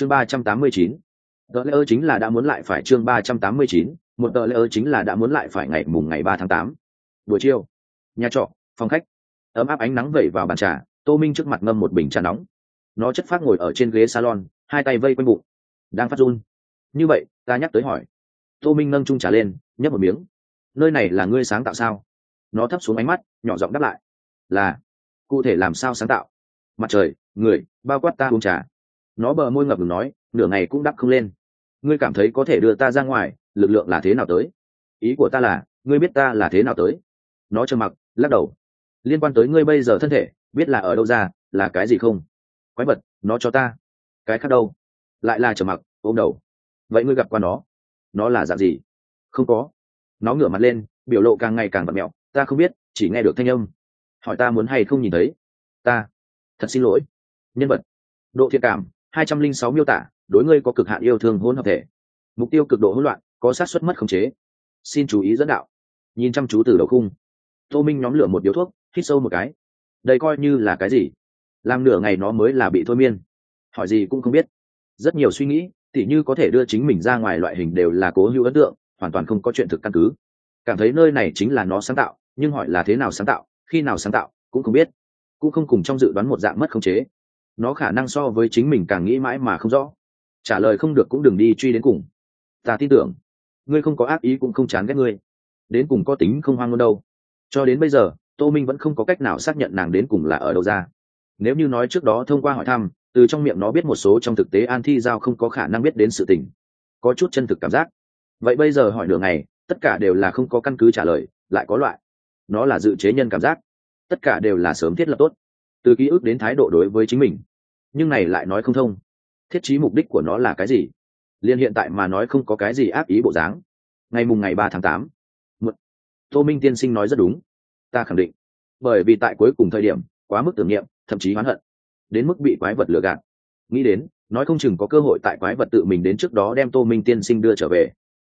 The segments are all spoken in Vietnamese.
chương ba trăm tám mươi chín. Tờ lễ ơ chính là đã muốn lại phải chương ba trăm tám mươi chín, một tờ lễ ơ chính là đã muốn lại phải ngày mùng ngày ba tháng tám. Buổi chiều, nhà trọ, phòng khách, ấm áp ánh nắng vẩy vào bàn trà, tô minh trước mặt ngâm một bình trà nóng. Nó chất phát ngồi ở trên ghế salon, hai tay vây quanh bụng, đang phát run. Như vậy, ta nhắc tới hỏi. Tô minh nâng chung trà lên, nhấp một miếng. Nơi này là ngươi sáng tạo sao? Nó thấp xuống ánh mắt, nhỏ giọng đáp lại. Là, cụ thể làm sao sáng tạo? Mặt trời, người, bao quát ta uống trà nó bờ môi ngập ngừng nói, nửa ngày cũng đắp không lên. Ngươi cảm thấy có thể đưa ta ra ngoài, lực lượng là thế nào tới? Ý của ta là, ngươi biết ta là thế nào tới? Nó trầm mặc, lắc đầu. Liên quan tới ngươi bây giờ thân thể, biết là ở đâu ra, là cái gì không? Quái vật, nó cho ta. Cái khác đâu? Lại là trầm mặc, ôm đầu. Vậy ngươi gặp qua nó? Nó là dạng gì? Không có. Nó ngửa mặt lên, biểu lộ càng ngày càng bật mẹo. Ta không biết, chỉ nghe được thanh âm. Hỏi ta muốn hay không nhìn thấy? Ta. Thật xin lỗi. Nhân vật. Độ thiện cảm hai trăm linh sáu miêu tả, đối ngươi có cực hạn yêu thương hôn hợp thể. Mục tiêu cực độ hỗn loạn, có sát xuất mất khống chế. Xin chú ý dẫn đạo. Nhìn chăm chú từ đầu khung. Tô minh nhóm lửa một điếu thuốc, hít sâu một cái. Đây coi như là cái gì? Làm nửa ngày nó mới là bị thôi miên. Hỏi gì cũng không biết. Rất nhiều suy nghĩ, tỉ như có thể đưa chính mình ra ngoài loại hình đều là cố hữu ấn tượng, hoàn toàn không có chuyện thực căn cứ. Cảm thấy nơi này chính là nó sáng tạo, nhưng hỏi là thế nào sáng tạo, khi nào sáng tạo, cũng không biết. Cũng không cùng trong dự đoán một dạng mất khống chế nó khả năng so với chính mình càng nghĩ mãi mà không rõ. Trả lời không được cũng đừng đi truy đến cùng. Ta tin tưởng, ngươi không có ác ý cũng không chán ghét ngươi. Đến cùng có tính không hoang luôn đâu. Cho đến bây giờ, tô minh vẫn không có cách nào xác nhận nàng đến cùng là ở đâu ra. Nếu như nói trước đó thông qua hỏi thăm, từ trong miệng nó biết một số trong thực tế an thi giao không có khả năng biết đến sự tình. Có chút chân thực cảm giác. Vậy bây giờ hỏi nửa ngày, tất cả đều là không có căn cứ trả lời, lại có loại. Nó là dự chế nhân cảm giác. Tất cả đều là sớm thiết lập tốt từ ký ức đến thái độ đối với chính mình. Nhưng này lại nói không thông. Thiết trí mục đích của nó là cái gì? Liên hiện tại mà nói không có cái gì ác ý bộ dáng. Ngày mùng ngày ba tháng tám tô minh tiên sinh nói rất đúng. Ta khẳng định. Bởi vì tại cuối cùng thời điểm, quá mức tưởng niệm, thậm chí oán hận. Đến mức bị quái vật lừa gạt. Nghĩ đến, nói không chừng có cơ hội tại quái vật tự mình đến trước đó đem tô minh tiên sinh đưa trở về.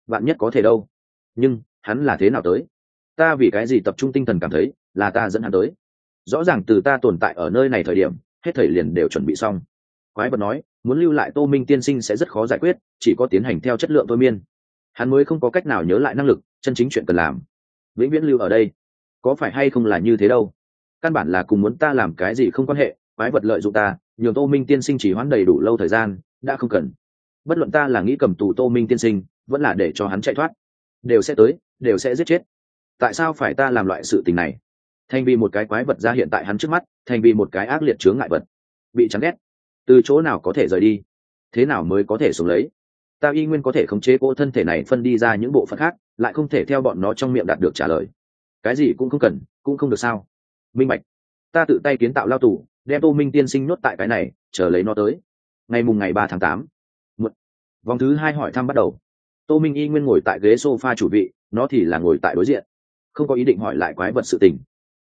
Bạn nhất có thể đâu. Nhưng, hắn là thế nào tới? Ta vì cái gì tập trung tinh thần cảm thấy là ta dẫn hắn tới? Rõ ràng từ ta tồn tại ở nơi này thời điểm, hết thầy liền đều chuẩn bị xong. Quái vật nói, muốn lưu lại tô minh tiên sinh sẽ rất khó giải quyết, chỉ có tiến hành theo chất lượng thôi miên. Hắn mới không có cách nào nhớ lại năng lực, chân chính chuyện cần làm. Vĩnh viễn lưu ở đây. Có phải hay không là như thế đâu? Căn bản là cùng muốn ta làm cái gì không quan hệ, quái vật lợi dụng ta, nhường tô minh tiên sinh chỉ hoãn đầy đủ lâu thời gian, đã không cần. Bất luận ta là nghĩ cầm tù tô minh tiên sinh, vẫn là để cho hắn chạy thoát. Đều sẽ tới, đều sẽ giết chết. Tại sao phải ta làm loại sự tình này? Thành vì một cái quái vật ra hiện tại hắn trước mắt thành vì một cái ác liệt chướng ngại vật. Bị chắn ghét. Từ chỗ nào có thể rời đi? Thế nào mới có thể sống lấy? Ta y nguyên có thể khống chế cỗ thân thể này phân đi ra những bộ phận khác, lại không thể theo bọn nó trong miệng đạt được trả lời. Cái gì cũng không cần, cũng không được sao? Minh bạch. Ta tự tay kiến tạo lao tù, đem tô minh tiên sinh nhốt tại cái này, chờ lấy nó tới. Ngày mùng ngày ba tháng tám. Vòng thứ hai hỏi thăm bắt đầu. Tô minh y nguyên ngồi tại ghế s o f a chủ vị, nó thì là ngồi tại đối diện. Không có ý định hỏi lại quái vật sự tình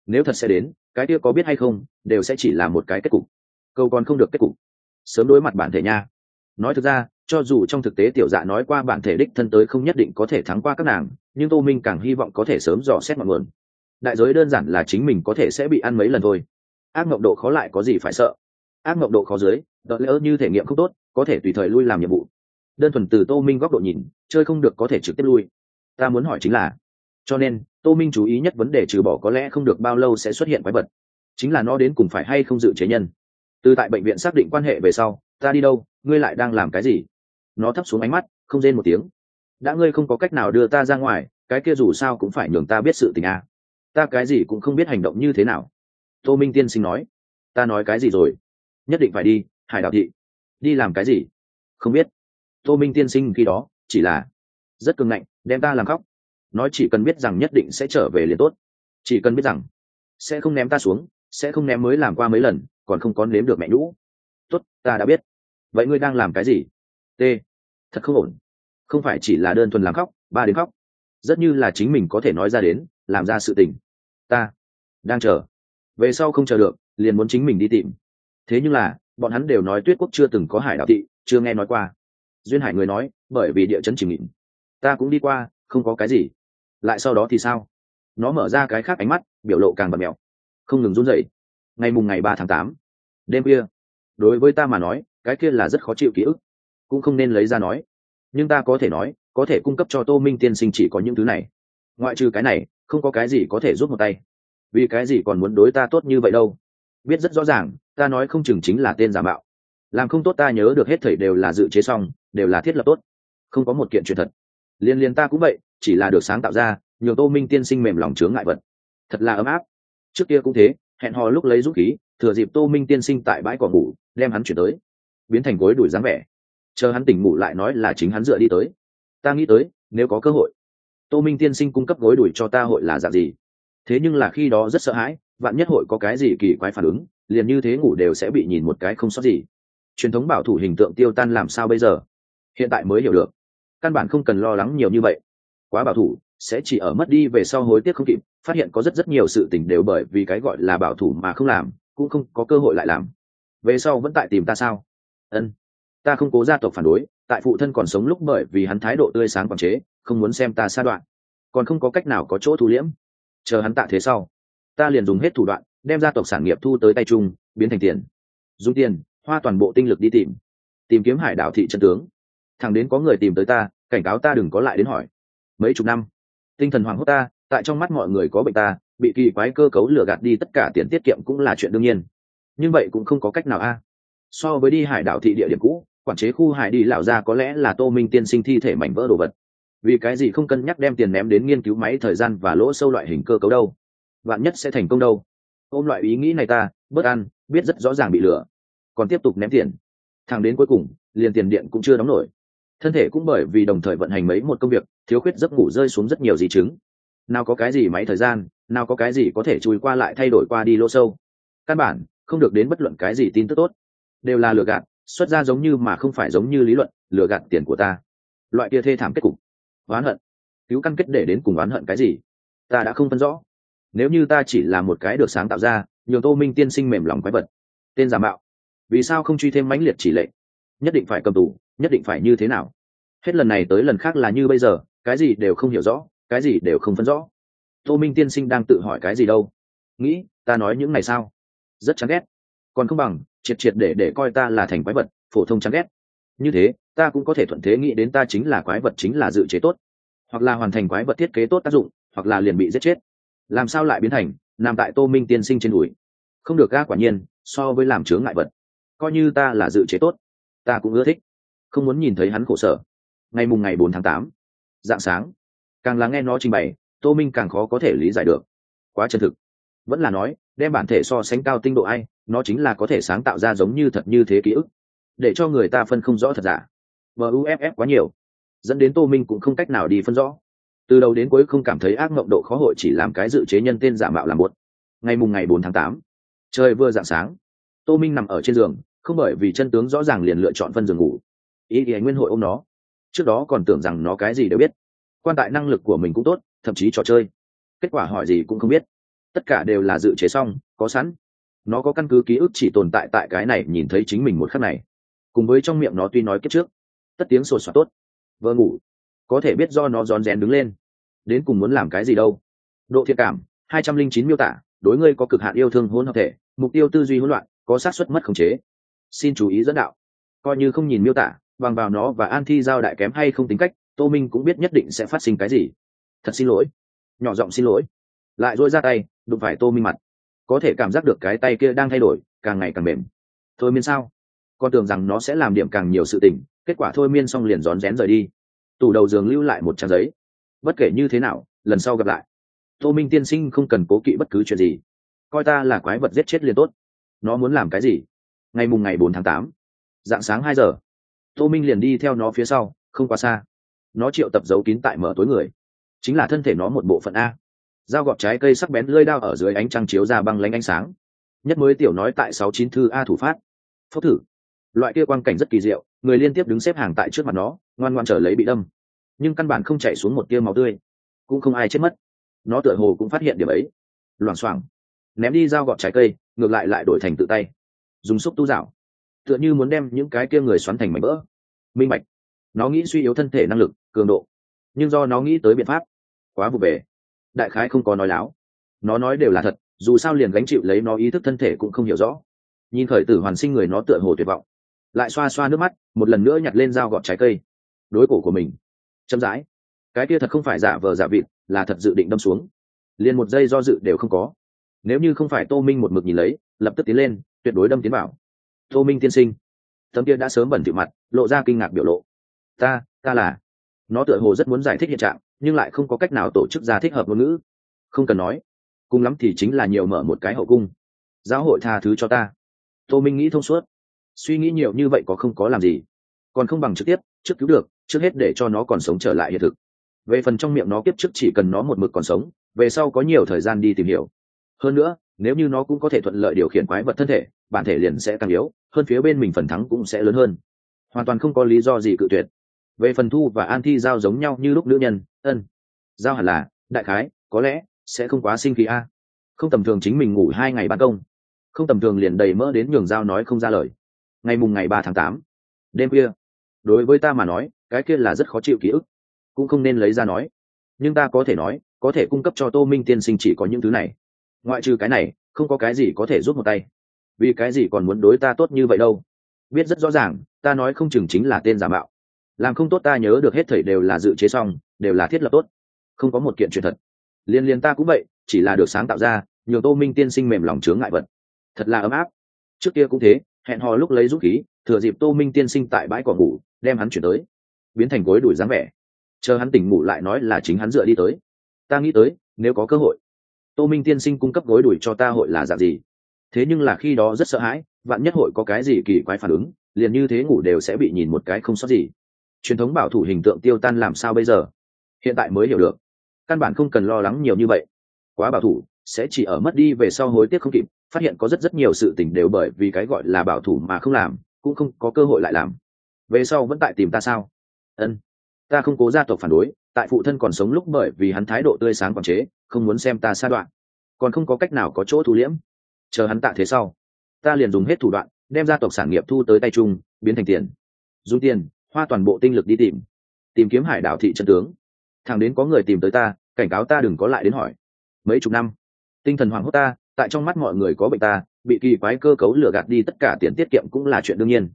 nếu thật sẽ đến, cái kia có biết hay không, đều sẽ chỉ là một cái kết cục. Câu còn không được kết cục. Sớm đối mặt bản thể nha. Nói thực ra, cho dù trong thực tế tiểu dạ nói qua bản thể đích thân tới không nhất định có thể thắng qua các nàng, nhưng tô minh càng hy vọng có thể sớm dò xét mọi nguồn. Đại giới đơn giản là chính mình có thể sẽ bị ăn mấy lần thôi. Ác mộng độ khó lại có gì phải sợ? Ác mộng độ khó dưới đợt lỡ như thể nghiệm không tốt, có thể tùy thời lui làm nhiệm vụ. Đơn thuần từ tô minh góc độ nhìn, chơi không được có thể trực tiếp lui. Ta muốn hỏi chính là cho nên, tô minh chú ý nhất vấn đề trừ bỏ có lẽ không được bao lâu sẽ xuất hiện quái vật, chính là nó đến cùng phải hay không dự chế nhân. Từ tại bệnh viện xác định quan hệ về sau, ta đi đâu? Ngươi lại đang làm cái gì? Nó thấp xuống ánh mắt, không rên một tiếng. Đã ngươi không có cách nào đưa ta ra ngoài, cái kia dù sao cũng phải nhường ta biết sự tình à. ta cái gì cũng không biết hành động như thế nào. Tô minh tiên sinh nói. Ta nói cái gì rồi? Nhất định phải đi, hải đạo thị. Đi làm cái gì? Không biết. Tô minh tiên sinh khi đó chỉ là rất cường ngạnh, đem ta làm khóc nói chỉ cần biết rằng nhất định sẽ trở về liền tốt. Chỉ cần biết rằng, sẽ không ném ta xuống, sẽ không ném mới làm qua mấy lần, còn không có nếm được mẹ nhũ. Tốt, ta đã biết. Vậy ngươi đang làm cái gì? T. Thật không ổn. Không phải chỉ là đơn thuần làm khóc, ba đến khóc. Rất như là chính mình có thể nói ra đến, làm ra sự tình. Ta đang chờ. Về sau không chờ được, liền muốn chính mình đi tìm. Thế nhưng là, bọn hắn đều nói tuyết quốc chưa từng có hải đạo thị, chưa nghe nói qua. Duyên hải người nói, bởi vì địa chấn chỉ nghịn ta cũng đi qua, không có cái gì lại sau đó thì sao? Nó mở ra cái khác ánh mắt, biểu lộ càng bật mẹo. Không ngừng run rẩy. Ngày mùng ngày ba tháng tám, đêm kia đối với ta mà nói, cái kia là rất khó chịu ký ức. Cũng không nên lấy ra nói. Nhưng ta có thể nói, có thể cung cấp cho tô minh tiên sinh chỉ có những thứ này. Ngoại trừ cái này, không có cái gì có thể rút một tay. Vì cái gì còn muốn đối ta tốt như vậy đâu? Biết rất rõ ràng, ta nói không chừng chính là tên giả mạo. Làm không tốt ta nhớ được hết thầy đều là dự chế xong, đều là thiết lập tốt. Không có một kiện chuyện thật liên liên ta cũng vậy, chỉ là được sáng tạo ra nhiều tô minh tiên sinh mềm lòng chướng ngại vật. Thật là ấm áp. Trước kia cũng thế, hẹn hò lúc lấy dũng khí, thừa dịp tô minh tiên sinh tại bãi cỏ ngủ, đem hắn chuyển tới. Biến thành gối đuổi dáng vẻ. Chờ hắn tỉnh ngủ lại nói là chính hắn dựa đi tới. Ta nghĩ tới, nếu có cơ hội, tô minh tiên sinh cung cấp gối đuổi cho ta hội là dạng gì? Thế nhưng là khi đó rất sợ hãi, vạn nhất hội có cái gì kỳ quái phản ứng, liền như thế ngủ đều sẽ bị nhìn một cái không sót gì. Truyền thống bảo thủ hình tượng tiêu tan làm sao bây giờ? Hiện tại mới hiểu được căn bản không cần lo lắng nhiều như vậy. Quá bảo thủ, sẽ chỉ ở mất đi về sau hối tiếc không kịp, phát hiện có rất rất nhiều sự tình đều bởi vì cái gọi là bảo thủ mà không làm, cũng không có cơ hội lại làm. Về sau vẫn tại tìm ta sao? Ân, ta không cố gia tộc phản đối, tại phụ thân còn sống lúc bởi vì hắn thái độ tươi sáng quản chế, không muốn xem ta xa đoạn. Còn không có cách nào có chỗ thu liễm. Chờ hắn tạ thế sau, ta liền dùng hết thủ đoạn, đem gia tộc sản nghiệp thu tới tay chung, biến thành tiền. Dùng tiền, hoa toàn bộ tinh lực đi tìm. Tìm kiếm hải đảo thị trần tướng thằng đến có người tìm tới ta, cảnh cáo ta đừng có lại đến hỏi. Mấy chục năm, tinh thần hoảng hốt ta, tại trong mắt mọi người có bệnh ta, bị kỳ quái cơ cấu lừa gạt đi tất cả tiền tiết kiệm cũng là chuyện đương nhiên. Nhưng vậy cũng không có cách nào a. So với đi hải đảo thị địa điểm cũ, quản chế khu hải đi lão ra có lẽ là tô minh tiên sinh thi thể mảnh vỡ đồ vật. Vì cái gì không cân nhắc đem tiền ném đến nghiên cứu máy thời gian và lỗ sâu loại hình cơ cấu đâu? Vạn nhất sẽ thành công đâu? Ôm loại ý nghĩ này ta bớt ăn biết rất rõ ràng bị lừa. Còn tiếp tục ném tiền. Thằng đến cuối cùng, liền tiền điện cũng chưa đóng nổi thân thể cũng bởi vì đồng thời vận hành mấy một công việc, thiếu khuyết giấc ngủ rơi xuống rất nhiều di chứng. Nào có cái gì máy thời gian, nào có cái gì có thể chui qua lại thay đổi qua đi lỗ sâu. Căn bản, không được đến bất luận cái gì tin tức tốt. Đều là lừa gạt, xuất ra giống như mà không phải giống như lý luận, lừa gạt tiền của ta. Loại kia thê thảm kết cục. Oán hận. Cứu căn kết để đến cùng oán hận cái gì? Ta đã không phân rõ. Nếu như ta chỉ là một cái được sáng tạo ra, nhường tô minh tiên sinh mềm lòng quái vật. Tên giả mạo. Vì sao không truy thêm mãnh liệt chỉ lệ? Nhất định phải cầm tù, nhất định phải như thế nào? Hết lần này tới lần khác là như bây giờ, cái gì đều không hiểu rõ, cái gì đều không phân rõ. Tô minh tiên sinh đang tự hỏi cái gì đâu? Nghĩ, ta nói những này sao? Rất chán ghét. Còn không bằng, triệt triệt để để coi ta là thành quái vật, phổ thông chán ghét. Như thế, ta cũng có thể thuận thế nghĩ đến ta chính là quái vật chính là dự chế tốt. Hoặc là hoàn thành quái vật thiết kế tốt tác dụng, hoặc là liền bị giết chết. Làm sao lại biến thành, nằm tại tô minh tiên sinh trên đùi? Không được ga quả nhiên, so với làm chướng ngại vật. Coi như ta là dự chế tốt ta cũng ưa thích. Không muốn nhìn thấy hắn khổ sở. Ngày mùng ngày bốn tháng tám, dạng sáng, càng là nghe nó trình bày, tô minh càng khó có thể lý giải được. Quá chân thực. Vẫn là nói, đem bản thể so sánh cao tinh độ ai, nó chính là có thể sáng tạo ra giống như thật như thế ký ức. Để cho người ta phân không rõ thật giả. Muff quá nhiều. Dẫn đến tô minh cũng không cách nào đi phân rõ. Từ đầu đến cuối không cảm thấy ác mộng độ khó hội chỉ làm cái dự chế nhân tên giả mạo làm một ngày mùng ngày bốn tháng tám, trời vừa dạng sáng, tô minh nằm ở trên giường không bởi vì chân tướng rõ ràng liền lựa chọn phân giường ngủ. Ý thì nguyên hội ôm nó. Trước đó còn tưởng rằng nó cái gì đều biết. Quan tại năng lực của mình cũng tốt, thậm chí trò chơi. Kết quả hỏi gì cũng không biết. Tất cả đều là dự chế xong, có sẵn. Nó có căn cứ ký ức chỉ tồn tại tại cái này, nhìn thấy chính mình một khắc này. Cùng với trong miệng nó tuy nói kết trước, tất tiếng sột soạt tốt. Vợ ngủ. Có thể biết do nó rón rén đứng lên. Đến cùng muốn làm cái gì đâu. Độ thiện cảm, hai trăm linh chín miêu tả, đối ngươi có cực hạn yêu thương hôn hợp thể, mục tiêu tư duy hỗn loạn, có sát xuất mất khống chế xin chú ý dẫn đạo. Coi như không nhìn miêu tả, bằng vào nó và an thi giao đại kém hay không tính cách, tô minh cũng biết nhất định sẽ phát sinh cái gì. Thật xin lỗi. Nhỏ giọng xin lỗi. Lại dôi ra tay, đụng phải tô minh mặt. Có thể cảm giác được cái tay kia đang thay đổi, càng ngày càng mềm. Thôi miên sao? Con tưởng rằng nó sẽ làm điểm càng nhiều sự tình, kết quả thôi miên xong liền rón rén rời đi. Tủ đầu giường lưu lại một trang giấy. Bất kể như thế nào, lần sau gặp lại. Tô minh tiên sinh không cần cố kỵ bất cứ chuyện gì. Coi ta là quái vật giết chết liền tốt. Nó muốn làm cái gì? Ngày mùng ngày bốn tháng tám. Dạng sáng hai giờ. Tô minh liền đi theo nó phía sau, không quá xa. Nó triệu tập giấu kín tại mở tối người. Chính là thân thể nó một bộ phận a. Dao gọt trái cây sắc bén lơi đao ở dưới ánh trăng chiếu ra băng lánh ánh sáng. Nhất mới tiểu nói tại sáu chín thư a thủ phát. Phốc thử. Loại kia quang cảnh rất kỳ diệu, người liên tiếp đứng xếp hàng tại trước mặt nó, ngoan ngoan trở lấy bị đâm. Nhưng căn bản không chạy xuống một tia máu tươi. Cũng không ai chết mất. Nó tựa hồ cũng phát hiện điểm ấy. Loảng xoảng. Ném đi dao gọt trái cây, ngược lại lại đổi thành tự tay dùng xúc tu dạo. Tựa như muốn đem những cái kia người xoắn thành mảnh vỡ. Minh bạch. Nó nghĩ suy yếu thân thể năng lực, cường độ. Nhưng do nó nghĩ tới biện pháp, quá vụ về đại khái không có nói láo. Nó nói đều là thật, dù sao liền gánh chịu lấy nó ý thức thân thể cũng không hiểu rõ. Nhìn khởi tử hoàn sinh người nó tựa hồ tuyệt vọng. Lại xoa xoa nước mắt, một lần nữa nhặt lên dao gọt trái cây. Đối cổ của mình. Chậm rãi. Cái kia thật không phải giả vờ giả vịt, là thật dự định đâm xuống. Liền một giây do dự đều không có. Nếu như không phải tô minh một mực nhìn lấy, lập tức tiến lên tuyệt đối đâm tiến vào. Tô minh tiên sinh, tấm kia đã sớm bẩn thỉu mặt, lộ ra kinh ngạc biểu lộ. Ta ta là. Nó tựa hồ rất muốn giải thích hiện trạng, nhưng lại không có cách nào tổ chức ra thích hợp ngôn ngữ. Không cần nói. Cùng lắm thì chính là nhiều mở một cái hậu cung. Giáo hội tha thứ cho ta. Tô minh nghĩ thông suốt. Suy nghĩ nhiều như vậy có không có làm gì. Còn không bằng trực tiếp, trước cứu được, trước hết để cho nó còn sống trở lại hiện thực. Về phần trong miệng nó kiếp trước chỉ cần nó một mực còn sống, về sau có nhiều thời gian đi tìm hiểu. Hơn nữa nếu như nó cũng có thể thuận lợi điều khiển quái vật thân thể, bản thể liền sẽ càng yếu, hơn phía bên mình phần thắng cũng sẽ lớn hơn. Hoàn toàn không có lý do gì cự tuyệt. Về phần thu và an thi giao giống nhau như lúc nữ nhân, ân, giao hẳn là, đại khái, có lẽ, sẽ không quá sinh khí a. Không tầm thường chính mình ngủ hai ngày ban công. Không tầm thường liền đầy mỡ đến nhường giao nói không ra lời. Ngày mùng ngày ba tháng tám, đêm kia đối với ta mà nói, cái kia là rất khó chịu ký ức. Cũng không nên lấy ra nói. Nhưng ta có thể nói, có thể cung cấp cho tô minh tiên sinh chỉ có những thứ này ngoại trừ cái này, không có cái gì có thể giúp một tay. Vì cái gì còn muốn đối ta tốt như vậy đâu? Biết rất rõ ràng, ta nói không chừng chính là tên giả mạo. Làm không tốt ta nhớ được hết thầy đều là dự chế xong, đều là thiết lập tốt. Không có một kiện chuyện thật. Liên liên ta cũng vậy, chỉ là được sáng tạo ra nhiều tô minh tiên sinh mềm lòng chướng ngại vật. Thật là ấm áp. Trước kia cũng thế, hẹn hò lúc lấy rút khí, thừa dịp tô minh tiên sinh tại bãi cỏ ngủ, đem hắn chuyển tới. Biến thành gối đuổi dáng vẻ. Chờ hắn tỉnh ngủ lại nói là chính hắn dựa đi tới. Ta nghĩ tới, nếu có cơ hội tô minh tiên sinh cung cấp gối đuổi cho ta hội là dạng gì? Thế nhưng là khi đó rất sợ hãi, vạn nhất hội có cái gì kỳ quái phản ứng, liền như thế ngủ đều sẽ bị nhìn một cái không sót gì. Truyền thống bảo thủ hình tượng tiêu tan làm sao bây giờ? Hiện tại mới hiểu được. Căn bản không cần lo lắng nhiều như vậy. Quá bảo thủ, sẽ chỉ ở mất đi về sau hối tiếc không kịp, phát hiện có rất rất nhiều sự tình đều bởi vì cái gọi là bảo thủ mà không làm, cũng không có cơ hội lại làm. Về sau vẫn tại tìm ta sao? Ân ta không cố gia tộc phản đối, tại phụ thân còn sống lúc bởi vì hắn thái độ tươi sáng quản chế, không muốn xem ta xa đoạn. Còn không có cách nào có chỗ thu liễm. Chờ hắn tạ thế sau, ta liền dùng hết thủ đoạn, đem gia tộc sản nghiệp thu tới tay chung, biến thành tiền. Dùng tiền, hoa toàn bộ tinh lực đi tìm. Tìm kiếm hải đảo thị trần tướng. Thằng đến có người tìm tới ta, cảnh cáo ta đừng có lại đến hỏi. Mấy chục năm, tinh thần hoảng hốt ta, tại trong mắt mọi người có bệnh ta, bị kỳ quái cơ cấu lừa gạt đi tất cả tiền tiết kiệm cũng là chuyện đương nhiên.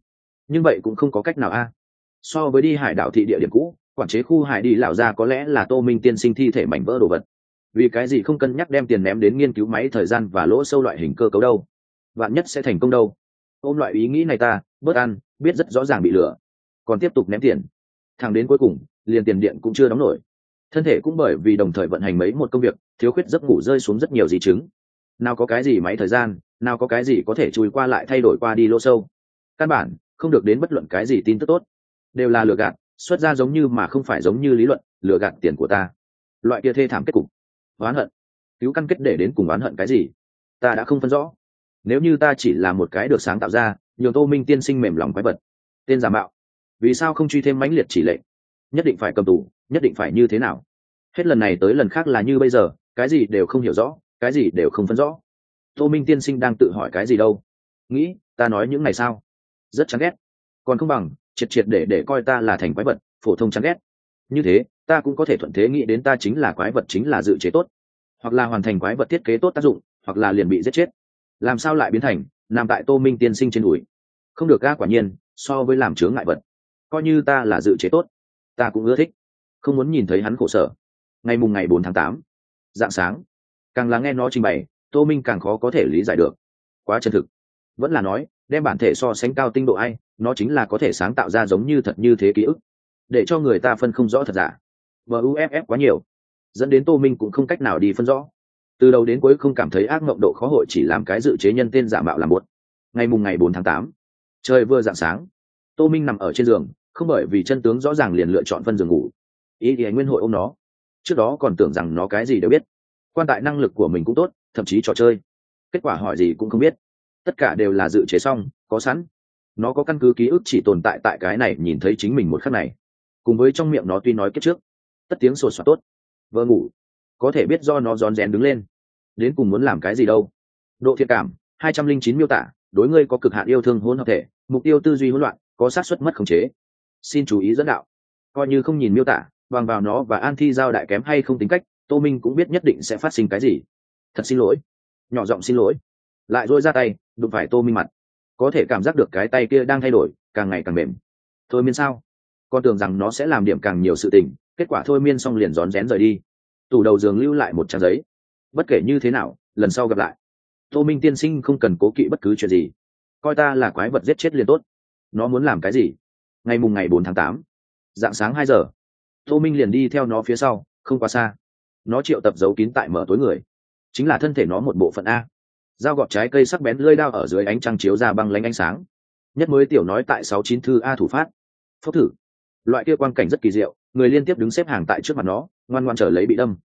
Nhưng vậy cũng không có cách nào a so với đi hải đảo thị địa điểm cũ, quản chế khu hải đi lão gia có lẽ là tô minh tiên sinh thi thể mảnh vỡ đồ vật. Vì cái gì không cân nhắc đem tiền ném đến nghiên cứu máy, thời gian và lỗ sâu loại hình cơ cấu đâu? Vạn nhất sẽ thành công đâu? Ôm loại ý nghĩ này ta, bớt ăn, biết rất rõ ràng bị lừa. Còn tiếp tục ném tiền. Thẳng đến cuối cùng, liền tiền điện cũng chưa đóng nổi. Thân thể cũng bởi vì đồng thời vận hành mấy một công việc, thiếu khuyết giấc ngủ rơi xuống rất nhiều di chứng. Nào có cái gì máy thời gian, nào có cái gì có thể chui qua lại thay đổi qua đi lỗ sâu. Căn bản, không được đến bất luận cái gì tin tức tốt đều là lừa gạt, xuất ra giống như mà không phải giống như lý luận, lừa gạt tiền của ta. Loại kia thê thảm kết cục. Oán hận. Cứu căn kết để đến cùng oán hận cái gì? Ta đã không phân rõ. Nếu như ta chỉ là một cái được sáng tạo ra, nhường tô minh tiên sinh mềm lòng quái vật. Tên giả mạo. Vì sao không truy thêm mãnh liệt chỉ lệ? nhất định phải cầm tù, nhất định phải như thế nào? Hết lần này tới lần khác là như bây giờ, cái gì đều không hiểu rõ, cái gì đều không phân rõ. Tô minh tiên sinh đang tự hỏi cái gì đâu? Nghĩ, ta nói những này sao? Rất chán ghét. Còn không bằng triệt triệt để để coi ta là thành quái vật, phổ thông chán ghét. Như thế, ta cũng có thể thuận thế nghĩ đến ta chính là quái vật chính là dự chế tốt, hoặc là hoàn thành quái vật thiết kế tốt tác dụng, hoặc là liền bị giết chết. Làm sao lại biến thành, nằm tại tô minh tiên sinh trên đùi? Không được ga quả nhiên, so với làm chướng ngại vật, coi như ta là dự chế tốt, ta cũng ưa thích. Không muốn nhìn thấy hắn khổ sở. Ngày mùng ngày bốn tháng tám dạng sáng, càng lắng nghe nó trình bày, tô minh càng khó có thể lý giải được. Quá chân thực. Vẫn là nói, đem bản thể so sánh cao tinh độ ai nó chính là có thể sáng tạo ra giống như thật như thế ký ức. Để cho người ta phân không rõ thật giả. Và uff quá nhiều. Dẫn đến tô minh cũng không cách nào đi phân rõ. Từ đầu đến cuối không cảm thấy ác mộng độ khó hội chỉ làm cái dự chế nhân tên giả mạo làm một ngày mùng ngày bốn tháng tám, trời vừa dạng sáng. Tô minh nằm ở trên giường, không bởi vì chân tướng rõ ràng liền lựa chọn phân giường ngủ. Ý thì anh nguyên hội ô m nó. Trước đó còn tưởng rằng nó cái gì đều biết. Quan tại năng lực của mình cũng tốt, thậm chí trò chơi. Kết quả hỏi gì cũng không biết. Tất cả đều là dự chế xong, có sẵn nó có căn cứ ký ức chỉ tồn tại tại cái này, nhìn thấy chính mình một khắc này. Cùng với trong miệng nó tuy nói kết trước, tất tiếng sột soạt tốt. Vợ ngủ. Có thể biết do nó rón rén đứng lên. Đến cùng muốn làm cái gì đâu. Độ thiệt cảm, hai trăm linh chín miêu tả, đối ngươi có cực hạn yêu thương hôn hợp thể, mục tiêu tư duy hỗn loạn, có xác suất mất khống chế. Xin chú ý dẫn đạo. Coi như không nhìn miêu tả, bằng vào nó và an thi giao đại kém hay không tính cách, tô minh cũng biết nhất định sẽ phát sinh cái gì. Thật xin lỗi. Nhỏ giọng xin lỗi. Lại dôi ra tay, đụng phải tô minh mặt có thể cảm giác được cái tay kia đang thay đổi, càng ngày càng mềm. Thôi miên sao? Con tưởng rằng nó sẽ làm điểm càng nhiều sự tình, kết quả thôi miên xong liền rón rén rời đi. Tủ đầu giường lưu lại một trang giấy. Bất kể như thế nào, lần sau gặp lại. Tô minh tiên sinh không cần cố kỵ bất cứ chuyện gì. Coi ta là quái vật giết chết liền tốt. Nó muốn làm cái gì? Ngày mùng ngày bốn tháng tám, dạng sáng hai giờ, tô minh liền đi theo nó phía sau, không quá xa. Nó triệu tập giấu kín tại mở tối người. Chính là thân thể nó một bộ phận a dao gọt trái cây sắc bén lơi đao ở dưới ánh trăng chiếu ra băng lánh ánh sáng. Nhất mới tiểu nói tại sáu chín thư a thủ phát. Phốc thử. Loại kia quang cảnh rất kỳ diệu, người liên tiếp đứng xếp hàng tại trước mặt nó, ngoan ngoan trở lấy bị đâm.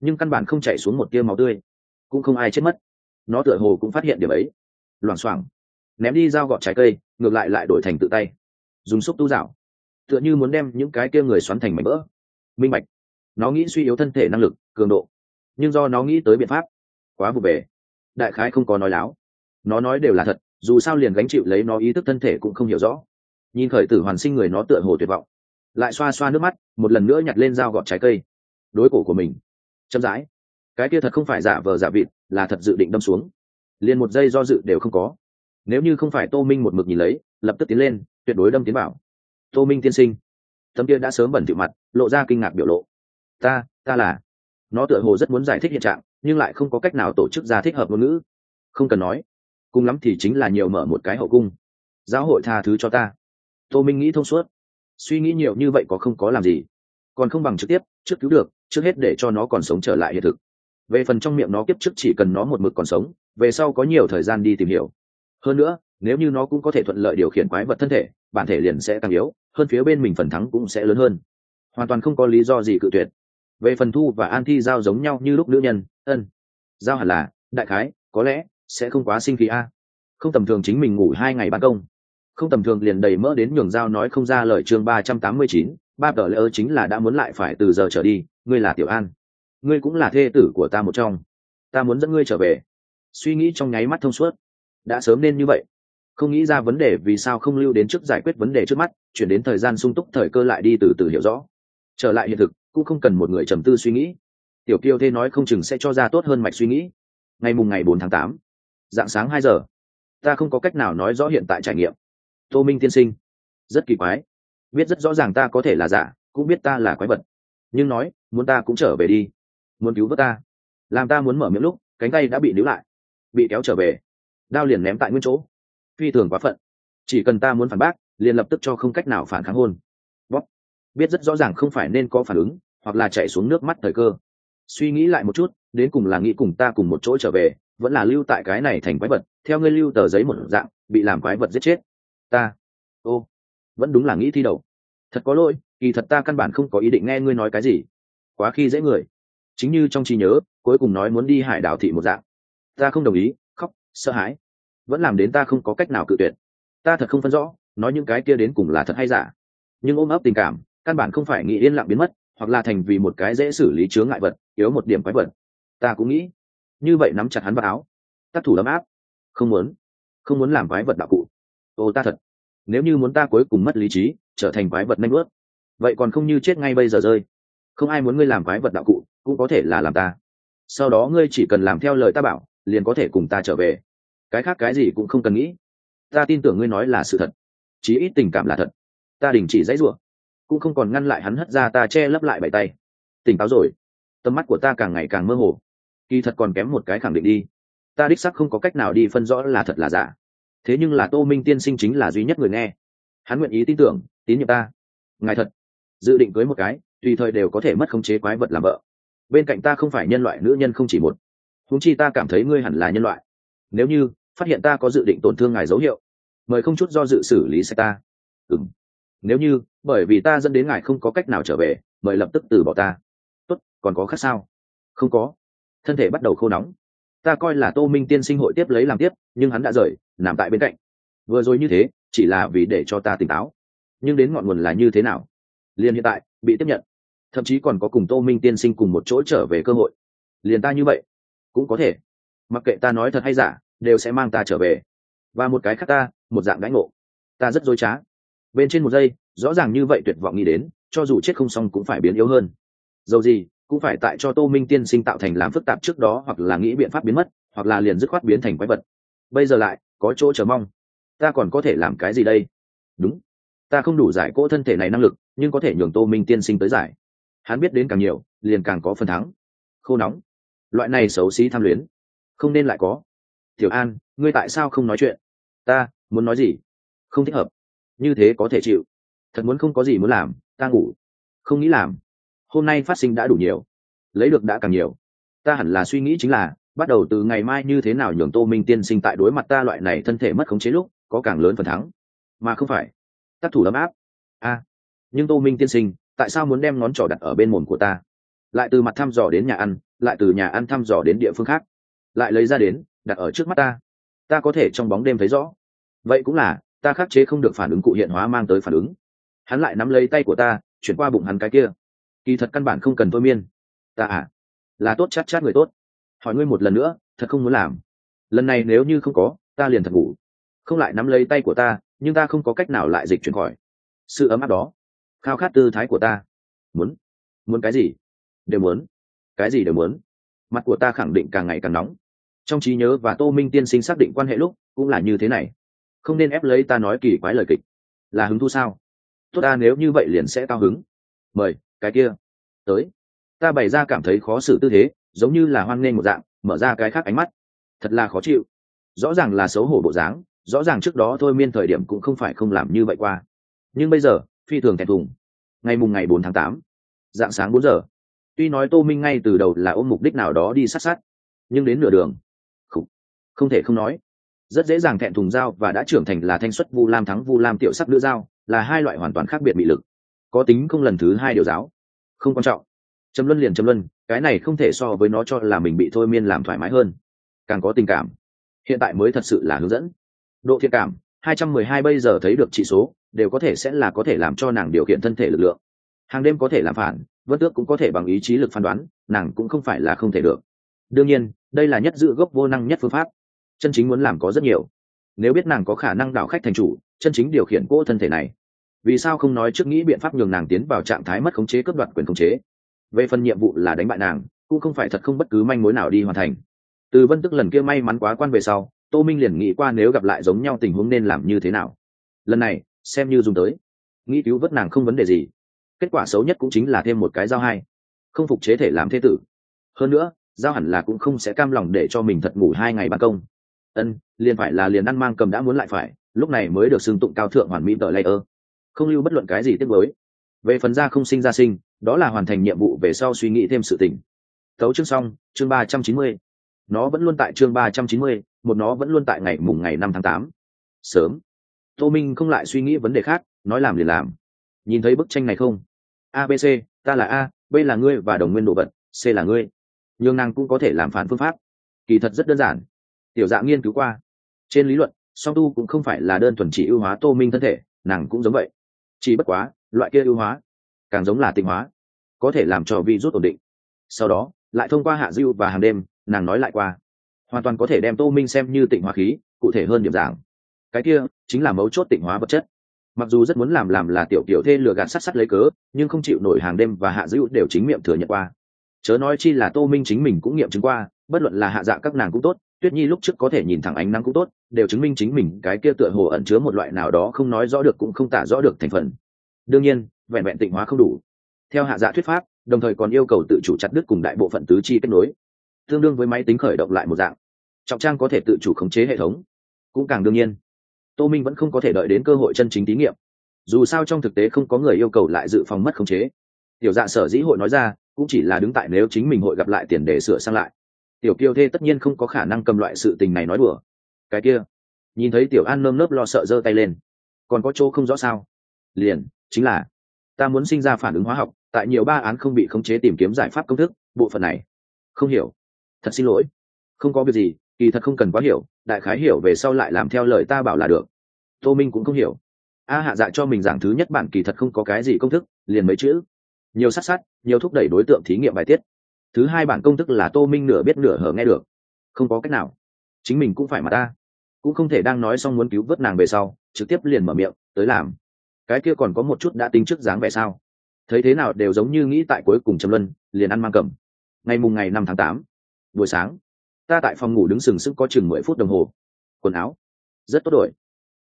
Nhưng căn bản không chạy xuống một tia máu tươi. Cũng không ai chết mất. Nó tựa hồ cũng phát hiện điểm ấy. Loảng xoảng. Ném đi dao gọt trái cây, ngược lại lại đổi thành tự tay. Dùng xúc tu dạo. Tựa như muốn đem những cái kia người xoắn thành mảnh vỡ. Minh mạch nó nghĩ suy yếu thân thể năng lực, cường độ. Nhưng do nó nghĩ tới biện pháp, quá vụ bể đại khái không có nói láo. Nó nói đều là thật, dù sao liền gánh chịu lấy nó ý thức thân thể cũng không hiểu rõ. Nhìn khởi tử hoàn sinh người nó tựa hồ tuyệt vọng. Lại xoa xoa nước mắt, một lần nữa nhặt lên dao gọt trái cây. Đối cổ của mình. Chậm rãi. Cái kia thật không phải giả vờ giả vịt, là thật dự định đâm xuống. Liền một giây do dự đều không có. Nếu như không phải tô minh một mực nhìn lấy, lập tức tiến lên, tuyệt đối đâm tiến bảo tô minh tiên sinh. Tấm kia đã sớm bẩn thỉu mặt, lộ ra kinh ngạc biểu lộ. Ta ta là. Nó tựa hồ rất muốn giải thích hiện trạng nhưng lại không có cách nào tổ chức ra thích hợp ngôn ngữ. Không cần nói. Cùng lắm thì chính là nhiều mở một cái hậu cung. Giáo hội tha thứ cho ta. Tô minh nghĩ thông suốt. Suy nghĩ nhiều như vậy có không có làm gì. Còn không bằng trực tiếp, trước cứu được, trước hết để cho nó còn sống trở lại hiện thực. Về phần trong miệng nó kiếp trước chỉ cần nó một mực còn sống, về sau có nhiều thời gian đi tìm hiểu. Hơn nữa, nếu như nó cũng có thể thuận lợi điều khiển quái vật thân thể, bản thể liền sẽ càng yếu, hơn phía bên mình phần thắng cũng sẽ lớn hơn. Hoàn toàn không có lý do gì cự tuyệt. Về phần thu và an thi giao giống nhau như lúc nữ nhân ân. Giao hẳn là, đại khái, có lẽ, sẽ không quá sinh khí a. Không tầm thường chính mình ngủ hai ngày ban công. Không tầm thường liền đầy mỡ đến nhường giao nói không ra lời chương ba trăm tám mươi chín ba tờ lỡ chính là đã muốn lại phải từ giờ trở đi, ngươi là tiểu an. Ngươi cũng là thê tử của ta một trong. Ta muốn dẫn ngươi trở về. Suy nghĩ trong nháy mắt thông suốt. Đã sớm nên như vậy. Không nghĩ ra vấn đề vì sao không lưu đến trước giải quyết vấn đề trước mắt, chuyển đến thời gian sung túc thời cơ lại đi từ từ hiểu rõ. Trở lại hiện thực, cũng không cần một người trầm tư suy nghĩ tiểu kiêu thế nói không chừng sẽ cho ra tốt hơn mạch suy nghĩ. Ngày mùng ngày bốn tháng tám, dạng sáng hai giờ, ta không có cách nào nói rõ hiện tại trải nghiệm. Tô minh tiên sinh, rất kỳ quái, biết rất rõ ràng ta có thể là giả, cũng biết ta là quái vật. Nhưng nói, muốn ta cũng trở về đi, muốn cứu vớt ta. Làm ta muốn mở miệng lúc, cánh tay đã bị níu lại, bị kéo trở về, đao liền ném tại nguyên chỗ. Phi thường quá phận, chỉ cần ta muốn phản bác, liền lập tức cho không cách nào phản kháng hôn. Bóp. Biết rất rõ ràng không phải nên có phản ứng, hoặc là chạy xuống nước mắt thời cơ suy nghĩ lại một chút, đến cùng là nghĩ cùng ta cùng một chỗ trở về, vẫn là lưu tại cái này thành quái vật, theo ngươi lưu tờ giấy một dạng, bị làm quái vật giết chết. Ta, ô, vẫn đúng là nghĩ thi đầu thật có lỗi, kỳ thật ta căn bản không có ý định nghe ngươi nói cái gì. Quá khi dễ người. Chính như trong trí nhớ, cuối cùng nói muốn đi hải đảo thị một dạng. Ta không đồng ý, khóc, sợ hãi. Vẫn làm đến ta không có cách nào cự tuyệt. Ta thật không phân rõ, nói những cái kia đến cùng là thật hay giả. Nhưng ôm ấp tình cảm, căn bản không phải nghĩ yên lặng biến mất, hoặc là thành vì một cái dễ xử lý chướng ngại vật yếu một điểm quái vật. Ta cũng nghĩ, như vậy nắm chặt hắn vào áo. Tác thủ ấm áp. Không muốn không muốn làm quái vật đạo cụ. Ô, ta thật, nếu như muốn ta cuối cùng mất lý trí, trở thành quái vật nanh ướt, vậy còn không như chết ngay bây giờ rơi. Không ai muốn ngươi làm quái vật đạo cụ, cũng có thể là làm ta. Sau đó ngươi chỉ cần làm theo lời ta bảo, liền có thể cùng ta trở về. Cái khác cái gì cũng không cần nghĩ. Ta tin tưởng ngươi nói là sự thật, chí ít tình cảm là thật. Ta đình chỉ dãy rủa, cũng không còn ngăn lại hắn hất ra ta che lấp lại bảy tay. Tỉnh táo rồi tầm mắt của ta càng ngày càng mơ hồ. Kỳ thật còn kém một cái khẳng định đi. Ta đích sắc không có cách nào đi phân rõ là thật là giả. Thế nhưng là tô minh tiên sinh chính là duy nhất người nghe. Hắn nguyện ý tin tưởng, tín nhiệm ta. Ngài thật. Dự định cưới một cái, tùy thời đều có thể mất khống chế quái vật làm vợ. Bên cạnh ta không phải nhân loại, nữ nhân không chỉ một. Húng chi ta cảm thấy ngươi hẳn là nhân loại. Nếu như phát hiện ta có dự định tổn thương ngài dấu hiệu, mời không chút do dự xử lý xe ta. Ừng nếu như, bởi vì ta dẫn đến ngài không có cách nào trở về, mời lập tức từ bỏ ta còn có khác sao? Không có. Thân thể bắt đầu khô nóng. Ta coi là tô minh tiên sinh hội tiếp lấy làm tiếp, nhưng hắn đã rời, nằm tại bên cạnh. Vừa rồi như thế, chỉ là vì để cho ta tỉnh táo. Nhưng đến ngọn nguồn là như thế nào? Liền hiện tại, bị tiếp nhận. Thậm chí còn có cùng tô minh tiên sinh cùng một chỗ trở về cơ hội. Liền ta như vậy, cũng có thể. Mặc kệ ta nói thật hay giả, đều sẽ mang ta trở về. Và một cái khác ta, một dạng đãi ngộ. Ta rất dối trá. Bên trên một giây, rõ ràng như vậy tuyệt vọng nghĩ đến, cho dù chết không xong cũng phải biến yếu hơn. Dầu gì cũng phải tại cho tô minh tiên sinh tạo thành làm phức tạp trước đó hoặc là nghĩ biện pháp biến mất, hoặc là liền dứt khoát biến thành quái vật. Bây giờ lại, có chỗ chờ mong. Ta còn có thể làm cái gì đây? Đúng. Ta không đủ giải cỗ thân thể này năng lực, nhưng có thể nhường tô minh tiên sinh tới giải. Hắn biết đến càng nhiều, liền càng có phần thắng. Khô nóng. Loại này xấu xí tham luyến. Không nên lại có. Tiểu an, ngươi tại sao không nói chuyện? Ta, muốn nói gì? Không thích hợp. Như thế có thể chịu. Thật muốn không có gì muốn làm, ta ngủ. Không nghĩ làm hôm nay phát sinh đã đủ nhiều, lấy được đã càng nhiều. Ta hẳn là suy nghĩ chính là, bắt đầu từ ngày mai như thế nào nhường tô minh tiên sinh tại đối mặt ta loại này thân thể mất khống chế lúc, có càng lớn phần thắng. Mà không phải, tác thủ ấm áp. A, nhưng tô minh tiên sinh, tại sao muốn đem ngón trỏ đặt ở bên mồm của ta? Lại từ mặt thăm dò đến nhà ăn, lại từ nhà ăn thăm dò đến địa phương khác, lại lấy ra đến, đặt ở trước mắt ta. Ta có thể trong bóng đêm thấy rõ. Vậy cũng là, ta khắc chế không được phản ứng cụ hiện hóa mang tới phản ứng. Hắn lại nắm lấy tay của ta, chuyển qua bụng hắn cái kia kỳ thật căn bản không cần thôi miên. Ta à là tốt chắc chắc người tốt. Hỏi ngươi một lần nữa, thật không muốn làm. Lần này nếu như không có, ta liền thật ngủ. Không lại nắm lấy tay của ta, nhưng ta không có cách nào lại dịch chuyển khỏi. Sự ấm áp đó, khao khát tư thái của ta. Muốn muốn cái gì? Đều muốn. Cái gì đều muốn. Mặt của ta khẳng định càng ngày càng nóng. Trong trí nhớ và tô minh tiên sinh xác định quan hệ lúc, cũng là như thế này. Không nên ép lấy ta nói kỳ quái lời kịch. Là hứng thu sao? Tốt ta nếu như vậy liền sẽ cao hứng. Mời cái kia. Tới. Ta bày ra cảm thấy khó xử tư thế giống như là hoan nghênh một dạng mở ra cái khác ánh mắt. Thật là khó chịu. Rõ ràng là xấu hổ bộ dáng rõ ràng trước đó thôi miên thời điểm cũng không phải không làm như vậy qua. Nhưng bây giờ phi thường thẹn thùng. Ngày mùng ngày bốn tháng tám dạng sáng bốn giờ. Tuy nói tô minh ngay từ đầu là ôm mục đích nào đó đi sát sát nhưng đến nửa đường không, không thể không nói. Rất dễ dàng thẹn thùng dao và đã trưởng thành là thanh xuất vu lam thắng vu lam tiểu sắc nữ dao là hai loại hoàn toàn khác biệt bị lực có tính không lần thứ hai điều giáo. Không quan trọng. Trầm luân liền trầm luân, cái này không thể so với nó cho là mình bị thôi miên làm thoải mái hơn. Càng có tình cảm. Hiện tại mới thật sự là hướng dẫn. Độ thiện cảm 212 bây giờ thấy được chỉ số, đều có thể sẽ là có thể làm cho nàng điều khiển thân thể lực lượng. Hàng đêm có thể làm phản, vân tước cũng có thể bằng ý chí lực phán đoán, nàng cũng không phải là không thể được. Đương nhiên, đây là nhất dự gốc vô năng nhất phương pháp. Chân chính muốn làm có rất nhiều. Nếu biết nàng có khả năng đảo khách thành chủ, chân chính điều khiển cỗ thân thể này vì sao không nói trước nghĩ biện pháp nhường nàng tiến vào trạng thái mất khống chế cướp đoạt quyền khống chế? Về phần nhiệm vụ là đánh bại nàng, cũng không phải thật không bất cứ manh mối nào đi hoàn thành. Từ vân tức lần kia may mắn quá quan về sau, tô minh liền nghĩ qua nếu gặp lại giống nhau tình huống nên làm như thế nào. Lần này, xem như dùng tới. Nghĩ cứu vớt nàng không vấn đề gì. Kết quả xấu nhất cũng chính là thêm một cái dao hai. Không phục chế thể làm thế tử. Hơn nữa, giao hẳn là cũng không sẽ cam lòng để cho mình thật ngủ hai ngày ban công. Ân, liền phải là liền ăn mang cầm đã muốn lại phải, lúc này mới được xưng tụng cao thượng hoàn mỹ tờ layer không lưu bất luận cái gì tiếp với về phần ra không sinh ra sinh, đó là hoàn thành nhiệm vụ về sau suy nghĩ thêm sự tình. Thấu chương xong, chương ba trăm chín mươi. Nó vẫn luôn tại chương ba trăm chín mươi, một nó vẫn luôn tại ngày mùng ngày năm tháng tám. Sớm. Tô minh không lại suy nghĩ vấn đề khác, nói làm liền làm. Nhìn thấy bức tranh này không? Abc ta là a, b là ngươi và đồng nguyên đồ vật, c là ngươi. Nhưng nàng cũng có thể làm phản phương pháp. Kỳ thật rất đơn giản. Tiểu dạng nghiên cứu qua. Trên lý luận, song tu cũng không phải là đơn thuần chỉ ưu hóa tô minh thân thể, nàng cũng giống vậy chỉ bất quá, loại kia ưu hóa, càng giống là tịnh hóa, có thể làm cho vi rút ổn định. Sau đó, lại thông qua hạ dưu và hàng đêm, nàng nói lại qua. Hoàn toàn có thể đem tô minh xem như tịnh hóa khí, cụ thể hơn điểm giảng cái kia, chính là mấu chốt tịnh hóa vật chất. Mặc dù rất muốn làm làm là tiểu tiểu thê lừa gạt sắt sắt lấy cớ, nhưng không chịu nổi hàng đêm và hạ dữ đều chính miệng thừa nhận qua. Chớ nói chi là tô minh chính mình cũng nghiệm chứng qua, bất luận là hạ dạ các nàng cũng tốt tuyết nhi lúc trước có thể nhìn thẳng ánh nắng cũng tốt, đều chứng minh chính mình cái kia tựa hồ ẩn chứa một loại nào đó không nói rõ được cũng không tả rõ được thành phần. Đương nhiên, vẹn vẹn tịnh hóa không đủ. Theo hạ dạ thuyết pháp, đồng thời còn yêu cầu tự chủ chặt đứt cùng đại bộ phận tứ chi kết nối. Tương đương với máy tính khởi động lại một dạng. Trọng trang có thể tự chủ khống chế hệ thống. Cũng càng đương nhiên, tô minh vẫn không có thể đợi đến cơ hội chân chính thí nghiệm. Dù sao trong thực tế không có người yêu cầu lại dự phòng mất khống chế. Tiểu dạ sở dĩ hội nói ra, cũng chỉ là đứng tại nếu chính mình hội gặp lại tiền để sửa sang lại tiểu kiêu thê tất nhiên không có khả năng cầm loại sự tình này nói đùa. Cái kia, nhìn thấy tiểu an nơm nớp lo sợ giơ tay lên. Còn có chỗ không rõ sao? Liền, chính là, ta muốn sinh ra phản ứng hóa học, tại nhiều ba án không bị khống chế tìm kiếm giải pháp công thức, bộ phận này, không hiểu. Thật xin lỗi. Không có việc gì, kỳ thật không cần quá hiểu, đại khái hiểu về sau lại làm theo lời ta bảo là được. Tô minh cũng không hiểu. A hạ dạ cho mình giảng thứ nhất bản kỳ thật không có cái gì công thức, liền mấy chữ. Nhiều sát sát, nhiều thúc đẩy đối tượng thí nghiệm bài tiết thứ hai bản công thức là tô minh nửa biết nửa hở nghe được. Không có cách nào. Chính mình cũng phải mà ta. Cũng không thể đang nói xong muốn cứu vớt nàng về sau, trực tiếp liền mở miệng, tới làm. Cái kia còn có một chút đã tính trước dáng vẻ sao? Thấy thế nào đều giống như nghĩ tại cuối cùng trầm luân, liền ăn mang cầm. Ngày mùng ngày năm tháng tám, buổi sáng, ta tại phòng ngủ đứng sừng sững có chừng mười phút đồng hồ. Quần áo, rất tốt đổi.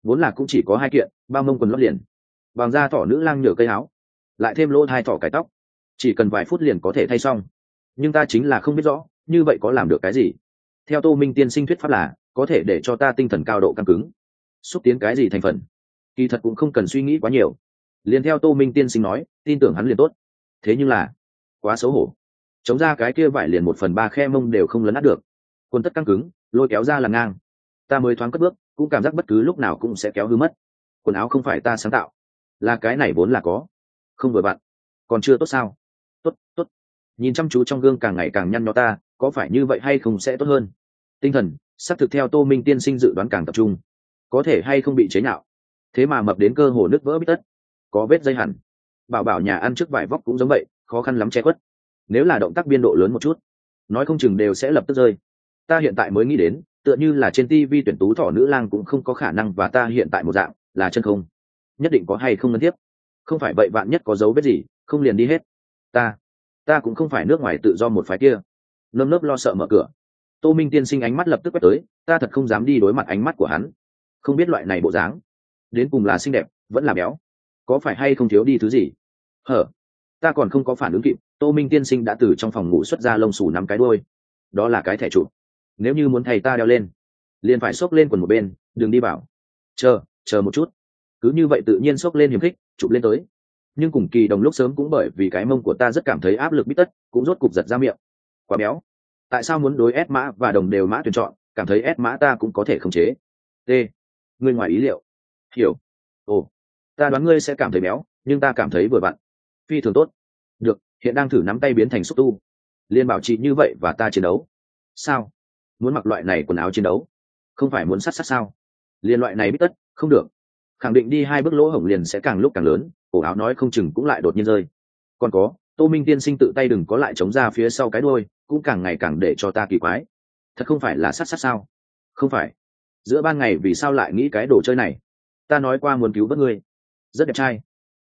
Vốn là cũng chỉ có hai kiện, bao mông quần lót liền. Bằng da thỏ nữ lang nhựa cây áo, lại thêm lỗ hai thỏ cải tóc. Chỉ cần vài phút liền có thể thay xong nhưng ta chính là không biết rõ, như vậy có làm được cái gì? Theo tô minh tiên sinh thuyết pháp là, có thể để cho ta tinh thần cao độ căng cứng. Xúc tiến cái gì thành phần? Kỳ thật cũng không cần suy nghĩ quá nhiều. Liền theo tô minh tiên sinh nói, tin tưởng hắn liền tốt. Thế nhưng là, quá xấu hổ. Chống ra cái kia vải liền một phần ba khe mông đều không lấn át được. Quần tất căng cứng, lôi kéo ra là ngang. Ta mới thoáng cất bước, cũng cảm giác bất cứ lúc nào cũng sẽ kéo hư mất. Quần áo không phải ta sáng tạo. Là cái này vốn là có. Không vừa bạn. Còn chưa tốt sao? Tốt tốt nhìn chăm chú trong gương càng ngày càng nhăn nhó ta, có phải như vậy hay không sẽ tốt hơn? Tinh thần sắp thực theo tô minh tiên sinh dự đoán càng tập trung. Có thể hay không bị chế nhạo? Thế mà mập đến cơ hồ nước vỡ bít tất. Có vết dây hẳn. Bảo bảo nhà ăn trước vải vóc cũng giống vậy, khó khăn lắm che khuất. Nếu là động tác biên độ lớn một chút, nói không chừng đều sẽ lập tức rơi. Ta hiện tại mới nghĩ đến, tựa như là trên tv tuyển tú thỏ nữ lang cũng không có khả năng và ta hiện tại một dạng, là chân không. Nhất định có hay không ngân tiếp không phải vậy bạn nhất có dấu vết gì, không liền đi hết. Ta ta cũng không phải nước ngoài tự do một phái kia. Nơm nớp lo sợ mở cửa. Tô minh tiên sinh ánh mắt lập tức quét tới, ta thật không dám đi đối mặt ánh mắt của hắn. Không biết loại này bộ dáng, đến cùng là xinh đẹp, vẫn là béo. Có phải hay không thiếu đi thứ gì? Hở, ta còn không có phản ứng kịp, tô minh tiên sinh đã từ trong phòng ngủ xuất ra lông xù nắm cái đôi đó là cái thẻ chụp. Nếu như muốn thầy ta đeo lên, liền phải xốc lên quần một bên, đừng đi bảo chờ chờ một chút. Cứ như vậy tự nhiên xốc lên hiềm khích, chụp lên tới nhưng cùng kỳ đồng lúc sớm cũng bởi vì cái mông của ta rất cảm thấy áp lực bít tất, cũng rốt cục giật ra miệng. Quá béo. Tại sao muốn đối ép mã và đồng đều mã tuyển chọn, cảm thấy ép mã ta cũng có thể khống chế. T. Ngươi ngoài ý liệu. Hiểu. Ồ. Ta đoán ngươi sẽ cảm thấy béo, nhưng ta cảm thấy vừa vặn. Phi thường tốt. Được, hiện đang thử nắm tay biến thành xúc tu. Liên bảo chị như vậy và ta chiến đấu. Sao? Muốn mặc loại này quần áo chiến đấu? Không phải muốn sát sát sao? Liên loại này bít tất, không được. Khẳng định đi hai bước lỗ hổng liền sẽ càng lúc càng lớn cổ áo nói không chừng cũng lại đột nhiên rơi. Còn có, tô minh tiên sinh tự tay đừng có lại chống ra phía sau cái đôi cũng càng ngày càng để cho ta kỳ quái. Thật không phải là sát sát sao? Không phải. Giữa ban ngày vì sao lại nghĩ cái đồ chơi này? Ta nói qua muốn cứu vớt ngươi. Rất đẹp trai.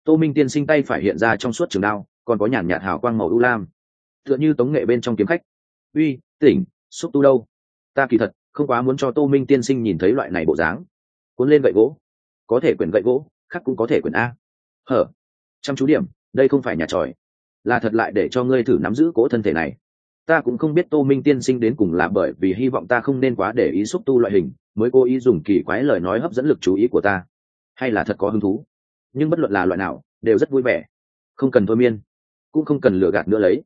Tô minh tiên sinh tay phải hiện ra trong suốt trường đao, còn có nhàn nhạt hào quang màu u lam. Tựa như tống nghệ bên trong kiếm khách. Uy, tỉnh, xúc tu đâu? Ta kỳ thật, không quá muốn cho tô minh tiên sinh nhìn thấy loại này bộ dáng. Cuốn lên gậy gỗ. Có thể quyển gậy gỗ, khác cũng có thể quyển a hở, chăm chú điểm, đây không phải nhà tròi. Là thật lại để cho ngươi thử nắm giữ cỗ thân thể này. Ta cũng không biết tô minh tiên sinh đến cùng là bởi vì hy vọng ta không nên quá để ý xúc tu loại hình, mới cố ý dùng kỳ quái lời nói hấp dẫn lực chú ý của ta. Hay là thật có hứng thú. Nhưng bất luận là loại nào, đều rất vui vẻ. Không cần thôi miên, cũng không cần lừa gạt nữa lấy.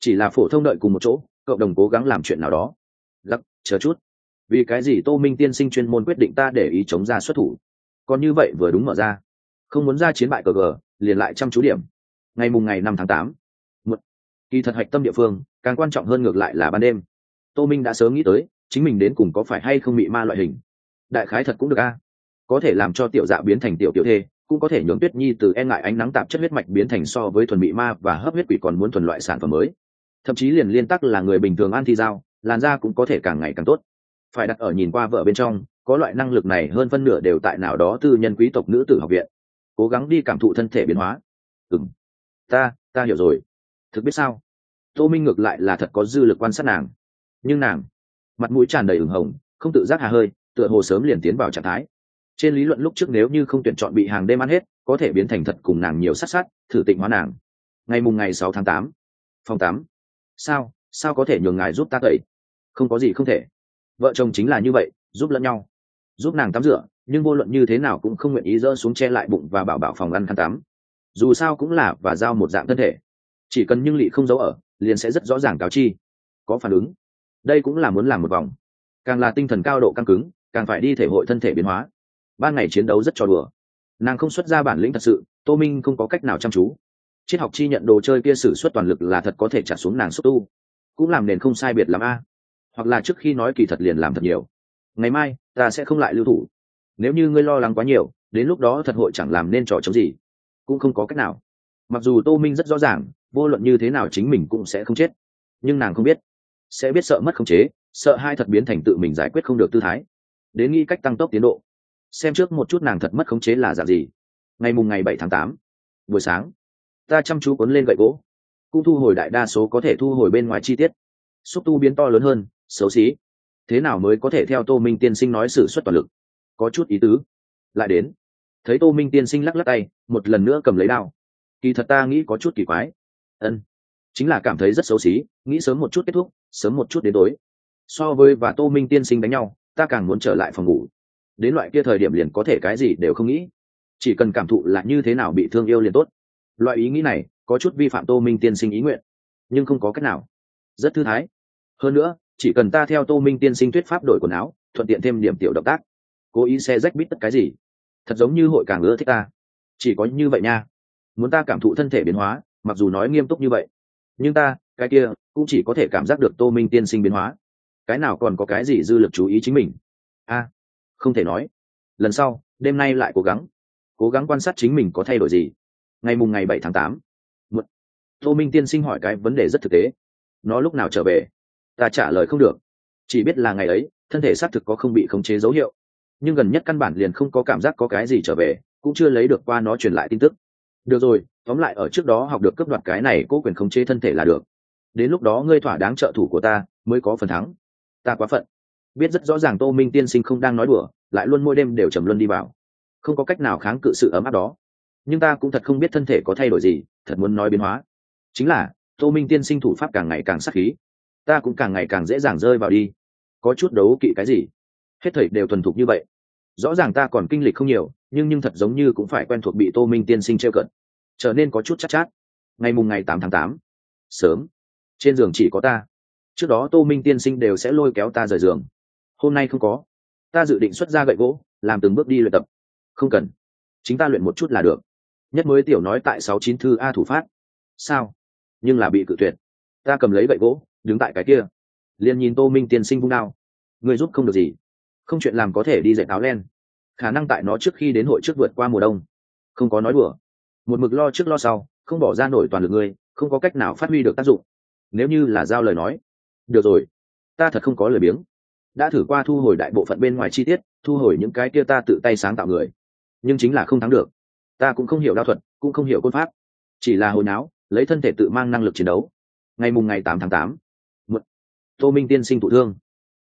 Chỉ là phổ thông đợi cùng một chỗ, cộng đồng cố gắng làm chuyện nào đó. Lắc, chờ chút. Vì cái gì tô minh tiên sinh chuyên môn quyết định ta để ý chống ra xuất thủ? Còn như vậy vừa đúng mở ra không muốn ra chiến bại cờ gờ, liền lại chăm chú điểm. Ngày mùng ngày năm tháng tám kỳ thật hạch tâm địa phương, càng quan trọng hơn ngược lại là ban đêm. Tô minh đã sớm nghĩ tới, chính mình đến cùng có phải hay không bị ma loại hình. Đại khái thật cũng được a. Có thể làm cho tiểu dạ biến thành tiểu tiểu thê, cũng có thể nhường tuyết nhi từ e ngại ánh nắng tạp chất huyết mạch biến thành so với thuần bị ma và hấp huyết quỷ còn muốn thuần loại sản phẩm mới. Thậm chí liền liên tắc là người bình thường ăn thi dao làn da cũng có thể càng ngày càng tốt. Phải đặt ở nhìn qua vợ bên trong, có loại năng lực này hơn phân nửa đều tại nào đó tư nhân quý tộc nữ tử học viện cố gắng đi cảm thụ thân thể biến hóa. Ừng ta ta hiểu rồi. Thực biết sao? Tô minh ngược lại là thật có dư lực quan sát nàng. Nhưng nàng, mặt mũi tràn đầy ửng hồng, không tự giác hà hơi, tựa hồ sớm liền tiến vào trạng thái. Trên lý luận lúc trước nếu như không tuyển chọn bị hàng đêm ăn hết, có thể biến thành thật cùng nàng nhiều sát sát, thử tịnh hóa nàng. Ngày mùng ngày sáu tháng tám, phòng tám. Sao sao có thể nhường ngài giúp ta tẩy? Không có gì không thể. Vợ chồng chính là như vậy, giúp lẫn nhau. Giúp nàng tắm rửa nhưng vô luận như thế nào cũng không nguyện ý dỡ xuống che lại bụng và bảo bảo phòng ăn khăn tắm. Dù sao cũng là và giao một dạng thân thể. Chỉ cần nhưng lị không giấu ở, liền sẽ rất rõ ràng cáo chi. Có phản ứng. Đây cũng là muốn làm một vòng. Càng là tinh thần cao độ căng cứng, càng phải đi thể hội thân thể biến hóa. Ban ngày chiến đấu rất trò đùa. Nàng không xuất ra bản lĩnh thật sự, tô minh không có cách nào chăm chú. Triết học chi nhận đồ chơi kia sử xuất toàn lực là thật có thể trả xuống nàng xúc tu. Cũng làm nền không sai biệt lắm a. Hoặc là trước khi nói kỳ thật liền làm thật nhiều. Ngày mai, ta sẽ không lại lưu thủ nếu như ngươi lo lắng quá nhiều, đến lúc đó thật hội chẳng làm nên trò chống gì. Cũng không có cách nào. Mặc dù tô minh rất rõ ràng, vô luận như thế nào chính mình cũng sẽ không chết. Nhưng nàng không biết. Sẽ biết sợ mất khống chế, sợ hai thật biến thành tự mình giải quyết không được tư thái. Đến nghĩ cách tăng tốc tiến độ. Xem trước một chút nàng thật mất khống chế là dạng gì. Ngày mùng ngày bảy tháng tám, buổi sáng, ta chăm chú cuốn lên gậy gỗ. Cũng thu hồi đại đa số có thể thu hồi bên ngoài chi tiết. Xúc tu biến to lớn hơn, xấu xí. Thế nào mới có thể theo tô minh tiên sinh nói s ử suất toàn lực? Có chút ý tứ. Lại đến, thấy tô minh tiên sinh lắc lắc tay, một lần nữa cầm lấy đao. Kỳ thật ta nghĩ có chút kỳ quái. Ân, chính là cảm thấy rất xấu xí, nghĩ sớm một chút kết thúc, sớm một chút đến tối. So với và tô minh tiên sinh đánh nhau, ta càng muốn trở lại phòng ngủ. Đến loại kia thời điểm liền có thể cái gì đều không nghĩ. Chỉ cần cảm thụ là như thế nào bị thương yêu liền tốt. Loại ý nghĩ này, có chút vi phạm tô minh tiên sinh ý nguyện, nhưng không có cách nào. Rất thư thái. Hơn nữa, chỉ cần ta theo tô minh tiên sinh thuyết pháp đổi quần áo, thuận tiện thêm điểm tiểu động tác cố ý xe rách bít tất cái gì? Thật giống như hội càng ưa thích ta. Chỉ có như vậy nha. Muốn ta cảm thụ thân thể biến hóa, mặc dù nói nghiêm túc như vậy, nhưng ta, cái kia, cũng chỉ có thể cảm giác được tô minh tiên sinh biến hóa. Cái nào còn có cái gì dư lực chú ý chính mình? A, không thể nói. Lần sau, đêm nay lại cố gắng. Cố gắng quan sát chính mình có thay đổi gì. Ngày mùng ngày bảy tháng tám. Tô minh tiên sinh hỏi cái vấn đề rất thực tế. Nó lúc nào trở về? Ta trả lời không được. Chỉ biết là ngày ấy, thân thể xác thực có không bị khống chế dấu hiệu nhưng gần nhất căn bản liền không có cảm giác có cái gì trở về, cũng chưa lấy được qua nó truyền lại tin tức. Được rồi, tóm lại ở trước đó học được cấp đoạt cái này cố quyền khống chế thân thể là được. Đến lúc đó ngươi thỏa đáng trợ thủ của ta, mới có phần thắng. Ta quá phận. Biết rất rõ ràng tô minh tiên sinh không đang nói đùa, lại luôn mỗi đêm đều trầm luân đi vào. Không có cách nào kháng cự sự ấm áp đó. Nhưng ta cũng thật không biết thân thể có thay đổi gì, thật muốn nói biến hóa. Chính là, tô minh tiên sinh thủ pháp càng ngày càng sắc khí. Ta cũng càng ngày càng dễ dàng rơi vào đi. Có chút đấu kỵ cái gì? Hết thầy đều thuần thục như vậy. Rõ ràng ta còn kinh lịch không nhiều nhưng nhưng thật giống như cũng phải quen thuộc bị tô minh tiên sinh trêu cận. Trở nên có chút chắc chát, chát. Ngày mùng ngày tám tháng tám. Sớm. Trên giường chỉ có ta. Trước đó tô minh tiên sinh đều sẽ lôi kéo ta rời giường. Hôm nay không có. Ta dự định xuất ra gậy gỗ làm từng bước đi luyện tập. Không cần. Chính ta luyện một chút là được. Nhất mới tiểu nói tại sáu chín thư a thủ phát. Sao? Nhưng là bị cự tuyệt. Ta cầm lấy gậy gỗ đứng tại cái kia. Liền nhìn tô minh tiên sinh vung đao. Người giúp không được gì không chuyện làm có thể đi dạy áo len. Khả năng tại nó trước khi đến hội trước vượt qua mùa đông. Không có nói đùa. Một mực lo trước lo sau, không bỏ ra nổi toàn lực ngươi, không có cách nào phát huy được tác dụng. Nếu như là giao lời nói. Được rồi. Ta thật không có lời biếng. Đã thử qua thu hồi đại bộ phận bên ngoài chi tiết, thu hồi những cái kia ta tự tay sáng tạo người. Nhưng chính là không thắng được. Ta cũng không hiểu đao thuật, cũng không hiểu côn pháp. Chỉ là hồi não lấy thân thể tự mang năng lực chiến đấu. Ngày mùng ngày tám tháng tám. Tô minh tiên sinh thụ thương.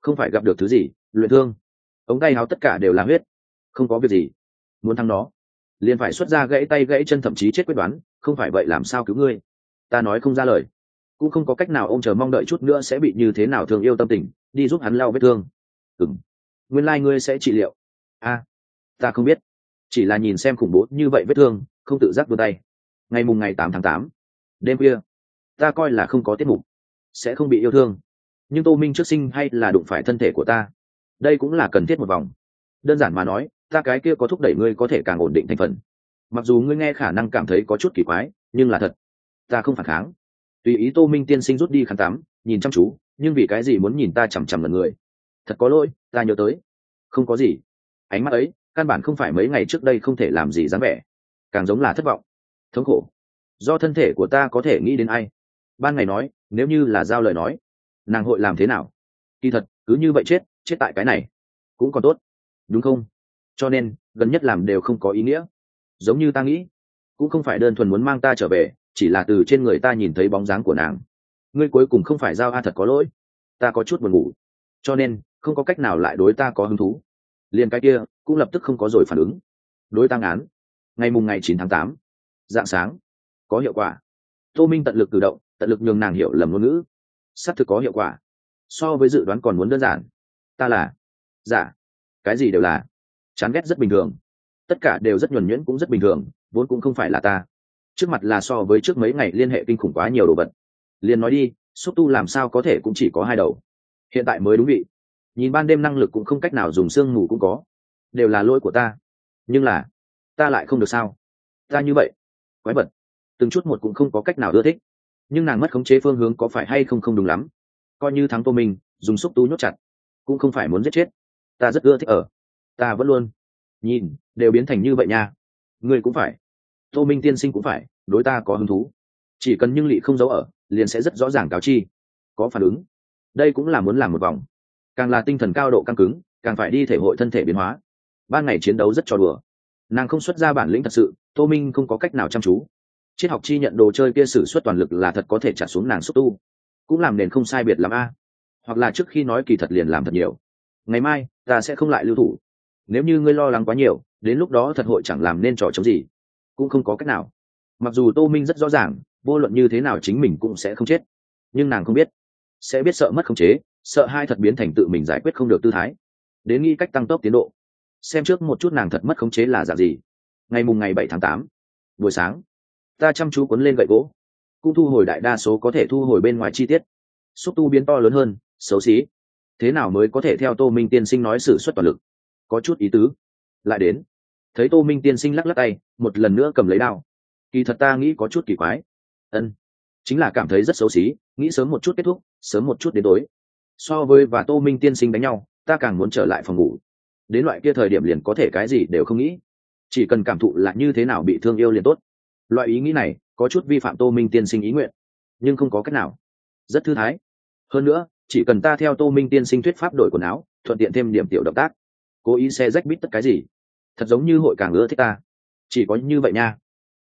Không phải gặp được thứ gì, luyện thương ống tay háo tất cả đều là huyết. Không có việc gì. Muốn thắng nó, liền phải xuất ra gãy tay gãy chân thậm chí chết quyết đoán, không phải vậy làm sao cứu ngươi? Ta nói không ra lời. Cũng không có cách nào ông chờ mong đợi chút nữa sẽ bị như thế nào thương yêu tâm tình, đi giúp hắn lau vết thương. Ừng nguyên lai、like、ngươi sẽ trị liệu. A. À, ta không biết. Chỉ là nhìn xem khủng bố như vậy vết thương, không tự giác vươn tay. Ngày mùng ngày tám tháng tám, đêm khuya, ta coi là không có tiết mục, sẽ không bị yêu thương. Nhưng tô minh trước sinh hay là đụng phải thân thể của ta? Đây cũng là cần thiết một vòng. Đơn giản mà nói, ta cái kia có thúc đẩy ngươi có thể càng ổn định thành phần. Mặc dù ngươi nghe khả năng cảm thấy có chút kỳ quái, nhưng là thật. Ta không phản kháng. Tùy ý tô minh tiên sinh rút đi khăn tắm, nhìn chăm chú, nhưng vì cái gì muốn nhìn ta chằm chằm lần người? Thật có lỗi, ta nhớ tới. Không có gì. Ánh mắt ấy, căn bản không phải mấy ngày trước đây không thể làm gì dáng vẻ. Càng giống là thất vọng. Thống khổ. Do thân thể của ta có thể nghĩ đến ai? Ban ngày nói, nếu như là giao lời nói, nàng hội làm thế nào? Kỳ thật, cứ như vậy chết chết tại cái này cũng còn tốt, đúng không? Cho nên, gần nhất làm đều không có ý nghĩa. Giống như ta nghĩ, cũng không phải đơn thuần muốn mang ta trở về, chỉ là từ trên người ta nhìn thấy bóng dáng của nàng. Ngươi cuối cùng không phải giao a thật có lỗi. Ta có chút buồn ngủ. Cho nên, không có cách nào lại đối ta có hứng thú. Liền cái kia, cũng lập tức không có rồi phản ứng. Đối tăng án ngày mùng ngày chín tháng tám, dạng sáng, có hiệu quả. Tô minh tận lực cử động, tận lực nhường nàng hiểu lầm ngôn ngữ. Xác thực có hiệu quả. So với dự đoán còn muốn đơn giản ta là. Giả dạ. cái gì đều là. Chán ghét rất bình thường. Tất cả đều rất nhuần nhuyễn cũng rất bình thường, vốn cũng không phải là ta. Trước mặt là so với trước mấy ngày liên hệ kinh khủng quá nhiều đồ vật. Liền nói đi, xúc tu làm sao có thể cũng chỉ có hai đầu. Hiện tại mới đúng vị. Nhìn ban đêm năng lực cũng không cách nào dùng sương mù cũng có. Đều là lỗi của ta. Nhưng là, ta lại không được sao? Ta như vậy. Quái vật. Từng chút một cũng không có cách nào ưa thích. Nhưng nàng mất khống chế phương hướng có phải hay không không đúng lắm. Coi như thắng tô minh, dùng xúc tu nhốt chặt cũng không phải muốn giết chết. Ta rất ưa thích ở. Ta vẫn luôn. Nhìn, đều biến thành như vậy nha. Ngươi cũng phải. Tô minh tiên sinh cũng phải, đối ta có hứng thú. Chỉ cần nhưng lị không giấu ở, liền sẽ rất rõ ràng cáo chi. Có phản ứng. Đây cũng là muốn làm một vòng. Càng là tinh thần cao độ căng cứng, càng phải đi thể hội thân thể biến hóa. Ban ngày chiến đấu rất trò đùa. Nàng không xuất ra bản lĩnh thật sự, tô minh không có cách nào chăm chú. Triết học chi nhận đồ chơi kia sử xuất toàn lực là thật có thể trả xuống nàng xúc tu. Cũng làm nền không sai biệt lắm a hoặc là trước khi nói kỳ thật liền làm thật nhiều. Ngày mai, ta sẽ không lại lưu thủ. Nếu như ngươi lo lắng quá nhiều, đến lúc đó thật hội chẳng làm nên trò chống gì. Cũng không có cách nào. Mặc dù tô minh rất rõ ràng, vô luận như thế nào chính mình cũng sẽ không chết. Nhưng nàng không biết. Sẽ biết sợ mất khống chế, sợ hai thật biến thành tự mình giải quyết không được tư thái. Đến nghĩ cách tăng tốc tiến độ. Xem trước một chút nàng thật mất khống chế là dạng gì. Ngày mùng ngày bảy tháng tám, buổi sáng, ta chăm chú cuốn lên gậy gỗ. Cũng thu hồi đại đa số có thể thu hồi bên ngoài chi tiết. Xúc tu biến to lớn hơn xấu xí. Thế nào mới có thể theo tô minh tiên sinh nói xử suất toàn lực? Có chút ý tứ. Lại đến. Thấy tô minh tiên sinh lắc lắc tay, một lần nữa cầm lấy đao. Kỳ thật ta nghĩ có chút kỳ quái. Ân. Chính là cảm thấy rất xấu xí, nghĩ sớm một chút kết thúc, sớm một chút đến tối. So với và tô minh tiên sinh đánh nhau, ta càng muốn trở lại phòng ngủ. Đến loại kia thời điểm liền có thể cái gì đều không nghĩ. Chỉ cần cảm thụ là như thế nào bị thương yêu liền tốt. Loại ý nghĩ này, có chút vi phạm tô minh tiên sinh ý nguyện. Nhưng không có cách nào. Rất thư thái. Hơn nữa chỉ cần ta theo tô minh tiên sinh thuyết pháp đổi quần áo, thuận tiện thêm điểm tiểu động tác. Cố ý xe rách bít tất cái gì? Thật giống như hội càng ưa thích ta. Chỉ có như vậy nha.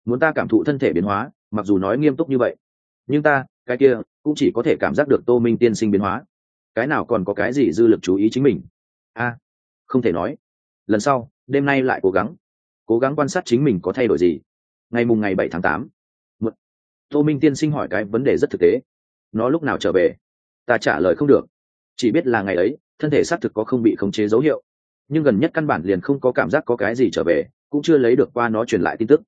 Muốn ta cảm thụ thân thể biến hóa, mặc dù nói nghiêm túc như vậy, nhưng ta, cái kia, cũng chỉ có thể cảm giác được tô minh tiên sinh biến hóa. Cái nào còn có cái gì dư lực chú ý chính mình? A, không thể nói. Lần sau, đêm nay lại cố gắng. Cố gắng quan sát chính mình có thay đổi gì. Ngày mùng ngày bảy tháng tám. Tô minh tiên sinh hỏi cái vấn đề rất thực tế. Nó lúc nào trở về? Ta trả lời không được. Chỉ biết là ngày ấy, thân thể xác thực có không bị khống chế dấu hiệu. Nhưng gần nhất căn bản liền không có cảm giác có cái gì trở về, cũng chưa lấy được qua nó truyền lại tin tức.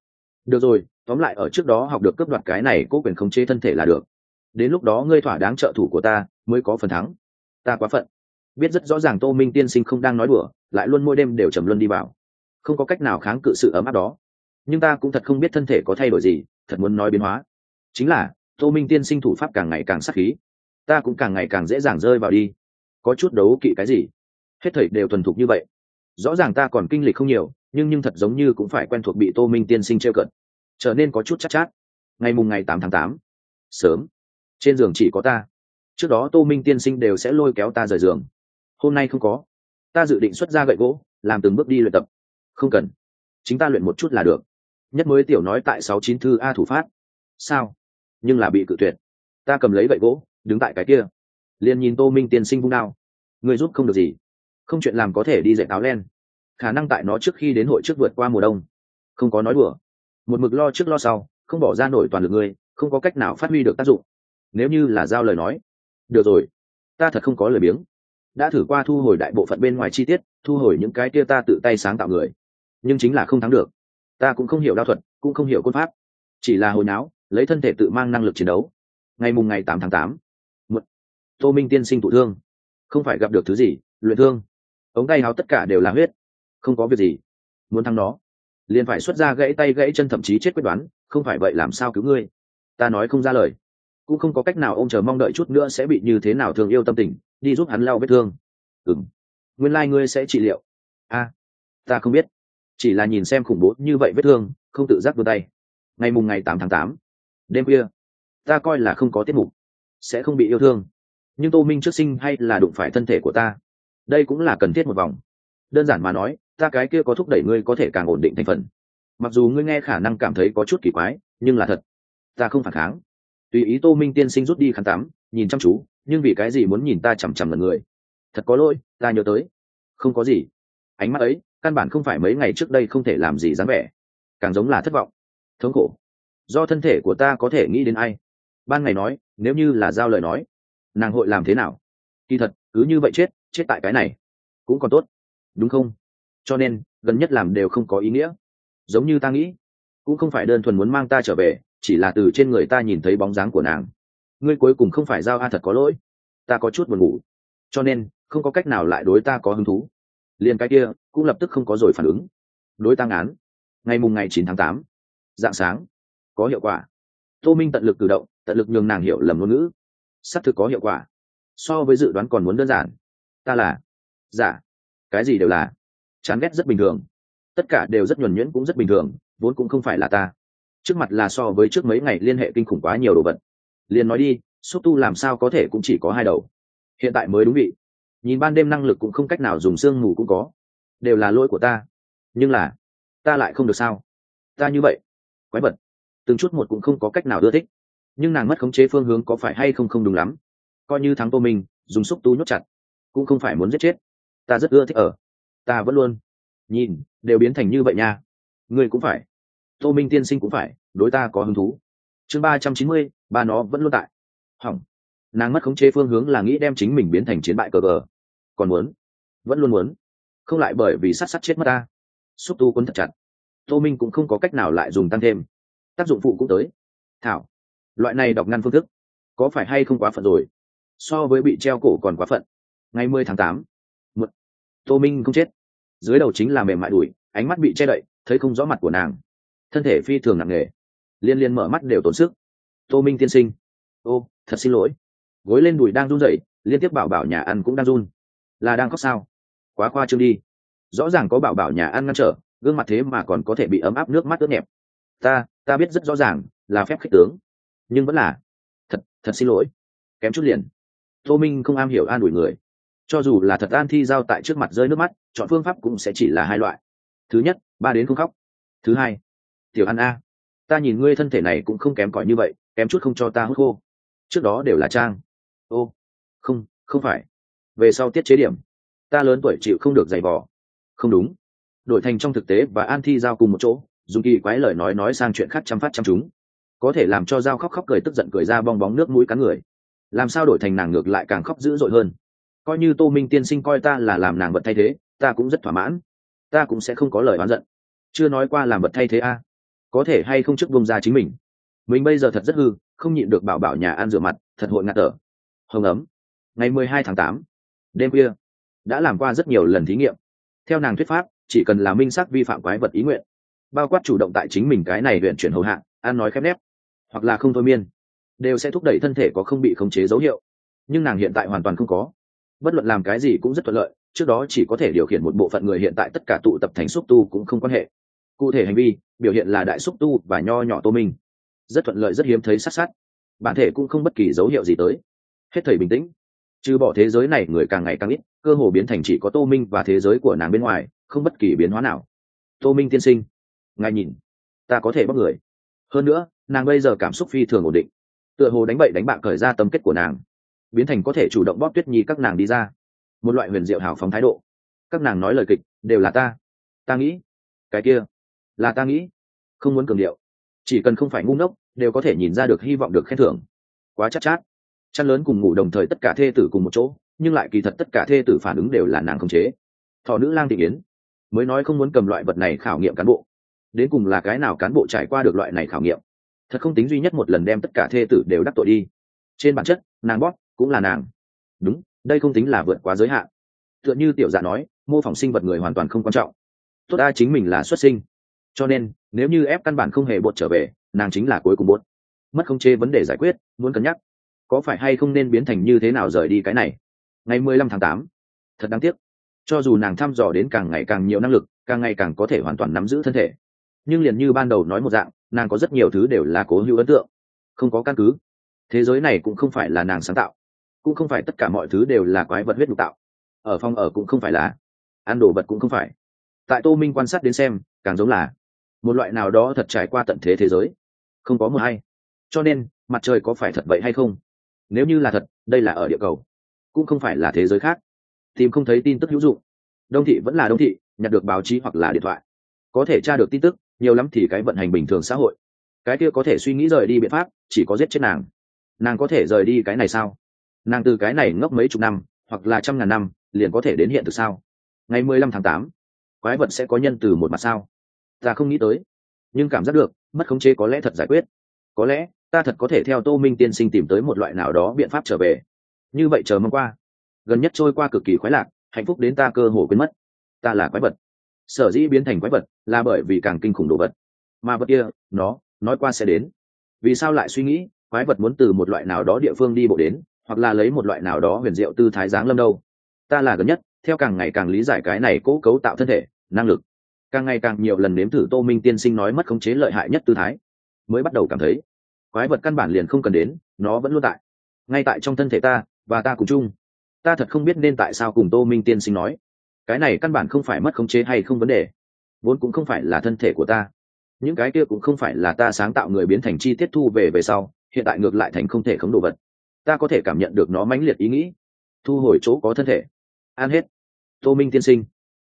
Được rồi, tóm lại ở trước đó học được cấp đoạt cái này cố quyền khống chế thân thể là được. Đến lúc đó ngươi thỏa đáng trợ thủ của ta, mới có phần thắng. Ta quá phận. Biết rất rõ ràng tô minh tiên sinh không đang nói đùa, lại luôn mỗi đêm đều trầm luân đi vào. Không có cách nào kháng cự sự ấm áp đó. Nhưng ta cũng thật không biết thân thể có thay đổi gì, thật muốn nói biến hóa. Chính là, tô minh tiên sinh thủ pháp càng ngày càng sắc khí ta cũng càng ngày càng dễ dàng rơi vào đi. Có chút đấu kỵ cái gì? Hết thảy đều thuần thục như vậy. Rõ ràng ta còn kinh lịch không nhiều nhưng nhưng thật giống như cũng phải quen thuộc bị tô minh tiên sinh trêu cận. Trở nên có chút chắc chát, chát. Ngày mùng ngày tám tháng tám. Sớm. Trên giường chỉ có ta. Trước đó tô minh tiên sinh đều sẽ lôi kéo ta rời giường. Hôm nay không có. Ta dự định xuất ra gậy gỗ làm từng bước đi luyện tập. Không cần. Chính ta luyện một chút là được. Nhất mới tiểu nói tại sáu chín thư a thủ phát. Sao? Nhưng là bị cự tuyệt. Ta cầm lấy gậy gỗ đứng tại cái kia. Liền nhìn tô minh tiên sinh vung đao. Người giúp không được gì. Không chuyện làm có thể đi dạy táo len. Khả năng tại nó trước khi đến hội trước vượt qua mùa đông. Không có nói đùa. Một mực lo trước lo sau, không bỏ ra nổi toàn lực ngươi không có cách nào phát huy được tác dụng. Nếu như là giao lời nói. Được rồi. Ta thật không có lời biếng. Đã thử qua thu hồi đại bộ phận bên ngoài chi tiết, thu hồi những cái kia ta tự tay sáng tạo người. Nhưng chính là không thắng được. Ta cũng không hiểu đao thuật, cũng không hiểu quân pháp. Chỉ là hồi não lấy thân thể tự mang năng lực chiến đấu. Ngày mùng ngày tám tháng tám tô minh tiên sinh thụ thương. Không phải gặp được thứ gì, luyện thương. Ống tay háo tất cả đều là huyết. Không có việc gì. Muốn thắng nó, liền phải xuất ra gãy tay gãy chân thậm chí chết quyết đoán, không phải vậy làm sao cứu ngươi? Ta nói không ra lời. Cũng không có cách nào ông chờ mong đợi chút nữa sẽ bị như thế nào thường yêu tâm tình, đi giúp hắn lau vết thương. Ừng nguyên lai、like、ngươi sẽ trị liệu. A, ta không biết. Chỉ là nhìn xem khủng bố như vậy vết thương, không tự giác vươn tay. Ngày mùng ngày tám tháng tám, đêm khuya, ta coi là không có tiết mục, sẽ không bị yêu thương nhưng tô minh trước sinh hay là đụng phải thân thể của ta? Đây cũng là cần thiết một vòng. Đơn giản mà nói, ta cái kia có thúc đẩy ngươi có thể càng ổn định thành phần. Mặc dù ngươi nghe khả năng cảm thấy có chút kỳ quái, nhưng là thật. Ta không phản kháng. Tùy ý tô minh tiên sinh rút đi khăn tắm, nhìn chăm chú, nhưng vì cái gì muốn nhìn ta chằm chằm lần người? Thật có lỗi, ta nhớ tới. Không có gì. Ánh mắt ấy, căn bản không phải mấy ngày trước đây không thể làm gì dám vẻ. Càng giống là thất vọng. Thống khổ. Do thân thể của ta có thể nghĩ đến ai? Ban ngày nói, nếu như là giao lời nói nàng hội làm thế nào? Kỳ thật, cứ như vậy chết chết tại cái này cũng còn tốt, đúng không? Cho nên, gần nhất làm đều không có ý nghĩa. Giống như ta nghĩ, cũng không phải đơn thuần muốn mang ta trở về, chỉ là từ trên người ta nhìn thấy bóng dáng của nàng. Ngươi cuối cùng không phải giao a thật có lỗi. Ta có chút buồn ngủ. Cho nên, không có cách nào lại đối ta có hứng thú. Liền cái kia, cũng lập tức không có rồi phản ứng. Đối tăng án ngày mùng ngày chín tháng tám, dạng sáng, có hiệu quả. Tô minh tận lực cử động, tận lực nhường nàng hiểu lầm ngôn ngữ xác thực có hiệu quả. So với dự đoán còn muốn đơn giản. Ta là, giả. Cái gì đều là. Chán ghét rất bình thường. Tất cả đều rất nhuần nhuyễn cũng rất bình thường, vốn cũng không phải là ta. Trước mặt là so với trước mấy ngày liên hệ kinh khủng quá nhiều đồ vật. Liền nói đi, xúc tu làm sao có thể cũng chỉ có hai đầu. Hiện tại mới đúng vị. Nhìn ban đêm năng lực cũng không cách nào dùng sương mù cũng có. Đều là lỗi của ta. Nhưng là, ta lại không được sao? Ta như vậy. Quái vật. Từng chút một cũng không có cách nào ưa thích nhưng nàng mất khống chế phương hướng có phải hay không không đúng lắm. Coi như thắng tô minh, dùng xúc tu nhốt chặt, cũng không phải muốn giết chết. Ta rất ưa thích ở. Ta vẫn luôn. Nhìn, đều biến thành như vậy nha. Ngươi cũng phải. Tô minh tiên sinh cũng phải, đối ta có hứng thú. Chương ba trăm chín mươi, ba nó vẫn luôn tại. Hỏng. Nàng mất khống chế phương hướng là nghĩ đem chính mình biến thành chiến bại cờ cờ. Còn muốn? Vẫn luôn muốn. Không lại bởi vì sát sát chết mất ta. Xúc tu quấn thật chặt. Tô minh cũng không có cách nào lại dùng tăng thêm. Tác dụng phụ cũng tới. Thảo loại này đọc ngăn phương thức, có phải hay không quá phận rồi? So với bị treo cổ còn quá phận. Ngày mười tháng tám một tô minh không chết. Dưới đầu chính là mềm mại đùi, ánh mắt bị che đậy, thấy không rõ mặt của nàng. Thân thể phi thường nặng nề. Liên liên mở mắt đều tốn sức. Tô minh tiên sinh. Ô, thật xin lỗi. Gối lên đùi đang run rẩy, liên tiếp bảo bảo nhà ăn cũng đang run. Là đang khóc sao? Quá khoa trương đi. Rõ ràng có bảo bảo nhà ăn ngăn trở, gương mặt thế mà còn có thể bị ấm áp nước mắt ướt nhẹp. Ta ta biết rất rõ ràng, là phép khích tướng nhưng vẫn là, thật thật xin lỗi, kém chút liền. Tô minh không am hiểu an ủi người. Cho dù là thật an thi giao tại trước mặt rơi nước mắt, chọn phương pháp cũng sẽ chỉ là hai loại. Thứ nhất, ba đến không khóc. Thứ hai, tiểu an a, ta nhìn ngươi thân thể này cũng không kém cỏi như vậy, kém chút không cho ta hút khô. Trước đó đều là trang. Ô, không không phải. Về sau tiết chế điểm. Ta lớn tuổi chịu không được giày vò. Không đúng. Đổi thành trong thực tế và an thi giao cùng một chỗ, dùng kỳ quái lời nói nói sang chuyện khác chăm phát chăm chúng có thể làm cho dao khóc khóc cười tức giận cười ra bong bóng nước mũi cắn người. Làm sao đổi thành nàng ngược lại càng khóc dữ dội hơn? Coi như tô minh tiên sinh coi ta là làm nàng vật thay thế, ta cũng rất thỏa mãn. Ta cũng sẽ không có lời oán giận. Chưa nói qua làm vật thay thế a. Có thể hay không trước bông ra chính mình? Mình bây giờ thật rất hư, không nhịn được bảo bảo nhà ăn rửa mặt, thật hội ngạt tở hồng ấm. Ngày mười hai tháng tám, đêm khuya, đã làm qua rất nhiều lần thí nghiệm. Theo nàng thuyết pháp, chỉ cần là minh sắc vi phạm quái vật ý nguyện, bao quát chủ động tại chính mình cái này luyện chuyển hầu hạ, ăn nói khép nép hoặc là không thôi miên, đều sẽ thúc đẩy thân thể có không bị khống chế dấu hiệu. Nhưng nàng hiện tại hoàn toàn không có. Bất luận làm cái gì cũng rất thuận lợi, trước đó chỉ có thể điều khiển một bộ phận người hiện tại tất cả tụ tập thành xúc tu cũng không quan hệ. Cụ thể hành vi, biểu hiện là đại xúc tu và nho nhỏ tô minh. Rất thuận lợi, rất hiếm thấy sát sát. Bản thể cũng không bất kỳ dấu hiệu gì tới. Hết thời bình tĩnh. Trừ bỏ thế giới này, người càng ngày càng ít, cơ hồ biến thành chỉ có tô minh và thế giới của nàng bên ngoài, không bất kỳ biến hóa nào. Tô minh tiên sinh, ngài nhìn, ta có thể bóc người. Hơn nữa nàng bây giờ cảm xúc phi thường ổn định. Tựa hồ đánh bậy đánh bạc khởi ra tâm kết của nàng biến thành có thể chủ động bóp tuyết nhi các nàng đi ra. Một loại huyền diệu hào phóng thái độ. Các nàng nói lời kịch đều là ta. Ta nghĩ cái kia là ta nghĩ. Không muốn cường điệu. Chỉ cần không phải ngu ngốc đều có thể nhìn ra được hy vọng được khen thưởng. Quá chắc chát, chát. Chăn lớn cùng ngủ đồng thời tất cả thê tử cùng một chỗ nhưng lại kỳ thật tất cả thê tử phản ứng đều là nàng không chế. Thọ nữ lang thị yến mới nói không muốn cầm loại vật này khảo nghiệm cán bộ. Đến cùng là cái nào cán bộ trải qua được loại này khảo nghiệm? Thật không tính duy nhất một lần đem tất cả thê tử đều đắc tội đi. Trên bản chất, nàng bóp cũng là nàng. Đúng, đây không tính là vượt quá giới hạn. Tựa như tiểu dạ nói, mô phỏng sinh vật người hoàn toàn không quan trọng. Tốt đa chính mình là xuất sinh. Cho nên, nếu như ép căn bản không hề bột trở về, nàng chính là cuối cùng bột. Mất không chê vấn đề giải quyết, muốn cân nhắc. Có phải hay không nên biến thành như thế nào rời đi cái này? Ngày mười lăm tháng tám. Thật đáng tiếc. Cho dù nàng thăm dò đến càng ngày càng nhiều năng lực, càng ngày càng có thể hoàn toàn nắm giữ thân thể. Nhưng liền như ban đầu nói một dạng nàng có rất nhiều thứ đều là cố hữu ấn tượng, không có căn cứ. Thế giới này cũng không phải là nàng sáng tạo, cũng không phải tất cả mọi thứ đều là quái vật huyết nhục tạo. Ở phòng ở cũng không phải là, ăn đồ vật cũng không phải. Tại tô minh quan sát đến xem, càng giống là một loại nào đó thật trải qua tận thế thế giới, không có một hay. Cho nên, mặt trời có phải thật vậy hay không? Nếu như là thật, đây là ở địa cầu, cũng không phải là thế giới khác. Tìm không thấy tin tức hữu dụng. Đông thị vẫn là đông thị, nhặt được báo chí hoặc là điện thoại. Có thể tra được tin tức nhiều lắm thì cái vận hành bình thường xã hội. Cái kia có thể suy nghĩ rời đi biện pháp, chỉ có giết chết nàng. Nàng có thể rời đi cái này sao? Nàng từ cái này ngốc mấy chục năm, hoặc là trăm ngàn năm, liền có thể đến hiện thực sao? Ngày mười lăm tháng tám, quái vật sẽ có nhân từ một mặt sao? Ta không nghĩ tới. Nhưng cảm giác được mất khống chế có lẽ thật giải quyết. Có lẽ, ta thật có thể theo tô minh tiên sinh tìm tới một loại nào đó biện pháp trở về. Như vậy chờ mong qua. Gần nhất trôi qua cực kỳ khoái lạc, hạnh phúc đến ta cơ hồ quên mất. Ta là quái vật sở dĩ biến thành quái vật là bởi vì càng kinh khủng đồ vật. Mà vật kia, nó, nói qua sẽ đến. Vì sao lại suy nghĩ, quái vật muốn từ một loại nào đó địa phương đi bộ đến, hoặc là lấy một loại nào đó huyền diệu tư thái giáng lâm đâu? Ta là gần nhất, theo càng ngày càng lý giải cái này cố cấu tạo thân thể, năng lực. Càng ngày càng nhiều lần nếm thử tô minh tiên sinh nói mất khống chế lợi hại nhất tư thái, mới bắt đầu cảm thấy, quái vật căn bản liền không cần đến, nó vẫn luôn tại. Ngay tại trong thân thể ta, và ta cùng chung. Ta thật không biết nên tại sao cùng tô minh tiên sinh nói cái này căn bản không phải mất khống chế hay không vấn đề, vốn cũng không phải là thân thể của ta. Những cái kia cũng không phải là ta sáng tạo người biến thành chi tiết thu về về sau, hiện tại ngược lại thành không thể khống đồ vật. Ta có thể cảm nhận được nó mãnh liệt ý nghĩ. Thu hồi chỗ có thân thể. An hết. Tô minh tiên sinh.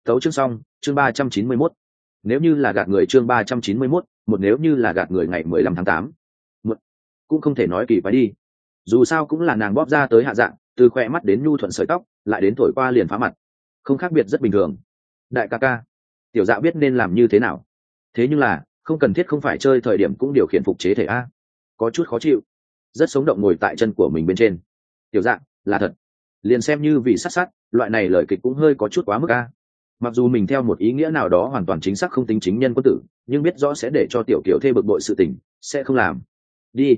Tấu chương xong, chương ba trăm chín mươi mốt. Nếu như là gạt người chương ba trăm chín mươi mốt, một nếu như là gạt người ngày mười lăm tháng tám, một cũng không thể nói kỳ quái đi. Dù sao cũng là nàng bóp ra tới hạ dạng, từ khoe mắt đến nhu thuận sợi tóc, lại đến thổi qua liền phá mặt không khác biệt rất bình thường. Đại ca ca, tiểu dạ biết nên làm như thế nào. Thế nhưng là, không cần thiết không phải chơi thời điểm cũng điều khiển phục chế thể a. Có chút khó chịu. Rất sống động ngồi tại chân của mình bên trên. Tiểu dạ là thật. Liền xem như vì sát sát, loại này lời kịch cũng hơi có chút quá mức a. Mặc dù mình theo một ý nghĩa nào đó hoàn toàn chính xác không tính chính nhân quân tử, nhưng biết rõ sẽ để cho tiểu kiểu thê bực bội sự tình, sẽ không làm. Đi.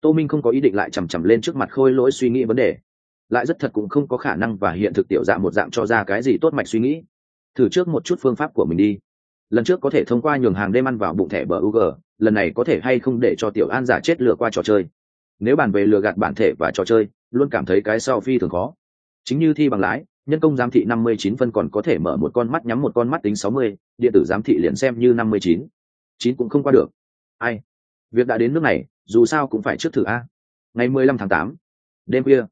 Tô minh không có ý định lại chằm chằm lên trước mặt khôi lỗi suy nghĩ vấn đề lại rất thật cũng không có khả năng và hiện thực tiểu dạng một dạng cho ra cái gì tốt mạch suy nghĩ. Thử trước một chút phương pháp của mình đi. Lần trước có thể thông qua nhường hàng đêm ăn vào bụng thẻ bờ ug lần này có thể hay không để cho tiểu an giả chết lừa qua trò chơi. Nếu bàn về lừa gạt bản thể và trò chơi, luôn cảm thấy cái sau phi thường khó. Chính như thi bằng lái nhân công giám thị năm mươi chín phân còn có thể mở một con mắt nhắm một con mắt tính sáu mươi, điện tử giám thị liền xem như năm mươi chín. Chín cũng không qua được. Ai? Việc đã đến nước này, dù sao cũng phải trước thử a. Ngày mười lăm tháng tám, đêm khuya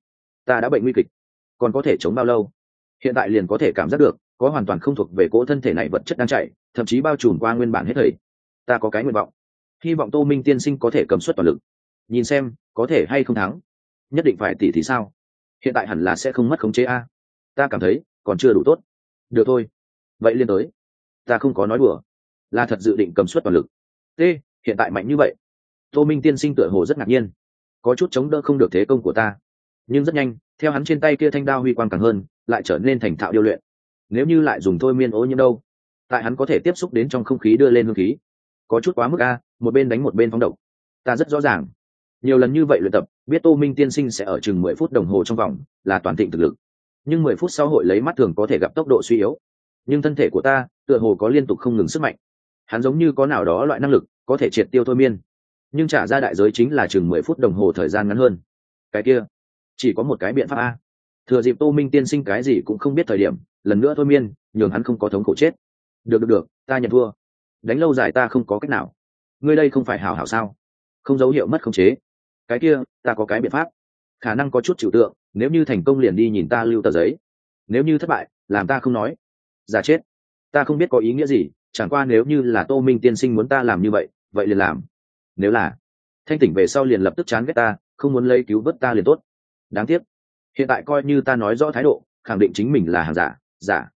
ta đã bệnh nguy kịch, còn có thể chống bao lâu? Hiện tại liền có thể cảm giác được, có hoàn toàn không thuộc về cỗ thân thể này vật chất đang chạy, thậm chí bao trùm qua nguyên bản hết thầy ta có cái nguyện vọng. Hy vọng tô minh tiên sinh có thể cầm suất toàn lực. Nhìn xem, có thể hay không thắng. Nhất định phải tỉ thì sao? Hiện tại hẳn là sẽ không mất khống chế a. Ta cảm thấy, còn chưa đủ tốt. Được thôi. Vậy liên tới. Ta không có nói đùa. Là thật dự định cầm suất toàn lực. T, hiện tại mạnh như vậy. Tô minh tiên sinh tựa hồ rất ngạc nhiên. Có chút chống đỡ không được thế công của ta nhưng rất nhanh, theo hắn trên tay kia thanh đao huy quang càng hơn, lại trở nên thành thạo điêu luyện. Nếu như lại dùng thôi miên ô nhiễm đâu, tại hắn có thể tiếp xúc đến trong không khí đưa lên hương khí. Có chút quá mức a, một bên đánh một bên phóng độc. Ta rất rõ ràng. Nhiều lần như vậy luyện tập, biết tô minh tiên sinh sẽ ở chừng mười phút đồng hồ trong vòng, là toàn thịnh thực lực. Nhưng mười phút sau hội lấy mắt thường có thể gặp tốc độ suy yếu. Nhưng thân thể của ta, tựa hồ có liên tục không ngừng sức mạnh. Hắn giống như có nào đó loại năng lực, có thể triệt tiêu thôi miên. Nhưng trả ra đại giới chính là chừng mười phút đồng hồ thời gian ngắn hơn. Cái kia chỉ có một cái biện pháp a. Thừa dịp tô minh tiên sinh cái gì cũng không biết thời điểm, lần nữa thôi miên, nhường hắn không có thống khổ chết. Được được được, ta nhận thua. Đánh lâu dài ta không có cách nào. Ngươi đây không phải hảo hảo sao? Không dấu hiệu mất khống chế. Cái kia, ta có cái biện pháp. Khả năng có chút chịu tượng, nếu như thành công liền đi nhìn ta lưu tờ giấy. Nếu như thất bại, làm ta không nói. Giả chết. Ta không biết có ý nghĩa gì, chẳng qua nếu như là tô minh tiên sinh muốn ta làm như vậy vậy liền làm. Nếu là thanh tỉnh về sau liền lập tức chán ghét ta, không muốn lấy cứu vớt ta liền tốt đáng tiếc. Hiện tại coi như ta nói rõ thái độ, khẳng định chính mình là hàng giả giả.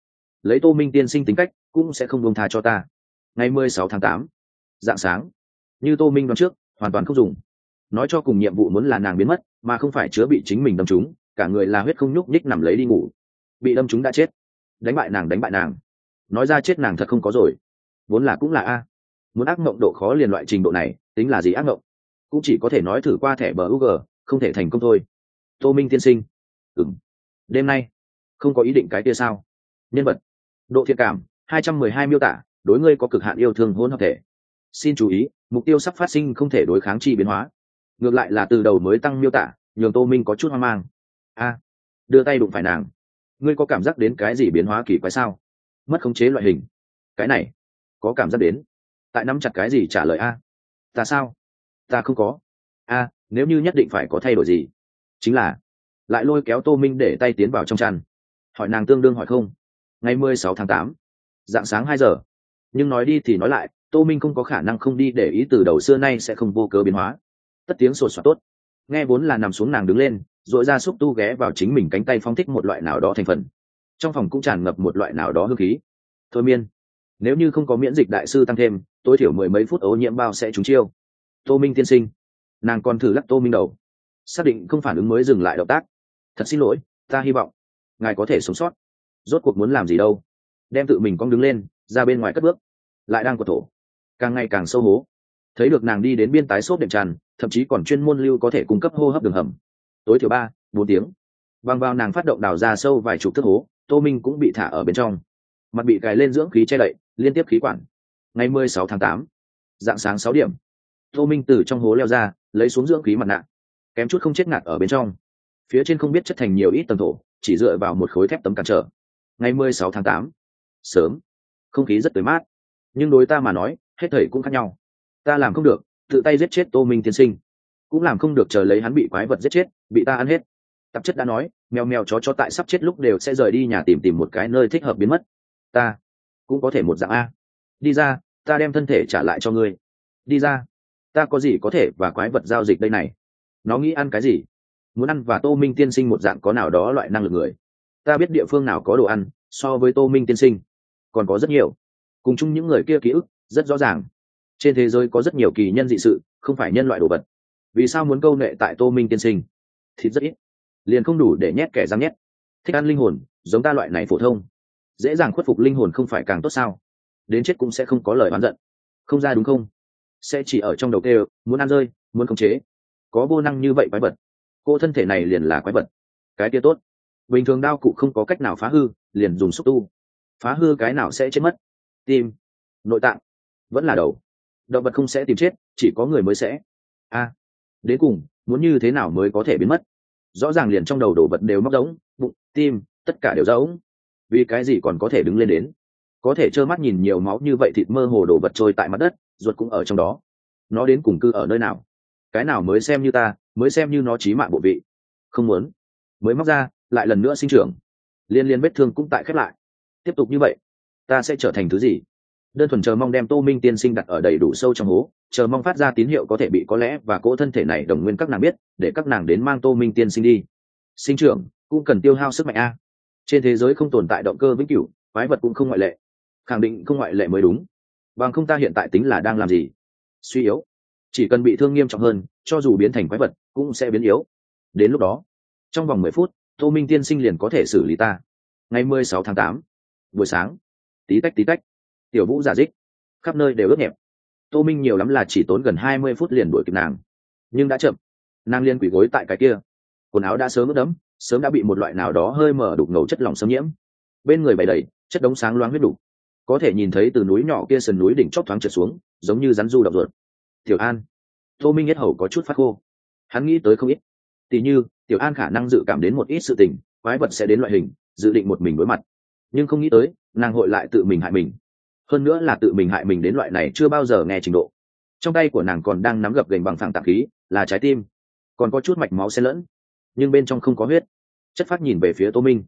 Lấy tô minh tiên sinh tính cách, cũng sẽ không buông tha cho ta. Ngày mười sáu tháng tám, dạng sáng. Như tô minh đoán trước, hoàn toàn không dùng. Nói cho cùng nhiệm vụ muốn là nàng biến mất, mà không phải chứa bị chính mình đâm trúng, cả người là huyết không nhúc nhích nằm lấy đi ngủ. Bị đâm trúng đã chết. Đánh bại nàng đánh bại nàng. Nói ra chết nàng thật không có rồi. Vốn là cũng là a. Muốn ác mộng độ khó liền loại trình độ này, tính là gì ác mộng? Cũng chỉ có thể nói thử qua thẻ bờ u g không thể thành công thôi tô minh tiên sinh. Ừng đêm nay, không có ý định cái kia sao? Nhân vật. Độ thiện cảm, hai trăm mười hai miêu tả, đối ngươi có cực hạn yêu thương hôn hợp thể. Xin chú ý, mục tiêu sắp phát sinh không thể đối kháng chi biến hóa. Ngược lại là từ đầu mới tăng miêu tả, nhường tô minh có chút hoang mang. A, đưa tay đụng phải nàng. Ngươi có cảm giác đến cái gì biến hóa kỳ quái sao? Mất khống chế loại hình. Cái này, có cảm giác đến. Tại nắm chặt cái gì trả lời a? Ta sao? Ta không có. A, nếu như nhất định phải có thay đổi gì? Chính là, lại lôi kéo tô minh để tay tiến vào trong chăn. Hỏi nàng tương đương hỏi không? Ngày mười sáu tháng tám, dạng sáng hai giờ. Nhưng nói đi thì nói lại, tô minh không có khả năng không đi để ý từ đầu xưa nay sẽ không vô cớ biến hóa. Tất tiếng sột soạt tốt. Nghe vốn là nằm xuống nàng đứng lên r ộ i ra xúc tu ghé vào chính mình cánh tay phóng thích một loại nào đó thành phần. Trong phòng cũng tràn ngập một loại nào đó hương khí. Thôi miên, nếu như không có miễn dịch đại sư tăng thêm, tối thiểu mười mấy phút ô nhiễm bao sẽ trúng chiêu. Tô minh tiên sinh, nàng còn thử lắc tô minh đầu xác định không phản ứng mới dừng lại động tác. Thật xin lỗi, ta hy vọng ngài có thể sống sót. Rốt cuộc muốn làm gì đâu? Đem tự mình cong đứng lên, ra bên ngoài cất bước. Lại đang của thổ. Càng ngày càng sâu hố. Thấy được nàng đi đến biên tái xốp đệm tràn, thậm chí còn chuyên môn lưu có thể cung cấp hô hấp đường hầm. Tối thiểu ba, bốn tiếng. Bằng vào nàng phát động đào ra sâu vài chục thước hố, tô minh cũng bị thả ở bên trong. Mặt bị cài lên dưỡng khí che đậy, liên tiếp khí quản. Ngày mười sáu tháng tám, dạng sáng sáu điểm, tô minh từ trong hố leo ra, lấy xuống dưỡng khí mặt nạ kém chút không chết ngạt ở bên trong. Phía trên không biết chất thành nhiều ít tầng thổ, chỉ dựa vào một khối thép tấm cản trở. Ngày mười sáu tháng tám, sớm. Không khí rất tới mát. Nhưng đối ta mà nói, hết thầy cũng khác nhau. Ta làm không được, tự tay giết chết tô minh tiên sinh. Cũng làm không được chờ lấy hắn bị quái vật giết chết, bị ta ăn hết. Tạp chất đã nói, mèo mèo chó chó tại sắp chết lúc đều sẽ rời đi nhà tìm tìm một cái nơi thích hợp biến mất. Ta cũng có thể một dạng a. Đi ra, ta đem thân thể trả lại cho ngươi. Đi ra, ta có gì có thể và quái vật giao dịch đây này? Nó nghĩ ăn cái gì? Muốn ăn và tô minh tiên sinh một dạng có nào đó loại năng lực người. Ta biết địa phương nào có đồ ăn, so với tô minh tiên sinh. Còn có rất nhiều. Cùng chung những người kia ký ức, rất rõ ràng. Trên thế giới có rất nhiều kỳ nhân dị sự, không phải nhân loại đồ vật. Vì sao muốn câu nệ tại tô minh tiên sinh? Thịt rất ít. Liền không đủ để nhét kẻ dám nhét. Thích ăn linh hồn, giống ta loại này phổ thông. Dễ dàng khuất phục linh hồn không phải càng tốt sao? Đến chết cũng sẽ không có lời oán giận. Không ra đúng không? Sẽ chỉ ở trong đầu tê muốn ăn rơi, muốn khống chế có vô năng như vậy quái vật. Cô thân thể này liền là quái vật. Cái kia tốt. Bình thường đao cụ không có cách nào phá hư, liền dùng xúc tu. Phá hư cái nào sẽ chết mất? Tim nội tạng. Vẫn là đầu. Động vật không sẽ tìm chết, chỉ có người mới sẽ. A. Đến cùng, muốn như thế nào mới có thể biến mất? Rõ ràng liền trong đầu đồ vật đều móc giống bụng, tim, tất cả đều giống vì cái gì còn có thể đứng lên đến? Có thể trơ mắt nhìn nhiều máu như vậy thịt mơ hồ đồ vật trôi tại mặt đất, ruột cũng ở trong đó. Nó đến cùng cư ở nơi nào? Cái nào mới xem như ta, mới xem như nó trí mạng bộ vị. Không muốn. Mới móc ra, lại lần nữa sinh trưởng. Liên liên vết thương cũng tại khép lại. Tiếp tục như vậy, ta sẽ trở thành thứ gì? Đơn thuần chờ mong đem tô minh tiên sinh đặt ở đầy đủ sâu trong hố, chờ mong phát ra tín hiệu có thể bị có lẽ và cỗ thân thể này đồng nguyên các nàng biết, để các nàng đến mang tô minh tiên sinh đi. Sinh trưởng cũng cần tiêu hao sức mạnh a. Trên thế giới không tồn tại động cơ vĩnh cửu, quái vật cũng không ngoại lệ. Khẳng định không ngoại lệ mới đúng. Bằng không ta hiện tại tính là đang làm gì? Suy yếu chỉ cần bị thương nghiêm trọng hơn, cho dù biến thành quái vật, cũng sẽ biến yếu. Đến lúc đó, trong vòng mười phút, tô minh tiên sinh liền có thể xử lý ta. Ngày mười sáu tháng tám, buổi sáng. Tí tách tí tách. Tiểu vũ giả dích. Khắp nơi đều ướt nhẹp. Tô minh nhiều lắm là chỉ tốn gần hai mươi phút liền đuổi kịp nàng. Nhưng đã chậm. Nàng liên quỷ gối tại cái kia. Quần áo đã sớm ướt đẫm, sớm đã bị một loại nào đó hơi mở đục ngầu chất lỏng xâm nhiễm. Bên người bày đầy, chất đống sáng loáng huyết đủ. Có thể nhìn thấy từ núi nhỏ kia sườn núi đỉnh chót thoáng trượt xuống, giống như rắn du động ruột tiểu an. Tô minh nhất hầu có chút phát khô. Hắn nghĩ tới không ít. Tỉ như, tiểu an khả năng dự cảm đến một ít sự tình, quái vật sẽ đến loại hình, dự định một mình đối mặt. Nhưng không nghĩ tới, nàng hội lại tự mình hại mình. Hơn nữa là tự mình hại mình đến loại này chưa bao giờ nghe trình độ. Trong tay của nàng còn đang nắm gập gành bằng thẳng tạp khí, là trái tim. Còn có chút mạch máu xen lẫn, nhưng bên trong không có huyết. Chất phát nhìn về phía tô minh.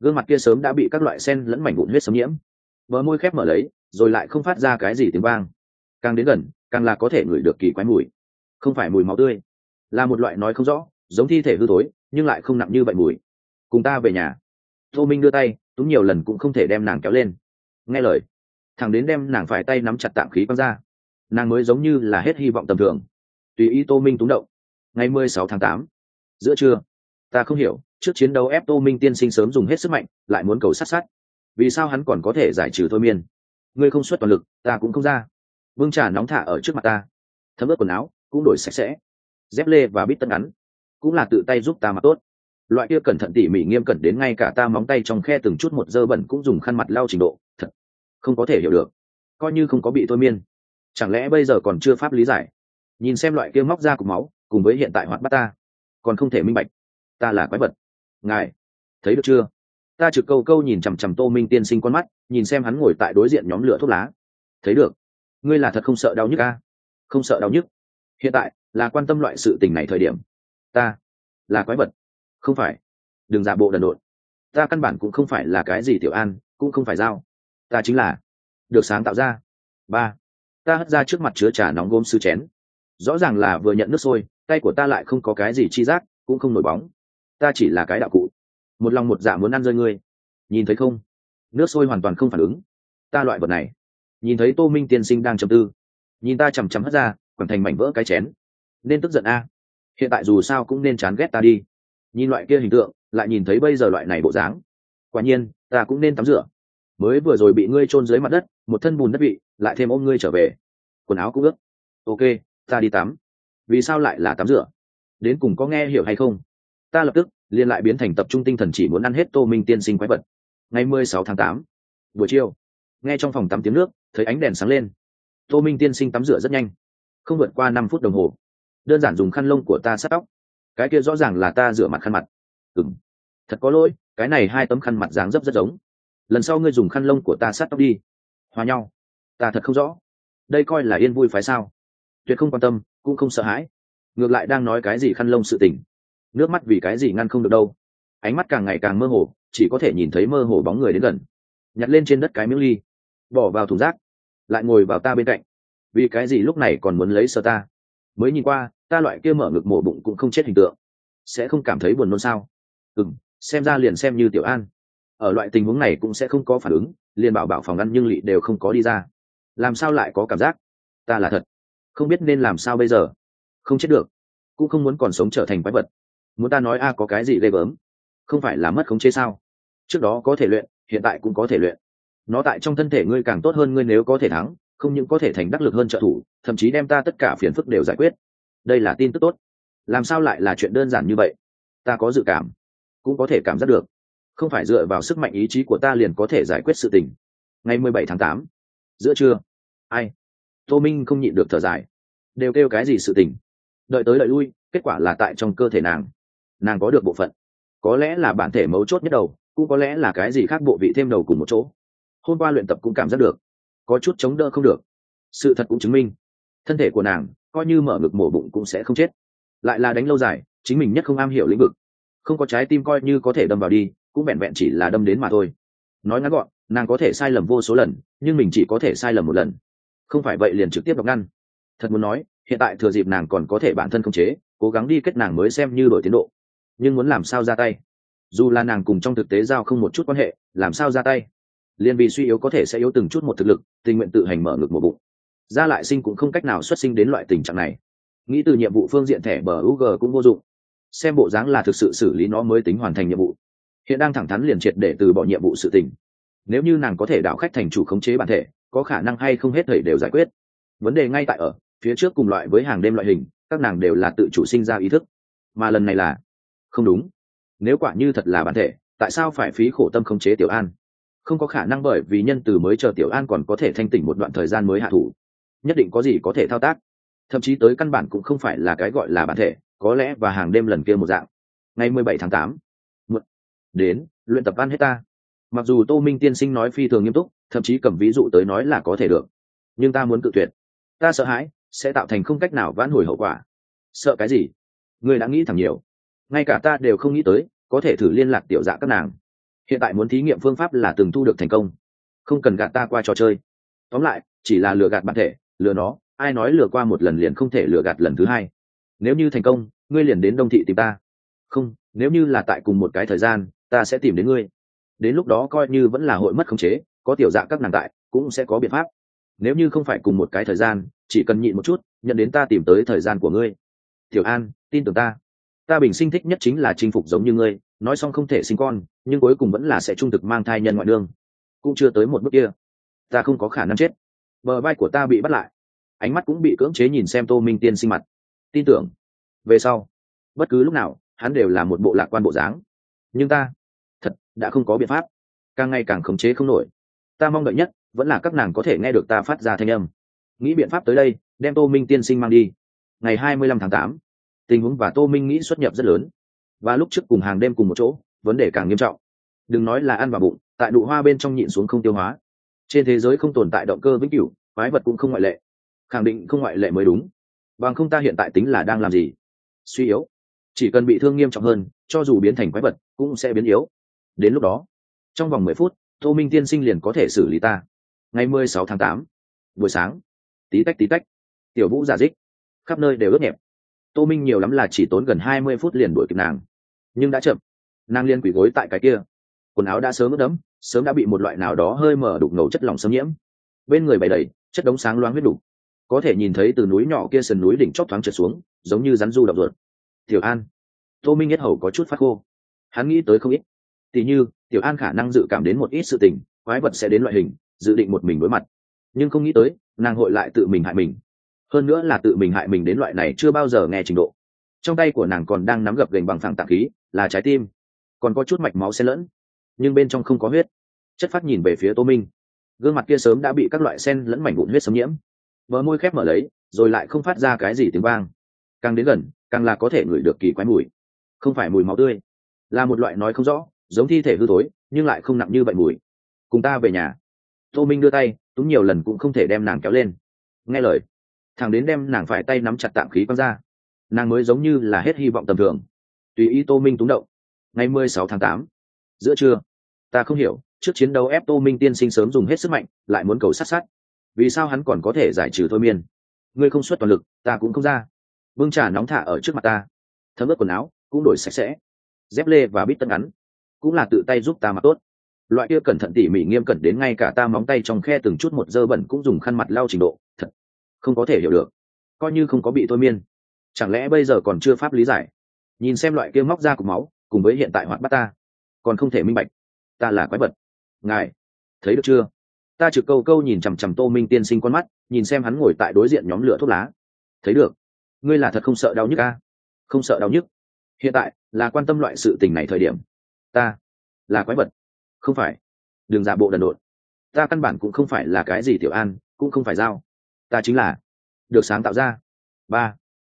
Gương mặt kia sớm đã bị các loại sen lẫn mảnh vụn huyết xâm nhiễm. Bờ môi khép mở lấy, rồi lại không phát ra cái gì tiếng vang. Càng đến gần càng là có thể ngửi được kỳ quái mùi. Không phải mùi máu tươi, là một loại nói không rõ, giống thi thể hư tối nhưng lại không nặng như vậy mùi. Cùng ta về nhà. Tô minh đưa tay, túng nhiều lần cũng không thể đem nàng kéo lên. Nghe lời, thằng đến đem nàng phải tay nắm chặt tạm khí quăng ra. Nàng mới giống như là hết hy vọng tầm thường. Tùy ý tô minh túng động. Ngày mười sáu tháng tám, giữa trưa, ta không hiểu, trước chiến đấu ép tô minh tiên sinh sớm dùng hết sức mạnh, lại muốn cầu sát sát. Vì sao hắn còn có thể giải trừ thôi miên? Ngươi không xuất toàn lực, ta cũng không ra vương trà nóng thả ở trước mặt ta. Thấm ướt quần áo, cũng đổi sạch sẽ. Dép lê và bít tân ngắn, cũng là tự tay giúp ta mặc tốt. Loại kia cẩn thận tỉ mỉ nghiêm cẩn đến ngay cả ta móng tay trong khe từng chút một dơ bẩn cũng dùng khăn mặt lau trình độ, thật không có thể hiểu được. Coi như không có bị thôi miên. Chẳng lẽ bây giờ còn chưa pháp lý giải? Nhìn xem loại kia móc ra cục máu, cùng với hiện tại hoạt bắt ta, còn không thể minh bạch. Ta là quái vật. Ngài, thấy được chưa? Ta trực câu câu nhìn chằm chằm tô minh tiên sinh con mắt, nhìn xem hắn ngồi tại đối diện nhóm lửa thuốc lá. Thấy được ngươi là thật không sợ đau nhức a? Không sợ đau nhức. Hiện tại, là quan tâm loại sự tình này thời điểm. Ta là quái vật. Không phải. Đừng giả bộ đần độn. Ta căn bản cũng không phải là cái gì tiểu an, cũng không phải dao. Ta chính là được sáng tạo ra. Ba. Ta hất ra trước mặt chứa trà nóng gôm sư chén. Rõ ràng là vừa nhận nước sôi, tay của ta lại không có cái gì chi giác, cũng không nổi bóng. Ta chỉ là cái đạo cụ. Một lòng một dạ muốn ăn rơi ngươi. Nhìn thấy không? Nước sôi hoàn toàn không phản ứng. Ta loại vật này nhìn thấy tô minh tiên sinh đang trầm tư nhìn ta chằm chằm hất ra còn thành mảnh vỡ cái chén. Nên tức giận a. Hiện tại dù sao cũng nên chán ghét ta đi. Nhìn loại kia hình tượng lại nhìn thấy bây giờ loại này bộ dáng. Quả nhiên ta cũng nên tắm rửa. Mới vừa rồi bị ngươi chôn dưới mặt đất một thân bùn đất vị, lại thêm ôm ngươi trở về. Quần áo cũng ướt. Ok ta đi tắm. Vì sao lại là tắm rửa? Đến cùng có nghe hiểu hay không? Ta lập tức liên lại biến thành tập trung tinh thần chỉ muốn ăn hết tô minh tiên sinh quái vật. Ngày mười sáu tháng tám buổi chiều nghe trong phòng tắm tiếng nước thấy ánh đèn sáng lên. Tô minh tiên sinh tắm rửa rất nhanh, không vượt qua năm phút đồng hồ. Đơn giản dùng khăn lông của ta sát tóc. Cái kia rõ ràng là ta rửa mặt khăn mặt. Ừng thật có lỗi, cái này hai tấm khăn mặt dáng dấp rất giống. Lần sau ngươi dùng khăn lông của ta sát tóc đi. Hòa nhau. Ta thật không rõ. Đây coi là yên vui phái sao? Tuyệt không quan tâm, cũng không sợ hãi. Ngược lại đang nói cái gì khăn lông sự tình. Nước mắt vì cái gì ngăn không được đâu. Ánh mắt càng ngày càng mơ hồ, chỉ có thể nhìn thấy mơ hồ bóng người đến gần. Nhặt lên trên đất cái miếng ly bỏ vào thùng rác, lại ngồi vào ta bên cạnh. Vì cái gì lúc này còn muốn lấy sơ ta? Mới nhìn qua, ta loại kia mở ngực mổ bụng cũng không chết hình tượng. Sẽ không cảm thấy buồn nôn sao? Ừ m xem ra liền xem như tiểu an. Ở loại tình huống này cũng sẽ không có phản ứng, liền bảo bảo phòng ăn nhưng lị đều không có đi ra. Làm sao lại có cảm giác? Ta là thật. Không biết nên làm sao bây giờ. Không chết được. Cũng không muốn còn sống trở thành quái vật. Muốn ta nói a à có cái gì ghê gớm? Không phải là mất khống chế sao? Trước đó có thể luyện, hiện tại cũng có thể luyện nó tại trong thân thể ngươi càng tốt hơn ngươi nếu có thể thắng, không những có thể thành đắc lực hơn trợ thủ, thậm chí đem ta tất cả phiền phức đều giải quyết. Đây là tin tức tốt. Làm sao lại là chuyện đơn giản như vậy? Ta có dự cảm, cũng có thể cảm giác được. Không phải dựa vào sức mạnh ý chí của ta liền có thể giải quyết sự tình. Ngày mười bảy tháng tám, giữa trưa, ai? Tô minh không nhịn được thở dài. Đều kêu cái gì sự tình? Đợi tới đợi lui, kết quả là tại trong cơ thể nàng. Nàng có được bộ phận. Có lẽ là bản thể mấu chốt nhất đầu, cũng có lẽ là cái gì khác bộ vị thêm đầu cùng một chỗ hôm qua luyện tập cũng cảm giác được. Có chút chống đỡ không được. Sự thật cũng chứng minh, thân thể của nàng coi như mở ngực mổ bụng cũng sẽ không chết. Lại là đánh lâu dài, chính mình nhất không am hiểu lĩnh vực. Không có trái tim coi như có thể đâm vào đi, cũng vẹn vẹn chỉ là đâm đến mà thôi. Nói ngắn gọn, nàng có thể sai lầm vô số lần, nhưng mình chỉ có thể sai lầm một lần. Không phải vậy liền trực tiếp đọc ngăn. Thật muốn nói, hiện tại thừa dịp nàng còn có thể bản thân khống chế, cố gắng đi kết nàng mới xem như đổi tiến độ. Nhưng muốn làm sao ra tay? Dù là nàng cùng trong thực tế giao không một chút quan hệ, làm sao ra tay? Liền vì suy yếu có thể sẽ yếu từng chút một thực lực, tình nguyện tự hành mở ngực một bụng. Ra lại sinh cũng không cách nào xuất sinh đến loại tình trạng này. Nghĩ từ nhiệm vụ phương diện thẻ bờ ug cũng vô dụng. Xem bộ dáng là thực sự xử lý nó mới tính hoàn thành nhiệm vụ. Hiện đang thẳng thắn liền triệt để từ bỏ nhiệm vụ sự tình. Nếu như nàng có thể đảo khách thành chủ khống chế bản thể, có khả năng hay không hết thầy đều giải quyết. Vấn đề ngay tại ở, phía trước cùng loại với hàng đêm loại hình, các nàng đều là tự chủ sinh ra ý thức. Mà lần này là, không đúng. Nếu quả như thật là bản thể, tại sao phải phí khổ tâm khống chế tiểu an? Không có khả năng bởi vì nhân từ mới chờ tiểu an còn có thể thanh tỉnh một đoạn thời gian mới hạ thủ. Nhất định có gì có thể thao tác. Thậm chí tới căn bản cũng không phải là cái gọi là bản thể, có lẽ và hàng đêm lần kia một dạng. Ngày mười bảy tháng tám đến, luyện tập ăn hết ta. Mặc dù tô minh tiên sinh nói phi thường nghiêm túc, thậm chí cầm ví dụ tới nói là có thể được. Nhưng ta muốn cự tuyệt. Ta sợ hãi, sẽ tạo thành không cách nào vãn hồi hậu quả. Sợ cái gì? Người đã nghĩ thẳng nhiều. Ngay cả ta đều không nghĩ tới, có thể thử liên lạc tiểu dạ các nàng hiện tại muốn thí nghiệm phương pháp là từng thu được thành công. Không cần gạt ta qua trò chơi. Tóm lại, chỉ là lừa gạt bản thể, lừa nó, ai nói lừa qua một lần liền không thể lừa gạt lần thứ hai. Nếu như thành công, ngươi liền đến đông thị tìm ta. Không, nếu như là tại cùng một cái thời gian, ta sẽ tìm đến ngươi. Đến lúc đó coi như vẫn là hội mất khống chế, có tiểu dạ các nàng tại, cũng sẽ có biện pháp. Nếu như không phải cùng một cái thời gian, chỉ cần nhịn một chút, nhận đến ta tìm tới thời gian của ngươi. Tiểu an, tin tưởng ta. Ta bình sinh thích nhất chính là chinh phục giống như ngươi, nói xong không thể sinh con nhưng cuối cùng vẫn là sẽ trung thực mang thai nhân ngoại đương cũng chưa tới một bước kia. Ta không có khả năng chết. Bờ vai của ta bị bắt lại. Ánh mắt cũng bị cưỡng chế nhìn xem tô minh tiên sinh mặt. Tin tưởng. Về sau, bất cứ lúc nào, hắn đều là một bộ lạc quan bộ dáng. Nhưng ta, thật, đã không có biện pháp. Càng ngày càng khống chế không nổi. Ta mong đợi nhất, vẫn là các nàng có thể nghe được ta phát ra thanh âm. Nghĩ biện pháp tới đây, đem tô minh tiên sinh mang đi. Ngày hai mươi lăm tháng tám, tình huống và tô minh nghĩ xuất nhập rất lớn. Và lúc trước cùng hàng đêm cùng một chỗ vấn đề càng nghiêm trọng. Đừng nói là ăn vào bụng, tại đụ hoa bên trong nhịn xuống không tiêu hóa. Trên thế giới không tồn tại động cơ vĩnh cửu, quái vật cũng không ngoại lệ. Khẳng định không ngoại lệ mới đúng. Bằng không ta hiện tại tính là đang làm gì? Suy yếu. Chỉ cần bị thương nghiêm trọng hơn, cho dù biến thành quái vật, cũng sẽ biến yếu. Đến lúc đó, trong vòng mười phút, tô minh tiên sinh liền có thể xử lý ta. Ngày mười sáu tháng tám, buổi sáng. Tí tách tí tách. Tiểu vũ giả dích. Khắp nơi đều ướt nhẹp. Tô minh nhiều lắm là chỉ tốn gần hai mươi phút liền đuổi kịp nàng. Nhưng đã chậm nàng liên quỷ gối tại cái kia. Quần áo đã sớm ướt đẫm, sớm đã bị một loại nào đó hơi mở đục ngầu chất lỏng xâm nhiễm. Bên người bày đầy, chất đống sáng loáng huyết đục. Có thể nhìn thấy từ núi nhỏ kia sườn núi đỉnh chót thoáng trượt xuống, giống như rắn du đập ruột. Tiểu an. Tô minh nhất hầu có chút phát khô. Hắn nghĩ tới không ít. Tỉ như, tiểu an khả năng dự cảm đến một ít sự tình, quái vật sẽ đến loại hình, dự định một mình đối mặt. Nhưng không nghĩ tới, nàng hội lại tự mình hại mình. Hơn nữa là tự mình hại mình đến loại này chưa bao giờ nghe trình độ. Trong tay của nàng còn đang nắm gập gành bằng phẳng tạng khí, là trái tim còn có chút mạch máu xen lẫn, nhưng bên trong không có huyết. Chất phát nhìn về phía tô minh. Gương mặt kia sớm đã bị các loại sen lẫn mảnh vụn huyết xâm nhiễm. Vỡ môi khép mở lấy, rồi lại không phát ra cái gì tiếng vang. Càng đến gần, càng là có thể ngửi được kỳ quái mùi. Không phải mùi máu tươi, là một loại nói không rõ, giống thi thể hư thối, nhưng lại không nặng như vậy mùi. Cùng ta về nhà. Tô minh đưa tay, túng nhiều lần cũng không thể đem nàng kéo lên. Nghe lời, thằng đến đem nàng phải tay nắm chặt tạm khí quăng ra. Nàng mới giống như là hết hy vọng tầm thường. Tùy ý tô minh túng động ngày mười sáu tháng tám. Giữa trưa. Ta không hiểu, trước chiến đấu ép tô minh tiên sinh sớm dùng hết sức mạnh, lại muốn cầu sát sát. Vì sao hắn còn có thể giải trừ thôi miên? Ngươi không xuất toàn lực, ta cũng không ra. Vương trà nóng thả ở trước mặt ta. Thấm ướt quần áo, cũng đổi sạch sẽ. Dép lê và bít tân ngắn, cũng là tự tay giúp ta mặc tốt. Loại kia cẩn thận tỉ mỉ nghiêm cẩn đến ngay cả ta móng tay trong khe từng chút một dơ bẩn cũng dùng khăn mặt lau trình độ, thật không có thể hiểu được. Coi như không có bị thôi miên, chẳng lẽ bây giờ còn chưa pháp lý giải? Nhìn xem loại kia móc ra cục máu cùng với hiện tại hoạt bắt ta, còn không thể minh bạch, ta là quái vật. Ngài, thấy được chưa? Ta trực câu câu nhìn chằm chằm tô minh tiên sinh con mắt, nhìn xem hắn ngồi tại đối diện nhóm lửa thuốc lá. Thấy được. Ngươi là thật không sợ đau nhức a? Không sợ đau nhức. Hiện tại, là quan tâm loại sự tình này thời điểm. Ta là quái vật. Không phải. Đừng giả bộ đần độn. Ta căn bản cũng không phải là cái gì tiểu an, cũng không phải dao. Ta chính là được sáng tạo ra. Ba.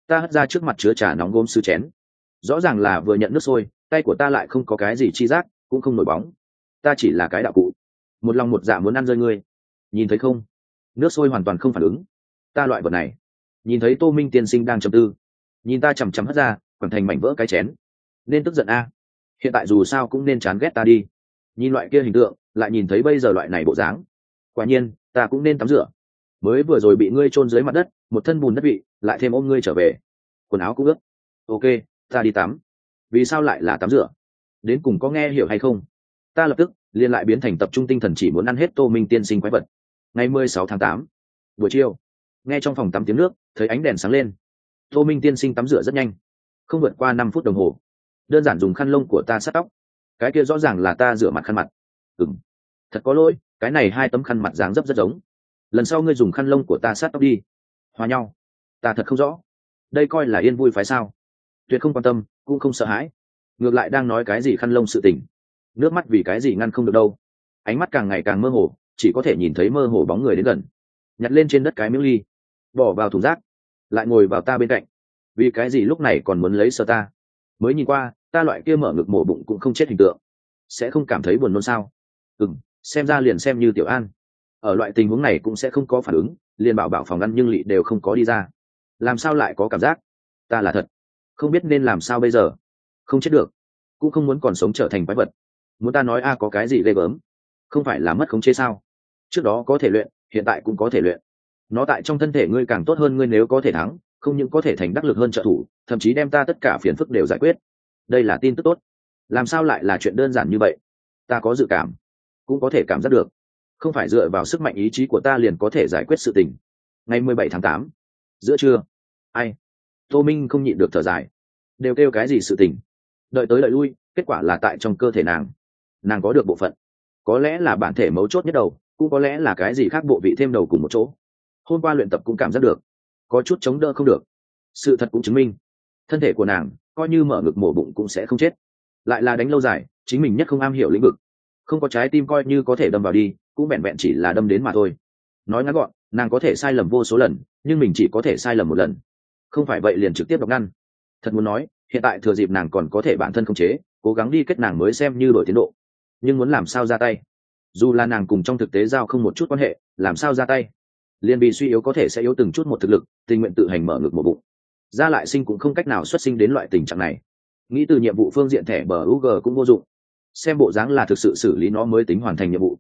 Ta hất ra trước mặt chứa trà nóng gôm sư chén. Rõ ràng là vừa nhận nước sôi tay của ta lại không có cái gì chi giác, cũng không nổi bóng. Ta chỉ là cái đạo cụ. Một lòng một dạ muốn ăn rơi ngươi. Nhìn thấy không? Nước sôi hoàn toàn không phản ứng. Ta loại vật này. Nhìn thấy tô minh tiên sinh đang trầm tư. Nhìn ta chằm chằm hất ra còn thành mảnh vỡ cái chén. Nên tức giận a. Hiện tại dù sao cũng nên chán ghét ta đi. Nhìn loại kia hình tượng, lại nhìn thấy bây giờ loại này bộ dáng. Quả nhiên, ta cũng nên tắm rửa. Mới vừa rồi bị ngươi chôn dưới mặt đất, một thân bùn đất vị lại thêm ôm ngươi trở về. Quần áo cũng ướt. Ok, ta đi tắm vì sao lại là tắm rửa? Đến cùng có nghe hiểu hay không? Ta lập tức liên lại biến thành tập trung tinh thần chỉ muốn ăn hết tô minh tiên sinh quái vật. Ngày mười sáu tháng tám, buổi chiều, nghe trong phòng tắm tiếng nước, thấy ánh đèn sáng lên. Tô minh tiên sinh tắm rửa rất nhanh, không vượt qua năm phút đồng hồ. Đơn giản dùng khăn lông của ta sát tóc. Cái kia rõ ràng là ta rửa mặt khăn mặt. Ừng thật có lỗi, cái này hai tấm khăn mặt dáng dấp rất giống. Lần sau ngươi dùng khăn lông của ta sát tóc đi. Hòa nhau. Ta thật không rõ. Đây coi là yên vui phải sao? Tuyệt không quan tâm cũng không sợ hãi. Ngược lại đang nói cái gì khăn lông sự tình. Nước mắt vì cái gì ngăn không được đâu. Ánh mắt càng ngày càng mơ hồ, chỉ có thể nhìn thấy mơ hồ bóng người đến gần. Nhặt lên trên đất cái miếng ly. Bỏ vào thùng rác. Lại ngồi vào ta bên cạnh. Vì cái gì lúc này còn muốn lấy sợ ta? Mới nhìn qua, ta loại kia mở ngực mổ bụng cũng không chết hình tượng. Sẽ không cảm thấy buồn nôn sao? Ừ m xem ra liền xem như tiểu an. Ở loại tình huống này cũng sẽ không có phản ứng, liền bảo bảo phòng ăn nhưng lị đều không có đi ra. Làm sao lại có cảm giác? Ta là thật không biết nên làm sao bây giờ. Không chết được, cũng không muốn còn sống trở thành quái vật. Muốn ta nói a, có cái gì ghê gớm? Không phải là mất khống chế sao? Trước đó có thể luyện, hiện tại cũng có thể luyện. Nó tại trong thân thể ngươi càng tốt hơn ngươi nếu có thể thắng, không những có thể thành đắc lực hơn trợ thủ, thậm chí đem ta tất cả phiền phức đều giải quyết. Đây là tin tức tốt. Làm sao lại là chuyện đơn giản như vậy? Ta có dự cảm, cũng có thể cảm giác được. Không phải dựa vào sức mạnh ý chí của ta liền có thể giải quyết sự tình. Ngày mười bảy tháng tám, giữa trưa. Ai? Tô minh không nhịn được thở dài. Đều kêu cái gì sự tình? Đợi tới đợi lui, kết quả là tại trong cơ thể nàng. Nàng có được bộ phận. Có lẽ là bản thể mấu chốt nhất đầu, cũng có lẽ là cái gì khác bộ vị thêm đầu cùng một chỗ. Hôm qua luyện tập cũng cảm giác được. Có chút chống đỡ không được. Sự thật cũng chứng minh. Thân thể của nàng, coi như mở ngực mổ bụng cũng sẽ không chết. Lại là đánh lâu dài, chính mình nhất không am hiểu lĩnh vực. Không có trái tim coi như có thể đâm vào đi, cũng vẹn vẹn chỉ là đâm đến mà thôi. Nói ngắn gọn, nàng có thể sai lầm vô số lần, nhưng mình chỉ có thể sai lầm một lần không phải vậy liền trực tiếp đọc ngăn. Thật muốn nói, hiện tại thừa dịp nàng còn có thể bản thân không chế, cố gắng đi kết nàng mới xem như đổi tiến độ. Nhưng muốn làm sao ra tay? Dù là nàng cùng trong thực tế giao không một chút quan hệ, làm sao ra tay? Liền bị suy yếu có thể sẽ yếu từng chút một thực lực, tình nguyện tự hành mở ngực một bụng. Ra lại sinh cũng không cách nào xuất sinh đến loại tình trạng này. Nghĩ từ nhiệm vụ phương diện thẻ bờ ug cũng vô dụng. Xem bộ dáng là thực sự xử lý nó mới tính hoàn thành nhiệm vụ.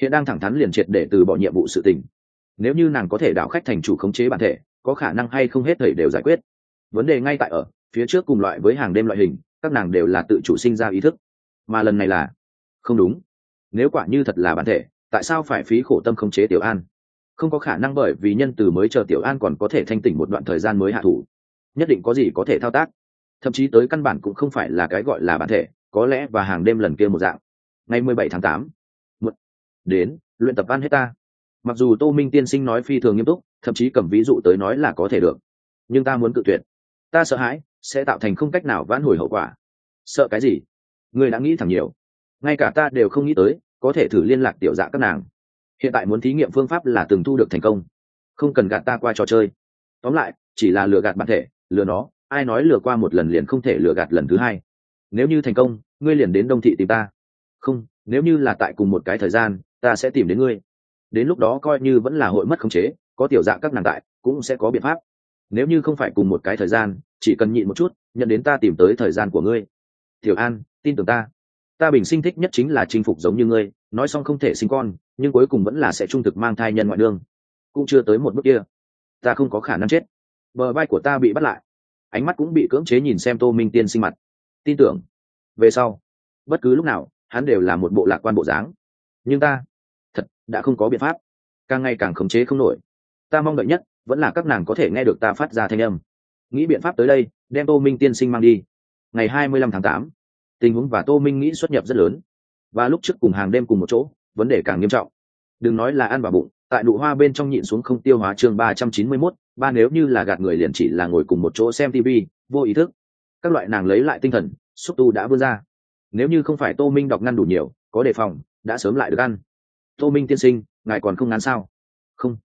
Hiện đang thẳng thắn liền triệt để từ bỏ nhiệm vụ sự tình. Nếu như nàng có thể đảo khách thành chủ khống chế bản thể có khả năng hay không hết thầy đều giải quyết. Vấn đề ngay tại ở, phía trước cùng loại với hàng đêm loại hình, các nàng đều là tự chủ sinh ra ý thức. Mà lần này là, không đúng. Nếu quả như thật là bản thể, tại sao phải phí khổ tâm khống chế tiểu an? Không có khả năng bởi vì nhân từ mới chờ tiểu an còn có thể thanh tỉnh một đoạn thời gian mới hạ thủ. Nhất định có gì có thể thao tác. Thậm chí tới căn bản cũng không phải là cái gọi là bản thể, có lẽ và hàng đêm lần kia một dạng. Ngày mười bảy tháng tám đến, luyện tập ăn hết ta mặc dù tô minh tiên sinh nói phi thường nghiêm túc, thậm chí cầm ví dụ tới nói là có thể được. Nhưng ta muốn cự tuyệt. Ta sợ hãi, sẽ tạo thành không cách nào vãn hồi hậu quả. Sợ cái gì? Người đã nghĩ thẳng nhiều. Ngay cả ta đều không nghĩ tới, có thể thử liên lạc tiểu dạ các nàng. Hiện tại muốn thí nghiệm phương pháp là từng thu được thành công. Không cần gạt ta qua trò chơi. Tóm lại, chỉ là lừa gạt bản thể, lừa nó, ai nói lừa qua một lần liền không thể lừa gạt lần thứ hai. Nếu như thành công, ngươi liền đến đông thị tìm ta. Không, nếu như là tại cùng một cái thời gian, ta sẽ tìm đến ngươi đến lúc đó coi như vẫn là hội mất khống chế, có tiểu dạ các nàng tại, cũng sẽ có biện pháp. Nếu như không phải cùng một cái thời gian, chỉ cần nhịn một chút, nhận đến ta tìm tới thời gian của ngươi. Tiểu an, tin tưởng ta. Ta bình sinh thích nhất chính là chinh phục giống như ngươi, nói xong không thể sinh con, nhưng cuối cùng vẫn là sẽ trung thực mang thai nhân ngoại đương cũng chưa tới một bước kia. Ta không có khả năng chết. Bờ vai của ta bị bắt lại. Ánh mắt cũng bị cưỡng chế nhìn xem tô minh tiên sinh mặt. Tin tưởng. Về sau, bất cứ lúc nào, hắn đều là một bộ lạc quan bộ dáng. Nhưng ta đã không có biện pháp. Càng ngày càng khống chế không nổi. Ta mong đợi nhất vẫn là các nàng có thể nghe được ta phát ra thanh âm. Nghĩ biện pháp tới đây, đem tô minh tiên sinh mang đi. Ngày hai mươi lăm tháng tám, tình huống và tô minh nghĩ xuất nhập rất lớn. Và lúc trước cùng hàng đêm cùng một chỗ, vấn đề càng nghiêm trọng. Đừng nói là ăn vào bụng, tại nụ hoa bên trong nhịn xuống không tiêu hóa chương ba trăm chín mươi mốt, ba nếu như là gạt người liền chỉ là ngồi cùng một chỗ xem tv vô ý thức. Các loại nàng lấy lại tinh thần, xúc tu đã vươn ra. Nếu như không phải tô minh đọc ngăn đủ nhiều, có đề phòng, đã sớm lại được ăn tô minh tiên sinh, ngài còn không ngán sao? Không.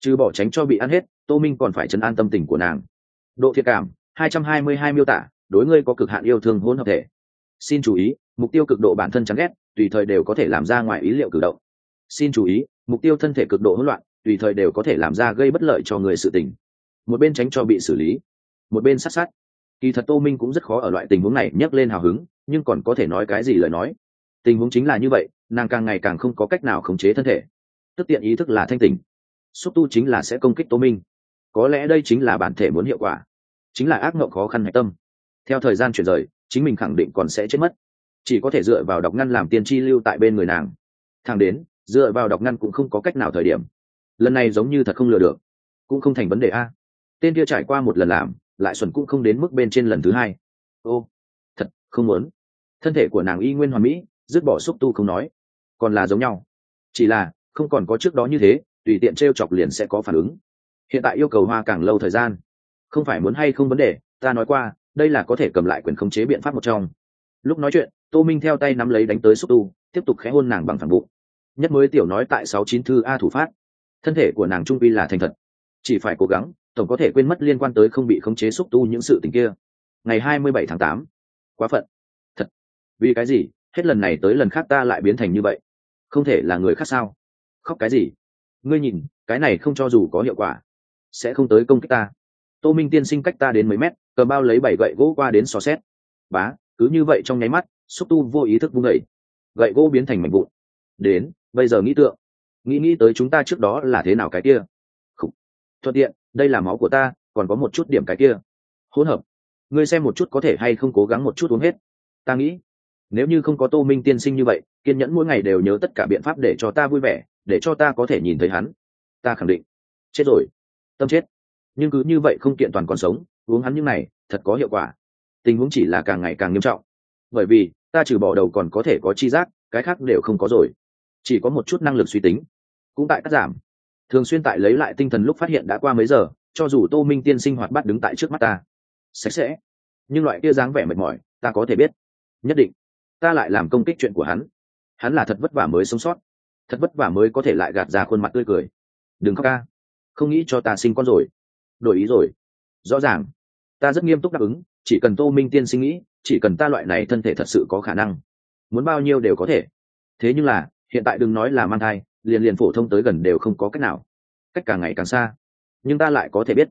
Chứ bỏ tránh cho bị ăn hết, tô minh còn phải chấn an tâm tình của nàng. Độ thiệt cảm, hai trăm hai mươi hai miêu tả, đối ngươi có cực hạn yêu thương hôn hợp thể. Xin chú ý, mục tiêu cực độ bản thân chán ghét, tùy thời đều có thể làm ra ngoài ý liệu cử động. Xin chú ý, mục tiêu thân thể cực độ hỗn loạn, tùy thời đều có thể làm ra gây bất lợi cho người sự tình. Một bên tránh cho bị xử lý, một bên sát sát. Kỳ thật tô minh cũng rất khó ở loại tình huống này nhấc lên hào hứng, nhưng còn có thể nói cái gì lời nói. Tình huống chính là như vậy nàng càng ngày càng không có cách nào khống chế thân thể. Tức tiện ý thức là thanh tình xúc tu chính là sẽ công kích tô minh. Có lẽ đây chính là bản thể muốn hiệu quả. Chính là ác mộng khó khăn hạch tâm. Theo thời gian chuyển rời, chính mình khẳng định còn sẽ chết mất. Chỉ có thể dựa vào đọc ngăn làm tiên tri lưu tại bên người nàng. Thang đến, dựa vào đọc ngăn cũng không có cách nào thời điểm. Lần này giống như thật không lừa được. Cũng không thành vấn đề a. Tên kia trải qua một lần làm, lại xuẩn cũng không đến mức bên trên lần thứ hai. Ô, thật, không muốn. Thân thể của nàng y nguyên hoàn mỹ, dứt bỏ xúc tu không nói còn là giống nhau. Chỉ là, không còn có trước đó như thế, tùy tiện t r e o chọc liền sẽ có phản ứng. Hiện tại yêu cầu hoa càng lâu thời gian. Không phải muốn hay không vấn đề, ta nói qua, đây là có thể cầm lại quyền khống chế biện pháp một trong. Lúc nói chuyện, tô minh theo tay nắm lấy đánh tới xúc tu, tiếp tục khẽ hôn nàng bằng phản bụng. Nhất mới tiểu nói tại sáu chín thư a thủ phát. Thân thể của nàng trung vi là thành thật. Chỉ phải cố gắng, tổng có thể quên mất liên quan tới không bị khống chế xúc tu những sự tình kia. Ngày hai mươi bảy tháng tám. Quá phận. Thật. Vì cái gì? Hết lần này tới lần khác ta lại biến thành như vậy không thể là người khác sao? Khóc cái gì? Ngươi nhìn, cái này không cho dù có hiệu quả, sẽ không tới công kích ta. Tô minh tiên sinh cách ta đến mấy mét cờ bao lấy bảy gậy gỗ qua đến xò xét. Bá, cứ như vậy trong nháy mắt, xúc tu vô ý thức vung gậy gậy gỗ biến thành mảnh vụn. Đến, bây giờ nghĩ tượng. Nghĩ nghĩ tới chúng ta trước đó là thế nào cái kia? Khủ. thuận tiện, đây là máu của ta, còn có một chút điểm cái kia. Hỗn hợp. Ngươi xem một chút có thể hay không cố gắng một chút uống hết. Ta nghĩ nếu như không có tô minh tiên sinh như vậy, kiên nhẫn mỗi ngày đều nhớ tất cả biện pháp để cho ta vui vẻ, để cho ta có thể nhìn thấy hắn. Ta khẳng định. Chết rồi. Tâm chết. Nhưng cứ như vậy không kiện toàn còn sống, uống hắn như này, thật có hiệu quả. Tình huống chỉ là càng ngày càng nghiêm trọng. Bởi vì, ta trừ bỏ đầu còn có thể có chi giác, cái khác đều không có rồi. Chỉ có một chút năng lực suy tính. Cũng tại cắt giảm. Thường xuyên tại lấy lại tinh thần lúc phát hiện đã qua mấy giờ, cho dù tô minh tiên sinh hoạt bắt đứng tại trước mắt ta. Sạch sẽ. Nhưng loại kia dáng vẻ mệt mỏi, ta có thể biết. Nhất định ta lại làm công kích chuyện của hắn. Hắn là thật vất vả mới sống sót. Thật vất vả mới có thể lại gạt ra khuôn mặt tươi cười. Đừng khóc ca. Không nghĩ cho ta sinh con rồi. Đổi ý rồi. Rõ ràng. Ta rất nghiêm túc đáp ứng, chỉ cần tô minh tiên sinh nghĩ, chỉ cần ta loại này thân thể thật sự có khả năng, muốn bao nhiêu đều có thể. Thế nhưng là, hiện tại đừng nói là mang thai, liền liền phổ thông tới gần đều không có cách nào. Cách càng ngày càng xa. Nhưng ta lại có thể biết,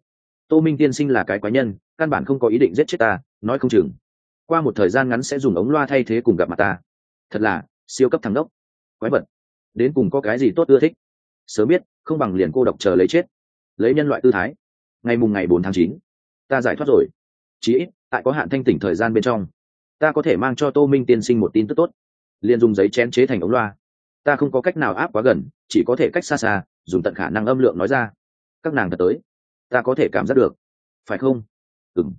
tô minh tiên sinh là cái quái nhân, căn bản không có ý định giết chết ta, nói không chừng qua một thời gian ngắn sẽ dùng ống loa thay thế cùng gặp mặt ta. Thật là, siêu cấp thằng đốc quái vật. Đến cùng có cái gì tốt ưa thích? Sớm biết, không bằng liền cô độc chờ lấy chết. Lấy nhân loại tư thái. Ngày mùng ngày bốn tháng chín. Ta giải thoát rồi. Chí ít, tại có hạn thanh tỉnh thời gian bên trong, ta có thể mang cho tô minh tiên sinh một tin tức tốt. Liền dùng giấy chén chế thành ống loa. Ta không có cách nào áp quá gần, chỉ có thể cách xa xa, dùng tận khả năng âm lượng nói ra. Các nàng thật tới. Ta có thể cảm giác được. Phải không? Ừng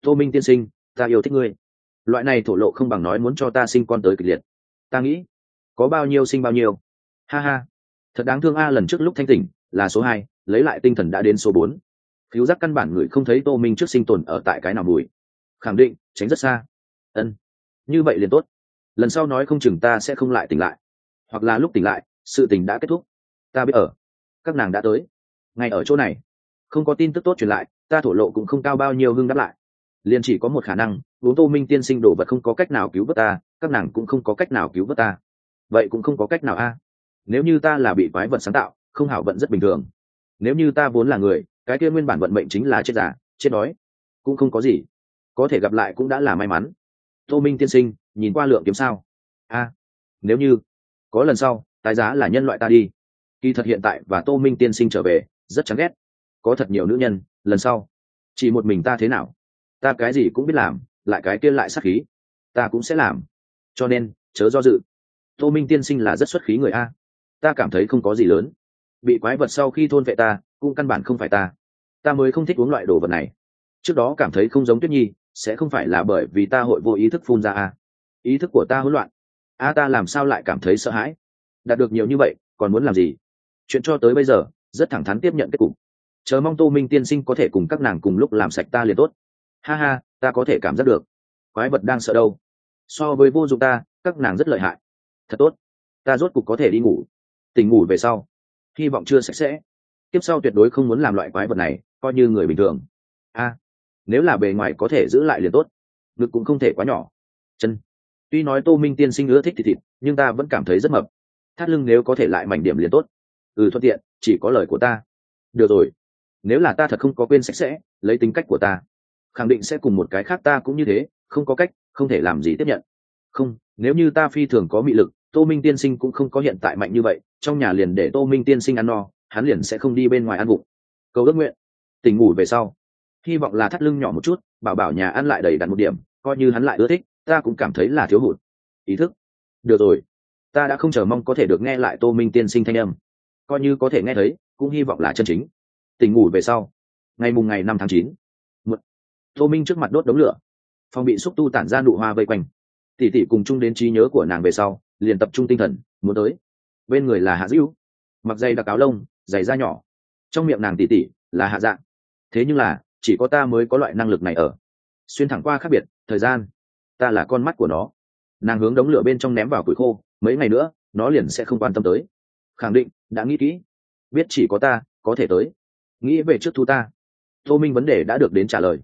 tô minh tiên sinh, ta yêu thích ngươi loại này thổ lộ không bằng nói muốn cho ta sinh con tới kịch liệt. Ta nghĩ, có bao nhiêu sinh bao nhiêu. Ha ha. Thật đáng thương a, lần trước lúc thanh tỉnh, là số hai, lấy lại tinh thần đã đến số bốn. Cứu giác căn bản người không thấy tô minh trước sinh tồn ở tại cái nào mùi. Khẳng định, tránh rất xa. Ân. Như vậy liền tốt. Lần sau nói không chừng ta sẽ không lại tỉnh lại. Hoặc là lúc tỉnh lại, sự tình đã kết thúc. Ta biết ở. Các nàng đã tới. Ngay ở chỗ này. Không có tin tức tốt truyền lại, ta thổ lộ cũng không cao bao nhiêu hưng đáp lại. Liền chỉ có một khả năng vốn tô minh tiên sinh đồ vật không có cách nào cứu vớt ta, các nàng cũng không có cách nào cứu vớt ta. Vậy cũng không có cách nào a. Nếu như ta là bị quái vật sáng tạo, không hảo vận rất bình thường. Nếu như ta vốn là người, cái kia nguyên bản vận mệnh chính là chết giả, chết đói, cũng không có gì. Có thể gặp lại cũng đã là may mắn. Tô minh tiên sinh, nhìn qua lượng kiếm sao? A. Nếu như, có lần sau, tái giá là nhân loại ta đi. Kỳ thật hiện tại và tô minh tiên sinh trở về, rất chán ghét. Có thật nhiều nữ nhân, lần sau, chỉ một mình ta thế nào? Ta cái gì cũng biết làm lại cái kia lại sắc khí. Ta cũng sẽ làm. Cho nên, chớ do dự. Tô minh tiên sinh là rất xuất khí người a. Ta cảm thấy không có gì lớn. Bị quái vật sau khi thôn vệ ta, cũng căn bản không phải ta. Ta mới không thích uống loại đồ vật này. Trước đó cảm thấy không giống tuyết nhi, sẽ không phải là bởi vì ta hội vô ý thức phun ra a. Ý thức của ta hỗn loạn. A ta làm sao lại cảm thấy sợ hãi? Đạt được nhiều như vậy, còn muốn làm gì? Chuyện cho tới bây giờ, rất thẳng thắn tiếp nhận kết cục. Chờ mong tô minh tiên sinh có thể cùng các nàng cùng lúc làm sạch ta liền tốt ha ha, ta có thể cảm giác được. Quái vật đang sợ đâu? So với vô dụng ta, các nàng rất lợi hại. Thật tốt. Ta rốt cục có thể đi ngủ. Tỉnh ngủ về sau. Hy vọng chưa sạch sẽ. Tiếp sau tuyệt đối không muốn làm loại quái vật này, coi như người bình thường. A, nếu là bề ngoài có thể giữ lại liền tốt. Ngực cũng không thể quá nhỏ. Chân. Tuy nói tô minh tiên sinh ưa thích thịt thịt, nhưng ta vẫn cảm thấy rất mập. Thắt lưng nếu có thể lại mảnh điểm liền tốt. Ừ thuận tiện, chỉ có lời của ta. Được rồi. Nếu là ta thật không có quên sạch sẽ, lấy tính cách của ta khẳng định sẽ cùng một cái khác ta cũng như thế, không có cách, không thể làm gì tiếp nhận. Không, nếu như ta phi thường có mị lực, tô minh tiên sinh cũng không có hiện tại mạnh như vậy, trong nhà liền để tô minh tiên sinh ăn no, hắn liền sẽ không đi bên ngoài ăn vụng. Cầu ước nguyện. Tỉnh ngủ về sau. Hy vọng là thắt lưng nhỏ một chút, bảo bảo nhà ăn lại đầy đặn một điểm, coi như hắn lại ưa thích, ta cũng cảm thấy là thiếu hụt. Ý thức. Được rồi. Ta đã không chờ mong có thể được nghe lại tô minh tiên sinh thanh âm. Coi như có thể nghe thấy, cũng hy vọng là chân chính. Tỉnh ngủ về sau. Ngày mùng ngày năm tháng chín tô minh trước mặt đốt đống lửa. Phòng bị xúc tu tản ra nụ hoa vây quanh. Tỉ tỉ cùng chung đến trí nhớ của nàng về sau, liền tập trung tinh thần, muốn tới. Bên người là hạ dữ mặc dây đặc áo lông giày da nhỏ. Trong miệng nàng tỉ tỉ là hạ dạng thế nhưng là, chỉ có ta mới có loại năng lực này ở. Xuyên thẳng qua khác biệt, thời gian. Ta là con mắt của nó. Nàng hướng đống lửa bên trong ném vào củi khô, mấy ngày nữa, nó liền sẽ không quan tâm tới. Khẳng định, đã nghĩ kỹ. Biết chỉ có ta, có thể tới. Nghĩ về trước thu ta. Tô minh vấn đề đã được đến trả lời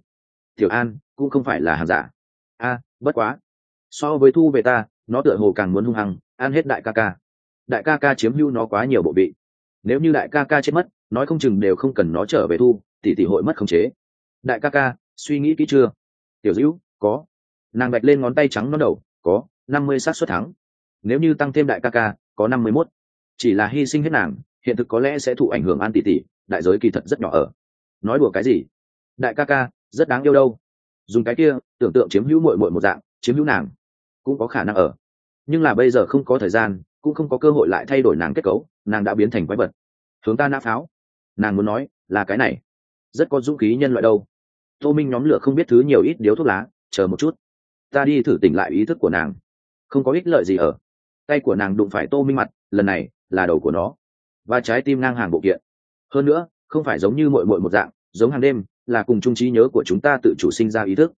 tiểu an, cũng không phải là hàng giả. A, bất quá. So với thu về ta, nó tựa hồ càng muốn hung hăng, ăn hết đại ca ca. Đại ca ca chiếm hưu nó quá nhiều bộ vị. Nếu như đại ca ca chết mất, nói không chừng đều không cần nó trở về thu tỷ tỷ hội mất khống chế. Đại ca ca, suy nghĩ kỹ chưa? Tiểu dữ có. Nàng bạch lên ngón tay trắng nó đầu, có, năm mươi xác suất thắng. Nếu như tăng thêm đại ca ca, có năm mươi mốt. Chỉ là hy sinh hết nàng, hiện thực có lẽ sẽ thụ ảnh hưởng an tỷ tỷ đại giới kỳ thật rất nhỏ ở. Nói đùa cái gì? Đại ca ca rất đáng yêu đâu. Dùng cái kia, tưởng tượng chiếm hữu mội mội một dạng, chiếm hữu nàng, cũng có khả năng ở. Nhưng là bây giờ không có thời gian, cũng không có cơ hội lại thay đổi nàng kết cấu, nàng đã biến thành quái vật. Hướng ta nã pháo. Nàng muốn nói là cái này. Rất có dũng khí nhân loại đâu. Tô minh nhóm lửa không biết thứ nhiều ít điếu thuốc lá, chờ một chút. Ta đi thử tỉnh lại ý thức của nàng. Không có ích lợi gì ở. Tay của nàng đụng phải tô minh mặt, lần này là đầu của nó. Và trái tim ngang hàng bộ kiện. Hơn nữa, không phải giống như mội mội một dạng, giống hàng đêm là cùng trung trí nhớ của chúng ta tự chủ sinh ra ý thức.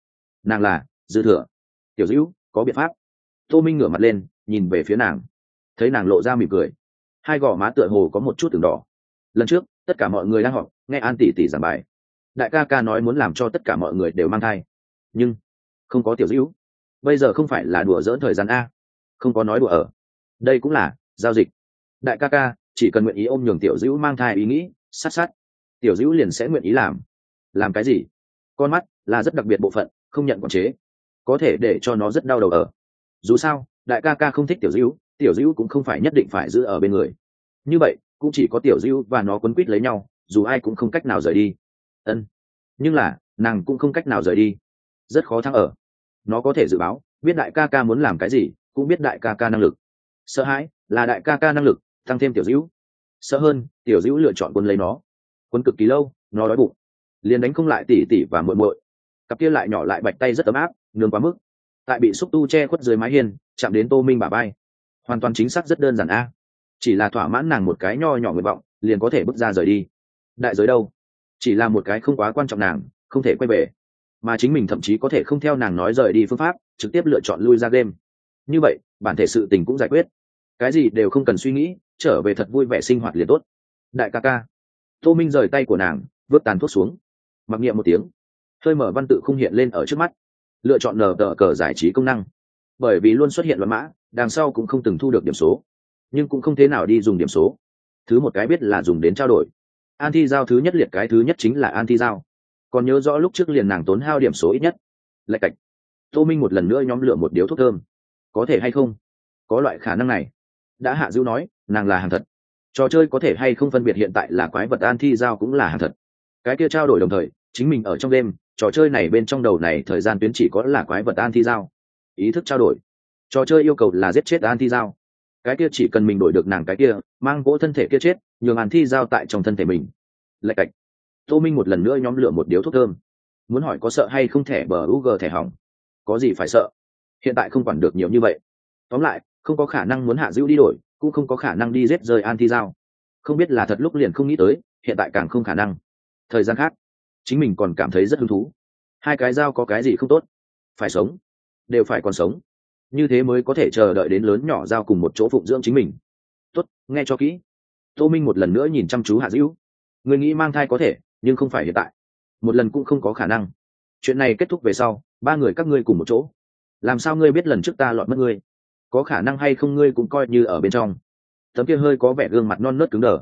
Nàng là dư thừa. Tiểu dữ có biện pháp. Tô minh ngửa mặt lên, nhìn về phía nàng. Thấy nàng lộ ra mỉm cười. Hai gò má tựa hồ có một chút từng đỏ. Lần trước, tất cả mọi người đang họp, nghe an tỷ tỷ giảng bài. Đại ca ca nói muốn làm cho tất cả mọi người đều mang thai. Nhưng, không có tiểu dữ bây giờ không phải là đùa dỡn thời gian a. Không có nói đùa ở. Đây cũng là giao dịch. Đại ca ca, chỉ cần nguyện ý ôm nhường tiểu dữ mang thai ý nghĩ, sát sát. Tiểu dữ liền sẽ nguyện ý làm làm cái gì? Con mắt là rất đặc biệt bộ phận, không nhận quản chế. Có thể để cho nó rất đau đầu ở. Dù sao, đại ca ca không thích tiểu dữ tiểu dữ cũng không phải nhất định phải giữ ở bên người. Như vậy, cũng chỉ có tiểu dữ và nó quấn quýt lấy nhau, dù ai cũng không cách nào rời đi. Ân. Nhưng là, nàng cũng không cách nào rời đi. Rất khó thắng ở. Nó có thể dự báo, biết đại ca ca muốn làm cái gì, cũng biết đại ca ca năng lực. Sợ hãi là đại ca ca năng lực, tăng thêm tiểu dữ sợ hơn, tiểu dữ lựa chọn quân lấy nó. Quân cực kỳ lâu, nó đói bụng liền đánh không lại tỉ tỉ và muội muội. Cặp kia lại nhỏ lại bạch tay rất ấm áp, nương quá mức. Tại bị xúc tu che khuất dưới mái hiên, chạm đến tô minh bà bay hoàn toàn chính xác rất đơn giản a. Chỉ là thỏa mãn nàng một cái nho nhỏ nguyện vọng, liền có thể bước ra rời đi. Đại giới đâu? Chỉ là một cái không quá quan trọng nàng, không thể quay về. Mà chính mình thậm chí có thể không theo nàng nói rời đi phương pháp, trực tiếp lựa chọn lui ra game. Như vậy, bản thể sự tình cũng giải quyết. Cái gì đều không cần suy nghĩ, trở về thật vui vẻ sinh hoạt liền tốt. Đại ca ca. Tô minh rời tay của nàng, vớt tàn thuốc xuống mặc niệm một tiếng. Hơi mở văn tự không hiện lên ở trước mắt. Lựa chọn nờ tờ cờ giải trí công năng. Bởi vì luôn xuất hiện luận mã, đằng sau cũng không từng thu được điểm số. Nhưng cũng không thế nào đi dùng điểm số. Thứ một cái biết là dùng đến trao đổi. An thi giao thứ nhất liệt cái thứ nhất chính là an thi giao. Còn nhớ rõ lúc trước liền nàng tốn hao điểm số ít nhất. Lạch cạch. Tô minh một lần nữa nhóm lựa một điếu thuốc thơm. Có thể hay không? Có loại khả năng này. Đã hạ dữ nói, nàng là hàng thật. Trò chơi có thể hay không phân biệt hiện tại là quái vật an thi giao cũng là hàng thật cái kia trao đổi đồng thời, chính mình ở trong đêm trò chơi này bên trong đầu này thời gian tuyến chỉ có là quái vật an thi giao. Ý thức trao đổi. Trò chơi yêu cầu là giết chết an thi giao. Cái kia chỉ cần mình đổi được nàng cái kia, mang gỗ thân thể kia chết, nhường an thi giao tại trong thân thể mình. Lạch cạch. Tô minh một lần nữa nhóm lửa một điếu thuốc thơm. Muốn hỏi có sợ hay không thẻ bờ u g thẻ hỏng? Có gì phải sợ? Hiện tại không quản được nhiều như vậy. Tóm lại, không có khả năng muốn hạ dữ đi đổi, cũng không có khả năng đi giết rơi an thi giao. Không biết là thật lúc liền không nghĩ tới, hiện tại càng không khả năng thời gian khác, chính mình còn cảm thấy rất hứng thú. Hai cái dao có cái gì không tốt? Phải sống, đều phải còn sống. Như thế mới có thể chờ đợi đến lớn nhỏ dao cùng một chỗ phụng dưỡng chính mình. Tốt, nghe cho kỹ. Tô minh một lần nữa nhìn chăm chú hạ dữ người nghĩ mang thai có thể, nhưng không phải hiện tại. Một lần cũng không có khả năng. Chuyện này kết thúc về sau, ba người các ngươi cùng một chỗ. Làm sao ngươi biết lần trước ta lọt mất ngươi? Có khả năng hay không ngươi cũng coi như ở bên trong. Tấm kia hơi có vẻ gương mặt non nớt cứng đờ.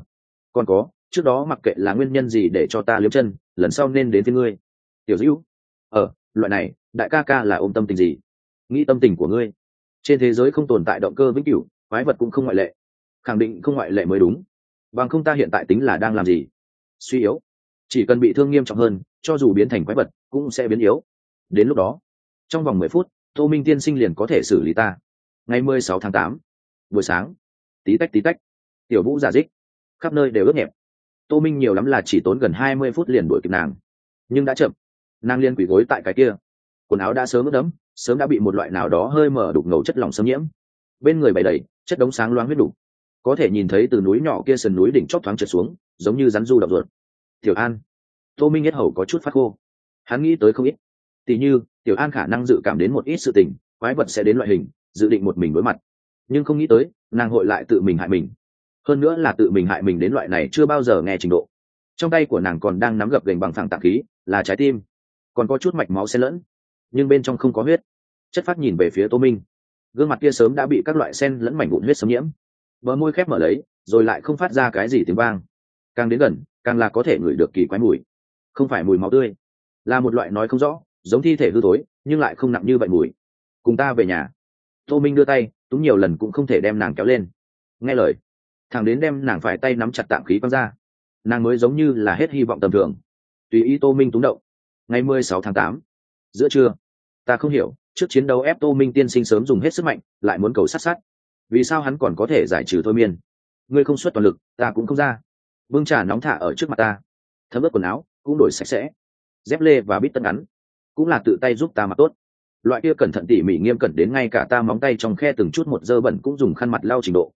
Còn có trước đó mặc kệ là nguyên nhân gì để cho ta liếm chân, lần sau nên đến với ngươi. Tiểu dữ ờ loại này, đại ca ca là ôm tâm tình gì? Nghĩ tâm tình của ngươi. Trên thế giới không tồn tại động cơ vĩnh cửu, quái vật cũng không ngoại lệ. Khẳng định không ngoại lệ mới đúng. Bằng không ta hiện tại tính là đang làm gì? Suy yếu. Chỉ cần bị thương nghiêm trọng hơn, cho dù biến thành quái vật, cũng sẽ biến yếu. Đến lúc đó, trong vòng mười phút, tô minh tiên sinh liền có thể xử lý ta. Ngày mười sáu tháng tám, buổi sáng. Tí tách tí tách. Tiểu vũ giả dích. Khắp nơi đều ướt nhẹp tô minh nhiều lắm là chỉ tốn gần hai mươi phút liền đuổi kịp nàng. Nhưng đã chậm. Nàng liên quỷ gối tại cái kia. Quần áo đã sớm ướt đẫm, sớm đã bị một loại nào đó hơi mở đục ngầu chất lỏng xâm nhiễm. Bên người bày đầy, chất đống sáng loáng huyết đủ. Có thể nhìn thấy từ núi nhỏ kia sườn núi đỉnh chót thoáng trượt xuống, giống như rắn du đập ruột. Tiểu an. Tô minh nhất hầu có chút phát khô. Hắn nghĩ tới không ít. Tỉ như, tiểu an khả năng dự cảm đến một ít sự tình, quái vật sẽ đến loại hình, dự định một mình đối mặt. Nhưng không nghĩ tới, nàng hội lại tự mình hại mình hơn nữa là tự mình hại mình đến loại này chưa bao giờ nghe trình độ. Trong tay của nàng còn đang nắm gập gành bằng phẳng tạng khí, là trái tim. Còn có chút mạch máu xen lẫn, nhưng bên trong không có huyết. Chất phát nhìn về phía tô minh. Gương mặt kia sớm đã bị các loại sen lẫn mảnh vụn huyết xâm nhiễm. Bờ môi khép mở lấy, rồi lại không phát ra cái gì tiếng vang. Càng đến gần, càng là có thể ngửi được kỳ quái mùi. Không phải mùi máu tươi, là một loại nói không rõ, giống thi thể hư tối nhưng lại không nặng như vậy mùi. Cùng ta về nhà. Tô minh đưa tay, túng nhiều lần cũng không thể đem nàng kéo lên. Nghe lời thằng đến đem nàng phải tay nắm chặt tạm khí quăng ra. Nàng mới giống như là hết hy vọng tầm thường. Tùy ý tô minh túng động. Ngày mười sáu tháng tám, giữa trưa, ta không hiểu, trước chiến đấu ép tô minh tiên sinh sớm dùng hết sức mạnh, lại muốn cầu sát sát. Vì sao hắn còn có thể giải trừ thôi miên? Ngươi không xuất toàn lực, ta cũng không ra. Vương trà nóng thả ở trước mặt ta. Thấm ướt quần áo, cũng đổi sạch sẽ. Dép lê và bít tân ngắn, cũng là tự tay giúp ta mặc tốt. Loại kia cẩn thận tỉ mỉ nghiêm cẩn đến ngay cả ta móng tay trong khe từng chút một dơ bẩn cũng dùng khăn mặt lau trình độ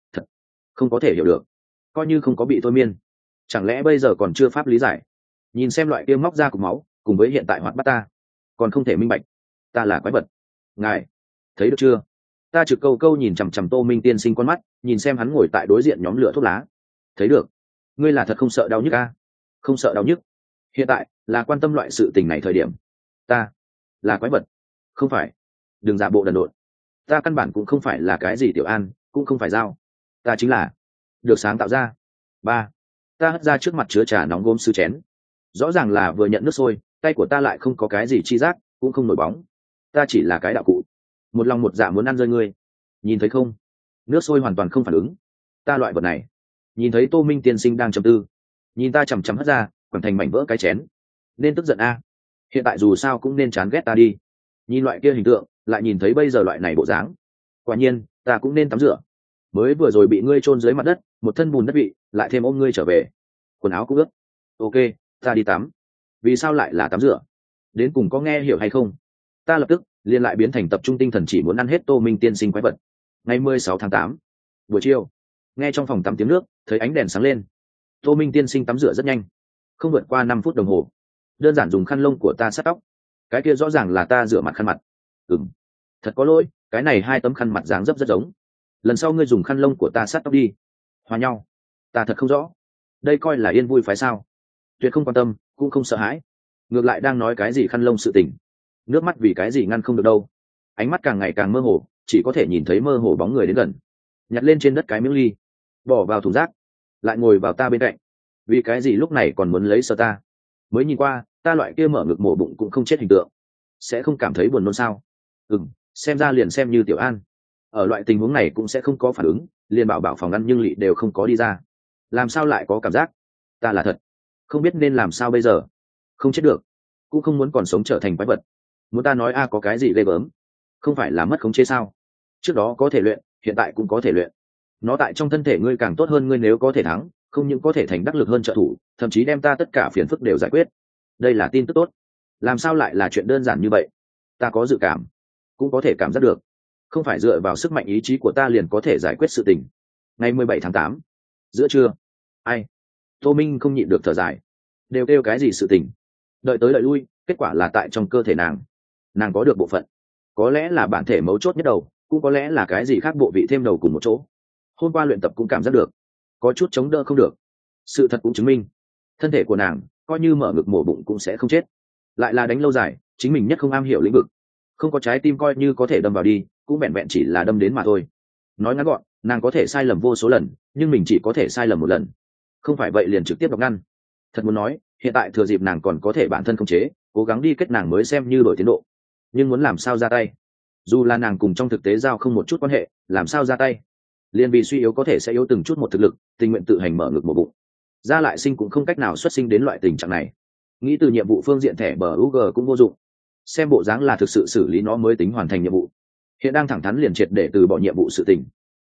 không có thể hiểu được. Coi như không có bị thôi miên. Chẳng lẽ bây giờ còn chưa pháp lý giải? Nhìn xem loại kia móc ra cục máu, cùng với hiện tại hoạt bắt ta, còn không thể minh bạch. Ta là quái vật. Ngài, thấy được chưa? Ta trực câu câu nhìn chằm chằm tô minh tiên sinh con mắt, nhìn xem hắn ngồi tại đối diện nhóm lửa thuốc lá. Thấy được. Ngươi là thật không sợ đau nhức a? Không sợ đau nhức. Hiện tại, là quan tâm loại sự tình này thời điểm. Ta là quái vật. Không phải. Đừng giả bộ đần độn. Ta căn bản cũng không phải là cái gì tiểu an, cũng không phải dao ta chính là. Được sáng tạo ra. Ba. Ta hất ra trước mặt chứa trà nóng gôm sư chén. Rõ ràng là vừa nhận nước sôi, tay của ta lại không có cái gì chi giác, cũng không nổi bóng. Ta chỉ là cái đạo cụ. Một lòng một dạ muốn ăn rơi ngươi. Nhìn thấy không? Nước sôi hoàn toàn không phản ứng. Ta loại vật này. Nhìn thấy tô minh tiên sinh đang trầm tư. Nhìn ta chằm chằm hất ra, quẳng thành mảnh vỡ cái chén. Nên tức giận a. Hiện tại dù sao cũng nên chán ghét ta đi. Nhìn loại kia hình tượng, lại nhìn thấy bây giờ loại này bộ dáng. Quả nhiên, ta cũng nên tắm rửa mới vừa rồi bị ngươi chôn dưới mặt đất, một thân bùn đất vị lại thêm ôm ngươi trở về. Quần áo cũng ướt. Ok, ta đi tắm. Vì sao lại là tắm rửa? Đến cùng có nghe hiểu hay không? Ta lập tức liên lại biến thành tập trung tinh thần chỉ muốn ăn hết tô minh tiên sinh quái vật. Ngày mười sáu tháng tám, buổi chiều, nghe trong phòng tắm tiếng nước, thấy ánh đèn sáng lên. Tô minh tiên sinh tắm rửa rất nhanh, không vượt qua năm phút đồng hồ. Đơn giản dùng khăn lông của ta sát tóc. Cái kia rõ ràng là ta rửa mặt khăn mặt. Ừng thật có lỗi, cái này hai tấm khăn mặt dáng dấp rất giống lần sau ngươi dùng khăn lông của ta sát tóc đi. Hòa nhau. Ta thật không rõ. Đây coi là yên vui phải sao? Tuyệt không quan tâm, cũng không sợ hãi. Ngược lại đang nói cái gì khăn lông sự tình. Nước mắt vì cái gì ngăn không được đâu. Ánh mắt càng ngày càng mơ hồ, chỉ có thể nhìn thấy mơ hồ bóng người đến gần. Nhặt lên trên đất cái miếng ly. Bỏ vào thùng rác. Lại ngồi vào ta bên cạnh. Vì cái gì lúc này còn muốn lấy sợ ta? Mới nhìn qua, ta loại kia mở ngực mổ bụng cũng không chết hình tượng. Sẽ không cảm thấy buồn nôn sao? Ừ m xem ra liền xem như tiểu an ở loại tình huống này cũng sẽ không có phản ứng, liền bảo bảo phòng ngăn nhưng lị đều không có đi ra. Làm sao lại có cảm giác? Ta là thật. Không biết nên làm sao bây giờ. Không chết được. Cũng không muốn còn sống trở thành quái vật. Muốn ta nói, a, có cái gì ghê gớm? Không phải là mất khống chế sao? Trước đó có thể luyện, hiện tại cũng có thể luyện. Nó tại trong thân thể ngươi càng tốt hơn ngươi nếu có thể thắng, không những có thể thành đắc lực hơn trợ thủ, thậm chí đem ta tất cả phiền phức đều giải quyết. Đây là tin tức tốt. Làm sao lại là chuyện đơn giản như vậy? Ta có dự cảm, cũng có thể cảm giác được không phải dựa vào sức mạnh ý chí của ta liền có thể giải quyết sự tình. Ngày mười bảy tháng tám, giữa trưa, ai? Tô minh không nhịn được thở dài. Đều kêu cái gì sự tình? Đợi tới đợi lui, kết quả là tại trong cơ thể nàng. Nàng có được bộ phận. Có lẽ là bản thể mấu chốt nhất đầu, cũng có lẽ là cái gì khác bộ vị thêm đầu cùng một chỗ. Hôm qua luyện tập cũng cảm giác được. Có chút chống đỡ không được. Sự thật cũng chứng minh. Thân thể của nàng, coi như mở ngực mổ bụng cũng sẽ không chết. Lại là đánh lâu dài, chính mình nhất không am hiểu lĩnh vực. Không có trái tim coi như có thể đâm vào đi cũng vẹn vẹn chỉ là đâm đến mà thôi. Nói ngắn gọn, nàng có thể sai lầm vô số lần, nhưng mình chỉ có thể sai lầm một lần. Không phải vậy liền trực tiếp đọc ngăn. Thật muốn nói, hiện tại thừa dịp nàng còn có thể bản thân khống chế, cố gắng đi kết nàng mới xem như đổi tiến độ. Nhưng muốn làm sao ra tay? Dù là nàng cùng trong thực tế giao không một chút quan hệ, làm sao ra tay? Liền vì suy yếu có thể sẽ yếu từng chút một thực lực, tình nguyện tự hành mở ngực một bụng. Ra lại sinh cũng không cách nào xuất sinh đến loại tình trạng này. Nghĩ từ nhiệm vụ phương diện thẻ bờ UG cũng vô dụng. Xem bộ dáng là thực sự xử lý nó mới tính hoàn thành nhiệm vụ hiện đang thẳng thắn liền triệt để từ bỏ nhiệm vụ sự tình.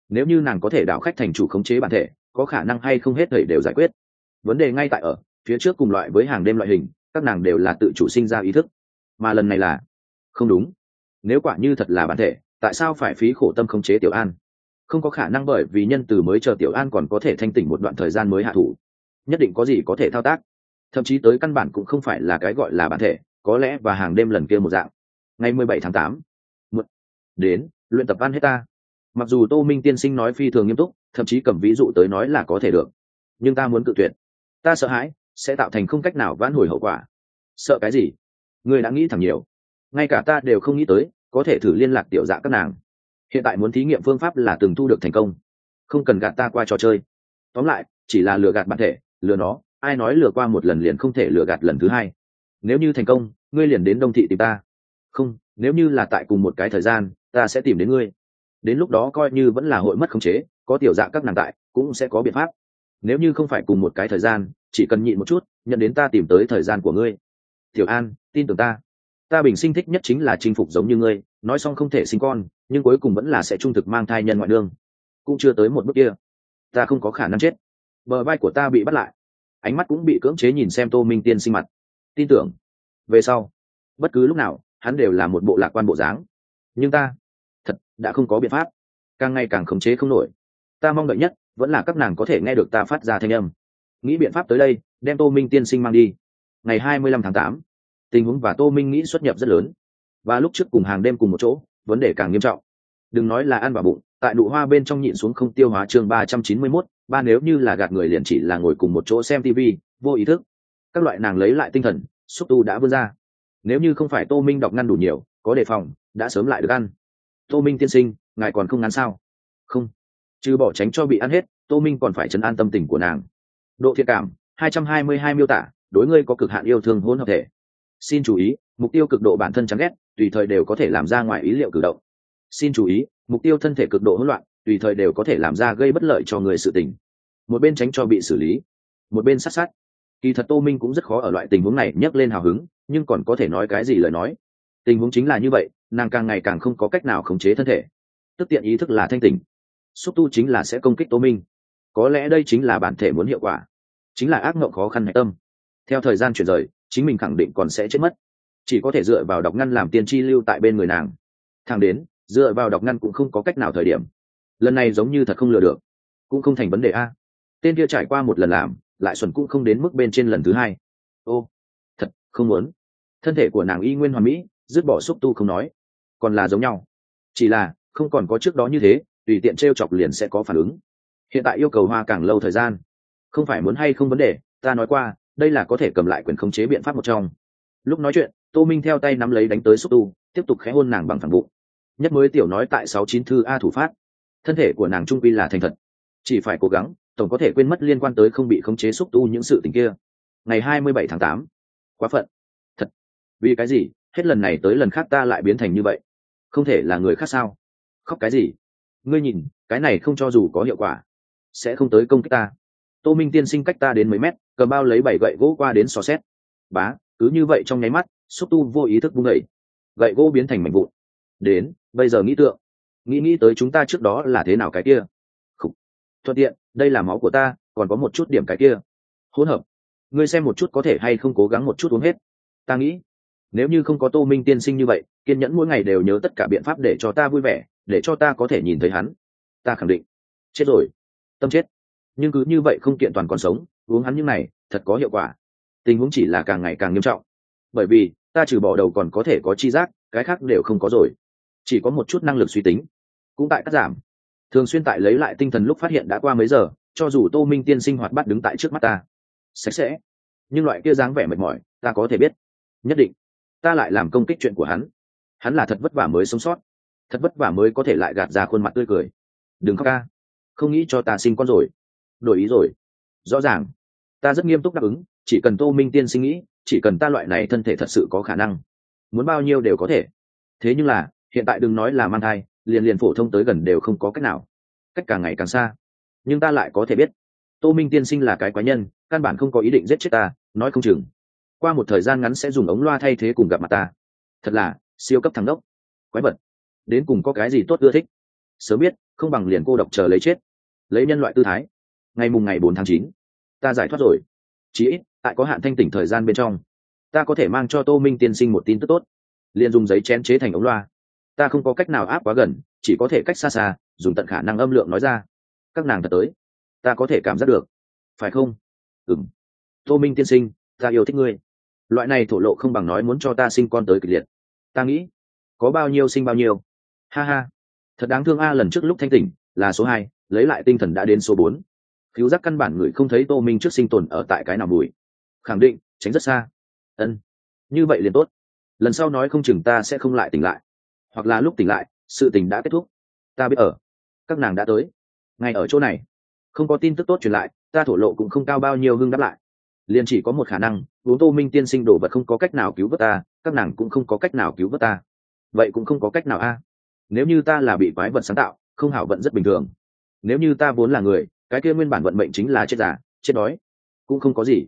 Nếu như nàng có thể đảo khách thành chủ khống chế bản thể, có khả năng hay không hết thầy đều giải quyết. Vấn đề ngay tại ở, phía trước cùng loại với hàng đêm loại hình, các nàng đều là tự chủ sinh ra ý thức. Mà lần này là, không đúng. Nếu quả như thật là bản thể, tại sao phải phí khổ tâm khống chế tiểu an? Không có khả năng bởi vì nhân từ mới chờ tiểu an còn có thể thanh tỉnh một đoạn thời gian mới hạ thủ. Nhất định có gì có thể thao tác. Thậm chí tới căn bản cũng không phải là cái gọi là bản thể, có lẽ và hàng đêm lần kia một dạng. Ngày mười bảy tháng tám đến, luyện tập ăn hết ta. Mặc dù tô minh tiên sinh nói phi thường nghiêm túc, thậm chí cầm ví dụ tới nói là có thể được. Nhưng ta muốn cự tuyệt. Ta sợ hãi, sẽ tạo thành không cách nào vãn hồi hậu quả. Sợ cái gì? Ngươi đã nghĩ thẳng nhiều. Ngay cả ta đều không nghĩ tới, có thể thử liên lạc tiểu dạ các nàng. Hiện tại muốn thí nghiệm phương pháp là từng thu được thành công. Không cần gạt ta qua trò chơi. Tóm lại, chỉ là lừa gạt bản thể, lừa nó, ai nói lừa qua một lần liền không thể lừa gạt lần thứ hai. Nếu như thành công, ngươi liền đến đông thị tìm ta. Không, nếu như là tại cùng một cái thời gian ta sẽ tìm đến ngươi. Đến lúc đó coi như vẫn là hội mất khống chế, có tiểu dạ các nàng tại, cũng sẽ có biện pháp. Nếu như không phải cùng một cái thời gian, chỉ cần nhịn một chút, nhận đến ta tìm tới thời gian của ngươi. Tiểu an, tin tưởng ta. Ta bình sinh thích nhất chính là chinh phục giống như ngươi, nói xong không thể sinh con, nhưng cuối cùng vẫn là sẽ trung thực mang thai nhân ngoại đương cũng chưa tới một bước kia. Ta không có khả năng chết. Bờ vai của ta bị bắt lại. Ánh mắt cũng bị cưỡng chế nhìn xem tô minh tiên sinh mặt. Tin tưởng. Về sau, bất cứ lúc nào, hắn đều là một bộ lạc quan bộ dáng. Nhưng ta đã không có biện pháp. Càng ngày càng khống chế không nổi. Ta mong đợi nhất vẫn là các nàng có thể nghe được ta phát ra thanh âm. Nghĩ biện pháp tới đây, đem tô minh tiên sinh mang đi. Ngày hai mươi lăm tháng tám, tình huống và tô minh nghĩ xuất nhập rất lớn. Và lúc trước cùng hàng đêm cùng một chỗ, vấn đề càng nghiêm trọng. Đừng nói là ăn vào bụng, tại nụ hoa bên trong nhịn xuống không tiêu hóa chương ba trăm chín mươi mốt, ba nếu như là gạt người liền chỉ là ngồi cùng một chỗ xem tv vô ý thức. Các loại nàng lấy lại tinh thần, xúc tu đã vươn ra. Nếu như không phải tô minh đọc ngăn đủ nhiều, có đề phòng, đã sớm lại được ăn tô minh tiên sinh, ngài còn không ngắn sao? Không. Trừ bỏ tránh cho bị ăn hết, tô minh còn phải chấn an tâm tình của nàng. Độ thiện cảm 222 miêu tả, đối ngươi có cực hạn yêu thương hỗn hợp thể. Xin chú ý, mục tiêu cực độ bản thân chán ghét, tùy thời đều có thể làm ra ngoài ý liệu cử động. Xin chú ý, mục tiêu thân thể cực độ hỗn loạn, tùy thời đều có thể làm ra gây bất lợi cho người sự tình. Một bên tránh cho bị xử lý, một bên sát sát. Kỳ thật tô minh cũng rất khó ở loại tình huống này nhấc lên hào hứng, nhưng còn có thể nói cái gì lời nói. Tình huống chính là như vậy nàng càng ngày càng không có cách nào khống chế thân thể. Tức tiện ý thức là thanh tình xúc tu chính là sẽ công kích tô minh. Có lẽ đây chính là bản thể muốn hiệu quả. Chính là ác mộng khó khăn hạnh tâm. Theo thời gian chuyển rời, chính mình khẳng định còn sẽ chết mất. Chỉ có thể dựa vào đọc ngăn làm tiên tri lưu tại bên người nàng. Thang đến, dựa vào đọc ngăn cũng không có cách nào thời điểm. Lần này giống như thật không lừa được. Cũng không thành vấn đề a. Tên kia trải qua một lần làm, lại xuẩn cũng không đến mức bên trên lần thứ hai. Ô, thật, không muốn. Thân thể của nàng y nguyên hoàn mỹ, dứt bỏ xúc tu không nói còn là giống nhau. Chỉ là, không còn có trước đó như thế, tùy tiện t r e o chọc liền sẽ có phản ứng. Hiện tại yêu cầu hoa càng lâu thời gian. Không phải muốn hay không vấn đề, ta nói qua, đây là có thể cầm lại quyền khống chế biện pháp một trong. Lúc nói chuyện, tô minh theo tay nắm lấy đánh tới xúc tu, tiếp tục khẽ hôn nàng bằng phản bụng. Nhất mới tiểu nói tại sáu chín thư a thủ phát. Thân thể của nàng trung quy là thành thật. Chỉ phải cố gắng, tổng có thể quên mất liên quan tới không bị khống chế xúc tu những sự tình kia. Ngày hai mươi bảy tháng tám. Quá phận. Thật. Vì cái gì? Hết lần này tới lần khác ta lại biến thành như vậy không thể là người khác sao? Khóc cái gì? Ngươi nhìn, cái này không cho dù có hiệu quả, sẽ không tới công kích ta. Tô minh tiên sinh cách ta đến mấy mét, cầm bao lấy bảy gậy gỗ qua đến xò xét. Bá, cứ như vậy trong nháy mắt, xúc tu vô ý thức bung gậy gậy gỗ biến thành mảnh vụn. Đến, bây giờ nghĩ tượng. Nghĩ nghĩ tới chúng ta trước đó là thế nào cái kia? Khủ. thuận tiện, đây là máu của ta, còn có một chút điểm cái kia. Hỗn hợp. Ngươi xem một chút có thể hay không cố gắng một chút uống hết. Ta nghĩ nếu như không có tô minh tiên sinh như vậy, kiên nhẫn mỗi ngày đều nhớ tất cả biện pháp để cho ta vui vẻ, để cho ta có thể nhìn thấy hắn. Ta khẳng định. Chết rồi. Tâm chết. Nhưng cứ như vậy không kiện toàn còn sống, uống hắn như này, thật có hiệu quả. Tình huống chỉ là càng ngày càng nghiêm trọng. Bởi vì, ta trừ bỏ đầu còn có thể có chi giác, cái khác đều không có rồi. Chỉ có một chút năng lực suy tính. Cũng tại cắt giảm. Thường xuyên tại lấy lại tinh thần lúc phát hiện đã qua mấy giờ, cho dù tô minh tiên sinh hoạt bắt đứng tại trước mắt ta. Sạch sẽ. Nhưng loại kia dáng vẻ mệt mỏi, ta có thể biết. Nhất định ta lại làm công kích chuyện của hắn. Hắn là thật vất vả mới sống sót. Thật vất vả mới có thể lại gạt ra khuôn mặt tươi cười. Đừng khóc ca. Không nghĩ cho ta sinh con rồi. Đổi ý rồi. Rõ ràng. Ta rất nghiêm túc đáp ứng, chỉ cần tô minh tiên sinh nghĩ, chỉ cần ta loại này thân thể thật sự có khả năng, muốn bao nhiêu đều có thể. Thế nhưng là, hiện tại đừng nói là mang thai, liền liền phổ thông tới gần đều không có cách nào. Cách càng ngày càng xa. Nhưng ta lại có thể biết, tô minh tiên sinh là cái quái nhân, căn bản không có ý định giết chết ta, nói không chừng qua một thời gian ngắn sẽ dùng ống loa thay thế cùng gặp mặt ta. Thật là, siêu cấp thắng đốc. Quái vật. Đến cùng có cái gì tốt ưa thích? Sớm biết, không bằng liền cô độc chờ lấy chết. Lấy nhân loại tư thái. Ngày mùng ngày bốn tháng chín. Ta giải thoát rồi. Chí ít, tại có hạn thanh tỉnh thời gian bên trong, ta có thể mang cho tô minh tiên sinh một tin tức tốt. Liền dùng giấy chén chế thành ống loa. Ta không có cách nào áp quá gần, chỉ có thể cách xa xa, dùng tận khả năng âm lượng nói ra. Các nàng thật tới. Ta có thể cảm giác được. Phải không? Ừ m tô minh tiên sinh, ta yêu thích ngươi loại này thổ lộ không bằng nói muốn cho ta sinh con tới kịch liệt. Ta nghĩ, có bao nhiêu sinh bao nhiêu. Ha ha. Thật đáng thương a, lần trước lúc thanh tỉnh, là số hai, lấy lại tinh thần đã đến số bốn. Cứu giác căn bản người không thấy tô minh trước sinh tồn ở tại cái nào mùi. Khẳng định, tránh rất xa. Ân. Như vậy liền tốt. Lần sau nói không chừng ta sẽ không lại tỉnh lại. Hoặc là lúc tỉnh lại, sự tình đã kết thúc. Ta biết ở. Các nàng đã tới. Ngay ở chỗ này. Không có tin tức tốt truyền lại, ta thổ lộ cũng không cao bao nhiêu hưng đáp lại liền chỉ có một khả năng uống tô minh tiên sinh đổ vật không có cách nào cứu vớt ta các nàng cũng không có cách nào cứu vớt ta. Vậy cũng không có cách nào a. Nếu như ta là bị quái vật sáng tạo không hảo vận rất bình thường. Nếu như ta vốn là người cái kia nguyên bản vận mệnh chính là chết giả, chết đói cũng không có gì.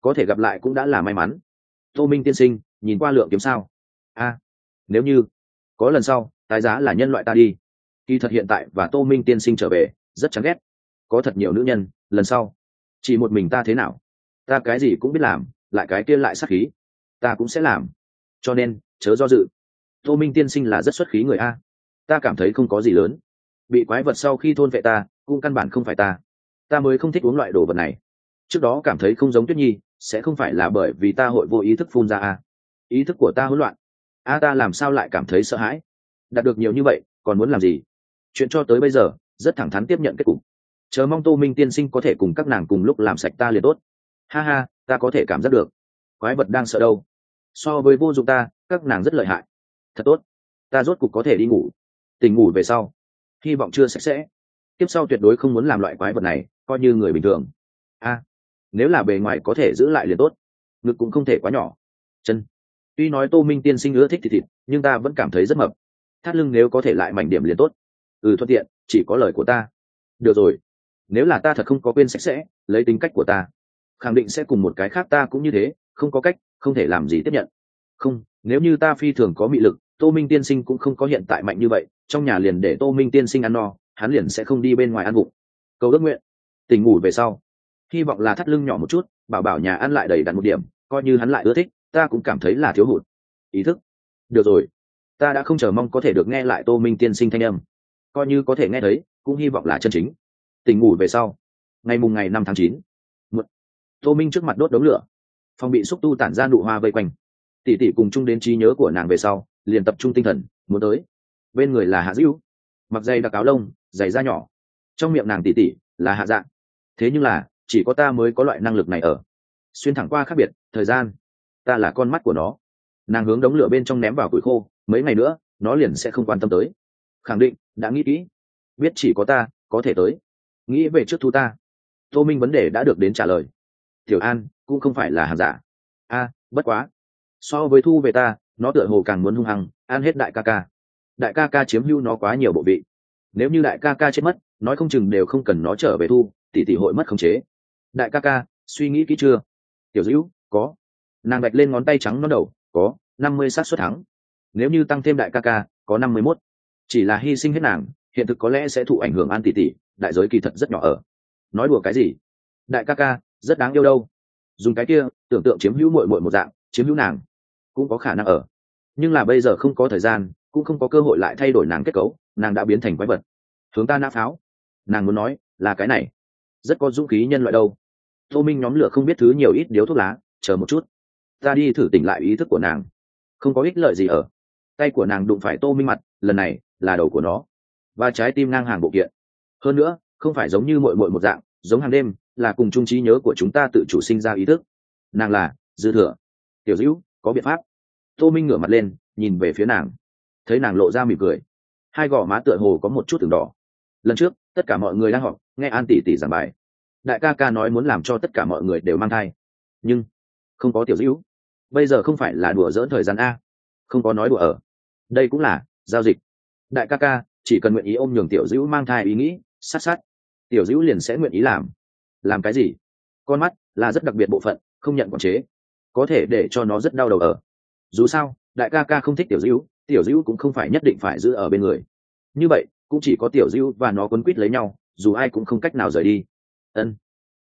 Có thể gặp lại cũng đã là may mắn. Tô minh tiên sinh nhìn qua lượng kiếm sao? A. Nếu như có lần sau tái giá là nhân loại ta đi. Kỳ thật hiện tại và tô minh tiên sinh trở về rất chán ghét. Có thật nhiều nữ nhân lần sau chỉ một mình ta thế nào? Ta cái gì cũng biết làm, lại cái kia lại sát khí. Ta cũng sẽ làm. Cho nên, chớ do dự. Tô minh tiên sinh là rất xuất khí người a. Ta cảm thấy không có gì lớn. Bị quái vật sau khi thôn vệ ta, cũng căn bản không phải ta. Ta mới không thích uống loại đồ vật này. Trước đó cảm thấy không giống tuyết nhi, sẽ không phải là bởi vì ta hội vô ý thức phun ra a. Ý thức của ta hỗn loạn. A ta làm sao lại cảm thấy sợ hãi? Đạt được nhiều như vậy, còn muốn làm gì? Chuyện cho tới bây giờ, rất thẳng thắn tiếp nhận kết cục. Chờ mong tô minh tiên sinh có thể cùng các nàng cùng lúc làm sạch ta liền tốt ha ha, ta có thể cảm giác được. Quái vật đang sợ đâu? So với vô dụng ta, các nàng rất lợi hại. Thật tốt. Ta rốt cục có thể đi ngủ. Tỉnh ngủ về sau. Hy vọng chưa sạch sẽ. Tiếp sau tuyệt đối không muốn làm loại quái vật này, coi như người bình thường. A, nếu là bề ngoài có thể giữ lại liền tốt. Ngực cũng không thể quá nhỏ. Chân. Tuy nói tô minh tiên sinh ưa thích thịt thịt, nhưng ta vẫn cảm thấy rất mập. Thắt lưng nếu có thể lại mảnh điểm liền tốt. Ừ thuận tiện, chỉ có lời của ta. Được rồi. Nếu là ta thật không có quên sạch sẽ, lấy tính cách của ta khẳng định sẽ cùng một cái khác ta cũng như thế, không có cách, không thể làm gì tiếp nhận. Không, nếu như ta phi thường có mị lực, tô minh tiên sinh cũng không có hiện tại mạnh như vậy, trong nhà liền để tô minh tiên sinh ăn no, hắn liền sẽ không đi bên ngoài ăn vụng. Cầu ước nguyện. Tình ngủ về sau. Hy vọng là thắt lưng nhỏ một chút, bảo bảo nhà ăn lại đầy đặn một điểm, coi như hắn lại ưa thích, ta cũng cảm thấy là thiếu hụt. Ý thức. Được rồi. Ta đã không chờ mong có thể được nghe lại tô minh tiên sinh thanh âm. Coi như có thể nghe thấy, cũng hy vọng là chân chính. Tình ngủ về sau. Ngày mùng ngày năm tháng chín tô minh trước mặt đốt đống lửa. Phòng bị xúc tu tản ra nụ hoa vây quanh. Tỷ tỷ cùng chung đến trí nhớ của nàng về sau, liền tập trung tinh thần, muốn tới. Bên người là hạ dữ mặc dây đặc áo lông giày da nhỏ. Trong miệng nàng tỷ tỷ là hạ dạng thế nhưng là, chỉ có ta mới có loại năng lực này ở. Xuyên thẳng qua khác biệt, thời gian. Ta là con mắt của nó. Nàng hướng đống lửa bên trong ném vào củi khô, mấy ngày nữa, nó liền sẽ không quan tâm tới. Khẳng định, đã nghĩ kỹ. Biết chỉ có ta, có thể tới. Nghĩ về trước thu ta. Tô minh vấn đề đã được đến trả lời tiểu an, cũng không phải là hàng giả. A, bất quá. So với thu về ta, nó tựa hồ càng muốn hung hăng, ăn hết đại ca ca. Đại ca ca chiếm hưu nó quá nhiều bộ vị. Nếu như đại ca ca chết mất, nói không chừng đều không cần nó trở về thu, tỷ tỷ hội mất khống chế. Đại ca ca, suy nghĩ kỹ chưa? Tiểu dữ có. Nàng bạch lên ngón tay trắng nó đầu, có, năm mươi sát suất thắng. Nếu như tăng thêm đại ca ca, có năm mươi mốt. Chỉ là hy sinh hết nàng, hiện thực có lẽ sẽ thụ ảnh hưởng an tỷ tỷ, đại giới kỳ thật rất nhỏ ở. Nói đùa cái gì? Đại ca ca rất đáng yêu đâu. Dùng cái kia, tưởng tượng chiếm hữu mội mội một dạng, chiếm hữu nàng, cũng có khả năng ở. Nhưng là bây giờ không có thời gian, cũng không có cơ hội lại thay đổi nàng kết cấu, nàng đã biến thành quái vật. Hướng ta nã pháo. Nàng muốn nói, là cái này. Rất có dũng khí nhân loại đâu. Tô minh nhóm lửa không biết thứ nhiều ít điếu thuốc lá, chờ một chút. Ta đi thử tỉnh lại ý thức của nàng. Không có ích lợi gì ở. Tay của nàng đụng phải tô minh mặt, lần này, là đầu của nó. Và trái tim ngang hàng bộ kiện. Hơn nữa, không phải giống như mội mội một dạng, giống hàng đêm là cùng chung trí nhớ của chúng ta tự chủ sinh ra ý thức. Nàng là dư thừa. Tiểu dữ có biện pháp. Tô minh ngửa mặt lên, nhìn về phía nàng. Thấy nàng lộ ra mỉm cười. Hai gò má tựa hồ có một chút từng đỏ. Lần trước, tất cả mọi người đang họp, nghe an tỷ tỷ giảng bài. Đại ca ca nói muốn làm cho tất cả mọi người đều mang thai. Nhưng, không có tiểu dữ bây giờ không phải là đùa dỡn thời gian a. Không có nói đùa ở. Đây cũng là giao dịch. Đại ca ca, chỉ cần nguyện ý ôm nhường tiểu dữ mang thai ý nghĩ, sát sát, tiểu dữ liền sẽ nguyện ý làm làm cái gì? Con mắt là rất đặc biệt bộ phận, không nhận quản chế. Có thể để cho nó rất đau đầu ở. Dù sao, đại ca ca không thích tiểu dữ tiểu dữ cũng không phải nhất định phải giữ ở bên người. Như vậy, cũng chỉ có tiểu dữ và nó quấn quýt lấy nhau, dù ai cũng không cách nào rời đi. Ân.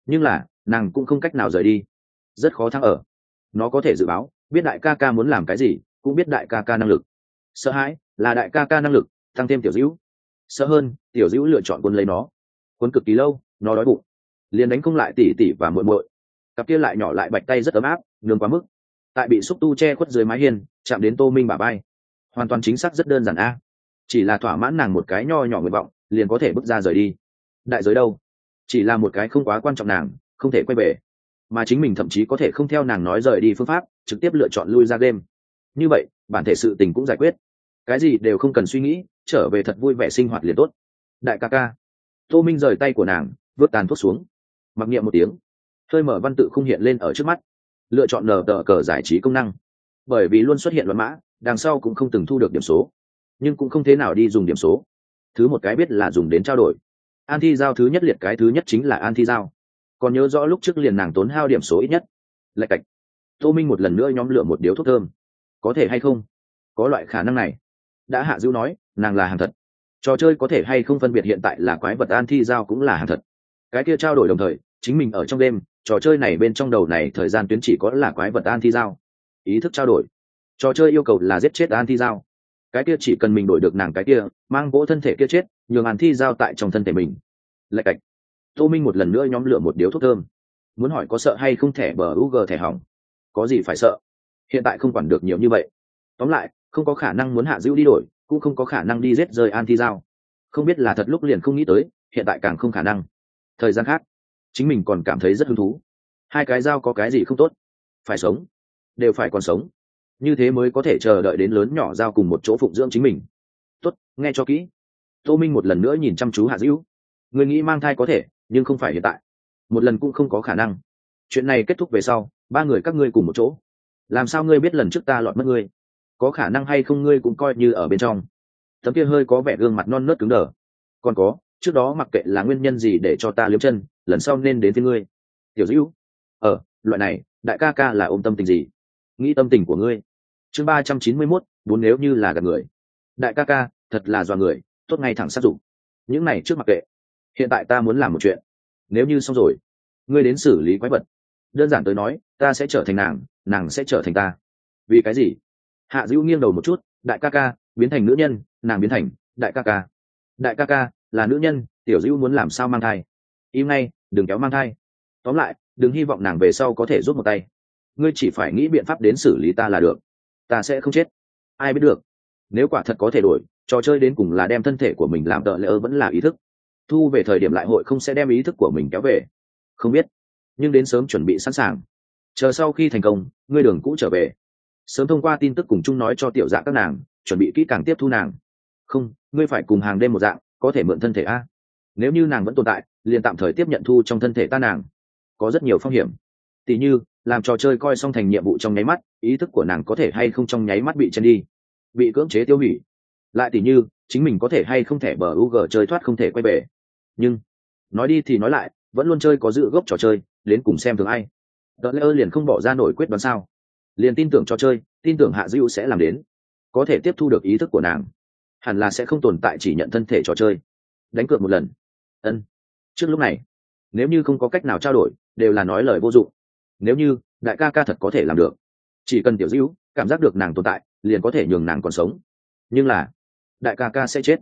Nhưng là, nàng cũng không cách nào rời đi. Rất khó thắng ở. Nó có thể dự báo, biết đại ca ca muốn làm cái gì, cũng biết đại ca ca năng lực. Sợ hãi là đại ca ca năng lực, tăng thêm tiểu dữ sợ hơn, tiểu dữ lựa chọn quân lấy nó. Quân cực kỳ lâu, nó đói bụng liền đánh không lại tỉ tỉ và muội muội. Cặp kia lại nhỏ lại bạch tay rất ấm áp, nương quá mức. Tại bị xúc tu che khuất dưới mái hiên, chạm đến tô minh bà bay hoàn toàn chính xác rất đơn giản a. Chỉ là thỏa mãn nàng một cái nho nhỏ nguyện vọng, liền có thể bước ra rời đi. Đại giới đâu? Chỉ là một cái không quá quan trọng nàng, không thể quay về. Mà chính mình thậm chí có thể không theo nàng nói rời đi phương pháp, trực tiếp lựa chọn lui ra game như vậy, bản thể sự tình cũng giải quyết. Cái gì đều không cần suy nghĩ, trở về thật vui vẻ sinh hoạt liền tốt. Đại ca ca. Tô minh rời tay của nàng, vớt tàn thuốc xuống mặc niệm một tiếng. Hơi mở văn tự không hiện lên ở trước mắt. Lựa chọn nờ tờ cờ giải trí công năng. Bởi vì luôn xuất hiện luận mã, đằng sau cũng không từng thu được điểm số. Nhưng cũng không thế nào đi dùng điểm số. Thứ một cái biết là dùng đến trao đổi. An thi giao thứ nhất liệt cái thứ nhất chính là an thi giao. Còn nhớ rõ lúc trước liền nàng tốn hao điểm số ít nhất. Lạch cạch. Tô minh một lần nữa nhóm lựa một điếu thuốc thơm. Có thể hay không? Có loại khả năng này. Đã hạ dữ nói, nàng là hàng thật. Trò chơi có thể hay không phân biệt hiện tại là quái vật an thi giao cũng là hàng thật cái kia trao đổi đồng thời, chính mình ở trong đêm, trò chơi này bên trong đầu này thời gian tuyến chỉ có là quái vật an thi giao. Ý thức trao đổi. Trò chơi yêu cầu là giết chết an thi giao. Cái kia chỉ cần mình đổi được nàng cái kia, mang gỗ thân thể kia chết, nhường an thi giao tại trong thân thể mình. Lạch cạch. Tô minh một lần nữa nhóm lựa một điếu thuốc thơm. Muốn hỏi có sợ hay không thẻ bờ u g thẻ hỏng? Có gì phải sợ? Hiện tại không quản được nhiều như vậy. Tóm lại, không có khả năng muốn hạ dữ đi đổi, cũng không có khả năng đi giết rơi an thi giao. Không biết là thật lúc liền không nghĩ tới, hiện tại càng không khả năng thời gian khác, chính mình còn cảm thấy rất hứng thú. Hai cái dao có cái gì không tốt? Phải sống. Đều phải còn sống. Như thế mới có thể chờ đợi đến lớn nhỏ dao cùng một chỗ phụng dưỡng chính mình. Tốt, nghe cho kỹ. Tô minh một lần nữa nhìn chăm chú hạ dữ người nghĩ mang thai có thể, nhưng không phải hiện tại. Một lần cũng không có khả năng. Chuyện này kết thúc về sau, ba người các ngươi cùng một chỗ. Làm sao ngươi biết lần trước ta lọt mất ngươi? Có khả năng hay không ngươi cũng coi như ở bên trong. Tấm kia hơi có vẻ gương mặt non nớt cứng đờ. Còn có trước đó mặc kệ là nguyên nhân gì để cho ta liếm chân, lần sau nên đến với ngươi. Tiểu dữ ờ loại này, đại ca ca là ôm tâm tình gì? Nghĩ tâm tình của ngươi. Chương ba trăm chín mươi mốt bốn nếu như là gặp người. Đại ca ca, thật là do người, tốt ngay thẳng sát dụng. Những này trước mặc kệ. Hiện tại ta muốn làm một chuyện. Nếu như xong rồi, ngươi đến xử lý quái vật. Đơn giản tới nói, ta sẽ trở thành nàng nàng sẽ trở thành ta. Vì cái gì? Hạ dữ nghiêng đầu một chút, đại ca ca, biến thành nữ nhân, nàng biến thành đại ca ca. Đại ca ca là nữ nhân, tiểu dữ muốn làm sao mang thai? Im ngay, đừng kéo mang thai. Tóm lại, đừng hy vọng nàng về sau có thể rút một tay. Ngươi chỉ phải nghĩ biện pháp đến xử lý ta là được. Ta sẽ không chết. Ai biết được. Nếu quả thật có thể đổi, trò chơi đến cùng là đem thân thể của mình làm tợ lỡ vẫn là ý thức. Thu về thời điểm lại hội không sẽ đem ý thức của mình kéo về. Không biết. Nhưng đến sớm chuẩn bị sẵn sàng. Chờ sau khi thành công, ngươi đường cũ trở về. Sớm thông qua tin tức cùng chung nói cho tiểu dạ các nàng, chuẩn bị kỹ càng tiếp thu nàng. Không, ngươi phải cùng hàng đêm một dạng có thể mượn thân thể a. Nếu như nàng vẫn tồn tại, liền tạm thời tiếp nhận thu trong thân thể ta nàng. Có rất nhiều phong hiểm. Tỉ như, làm trò chơi coi xong thành nhiệm vụ trong nháy mắt, ý thức của nàng có thể hay không trong nháy mắt bị chen đi, bị cưỡng chế tiêu hủy. Lại tỉ như, chính mình có thể hay không thể bờ u g chơi thoát không thể quay về. Nhưng, nói đi thì nói lại, vẫn luôn chơi có dự gốc trò chơi, đến cùng xem thường ai. Đợt lễ ơ liền không bỏ ra nổi quyết đoán sao. Liền tin tưởng trò chơi, tin tưởng hạ dữ sẽ làm đến. Có thể tiếp thu được ý thức của nàng hẳn là sẽ không tồn tại chỉ nhận thân thể trò chơi. Đánh cược một lần. Ân. Trước lúc này, nếu như không có cách nào trao đổi, đều là nói lời vô dụng. Nếu như, đại ca ca thật có thể làm được. Chỉ cần tiểu dữ cảm giác được nàng tồn tại, liền có thể nhường nàng còn sống. Nhưng là, đại ca ca sẽ chết.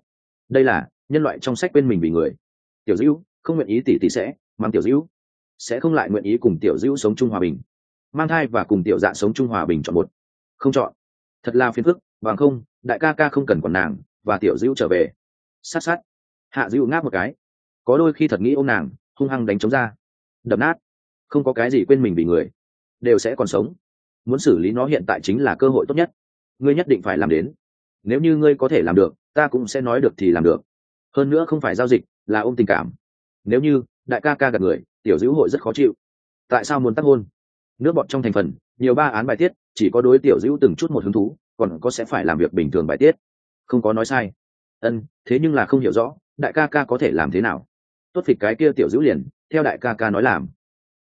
Đây là nhân loại trong sách bên mình vì người. Tiểu dữ không nguyện ý tỷ tỷ sẽ, mang tiểu dữ sẽ không lại nguyện ý cùng tiểu dữ sống chung hòa bình. Mang thai và cùng tiểu dạ sống chung hòa bình chọn một. Không chọn. Thật là phiền phức, bằng không, đại ca ca không cần còn nàng và tiểu dữ trở về. Sát sát. Hạ dữ ngáp một cái. Có đôi khi thật nghĩ ô m nàng, hung hăng đánh trống ra. Đập nát. Không có cái gì quên mình vì người. Đều sẽ còn sống. Muốn xử lý nó hiện tại chính là cơ hội tốt nhất. Ngươi nhất định phải làm đến. Nếu như ngươi có thể làm được, ta cũng sẽ nói được thì làm được. Hơn nữa không phải giao dịch, là ôm tình cảm. Nếu như, đại ca ca gặp người, tiểu dữ hội rất khó chịu. Tại sao muốn tác hôn? Nước bọt trong thành phần, nhiều ba án bài tiết, chỉ có đối tiểu dữ từng chút một hứng thú, còn có sẽ phải làm việc bình thường bài tiết không có nói sai. Ân, thế nhưng là không hiểu rõ, đại ca ca có thể làm thế nào? Tốt phịch cái kia tiểu dữ liền, theo đại ca ca nói làm.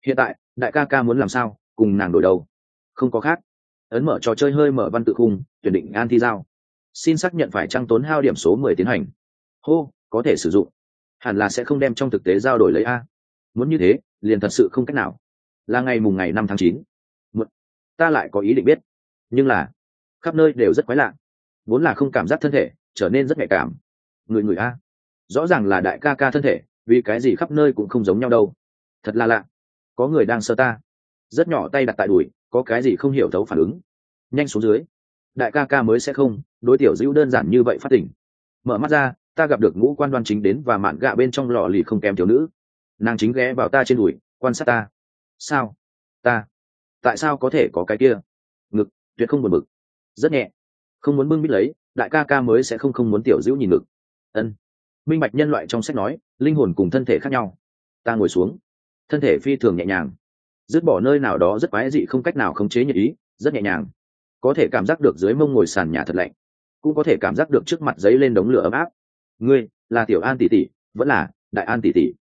Hiện tại, đại ca ca muốn làm sao, cùng nàng đổi đầu? Không có khác. Ấn mở trò chơi hơi mở văn tự khung, tuyển định an thi giao. Xin xác nhận phải trăng tốn hao điểm số mười tiến hành. Hô, có thể sử dụng. Hẳn là sẽ không đem trong thực tế giao đổi lấy a. Muốn như thế, liền thật sự không cách nào. Là ngày mùng ngày năm tháng chín. Ta lại có ý định biết. Nhưng là, khắp nơi đều rất quái lạ vốn là không cảm giác thân thể, trở nên rất nhạy cảm. Người người a. Rõ ràng là đại ca ca thân thể, vì cái gì khắp nơi cũng không giống nhau đâu. Thật là lạ. Có người đang sơ ta. Rất nhỏ tay đặt tại đùi, có cái gì không hiểu thấu phản ứng. Nhanh xuống dưới. Đại ca ca mới sẽ không, đối tiểu dữ đơn giản như vậy phát tỉnh mở mắt ra, ta gặp được ngũ quan đoan chính đến và mạn gạ bên trong lò lì không kém thiếu nữ. Nàng chính ghé vào ta trên đùi, quan sát ta. Sao? Ta. Tại sao có thể có cái kia? Ngực, tuyệt không buồn bực. Rất nhẹ không muốn bưng bít lấy, đại ca ca mới sẽ không không muốn tiểu dữ nhìn ngực. Ân. Minh bạch nhân loại trong sách nói, linh hồn cùng thân thể khác nhau. Ta ngồi xuống. Thân thể phi thường nhẹ nhàng. Dứt bỏ nơi nào đó rất quái dị không cách nào khống chế nhật ý, rất nhẹ nhàng. Có thể cảm giác được dưới mông ngồi sàn nhà thật lạnh. Cũng có thể cảm giác được trước mặt giấy lên đống lửa ấm áp. Ngươi là tiểu an tỷ tỷ, vẫn là đại an tỷ tỷ?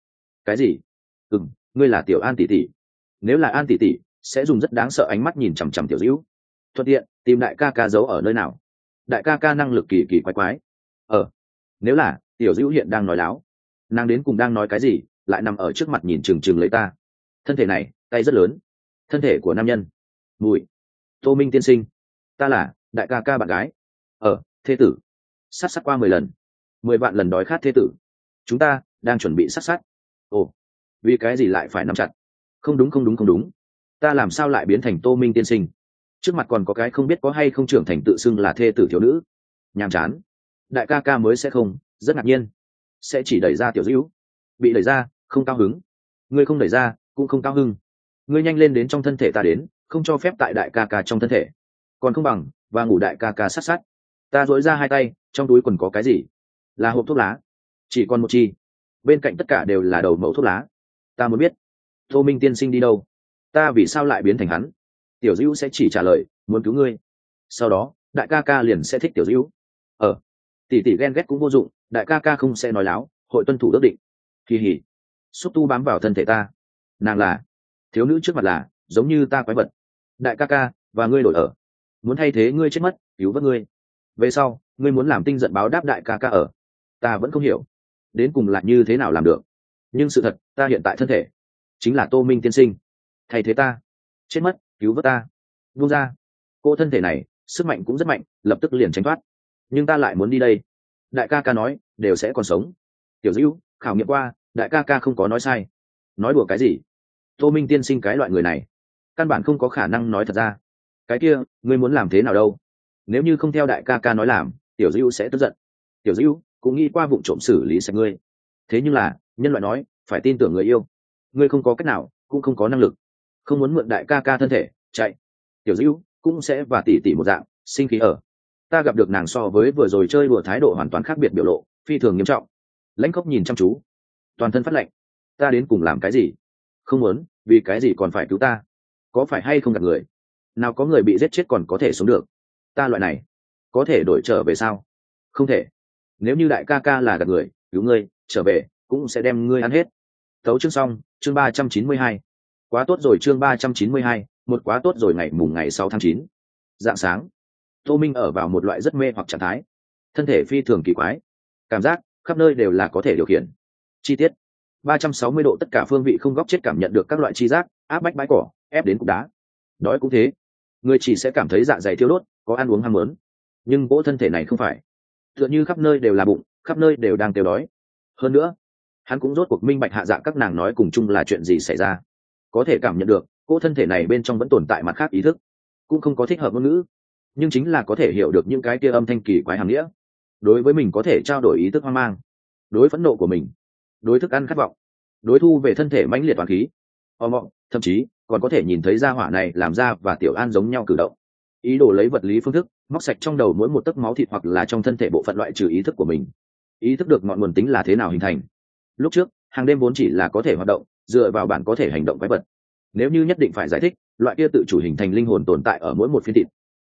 Cái gì? Ừ m ngươi là tiểu an tỷ tỷ. Nếu là an tỷ tỷ, sẽ dùng rất đáng sợ ánh mắt nhìn chằm chằm tiểu dữ. Thuận tiện, tìm đại ca ca giấu ở nơi nào? Đại ca ca năng lực kỳ kỳ quái quái. Ờ nếu là, tiểu dữ hiện đang nói láo. Nàng đến cùng đang nói cái gì, lại nằm ở trước mặt nhìn trừng trừng lấy ta. Thân thể này, tay rất lớn. Thân thể của nam nhân. Mùi. Tô minh tiên sinh. Ta là, đại ca ca bạn gái. Ờ thế tử. Sát sát qua mười lần. Mười vạn lần đói khát thế tử. Chúng ta, đang chuẩn bị sát sát. Ồ, vì cái gì lại phải nắm chặt? Không đúng không đúng không đúng. Ta làm sao lại biến thành tô minh tiên sinh? Trước mặt còn có cái không biết có hay không trưởng thành tự xưng là thê tử thiếu nữ. Nhàm chán. Đại ca ca mới sẽ không, rất ngạc nhiên. Sẽ chỉ đẩy ra tiểu dữ bị đẩy ra, không cao hứng. Ngươi không đẩy ra, cũng không cao hưng ngươi nhanh lên đến trong thân thể ta đến, không cho phép tại đại ca ca trong thân thể. Còn không bằng, và ngủ đại ca ca sát sát. Ta dối ra hai tay, trong túi quần có cái gì? Là hộp thuốc lá. Chỉ còn một chi. Bên cạnh tất cả đều là đầu mẫu thuốc lá. Ta muốn biết, tô minh tiên sinh đi đâu? Ta vì sao lại biến thành hắn? Tiểu dữ sẽ chỉ trả lời, muốn cứu ngươi. Sau đó, đại ca ca liền sẽ thích tiểu dữ ờ tỷ tỷ ghen ghét cũng vô dụng, đại ca ca không sẽ nói láo, hội tuân thủ ước định. Kỳ hỉ. Xúc tu bám vào thân thể ta. Nàng là, thiếu nữ trước mặt là, giống như ta quái vật. Đại ca ca, và ngươi đổi ở. Muốn thay thế ngươi chết mất, cứu vớt ngươi. Về sau, ngươi muốn làm tinh giận báo đáp đại ca ca ở. Ta vẫn không hiểu, đến cùng lại như thế nào làm được. Nhưng sự thật, ta hiện tại thân thể, chính là tô minh tiên sinh. Thay thế ta, chết mất cứu vớt ta. Buông ra. Cô thân thể này, sức mạnh cũng rất mạnh, lập tức liền tránh thoát. Nhưng ta lại muốn đi đây. Đại ca ca nói, đều sẽ còn sống. Tiểu dữ khảo nghiệm qua, đại ca ca không có nói sai. Nói đùa cái gì? Tô minh tiên sinh cái loại người này, căn bản không có khả năng nói thật ra. Cái kia, ngươi muốn làm thế nào đâu? Nếu như không theo đại ca ca nói làm, tiểu dữ sẽ tức giận. Tiểu dữ cũng nghĩ qua vụ trộm xử lý sạch ngươi. Thế nhưng là, nhân loại nói, phải tin tưởng người yêu. Ngươi không có cách nào, cũng không có năng lực không muốn mượn đại ca ca thân thể, chạy. Tiểu dữ cũng sẽ và tỉ tỉ một dạng, sinh khí ở. Ta gặp được nàng so với vừa rồi chơi đùa thái độ hoàn toàn khác biệt biểu lộ, phi thường nghiêm trọng. Lãnh khóc nhìn chăm chú. Toàn thân phát lệnh ta đến cùng làm cái gì? Không muốn, vì cái gì còn phải cứu ta? Có phải hay không gặp người? Nào có người bị giết chết còn có thể sống được? Ta loại này, có thể đổi trở về sao? Không thể. Nếu như đại ca ca là gặp người, cứu ngươi, trở về, cũng sẽ đem ngươi ăn hết. Thấu chương xong, chương ba trăm chín mươi hai quá tốt rồi chương ba trăm chín mươi hai, một quá tốt rồi ngày mùng ngày sáu tháng chín. Dạng sáng, tô minh ở vào một loại rất mê hoặc trạng thái. Thân thể phi thường kỳ quái. Cảm giác khắp nơi đều là có thể điều khiển. Chi tiết, ba trăm sáu mươi độ tất cả phương vị không góc chết cảm nhận được các loại chi giác, áp bách bãi cỏ, ép đến cục đá. Đói cũng thế. Người chỉ sẽ cảm thấy dạ dày thiêu đốt, có ăn uống ham muốn. Nhưng cỗ thân thể này không phải. Tựa như khắp nơi đều là bụng, khắp nơi đều đang tiêu đói. Hơn nữa, hắn cũng rốt cuộc minh bạch hạ dạ các nàng nói cùng chung là chuyện gì xảy ra có thể cảm nhận được, cỗ thân thể này bên trong vẫn tồn tại mặt khác ý thức, cũng không có thích hợp ngôn ngữ, nhưng chính là có thể hiểu được những cái kia âm thanh kỳ quái hàm nghĩa. Đối với mình có thể trao đổi ý thức hoang mang, đối phẫn nộ của mình, đối thức ăn khát vọng, đối thu về thân thể mãnh liệt toàn khí ho mọng thậm chí còn có thể nhìn thấy gia hỏa này làm ra và tiểu an giống nhau cử động. Ý đồ lấy vật lý phương thức, móc sạch trong đầu mỗi một tấc máu thịt hoặc là trong thân thể bộ phận loại trừ ý thức của mình. Ý thức được ngọn nguồn tính là thế nào hình thành. Lúc trước, hàng đêm vốn chỉ là có thể hoạt động dựa vào bản có thể hành động quái vật. Nếu như nhất định phải giải thích, loại kia tự chủ hình thành linh hồn tồn tại ở mỗi một phiên thịt.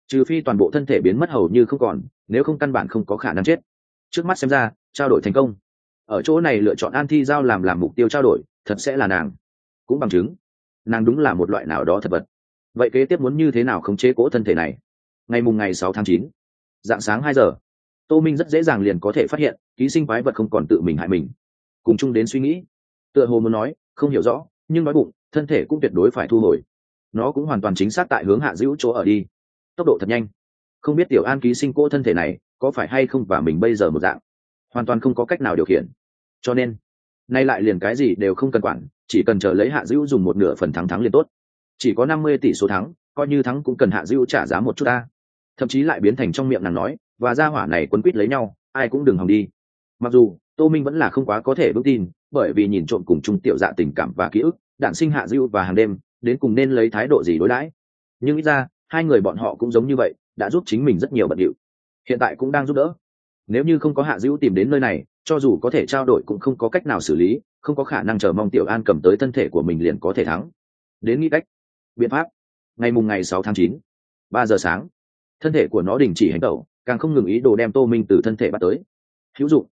Trừ phi toàn bộ thân thể biến mất hầu như không còn, nếu không căn bản không có khả năng chết. Trước mắt xem ra, trao đổi thành công. Ở chỗ này lựa chọn an thi giao làm làm mục tiêu trao đổi, thật sẽ là nàng. Cũng bằng chứng. Nàng đúng là một loại nào đó thật vật. Vậy kế tiếp muốn như thế nào khống chế cỗ thân thể này? Ngày mùng ngày sáu tháng chín, dạng sáng hai giờ, tô minh rất dễ dàng liền có thể phát hiện, ký sinh quái vật không còn tự mình hại mình. Cùng chung đến suy nghĩ. Tựa hồ muốn nói không hiểu rõ, nhưng nói bụng, thân thể cũng tuyệt đối phải thu hồi. Nó cũng hoàn toàn chính xác tại hướng hạ dữ chỗ ở đi. Tốc độ thật nhanh. Không biết tiểu an ký sinh cỗ thân thể này có phải hay không và mình bây giờ một dạng. Hoàn toàn không có cách nào điều khiển. Cho nên, nay lại liền cái gì đều không cần quản, chỉ cần chờ lấy hạ dữ dùng một nửa phần thắng thắng liền tốt. Chỉ có năm mươi tỷ số thắng, coi như thắng cũng cần hạ dữ trả giá một chút ta. Thậm chí lại biến thành trong miệng nàng nói, và ra hỏa này quấn quýt lấy nhau, ai cũng đừng hòng đi. Mặc dù tô minh vẫn là không quá có thể vững tin, bởi vì nhìn trộm cùng chung tiểu dạ tình cảm và ký ức, đạn sinh hạ dữ và hàng đêm, đến cùng nên lấy thái độ gì đối đãi. Nhưng ít ra, hai người bọn họ cũng giống như vậy, đã giúp chính mình rất nhiều bận điệu. Hiện tại cũng đang giúp đỡ. Nếu như không có hạ dữ tìm đến nơi này, cho dù có thể trao đổi cũng không có cách nào xử lý, không có khả năng chờ mong tiểu an cầm tới thân thể của mình liền có thể thắng. Đến nghĩ cách. Biện pháp. Ngày mùng ngày sáu tháng chín, ba giờ sáng. Thân thể của nó đình chỉ hành tẩu, càng không ngừng ý đồ đem tô minh từ thân thể bắt tới. Hữu dụng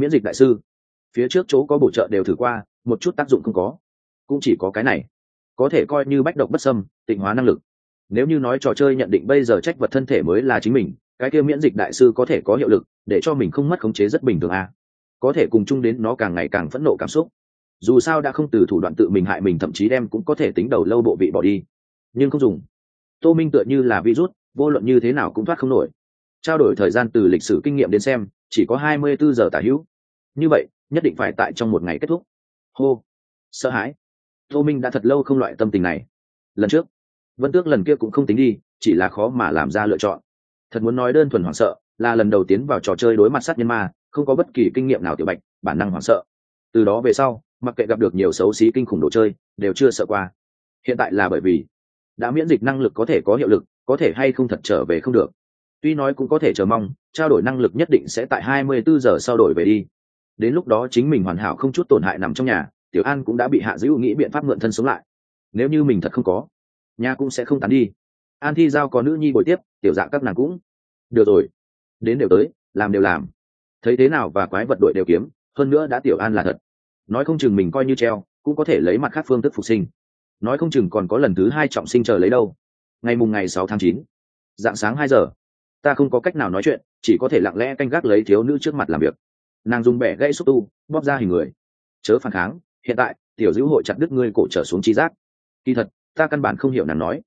miễn dịch đại sư. Phía trước chỗ có bổ trợ đều thử qua, một chút tác dụng không có. Cũng chỉ có cái này. Có thể coi như bách độc bất sâm tịnh hóa năng lực. Nếu như nói trò chơi nhận định bây giờ trách vật thân thể mới là chính mình, cái kia miễn dịch đại sư có thể có hiệu lực, để cho mình không mất khống chế rất bình thường à. có thể cùng chung đến nó càng ngày càng phẫn nộ cảm xúc. Dù sao đã không từ thủ đoạn tự mình hại mình thậm chí đem cũng có thể tính đầu lâu bộ vị bỏ đi. Nhưng không dùng. Tô minh tựa như là virus, vô luận như thế nào cũng thoát không nổi. Trao đổi thời gian từ lịch sử kinh nghiệm đến xem, chỉ có hai mươi bốn giờ tả hữu như vậy, nhất định phải tại trong một ngày kết thúc. Hô. Sợ hãi. Tô minh đã thật lâu không loại tâm tình này. Lần trước, vân tước lần kia cũng không tính đi, chỉ là khó mà làm ra lựa chọn. Thật muốn nói đơn thuần hoảng sợ, là lần đầu tiến vào trò chơi đối mặt sát nhân ma, không có bất kỳ kinh nghiệm nào tiểu bạch, bản năng hoảng sợ. Từ đó về sau, mặc kệ gặp được nhiều xấu xí kinh khủng đồ chơi, đều chưa sợ qua. Hiện tại là bởi vì đã miễn dịch năng lực có thể có hiệu lực, có thể hay không thật trở về không được. Tuy nói cũng có thể chờ mong, trao đổi năng lực nhất định sẽ tại 24 giờ sau đổi về đi đến lúc đó chính mình hoàn hảo không chút tổn hại nằm trong nhà, tiểu an cũng đã bị hạ dữ nghĩ biện pháp mượn thân sống lại. Nếu như mình thật không có, nhà cũng sẽ không tán đi. An thi giao có nữ nhi bồi tiếp, tiểu dạng các nàng cũng. Được rồi. Đến đều tới, làm đều làm. Thấy thế nào và quái vật đội đều kiếm, hơn nữa đã tiểu an là thật. Nói không chừng mình coi như treo, cũng có thể lấy mặt khác phương thức phục sinh. Nói không chừng còn có lần thứ hai trọng sinh chờ lấy đâu. Ngày mùng ngày sáu tháng chín, dạng sáng hai giờ, ta không có cách nào nói chuyện, chỉ có thể lặng lẽ canh gác lấy thiếu nữ trước mặt làm việc nàng dùng bẻ gãy xúc tu, bóp ra hình người. Chớ phản kháng, hiện tại, tiểu dữ hội chặt đứt ngươi cổ trở xuống chi giác. Kỳ thật, ta căn bản không hiểu nàng nói.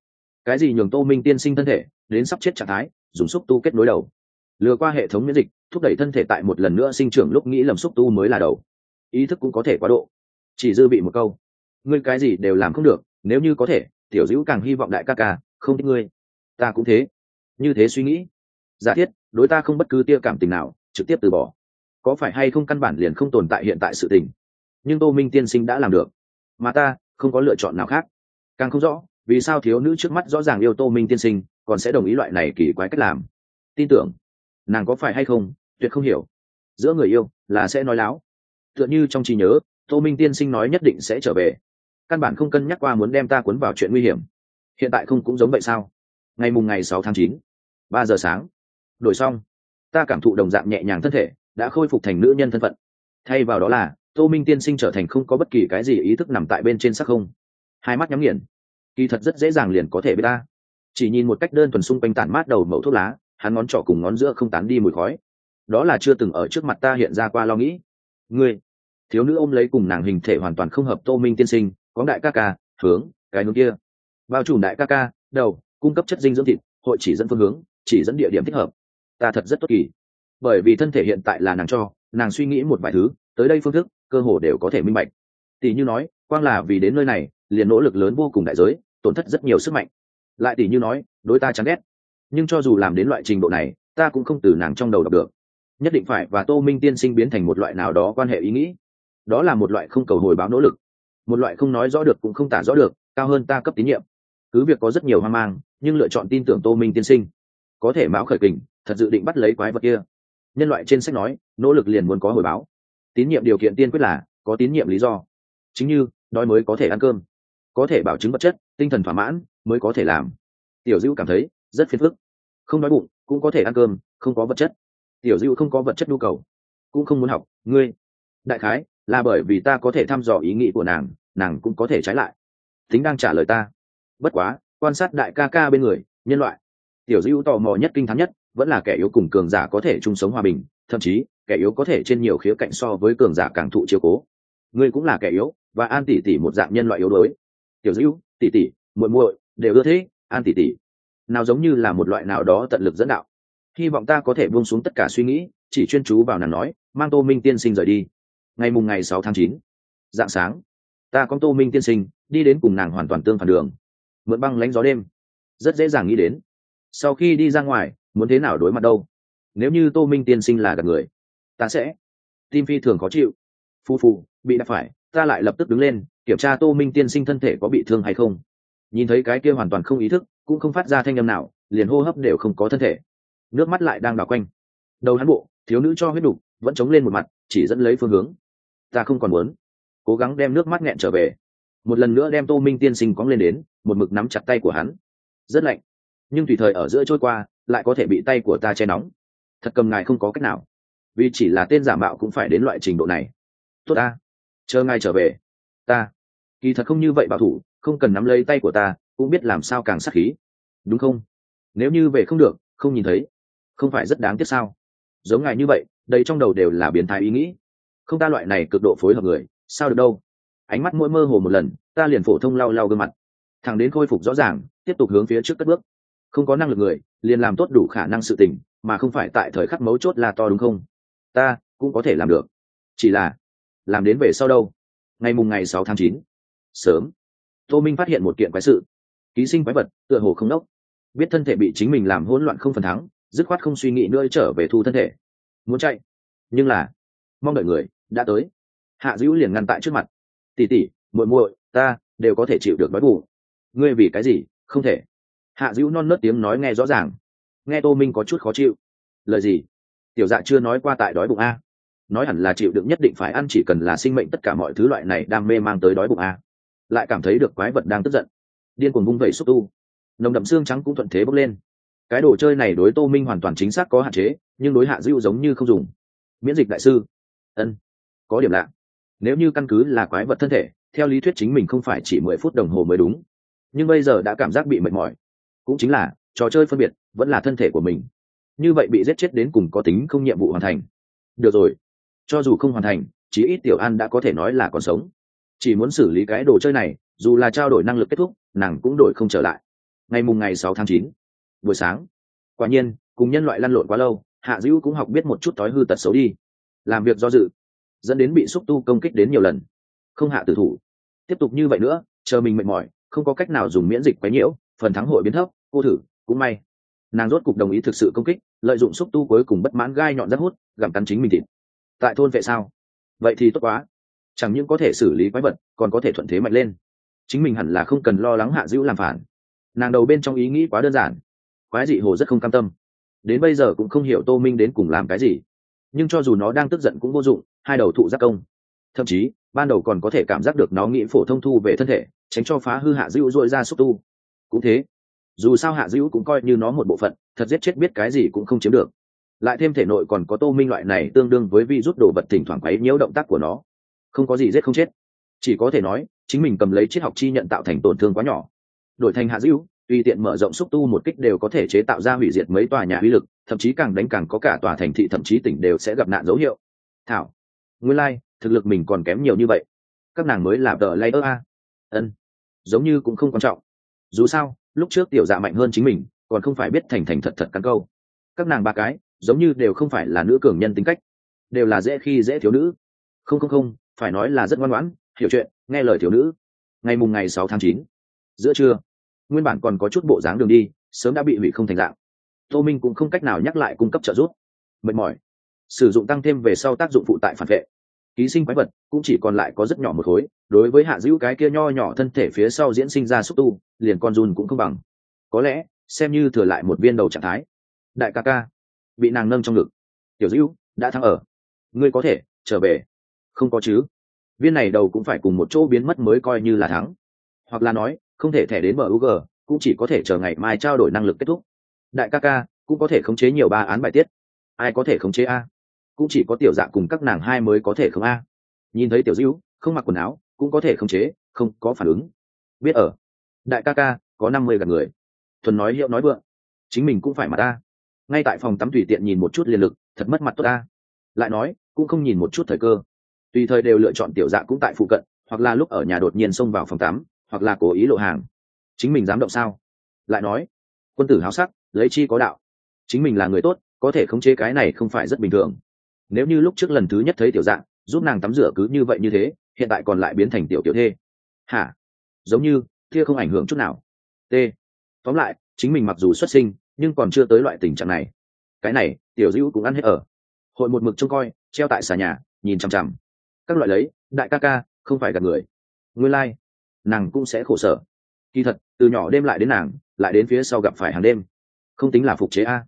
Cái gì nhường tô minh tiên sinh thân thể, đến sắp chết trạng thái, dùng xúc tu kết nối đầu. Lừa qua hệ thống miễn dịch, thúc đẩy thân thể tại một lần nữa sinh trưởng lúc nghĩ lầm xúc tu mới là đầu. Ý thức cũng có thể quá độ. Chỉ dư bị một câu. Ngươi cái gì đều làm không được, nếu như có thể, tiểu dữ càng hy vọng đại ca ca, không thích ngươi. Ta cũng thế. Như thế suy nghĩ. Giả thiết, đối ta không bất cứ tia cảm tình nào, trực tiếp từ bỏ có phải hay không căn bản liền không tồn tại hiện tại sự tình? Nhưng tô minh tiên sinh đã làm được. Mà ta, không có lựa chọn nào khác. Càng không rõ, vì sao thiếu nữ trước mắt rõ ràng yêu tô minh tiên sinh, còn sẽ đồng ý loại này kỳ quái cách làm? Tin tưởng, nàng có phải hay không, tuyệt không hiểu. Giữa người yêu là sẽ nói láo. Tựa như trong trí nhớ, tô minh tiên sinh nói nhất định sẽ trở về. Căn bản không cân nhắc qua muốn đem ta cuốn vào chuyện nguy hiểm. Hiện tại không cũng giống vậy sao? Ngày mùng ngày sáu tháng chín, ba giờ sáng. Đổi xong, ta cảm thụ đồng dạng nhẹ nhàng thân thể đã khôi phục thành nữ nhân thân phận. Thay vào đó là, tô minh tiên sinh trở thành không có bất kỳ cái gì ý thức nằm tại bên trên sắc không. Hai mắt nhắm nghiền. Kỳ thật rất dễ dàng liền có thể biết ta. Chỉ nhìn một cách đơn thuần xung quanh tản mát đầu mẫu thuốc lá, hắn ngón trỏ cùng ngón giữa không tán đi mùi khói. Đó là chưa từng ở trước mặt ta hiện ra qua lo nghĩ. Ngươi, thiếu nữ ôm lấy cùng nàng hình thể hoàn toàn không hợp tô minh tiên sinh, có đại ca ca, hướng, cái núi kia. Bao trùm đại ca ca, đầu, cung cấp chất dinh dưỡng thịt, hội chỉ dẫn phương hướng, chỉ dẫn địa điểm thích hợp. Ta thật rất tốt kỳ bởi vì thân thể hiện tại là nàng cho, nàng suy nghĩ một vài thứ, tới đây phương thức, cơ hồ đều có thể minh bạch. Tỷ như nói, quang là vì đến nơi này, liền nỗ lực lớn vô cùng đại giới, tổn thất rất nhiều sức mạnh. Lại tỷ như nói, đối ta chán ghét. Nhưng cho dù làm đến loại trình độ này, ta cũng không từ nàng trong đầu đọc được. Nhất định phải và tô minh tiên sinh biến thành một loại nào đó quan hệ ý nghĩ. Đó là một loại không cầu hồi báo nỗ lực. Một loại không nói rõ được cũng không tả rõ được, cao hơn ta cấp tín nhiệm. Cứ việc có rất nhiều hoang mang, nhưng lựa chọn tin tưởng tô minh tiên sinh. Có thể mão khởi kình, thật dự định bắt lấy quái vật kia nhân loại trên sách nói, nỗ lực liền muốn có hồi báo. Tín nhiệm điều kiện tiên quyết là, có tín nhiệm lý do. Chính như, đói mới có thể ăn cơm. Có thể bảo chứng vật chất, tinh thần thỏa mãn, mới có thể làm. Tiểu dữ cảm thấy, rất phiền phức. Không đói bụng, cũng có thể ăn cơm, không có vật chất. Tiểu dữ không có vật chất nhu cầu, cũng không muốn học. Ngươi, đại khái, là bởi vì ta có thể thăm dò ý nghĩ của nàng nàng cũng có thể trái lại. Tính đang trả lời ta. Bất quá, quan sát đại ca ca bên người, nhân loại. Tiểu dữ tò mò nhất, kinh thắng nhất vẫn là kẻ yếu cùng cường giả có thể chung sống hòa bình, thậm chí, kẻ yếu có thể trên nhiều khía cạnh so với cường giả càng thụ chiều cố. Ngươi cũng là kẻ yếu, và an tỷ tỷ một dạng nhân loại yếu đuối. Tiểu dữ tỷ tỷ, muội muội, đều ưa thế, an tỷ tỷ. Nào giống như là một loại nào đó tận lực dẫn đạo. Hy vọng ta có thể buông xuống tất cả suy nghĩ, chỉ chuyên chú vào nàng nói, mang tô minh tiên sinh rời đi. Ngày mùng ngày sáu tháng chín dạng sáng, ta có tô minh tiên sinh, đi đến cùng nàng hoàn toàn tương phản đường. Mượn băng lánh gió đêm. Rất dễ dàng nghĩ đến. Sau khi đi ra ngoài muốn thế nào đối mặt đâu? Nếu như tô minh tiên sinh là gặp người, ta sẽ. Tim phi thường khó chịu. Phu phu, bị đạp phải, ta lại lập tức đứng lên, kiểm tra tô minh tiên sinh thân thể có bị thương hay không. Nhìn thấy cái kia hoàn toàn không ý thức, cũng không phát ra thanh âm nào, liền hô hấp đều không có thân thể. Nước mắt lại đang đảo quanh. Đầu hắn bộ, thiếu nữ cho huyết đục, vẫn chống lên một mặt, chỉ dẫn lấy phương hướng. Ta không còn muốn. Cố gắng đem nước mắt nghẹn trở về. Một lần nữa đem tô minh tiên sinh cóng lên đến, một mực nắm chặt tay của hắn. Rất lạnh. Nhưng tùy thời ở giữa trôi qua lại có thể bị tay của ta che nóng. Thật cầm ngài không có cách nào. Vì chỉ là tên giả mạo cũng phải đến loại trình độ này. Tốt ta. Chờ ngài trở về. Ta. Kỳ thật không như vậy bảo thủ, không cần nắm lấy tay của ta, cũng biết làm sao càng sắc khí. Đúng không? Nếu như về không được, không nhìn thấy, không phải rất đáng tiếc sao? Giống ngài như vậy, đây trong đầu đều là biến thái ý nghĩ. Không ta loại này cực độ phối hợp người, sao được đâu? Ánh mắt mỗi mơ hồ một lần, ta liền phổ thông lau lau gương mặt. Thằng đến khôi phục rõ ràng, tiếp tục hướng phía trước cất bước không có năng lực người, liền làm tốt đủ khả năng sự tình, mà không phải tại thời khắc mấu chốt là to đúng không? Ta cũng có thể làm được. Chỉ là, làm đến về sau đâu? Ngày mùng ngày sáu tháng chín, sớm. Tô minh phát hiện một kiện quái sự. Ký sinh quái vật, tựa hồ không đốc. Biết thân thể bị chính mình làm hỗn loạn không phần thắng, dứt khoát không suy nghĩ nữa trở về thu thân thể. Muốn chạy. Nhưng là, mong đợi người đã tới. Hạ dữ liền ngăn tại trước mặt. Tỉ tỉ muội muội, ta đều có thể chịu được đói bù ngươi vì cái gì không thể? Hạ dữ non nớt tiếng nói nghe rõ ràng. Nghe tô minh có chút khó chịu. Lời gì? Tiểu dạ chưa nói qua tại đói bụng a. Nói hẳn là chịu đựng nhất định phải ăn chỉ cần là sinh mệnh tất cả mọi thứ loại này đam mê mang tới đói bụng a. Lại cảm thấy được quái vật đang tức giận. Điên cuồng vung vẩy xúc tu. Nồng đậm xương trắng cũng thuận thế bốc lên. Cái đồ chơi này đối tô minh hoàn toàn chính xác có hạn chế, nhưng đối hạ dữ giống như không dùng. Miễn dịch đại sư. Ân. Có điểm lạ. Nếu như căn cứ là quái vật thân thể, theo lý thuyết chính mình không phải chỉ mười phút đồng hồ mới đúng. Nhưng bây giờ đã cảm giác bị mệt mỏi cũng chính là, trò chơi phân biệt vẫn là thân thể của mình. Như vậy bị giết chết đến cùng có tính không nhiệm vụ hoàn thành. Được rồi. Cho dù không hoàn thành, chí ít tiểu an đã có thể nói là còn sống. Chỉ muốn xử lý cái đồ chơi này, dù là trao đổi năng lực kết thúc, nàng cũng đổi không trở lại. Ngày mùng ngày sáu tháng chín, buổi sáng. Quả nhiên, cùng nhân loại lăn lộn quá lâu, hạ dữ cũng học biết một chút thói hư tật xấu đi. Làm việc do dự, dẫn đến bị xúc tu công kích đến nhiều lần. Không hạ tử thủ. Tiếp tục như vậy nữa, chờ mình mệt mỏi, không có cách nào dùng miễn dịch quấy nhiễu phần thắng hội biến thấp, cô thử, cũng may. Nàng rốt cục đồng ý thực sự công kích, lợi dụng xúc tu cuối cùng bất mãn gai nhọn rất hút, gặm cắn chính mình thịt. Tại thôn vệ sao? Vậy thì tốt quá. Chẳng những có thể xử lý quái vật, còn có thể thuận thế mạnh lên. Chính mình hẳn là không cần lo lắng hạ dữ làm phản. Nàng đầu bên trong ý nghĩ quá đơn giản. Quái dị hồ rất không cam tâm. Đến bây giờ cũng không hiểu tô minh đến cùng làm cái gì. Nhưng cho dù nó đang tức giận cũng vô dụng, hai đầu thụ giác công. Thậm chí, ban đầu còn có thể cảm giác được nó nghĩ phổ thông thu về thân thể, tránh cho phá hư hạ dữ dội ra xúc tu cũng thế. Dù sao hạ dữ cũng coi như nó một bộ phận thật giết chết biết cái gì cũng không chiếm được. Lại thêm thể nội còn có tô minh loại này tương đương với vi rút đồ vật thỉnh thoảng quấy nhiễu động tác của nó. Không có gì giết không chết. Chỉ có thể nói chính mình cầm lấy triết học chi nhận tạo thành tổn thương quá nhỏ. Đổi thành hạ dữ tùy tiện mở rộng xúc tu một kích đều có thể chế tạo ra hủy diệt mấy tòa nhà uy lực thậm chí càng đánh càng có cả tòa thành thị thậm chí tỉnh đều sẽ gặp nạn dấu hiệu. Thảo nguyên lai、like, thực lực mình còn kém nhiều như vậy. Các nàng mới là tờ layer a. Ân giống như cũng không quan trọng dù sao, lúc trước tiểu dạ mạnh hơn chính mình, còn không phải biết thành thành thật thật cắn câu. Các nàng ba cái, giống như đều không phải là nữ cường nhân tính cách, đều là dễ khi dễ thiếu nữ. Không không không, phải nói là rất ngoan ngoãn, hiểu chuyện, nghe lời thiếu nữ. Ngày mùng ngày sáu tháng chín, giữa trưa, nguyên bản còn có chút bộ dáng đường đi, sớm đã bị hủy không thành dạng. Tô minh cũng không cách nào nhắc lại cung cấp trợ giúp. Mệt mỏi. Sử dụng tăng thêm về sau tác dụng phụ tại phản vệ ký sinh quái vật cũng chỉ còn lại có rất nhỏ một khối, đối với hạ dữ cái kia nho nhỏ thân thể phía sau diễn sinh ra xúc tu, liền con run cũng không bằng. Có lẽ, xem như thừa lại một viên đầu trạng thái. Đại ca ca, bị nàng nâng trong ngực. Tiểu dữ đã thắng ở. Ngươi có thể, trở về. Không có chứ. Viên này đầu cũng phải cùng một chỗ biến mất mới coi như là thắng. Hoặc là nói, không thể thẻ đến bug cũng chỉ có thể chờ ngày mai trao đổi năng lực kết thúc. Đại ca ca, cũng có thể khống chế nhiều ba án bài tiết. Ai có thể khống chế a? Cũng chỉ có tiểu dạ cùng các nàng hai mới có thể không a. Nhìn thấy tiểu dữ không mặc quần áo, cũng có thể khống chế, không có phản ứng. Biết ở. Đại ca ca, có năm mươi gần người. Thuần nói hiệu nói vượng. Chính mình cũng phải mặt ta. Ngay tại phòng tắm tùy tiện nhìn một chút liền lực, thật mất mặt tốt ta lại nói, cũng không nhìn một chút thời cơ. Tùy thời đều lựa chọn tiểu dạ cũng tại phụ cận, hoặc là lúc ở nhà đột nhiên xông vào phòng tắm, hoặc là cố ý lộ hàng. Chính mình dám động sao? Lại nói, quân tử háo sắc, lấy chi có đạo. Chính mình là người tốt, có thể khống chế cái này không phải rất bình thường nếu như lúc trước lần thứ nhất thấy tiểu dạng giúp nàng tắm rửa cứ như vậy như thế hiện tại còn lại biến thành tiểu tiểu thê. Hả? Giống như thia không ảnh hưởng chút nào. T. Tóm lại chính mình mặc dù xuất sinh nhưng còn chưa tới loại tình trạng này. Cái này tiểu dữ cũng ăn hết ở. Hội một mực trông coi treo tại xà nhà nhìn chằm chằm. Các loại lấy đại ca ca không phải gặp người. Nguyên lai、like, nàng cũng sẽ khổ sở. Kỳ thật từ nhỏ đêm lại đến nàng lại đến phía sau gặp phải hàng đêm. Không tính là phục chế a.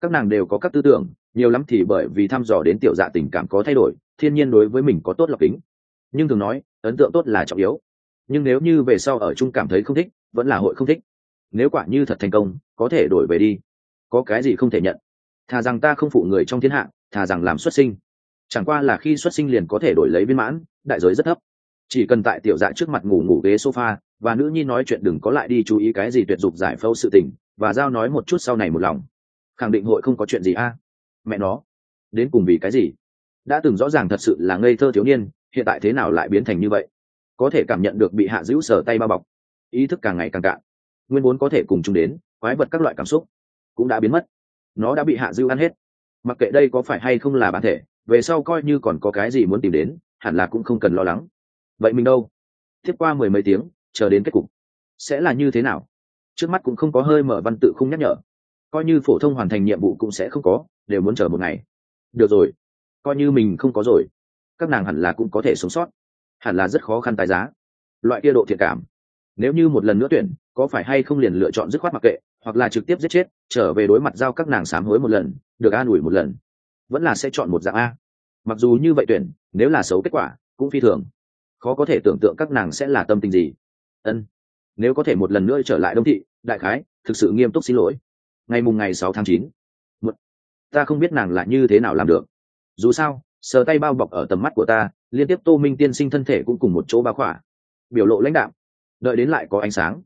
Các nàng đều có các tư tưởng nhiều lắm thì bởi vì thăm dò đến tiểu dạ tình cảm có thay đổi, thiên nhiên đối với mình có tốt lọc tính nhưng thường nói, ấn tượng tốt là trọng yếu. Nhưng nếu như về sau ở chung cảm thấy không thích, vẫn là hội không thích. Nếu quả như thật thành công, có thể đổi về đi. Có cái gì không thể nhận? Thà rằng ta không phụ người trong thiên hạ, thà rằng làm xuất sinh. Chẳng qua là khi xuất sinh liền có thể đổi lấy viên mãn, đại giới rất thấp. Chỉ cần tại tiểu dạ trước mặt ngủ ngủ ghế sofa, và nữ nhi nói chuyện đừng có lại đi chú ý cái gì tuyệt dục giải phẫu sự tình, và giao nói một chút sau này một lòng. Khẳng định hội không có chuyện gì a mẹ nó. Đến cùng vì cái gì? Đã từng rõ ràng thật sự là ngây thơ thiếu niên, hiện tại thế nào lại biến thành như vậy? Có thể cảm nhận được bị hạ dữ sở tay bao bọc. Ý thức càng ngày càng cạn. Nguyên vốn có thể cùng chung đến, quái vật các loại cảm xúc cũng đã biến mất. Nó đã bị hạ dữ ăn hết. Mặc kệ đây có phải hay không là bản thể, về sau coi như còn có cái gì muốn tìm đến, hẳn là cũng không cần lo lắng. Vậy mình đâu? Tiếp qua mười mấy tiếng, chờ đến kết cục. Sẽ là như thế nào? Trước mắt cũng không có hơi mở văn tự không nhắc nhở. Coi như phổ thông hoàn thành nhiệm vụ cũng sẽ không có đều muốn chờ một ngày. Được rồi, coi như mình không có rồi, các nàng hẳn là cũng có thể sống sót. Hẳn là rất khó khăn tài giá. Loại kia độ thiện cảm, nếu như một lần nữa tuyển, có phải hay không liền lựa chọn dứt khoát mặc kệ, hoặc là trực tiếp giết chết, trở về đối mặt giao các nàng sám hối một lần, được an ủi một lần. Vẫn là sẽ chọn một dạng a. Mặc dù như vậy tuyển, nếu là xấu kết quả, cũng phi thường. Khó có thể tưởng tượng các nàng sẽ là tâm tình gì. Ân, nếu có thể một lần nữa trở lại đông thị, đại khái, thực sự nghiêm túc xin lỗi. Ngày mùng ngày sáu tháng chín ta không biết nàng là như thế nào làm được. Dù sao, sờ tay bao bọc ở tầm mắt của ta, liên tiếp tô minh tiên sinh thân thể cũng cùng một chỗ bao khỏa. Biểu lộ lãnh đạo đợi đến lại có ánh sáng.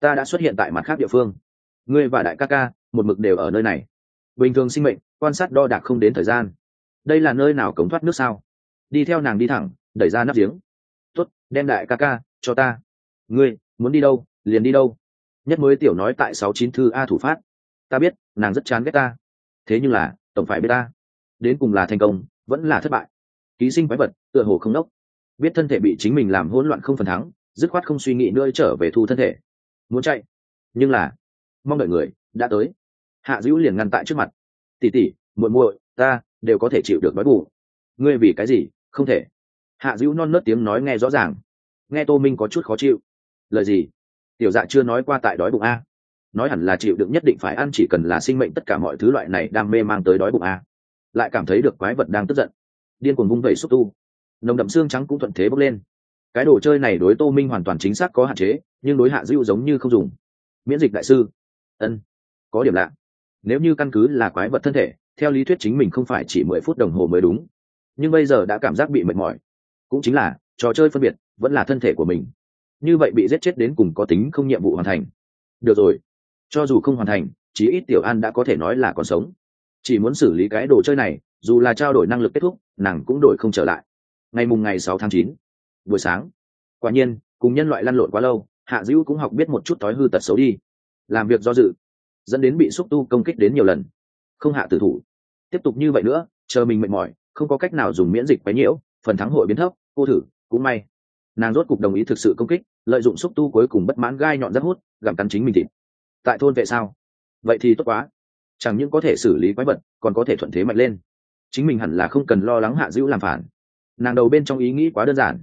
Ta đã xuất hiện tại mặt khác địa phương. Ngươi và đại ca ca, một mực đều ở nơi này. Bình thường sinh mệnh, quan sát đo đạc không đến thời gian. Đây là nơi nào cống thoát nước sao? Đi theo nàng đi thẳng, đẩy ra nắp giếng. Tuất đem đại ca ca, cho ta. Ngươi, muốn đi đâu, liền đi đâu. Nhất mới tiểu nói tại sáu chín thư a thủ phát. Ta biết, nàng rất chán ghét ta thế nhưng là, tổng phải biết ta. Đến cùng là thành công, vẫn là thất bại. Ký sinh quái vật, tựa hồ không đốc. Biết thân thể bị chính mình làm hỗn loạn không phần thắng, dứt khoát không suy nghĩ nữa trở về thu thân thể. Muốn chạy. Nhưng là, mong đợi người, đã tới. Hạ dữ liền ngăn tại trước mặt. Tỉ tỉ muội muội, ta, đều có thể chịu được đói bù ngươi vì cái gì? Không thể. Hạ dữ non nớt tiếng nói nghe rõ ràng. Nghe tô minh có chút khó chịu. Lời gì? Tiểu dạ chưa nói qua tại đói bụng a nói hẳn là chịu đựng nhất định phải ăn chỉ cần là sinh mệnh tất cả mọi thứ loại này đam mê mang tới đói bụng a. Lại cảm thấy được quái vật đang tức giận. Điên cuồng vung vẩy xúc tu. Nồng đậm xương trắng cũng thuận thế bốc lên. Cái đồ chơi này đối tô minh hoàn toàn chính xác có hạn chế, nhưng đối hạ dữ giống như không dùng. Miễn dịch đại sư. Ân, có điểm lạ. Nếu như căn cứ là quái vật thân thể, theo lý thuyết chính mình không phải chỉ mười phút đồng hồ mới đúng. Nhưng bây giờ đã cảm giác bị mệt mỏi. Cũng chính là, trò chơi phân biệt vẫn là thân thể của mình. Như vậy bị giết chết đến cùng có tính không nhiệm vụ hoàn thành. Được rồi cho dù không hoàn thành, chí ít tiểu an đã có thể nói là còn sống. Chỉ muốn xử lý cái đồ chơi này, dù là trao đổi năng lực kết thúc, nàng cũng đổi không trở lại. Ngày mùng ngày sáu tháng chín, buổi sáng. Quả nhiên, cùng nhân loại lăn lộn quá lâu, hạ dữ cũng học biết một chút thói hư tật xấu đi. Làm việc do dự, dẫn đến bị xúc tu công kích đến nhiều lần. Không hạ tử thủ. Tiếp tục như vậy nữa, chờ mình mệt mỏi, không có cách nào dùng miễn dịch quấy nhiễu, phần thắng hội biến thấp, cô thử, cũng may. Nàng rốt cục đồng ý thực sự công kích, lợi dụng xúc tu cuối cùng bất mãn gai nhọn rất hút, gặm cắn chính mình thịt tại thôn vệ sao? Vậy thì tốt quá. Chẳng những có thể xử lý quái vật, còn có thể thuận thế mạnh lên. Chính mình hẳn là không cần lo lắng hạ dữ làm phản. Nàng đầu bên trong ý nghĩ quá đơn giản.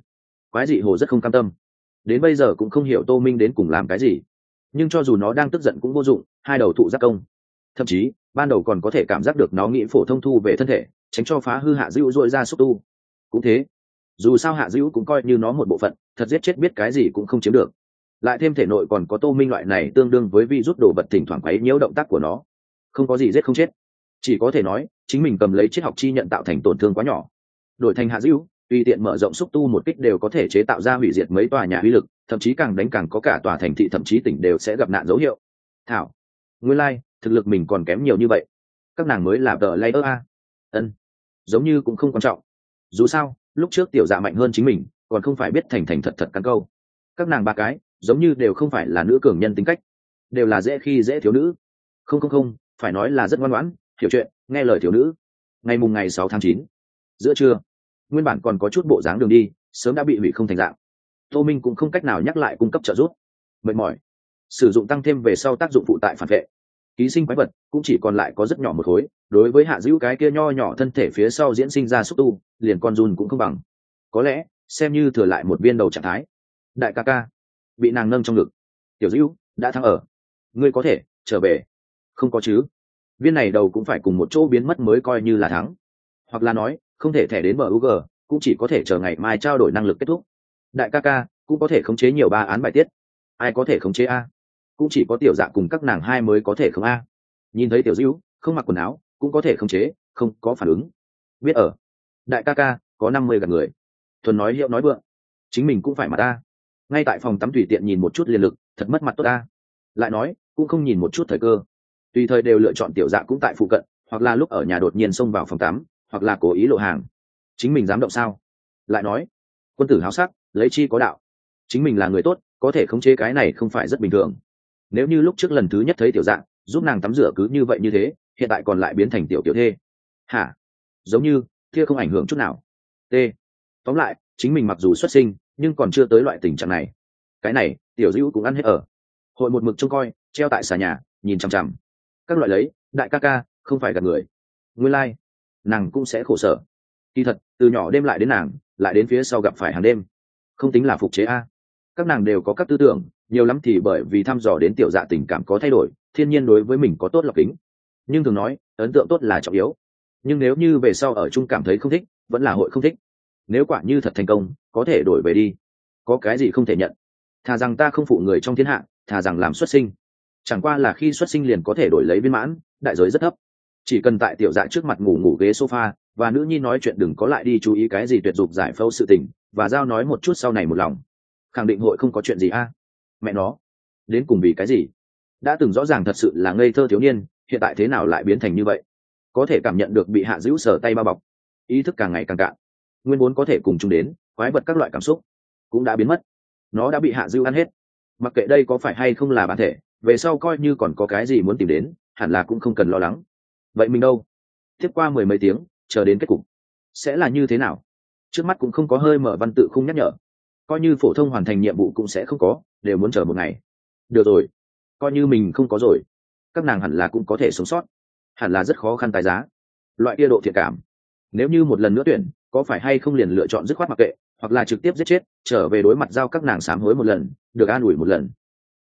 Quái dị hồ rất không cam tâm. Đến bây giờ cũng không hiểu tô minh đến cùng làm cái gì. Nhưng cho dù nó đang tức giận cũng vô dụng, hai đầu thụ giác công. Thậm chí, ban đầu còn có thể cảm giác được nó nghĩ phổ thông thu về thân thể, tránh cho phá hư hạ dữ dội ra xúc tu. Cũng thế. Dù sao hạ dữ cũng coi như nó một bộ phận, thật giết chết biết cái gì cũng không chiếm được lại thêm thể nội còn có tô minh loại này tương đương với vi rút đồ vật thỉnh thoảng quấy nhiễu động tác của nó. Không có gì giết không chết. Chỉ có thể nói chính mình cầm lấy triết học chi nhận tạo thành tổn thương quá nhỏ. Đổi thành hạ dữ tùy tiện mở rộng xúc tu một kích đều có thể chế tạo ra hủy diệt mấy tòa nhà uy lực thậm chí càng đánh càng có cả tòa thành thị thậm chí tỉnh đều sẽ gặp nạn dấu hiệu. Thảo nguyên lai、like, thực lực mình còn kém nhiều như vậy. Các nàng mới là tờ layer a. Ân giống như cũng không quan trọng. Dù sao lúc trước tiểu dạ mạnh hơn chính mình còn không phải biết thành thành thật thật căn câu. Các nàng ba cái giống như đều không phải là nữ cường nhân tính cách, đều là dễ khi dễ thiếu nữ. Không không không, phải nói là rất ngoan ngoãn, hiểu chuyện, nghe lời thiếu nữ. Ngày mùng ngày sáu tháng chín, giữa trưa, nguyên bản còn có chút bộ dáng đường đi, sớm đã bị hủy không thành dạng. Tô minh cũng không cách nào nhắc lại cung cấp trợ giúp. Mệt mỏi, sử dụng tăng thêm về sau tác dụng phụ tại phản vệ. Ký sinh quái vật cũng chỉ còn lại có rất nhỏ một khối, đối với hạ dữ cái kia nho nhỏ thân thể phía sau diễn sinh ra xúc tu, liền con run cũng không bằng. Có lẽ, xem như thừa lại một viên đầu trạng thái. Đại ca ca bị nàng nâng trong ngực. Tiểu dữ đã thắng ở. Ngươi có thể trở về. Không có chứ. Viên này đầu cũng phải cùng một chỗ biến mất mới coi như là thắng. Hoặc là nói không thể thẻ đến bờ UG, cũng chỉ có thể chờ ngày mai trao đổi năng lực kết thúc. Đại ca ca cũng có thể khống chế nhiều ba án bài tiết. Ai có thể khống chế a? Cũng chỉ có tiểu dạ cùng các nàng hai mới có thể không a. Nhìn thấy tiểu dữ không mặc quần áo cũng có thể khống chế không có phản ứng. Biết ở. Đại ca ca có năm mươi gần người. Thuần nói hiệu nói vượng. Chính mình cũng phải mà ta ngay tại phòng tắm tùy tiện nhìn một chút liền lực, thật mất mặt tốt ta. Lại nói, cũng không nhìn một chút thời cơ. Tùy thời đều lựa chọn tiểu dạ cũng tại phụ cận, hoặc là lúc ở nhà đột nhiên xông vào phòng tắm, hoặc là cố ý lộ hàng. Chính mình dám động sao? Lại nói, quân tử háo sắc, lấy chi có đạo. Chính mình là người tốt, có thể khống chế cái này không phải rất bình thường. Nếu như lúc trước lần thứ nhất thấy tiểu dạng giúp nàng tắm rửa cứ như vậy như thế, hiện tại còn lại biến thành tiểu tiểu thê. Hả? Giống như, kia không ảnh hưởng chút nào. T. Tóm lại, chính mình mặc dù xuất sinh nhưng còn chưa tới loại tình trạng này. Cái này tiểu dữ cũng ăn hết ở. Hội một mực trông coi treo tại xà nhà nhìn chằm chằm. Các loại lấy đại ca ca không phải gặp người. Nguyên lai、like, nàng cũng sẽ khổ sở. Kỳ thật từ nhỏ đêm lại đến nàng lại đến phía sau gặp phải hàng đêm. Không tính là phục chế a. Các nàng đều có các tư tưởng nhiều lắm thì bởi vì thăm dò đến tiểu dạ tình cảm có thay đổi thiên nhiên đối với mình có tốt lọc kính. Nhưng thường nói ấn tượng tốt là trọng yếu. Nhưng nếu như về sau ở chung cảm thấy không thích vẫn là hội không thích nếu quả như thật thành công, có thể đổi về đi. Có cái gì không thể nhận? Thà rằng ta không phụ người trong thiên hạ, thà rằng làm xuất sinh. Chẳng qua là khi xuất sinh liền có thể đổi lấy viên mãn, đại giới rất thấp. Chỉ cần tại tiểu dạ trước mặt ngủ ngủ ghế sofa, và nữ nhi nói chuyện đừng có lại đi chú ý cái gì tuyệt dục giải phẫu sự tình, và giao nói một chút sau này một lòng. Khẳng định hội không có chuyện gì a. Mẹ nó, đến cùng vì cái gì? Đã từng rõ ràng thật sự là ngây thơ thiếu niên, hiện tại thế nào lại biến thành như vậy? Có thể cảm nhận được bị hạ dữ sở tay bao bọc. Ý thức càng ngày càng cạn nguyên vốn có thể cùng chung đến, quái vật các loại cảm xúc cũng đã biến mất. Nó đã bị hạ dư ăn hết. Mặc kệ đây có phải hay không là bản thể, về sau coi như còn có cái gì muốn tìm đến, hẳn là cũng không cần lo lắng. Vậy mình đâu? Tiếp qua mười mấy tiếng, chờ đến kết cục. Sẽ là như thế nào? Trước mắt cũng không có hơi mở văn tự không nhắc nhở. Coi như phổ thông hoàn thành nhiệm vụ cũng sẽ không có, đều muốn chờ một ngày. Được rồi. Coi như mình không có rồi, các nàng hẳn là cũng có thể sống sót. Hẳn là rất khó khăn tài giá. Loại kia độ thiện cảm. Nếu như một lần nữa tuyển có phải hay không liền lựa chọn dứt khoát mặc kệ, hoặc là trực tiếp giết chết, trở về đối mặt giao các nàng sám hối một lần, được an ủi một lần.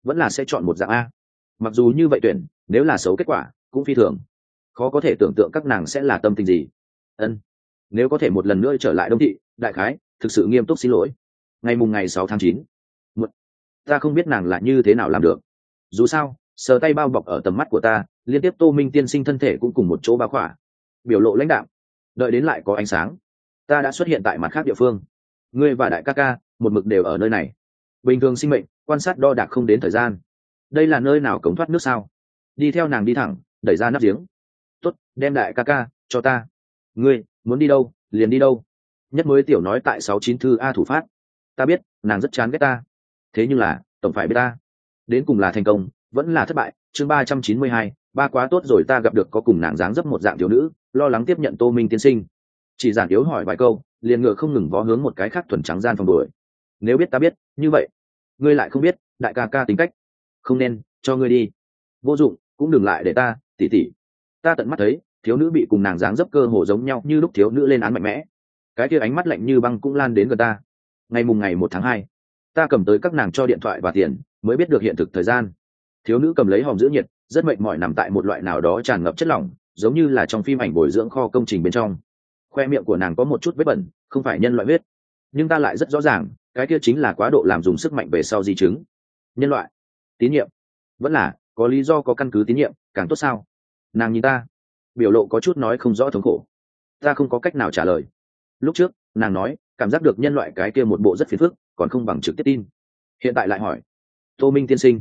Vẫn là sẽ chọn một dạng a. Mặc dù như vậy tuyển, nếu là xấu kết quả, cũng phi thường. Khó có thể tưởng tượng các nàng sẽ là tâm tình gì. Ân. Nếu có thể một lần nữa trở lại đông thị, đại khái, thực sự nghiêm túc xin lỗi. Ngày mùng ngày sáu tháng chín. Ta không biết nàng là như thế nào làm được. Dù sao, sờ tay bao bọc ở tầm mắt của ta, liên tiếp tô minh tiên sinh thân thể cũng cùng một chỗ bao khỏa. Biểu lộ lãnh đạo đợi đến lại có ánh sáng ta đã xuất hiện tại mặt khác địa phương. Ngươi và đại ca ca, một mực đều ở nơi này. Bình thường sinh mệnh, quan sát đo đạc không đến thời gian. Đây là nơi nào cống thoát nước sao? Đi theo nàng đi thẳng, đẩy ra nắp giếng. Tuất đem đại ca ca, cho ta. Ngươi, muốn đi đâu, liền đi đâu. Nhất mới tiểu nói tại sáu chín thư a thủ phát. Ta biết, nàng rất chán ghét ta. Thế nhưng là, tổng phải biết ta. Đến cùng là thành công, vẫn là thất bại. Chương ba trăm chín mươi hai, ba quá tốt rồi ta gặp được có cùng nàng dáng dấp một dạng thiếu nữ, lo lắng tiếp nhận tô minh tiên sinh chỉ giản yếu hỏi vài câu, liền ngựa không ngừng vó hướng một cái khác thuần trắng gian phòng đuổi. Nếu biết ta biết, như vậy, ngươi lại không biết, đại ca ca tính cách. Không nên, cho ngươi đi. Vô dụng, cũng đừng lại để ta, tỉ tỉ. Ta tận mắt thấy, thiếu nữ bị cùng nàng dáng dấp cơ hồ giống nhau như lúc thiếu nữ lên án mạnh mẽ. Cái kia ánh mắt lạnh như băng cũng lan đến gần ta. Ngày mùng ngày một tháng hai, ta cầm tới các nàng cho điện thoại và tiền, mới biết được hiện thực thời gian. Thiếu nữ cầm lấy hòm giữ nhiệt, rất mệt mỏi nằm tại một loại nào đó tràn ngập chất lỏng, giống như là trong phim ảnh bồi dưỡng kho công trình bên trong khoe miệng của nàng có một chút vết bẩn, không phải nhân loại huyết. Nhưng ta lại rất rõ ràng, cái kia chính là quá độ làm dùng sức mạnh về sau di chứng. Nhân loại. Tín nhiệm. Vẫn là, có lý do, có căn cứ tín nhiệm, càng tốt sao? Nàng nhìn ta. Biểu lộ có chút nói không rõ thống khổ. Ta không có cách nào trả lời. Lúc trước, nàng nói, cảm giác được nhân loại cái kia một bộ rất phiền phức, còn không bằng trực tiếp tin. Hiện tại lại hỏi. Tô minh tiên sinh.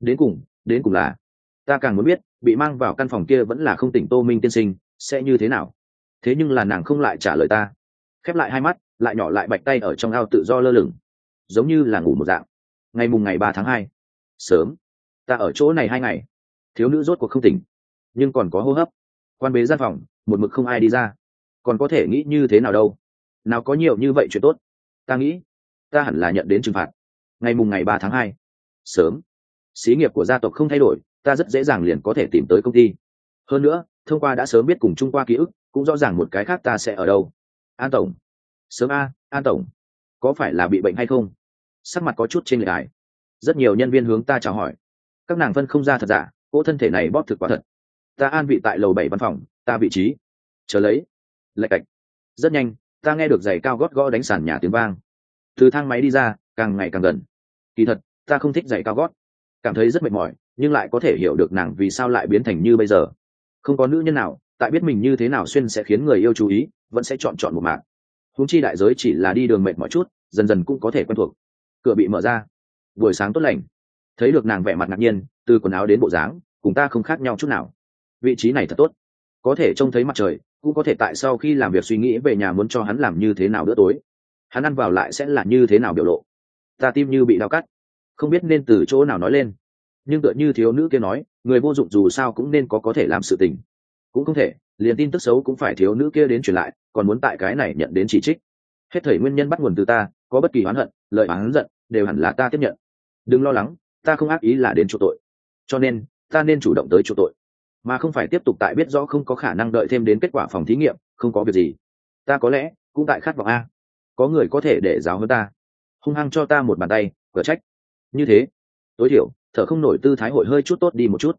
Đến cùng đến cùng là, ta càng muốn biết, bị mang vào căn phòng kia vẫn là không tỉnh tô minh tiên sinh, sẽ như thế nào? Thế nhưng là nàng không lại trả lời ta. Khép lại hai mắt, lại nhỏ lại bạch tay ở trong ao tự do lơ lửng, giống như là ngủ một dạng. Ngày mùng ngày ba tháng hai, sớm. Ta ở chỗ này hai ngày. Thiếu nữ rốt cuộc không tỉnh, nhưng còn có hô hấp. Quan bế gian phòng, một mực không ai đi ra. Còn có thể nghĩ như thế nào đâu? Nào có nhiều như vậy chuyện tốt. Ta nghĩ, ta hẳn là nhận đến trừng phạt. Ngày mùng ngày ba tháng hai, sớm. Xí nghiệp của gia tộc không thay đổi, ta rất dễ dàng liền có thể tìm tới công ty. Hơn nữa thông qua đã sớm biết cùng chung qua ký ức, cũng rõ ràng một cái khác ta sẽ ở đâu. An tổng. Sớm a, an tổng. Có phải là bị bệnh hay không? Sắc mặt có chút trên lệ ải rất nhiều nhân viên hướng ta chào hỏi. Các nàng phân không ra thật giả, cỗ thân thể này bóp thực quá thật. Ta an vị tại lầu bảy văn phòng, ta vị trí. Chờ lấy. Lạch cạch. Rất nhanh, ta nghe được giày cao gót gõ đánh sàn nhà tiếng vang. Từ thang máy đi ra, càng ngày càng gần. Kỳ thật, ta không thích giày cao gót. Cảm thấy rất mệt mỏi, nhưng lại có thể hiểu được nàng vì sao lại biến thành như bây giờ không có nữ nhân nào, tại biết mình như thế nào xuyên sẽ khiến người yêu chú ý, vẫn sẽ chọn chọn một mạng húng chi đại giới chỉ là đi đường mệt mọi chút, dần dần cũng có thể quen thuộc. Cửa bị mở ra. Buổi sáng tốt lành. Thấy được nàng vẻ mặt ngạc nhiên, từ quần áo đến bộ dáng, cùng ta không khác nhau chút nào. Vị trí này thật tốt. Có thể trông thấy mặt trời, cũng có thể tại sau khi làm việc suy nghĩ về nhà muốn cho hắn làm như thế nào bữa tối. Hắn ăn vào lại sẽ là như thế nào biểu lộ. Ta tim như bị đau cắt. Không biết nên từ chỗ nào nói lên nhưng tựa như thiếu nữ kia nói, người vô dụng dù sao cũng nên có có thể làm sự tình. Cũng không thể, liền tin tức xấu cũng phải thiếu nữ kia đến truyền lại, còn muốn tại cái này nhận đến chỉ trích. Hết thời nguyên nhân bắt nguồn từ ta, có bất kỳ oán hận lợi oán giận đều hẳn là ta tiếp nhận. Đừng lo lắng, ta không ác ý là đến chỗ tội. Cho nên, ta nên chủ động tới chỗ tội. Mà không phải tiếp tục tại biết rõ không có khả năng đợi thêm đến kết quả phòng thí nghiệm, không có việc gì. Ta có lẽ cũng tại khát vọng a. Có người có thể để giáo hơn ta. Hung hăng cho ta một bàn tay cửa trách. Như thế, tối thiểu thở không nổi tư thái hội hơi chút tốt đi một chút.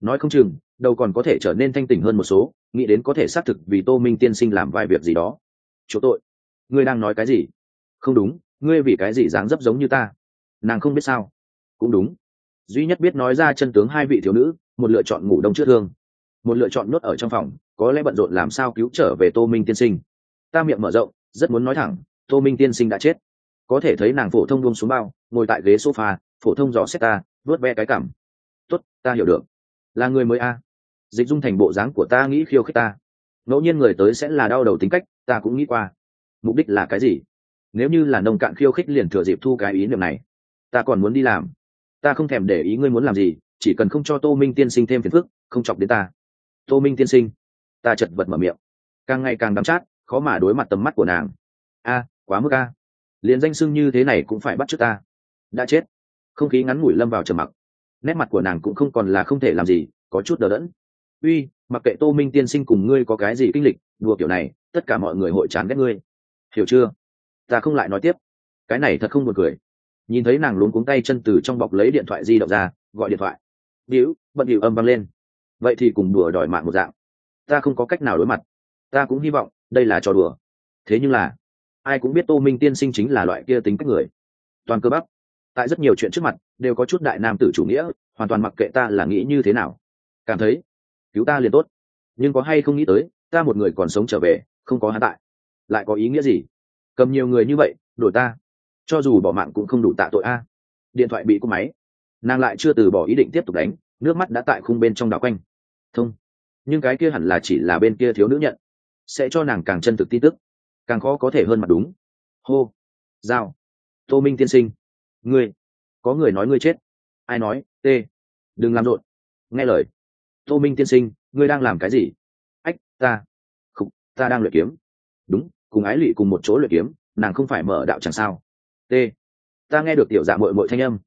Nói không chừng, đầu còn có thể trở nên thanh tỉnh hơn một số, nghĩ đến có thể xác thực vì tô minh tiên sinh làm vài việc gì đó. Chỗ tội. Ngươi đang nói cái gì? Không đúng, ngươi vì cái gì dáng dấp giống như ta? Nàng không biết sao? Cũng đúng. Duy nhất biết nói ra chân tướng hai vị thiếu nữ, một lựa chọn ngủ đông trước thương. Một lựa chọn nuốt ở trong phòng, có lẽ bận rộn làm sao cứu trở về tô minh tiên sinh. Ta miệng mở rộng, rất muốn nói thẳng, tô minh tiên sinh đã chết. Có thể thấy nàng phổ thông buông xuống bao, ngồi tại ghế sofa phổ thông dò xét ta vớt ve cái cảm. Tốt, ta hiểu được. Là người mới a. Dịch dung thành bộ dáng của ta nghĩ khiêu khích ta. Ngẫu nhiên người tới sẽ là đau đầu tính cách, ta cũng nghĩ qua. Mục đích là cái gì? Nếu như là nông cạn khiêu khích liền thừa dịp thu cái ý niệm này. Ta còn muốn đi làm. Ta không thèm để ý ngươi muốn làm gì, chỉ cần không cho tô minh tiên sinh thêm phiền phức, không chọc đến ta. Tô minh tiên sinh. Ta chật vật mở miệng. Càng ngày càng đắm chát, khó mà đối mặt tầm mắt của nàng. A, quá mức a. Liền danh sưng như thế này cũng phải bắt trước ta. Đã chết không khí ngắn ngủi lâm vào trầm mặc. Nét mặt của nàng cũng không còn là không thể làm gì có chút đờ đẫn. Uy mặc kệ tô minh tiên sinh cùng ngươi có cái gì kinh lịch đùa kiểu này tất cả mọi người hội chán ghét ngươi. Hiểu chưa? Ta không lại nói tiếp. Cái này thật không buồn cười. Nhìn thấy nàng luống cuống tay chân từ trong bọc lấy điện thoại di động ra gọi điện thoại. Biểu, bận điệu âm vang lên. Vậy thì cùng đùa đòi mạng một dạng. Ta không có cách nào đối mặt. Ta cũng hy vọng đây là trò đùa. Thế nhưng là ai cũng biết tô minh tiên sinh chính là loại kia tính cách người. Toàn cơ bắp tại rất nhiều chuyện trước mặt, đều có chút đại nam tử chủ nghĩa, hoàn toàn mặc kệ ta là nghĩ như thế nào. Cảm thấy, cứu ta liền tốt. Nhưng có hay không nghĩ tới, ta một người còn sống trở về, không có hắn tại. Lại có ý nghĩa gì? Cầm nhiều người như vậy, đổi ta. Cho dù bỏ mạng cũng không đủ tạ tội a. Điện thoại bị cúp máy. Nàng lại chưa từ bỏ ý định tiếp tục đánh, nước mắt đã tại khung bên trong đảo quanh. Thông. Nhưng cái kia hẳn là chỉ là bên kia thiếu nữ nhận. Sẽ cho nàng càng chân thực tin tức. Càng khó có thể hơn mặt đúng. Hô. Giao. Tô minh tiên sinh ngươi, có người nói ngươi chết. Ai nói t đừng làm rộn. Nghe lời, tô minh tiên sinh, ngươi đang làm cái gì? Ách, ta không ta đang luyện kiếm. Đúng, cùng ái lụy cùng một chỗ luyện kiếm, nàng không phải mở đạo chẳng sao. T ta nghe được tiểu dạ mội mội thanh âm.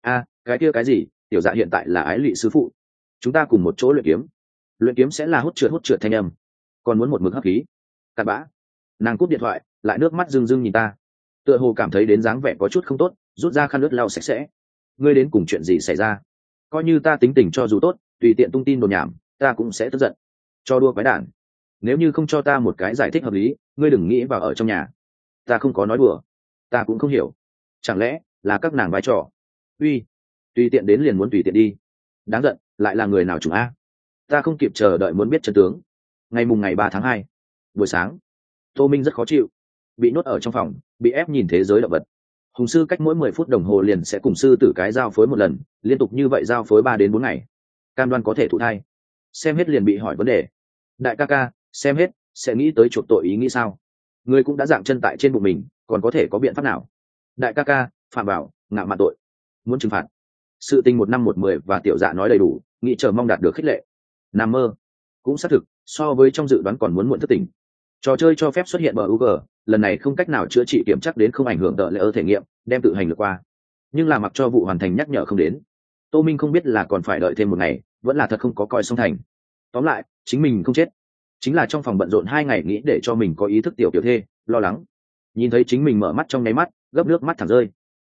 A, cái kia cái gì? Tiểu dạ hiện tại là ái lụy sư phụ. Chúng ta cùng một chỗ luyện kiếm. Luyện kiếm sẽ là hút trượt hút trượt thanh âm. Còn muốn một mực hấp khí. Cặn bã. Nàng cúp điện thoại, lại nước mắt rưng rưng nhìn ta. Tựa hồ cảm thấy đến dáng vẻ có chút không tốt rút ra khăn lướt lau sạch sẽ. Ngươi đến cùng chuyện gì xảy ra? Coi như ta tính tình cho dù tốt, tùy tiện tung tin đồn nhảm, ta cũng sẽ tức giận. Cho đua quái đản. Nếu như không cho ta một cái giải thích hợp lý, ngươi đừng nghĩ vào ở trong nhà. Ta không có nói đùa. Ta cũng không hiểu. Chẳng lẽ là các nàng vai trò? Uy, tùy tiện đến liền muốn tùy tiện đi. Đáng giận, lại là người nào chủ a? Ta không kịp chờ đợi muốn biết chân tướng. Ngày mùng ngày ba tháng hai, buổi sáng, tô minh rất khó chịu. Bị nhốt ở trong phòng, bị ép nhìn thế giới động vật hùng sư cách mỗi mười phút đồng hồ liền sẽ cùng sư tử cái giao phối một lần, liên tục như vậy giao phối ba đến bốn ngày. Cam đoan có thể thụ thai. Xem hết liền bị hỏi vấn đề. Đại ca ca, xem hết, sẽ nghĩ tới chuộc tội ý nghĩ sao? Người cũng đã dạng chân tại trên bụng mình, còn có thể có biện pháp nào? Đại ca ca, phạm bảo ngạo mạn tội. Muốn trừng phạt. Sự tình một năm một mười và tiểu dạ nói đầy đủ, nghĩ chờ mong đạt được khích lệ. Nằm mơ. Cũng xác thực, so với trong dự đoán còn muốn muộn thất tình trò chơi cho phép xuất hiện bờ UG, lần này không cách nào chữa trị kiểm chắc đến không ảnh hưởng đợi lệ ơ thể nghiệm đem tự hành lượt qua. Nhưng là mặc cho vụ hoàn thành nhắc nhở không đến. Tô minh không biết là còn phải đợi thêm một ngày vẫn là thật không có coi song thành. Tóm lại chính mình không chết. Chính là trong phòng bận rộn hai ngày nghĩ để cho mình có ý thức tiểu tiểu thê lo lắng. Nhìn thấy chính mình mở mắt trong nháy mắt gấp nước mắt thẳng rơi.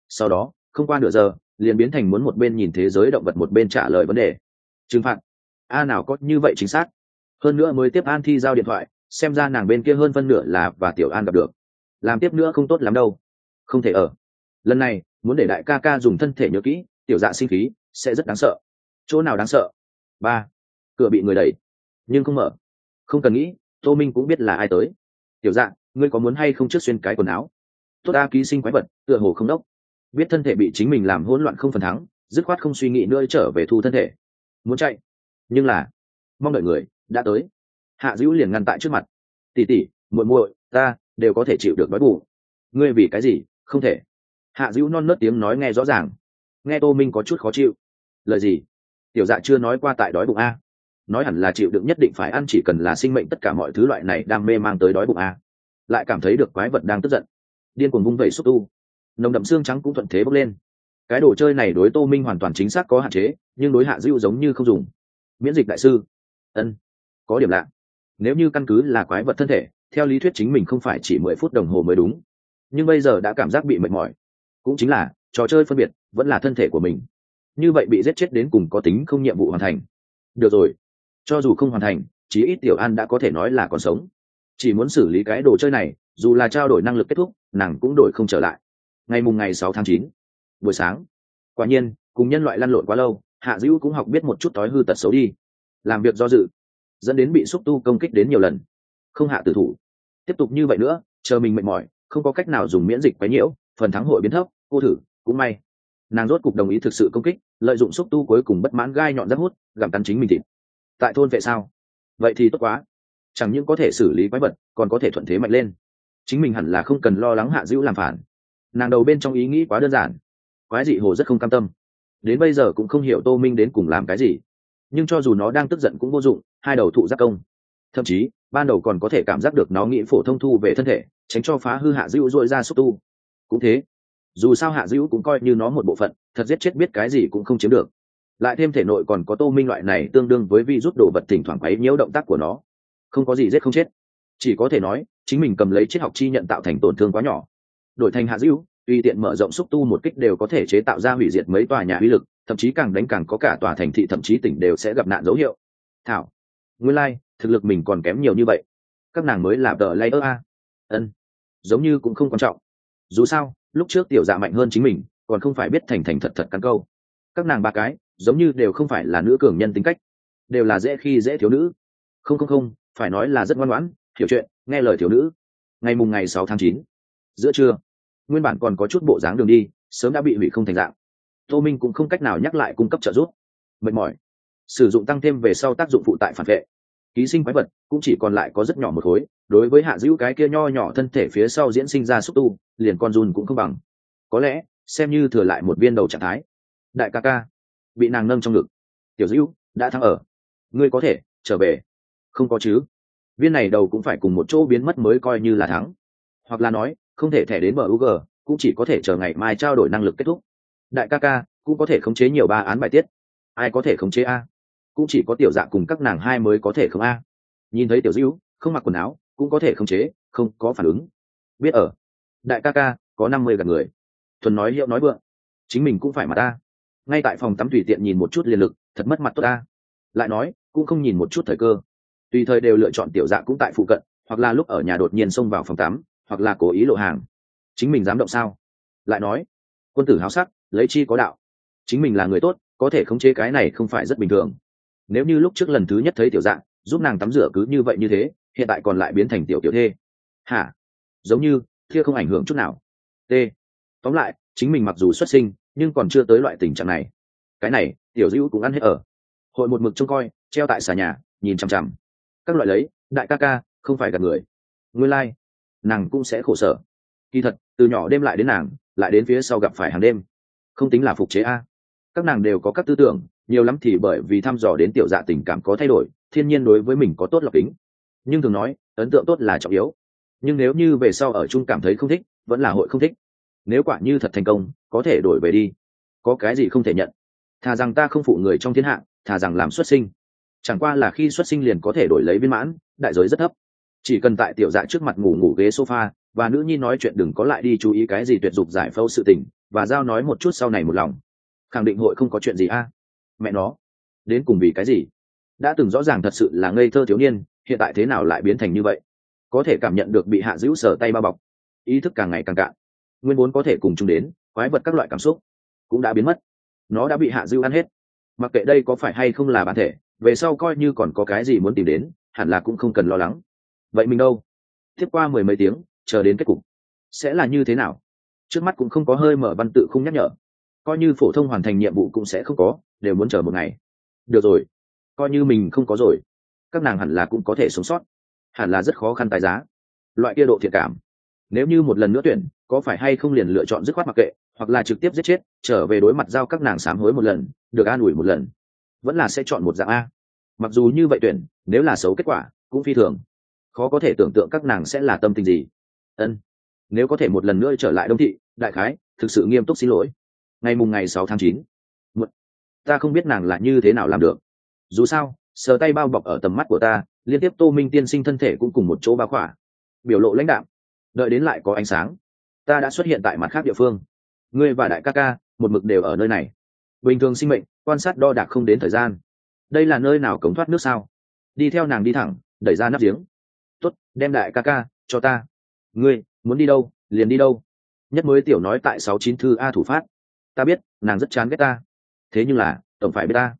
Sau đó không qua nửa giờ liền biến thành muốn một bên nhìn thế giới động vật một bên trả lời vấn đề. Trừng phạt. A nào có như vậy chính xác? Hơn nữa mới tiếp an thi giao điện thoại xem ra nàng bên kia hơn phân nửa là và tiểu an gặp được. Làm tiếp nữa không tốt lắm đâu. Không thể ở. Lần này, muốn để đại ca ca dùng thân thể nhớ kỹ, tiểu dạ sinh khí, sẽ rất đáng sợ. Chỗ nào đáng sợ? Ba. Cửa bị người đẩy, nhưng không mở. Không cần nghĩ, tô minh cũng biết là ai tới. Tiểu dạ ngươi có muốn hay không trước xuyên cái quần áo? Tốt a ký sinh quái vật, tựa hồ không đốc. Biết thân thể bị chính mình làm hỗn loạn không phần thắng, dứt khoát không suy nghĩ nữa trở về thu thân thể. Muốn chạy, nhưng là, mong đợi người đã tới hạ dữ liền ngăn tại trước mặt. Tỉ tỉ muội muội, ta đều có thể chịu được đói bụng. Ngươi vì cái gì không thể? Hạ dữ non nớt tiếng nói nghe rõ ràng. Nghe tô minh có chút khó chịu. Lời gì? Tiểu dạ chưa nói qua tại đói bụng a. Nói hẳn là chịu đựng nhất định phải ăn, chỉ cần là sinh mệnh tất cả mọi thứ loại này đang mê mang tới đói bụng a. Lại cảm thấy được quái vật đang tức giận. Điên cuồng vung vẩy xúc tu. Nồng đậm xương trắng cũng thuận thế bốc lên. Cái đồ chơi này đối tô minh hoàn toàn chính xác có hạn chế, nhưng đối hạ dữ giống như không dùng. Miễn dịch đại sư. Ân, có điểm lạ nếu như căn cứ là quái vật thân thể, theo lý thuyết chính mình không phải chỉ mười phút đồng hồ mới đúng. Nhưng bây giờ đã cảm giác bị mệt mỏi. Cũng chính là, trò chơi phân biệt vẫn là thân thể của mình. Như vậy bị giết chết đến cùng có tính không nhiệm vụ hoàn thành. Được rồi. Cho dù không hoàn thành, chí ít tiểu an đã có thể nói là còn sống. Chỉ muốn xử lý cái đồ chơi này, dù là trao đổi năng lực kết thúc, nàng cũng đổi không trở lại. Ngày mùng ngày sáu tháng chín, buổi sáng. Quả nhiên, cùng nhân loại lăn lộn quá lâu, hạ dữ cũng học biết một chút thói hư tật xấu đi. Làm việc do dự dẫn đến bị xúc tu công kích đến nhiều lần. Không hạ tử thủ. Tiếp tục như vậy nữa, chờ mình mệt mỏi, không có cách nào dùng miễn dịch quấy nhiễu, phần thắng hội biến thấp, cô thử, cũng may. Nàng rốt cục đồng ý thực sự công kích, lợi dụng xúc tu cuối cùng bất mãn gai nhọn rất hút, gặm cắn chính mình thịt. Tại thôn vệ sao? Vậy thì tốt quá. Chẳng những có thể xử lý quái vật, còn có thể thuận thế mạnh lên. Chính mình hẳn là không cần lo lắng hạ dữ làm phản. Nàng đầu bên trong ý nghĩ quá đơn giản. Quái dị hồ rất không cam tâm. Đến bây giờ cũng không hiểu tô minh đến cùng làm cái gì nhưng cho dù nó đang tức giận cũng vô dụng, hai đầu thụ giác công. Thậm chí, ban đầu còn có thể cảm giác được nó nghĩ phổ thông thu về thân thể, tránh cho phá hư hạ dữ dội ra xúc tu. Cũng thế, dù sao hạ dữ cũng coi như nó một bộ phận, thật giết chết biết cái gì cũng không chiếm được. Lại thêm thể nội còn có tô minh loại này tương đương với vi rút đồ vật thỉnh thoảng quấy nhiễu động tác của nó. Không có gì giết không chết. Chỉ có thể nói, chính mình cầm lấy triết học chi nhận tạo thành tổn thương quá nhỏ. Đổi thành hạ dữ, tùy tiện mở rộng xúc tu một kích đều có thể chế tạo ra hủy diệt mấy tòa nhà uy lực thậm chí càng đánh càng có cả tòa thành thị thậm chí tỉnh đều sẽ gặp nạn dấu hiệu. Thảo nguyên lai、like, thực lực mình còn kém nhiều như vậy. Các nàng mới là tờ layer a. Ân giống như cũng không quan trọng. Dù sao lúc trước tiểu dạ mạnh hơn chính mình còn không phải biết thành thành thật thật cắn câu. Các nàng ba cái giống như đều không phải là nữ cường nhân tính cách. Đều là dễ khi dễ thiếu nữ. Không không không phải nói là rất ngoan ngoãn hiểu chuyện nghe lời thiếu nữ. Ngày mùng ngày sáu tháng chín giữa trưa nguyên bản còn có chút bộ dáng đường đi sớm đã bị hủy không thành dạng tô minh cũng không cách nào nhắc lại cung cấp trợ giúp. Mệt mỏi. Sử dụng tăng thêm về sau tác dụng phụ tại phản vệ. Ký sinh quái vật cũng chỉ còn lại có rất nhỏ một khối đối với hạ dữ cái kia nho nhỏ thân thể phía sau diễn sinh ra xúc tu liền con run cũng không bằng. Có lẽ xem như thừa lại một viên đầu trạng thái. Đại ca ca bị nàng nâng trong ngực. Tiểu dữ đã thắng ở. Ngươi có thể trở về. Không có chứ. Viên này đầu cũng phải cùng một chỗ biến mất mới coi như là thắng. Hoặc là nói không thể thẻ đến bờ UG, cũng chỉ có thể chờ ngày mai trao đổi năng lực kết thúc đại ca ca, cũng có thể khống chế nhiều ba án bài tiết. Ai có thể khống chế a? Cũng chỉ có tiểu dạ cùng các nàng hai mới có thể không a. Nhìn thấy tiểu dữ không mặc quần áo, cũng có thể khống chế, không có phản ứng. Biết ở. Đại ca ca, có năm mươi gần người. Thuần nói hiệu nói vượng. Chính mình cũng phải mà ta. Ngay tại phòng tắm tùy tiện nhìn một chút liền lực, thật mất mặt tốt ta lại nói, cũng không nhìn một chút thời cơ. Tùy thời đều lựa chọn tiểu dạ cũng tại phụ cận, hoặc là lúc ở nhà đột nhiên xông vào phòng tắm, hoặc là cố ý lộ hàng. Chính mình dám động sao? Lại nói, quân tử háo sắc lấy chi có đạo. Chính mình là người tốt có thể khống chế cái này không phải rất bình thường. Nếu như lúc trước lần thứ nhất thấy tiểu dạng giúp nàng tắm rửa cứ như vậy như thế hiện tại còn lại biến thành tiểu tiểu thê. Hả? Giống như thia không ảnh hưởng chút nào. T. Tóm lại chính mình mặc dù xuất sinh nhưng còn chưa tới loại tình trạng này. Cái này tiểu dữ cũng ăn hết ở. Hội một mực trông coi treo tại xà nhà nhìn chằm chằm. Các loại lấy đại ca ca không phải gặp người. Nguyên lai、like, nàng cũng sẽ khổ sở. Kỳ thật từ nhỏ đêm lại đến nàng lại đến phía sau gặp phải hàng đêm không tính là phục chế a. Các nàng đều có các tư tưởng, nhiều lắm thì bởi vì thăm dò đến tiểu dạ tình cảm có thay đổi, thiên nhiên đối với mình có tốt lọc tính nhưng thường nói, ấn tượng tốt là trọng yếu. Nhưng nếu như về sau ở chung cảm thấy không thích, vẫn là hội không thích. Nếu quả như thật thành công, có thể đổi về đi. Có cái gì không thể nhận? Thà rằng ta không phụ người trong thiên hạ, thà rằng làm xuất sinh. Chẳng qua là khi xuất sinh liền có thể đổi lấy viên mãn, đại giới rất thấp. Chỉ cần tại tiểu dạ trước mặt ngủ ngủ ghế sofa, và nữ nhi nói chuyện đừng có lại đi chú ý cái gì tuyệt dục giải phẫu sự tình và giao nói một chút sau này một lòng. Khẳng định hội không có chuyện gì a? Mẹ nó, đến cùng vì cái gì? Đã từng rõ ràng thật sự là ngây thơ thiếu niên, hiện tại thế nào lại biến thành như vậy? Có thể cảm nhận được bị hạ dữ sở tay bao bọc, ý thức càng ngày càng cạn. Nguyên vốn có thể cùng chung đến, quái vật các loại cảm xúc cũng đã biến mất. Nó đã bị hạ dữ ăn hết. Mặc kệ đây có phải hay không là bản thể, về sau coi như còn có cái gì muốn tìm đến, hẳn là cũng không cần lo lắng. Vậy mình đâu? Tiếp qua mười mấy tiếng, chờ đến kết cục. Sẽ là như thế nào? Trước mắt cũng không có hơi mở văn tự không nhắc nhở. Coi như phổ thông hoàn thành nhiệm vụ cũng sẽ không có, đều muốn chờ một ngày. Được rồi. Coi như mình không có rồi, các nàng hẳn là cũng có thể sống sót. Hẳn là rất khó khăn tài giá. Loại kia độ thiệt cảm. Nếu như một lần nữa tuyển, có phải hay không liền lựa chọn dứt khoát mặc kệ, hoặc là trực tiếp giết chết, trở về đối mặt giao các nàng sám hối một lần, được an ủi một lần. Vẫn là sẽ chọn một dạng a. Mặc dù như vậy tuyển, nếu là xấu kết quả, cũng phi thường. Khó có thể tưởng tượng các nàng sẽ là tâm tình gì. Ân nếu có thể một lần nữa trở lại đông thị, đại khái, thực sự nghiêm túc xin lỗi. Ngày mùng ngày sáu tháng chín ta không biết nàng là như thế nào làm được. Dù sao, sờ tay bao bọc ở tầm mắt của ta, liên tiếp tô minh tiên sinh thân thể cũng cùng một chỗ bao khỏa. Biểu lộ lãnh đạo đợi đến lại có ánh sáng. Ta đã xuất hiện tại mặt khác địa phương. Ngươi và đại ca ca, một mực đều ở nơi này. Bình thường sinh mệnh, quan sát đo đạc không đến thời gian. Đây là nơi nào cống thoát nước sao? Đi theo nàng đi thẳng, đẩy ra nắp giếng. Tuất đem đại ca ca cho ta. Ngươi muốn đi đâu, liền đi đâu. Nhất mới tiểu nói tại sáu chín thư a thủ phát. Ta biết, nàng rất chán ghét ta. Thế nhưng là, tổng phải biết ta.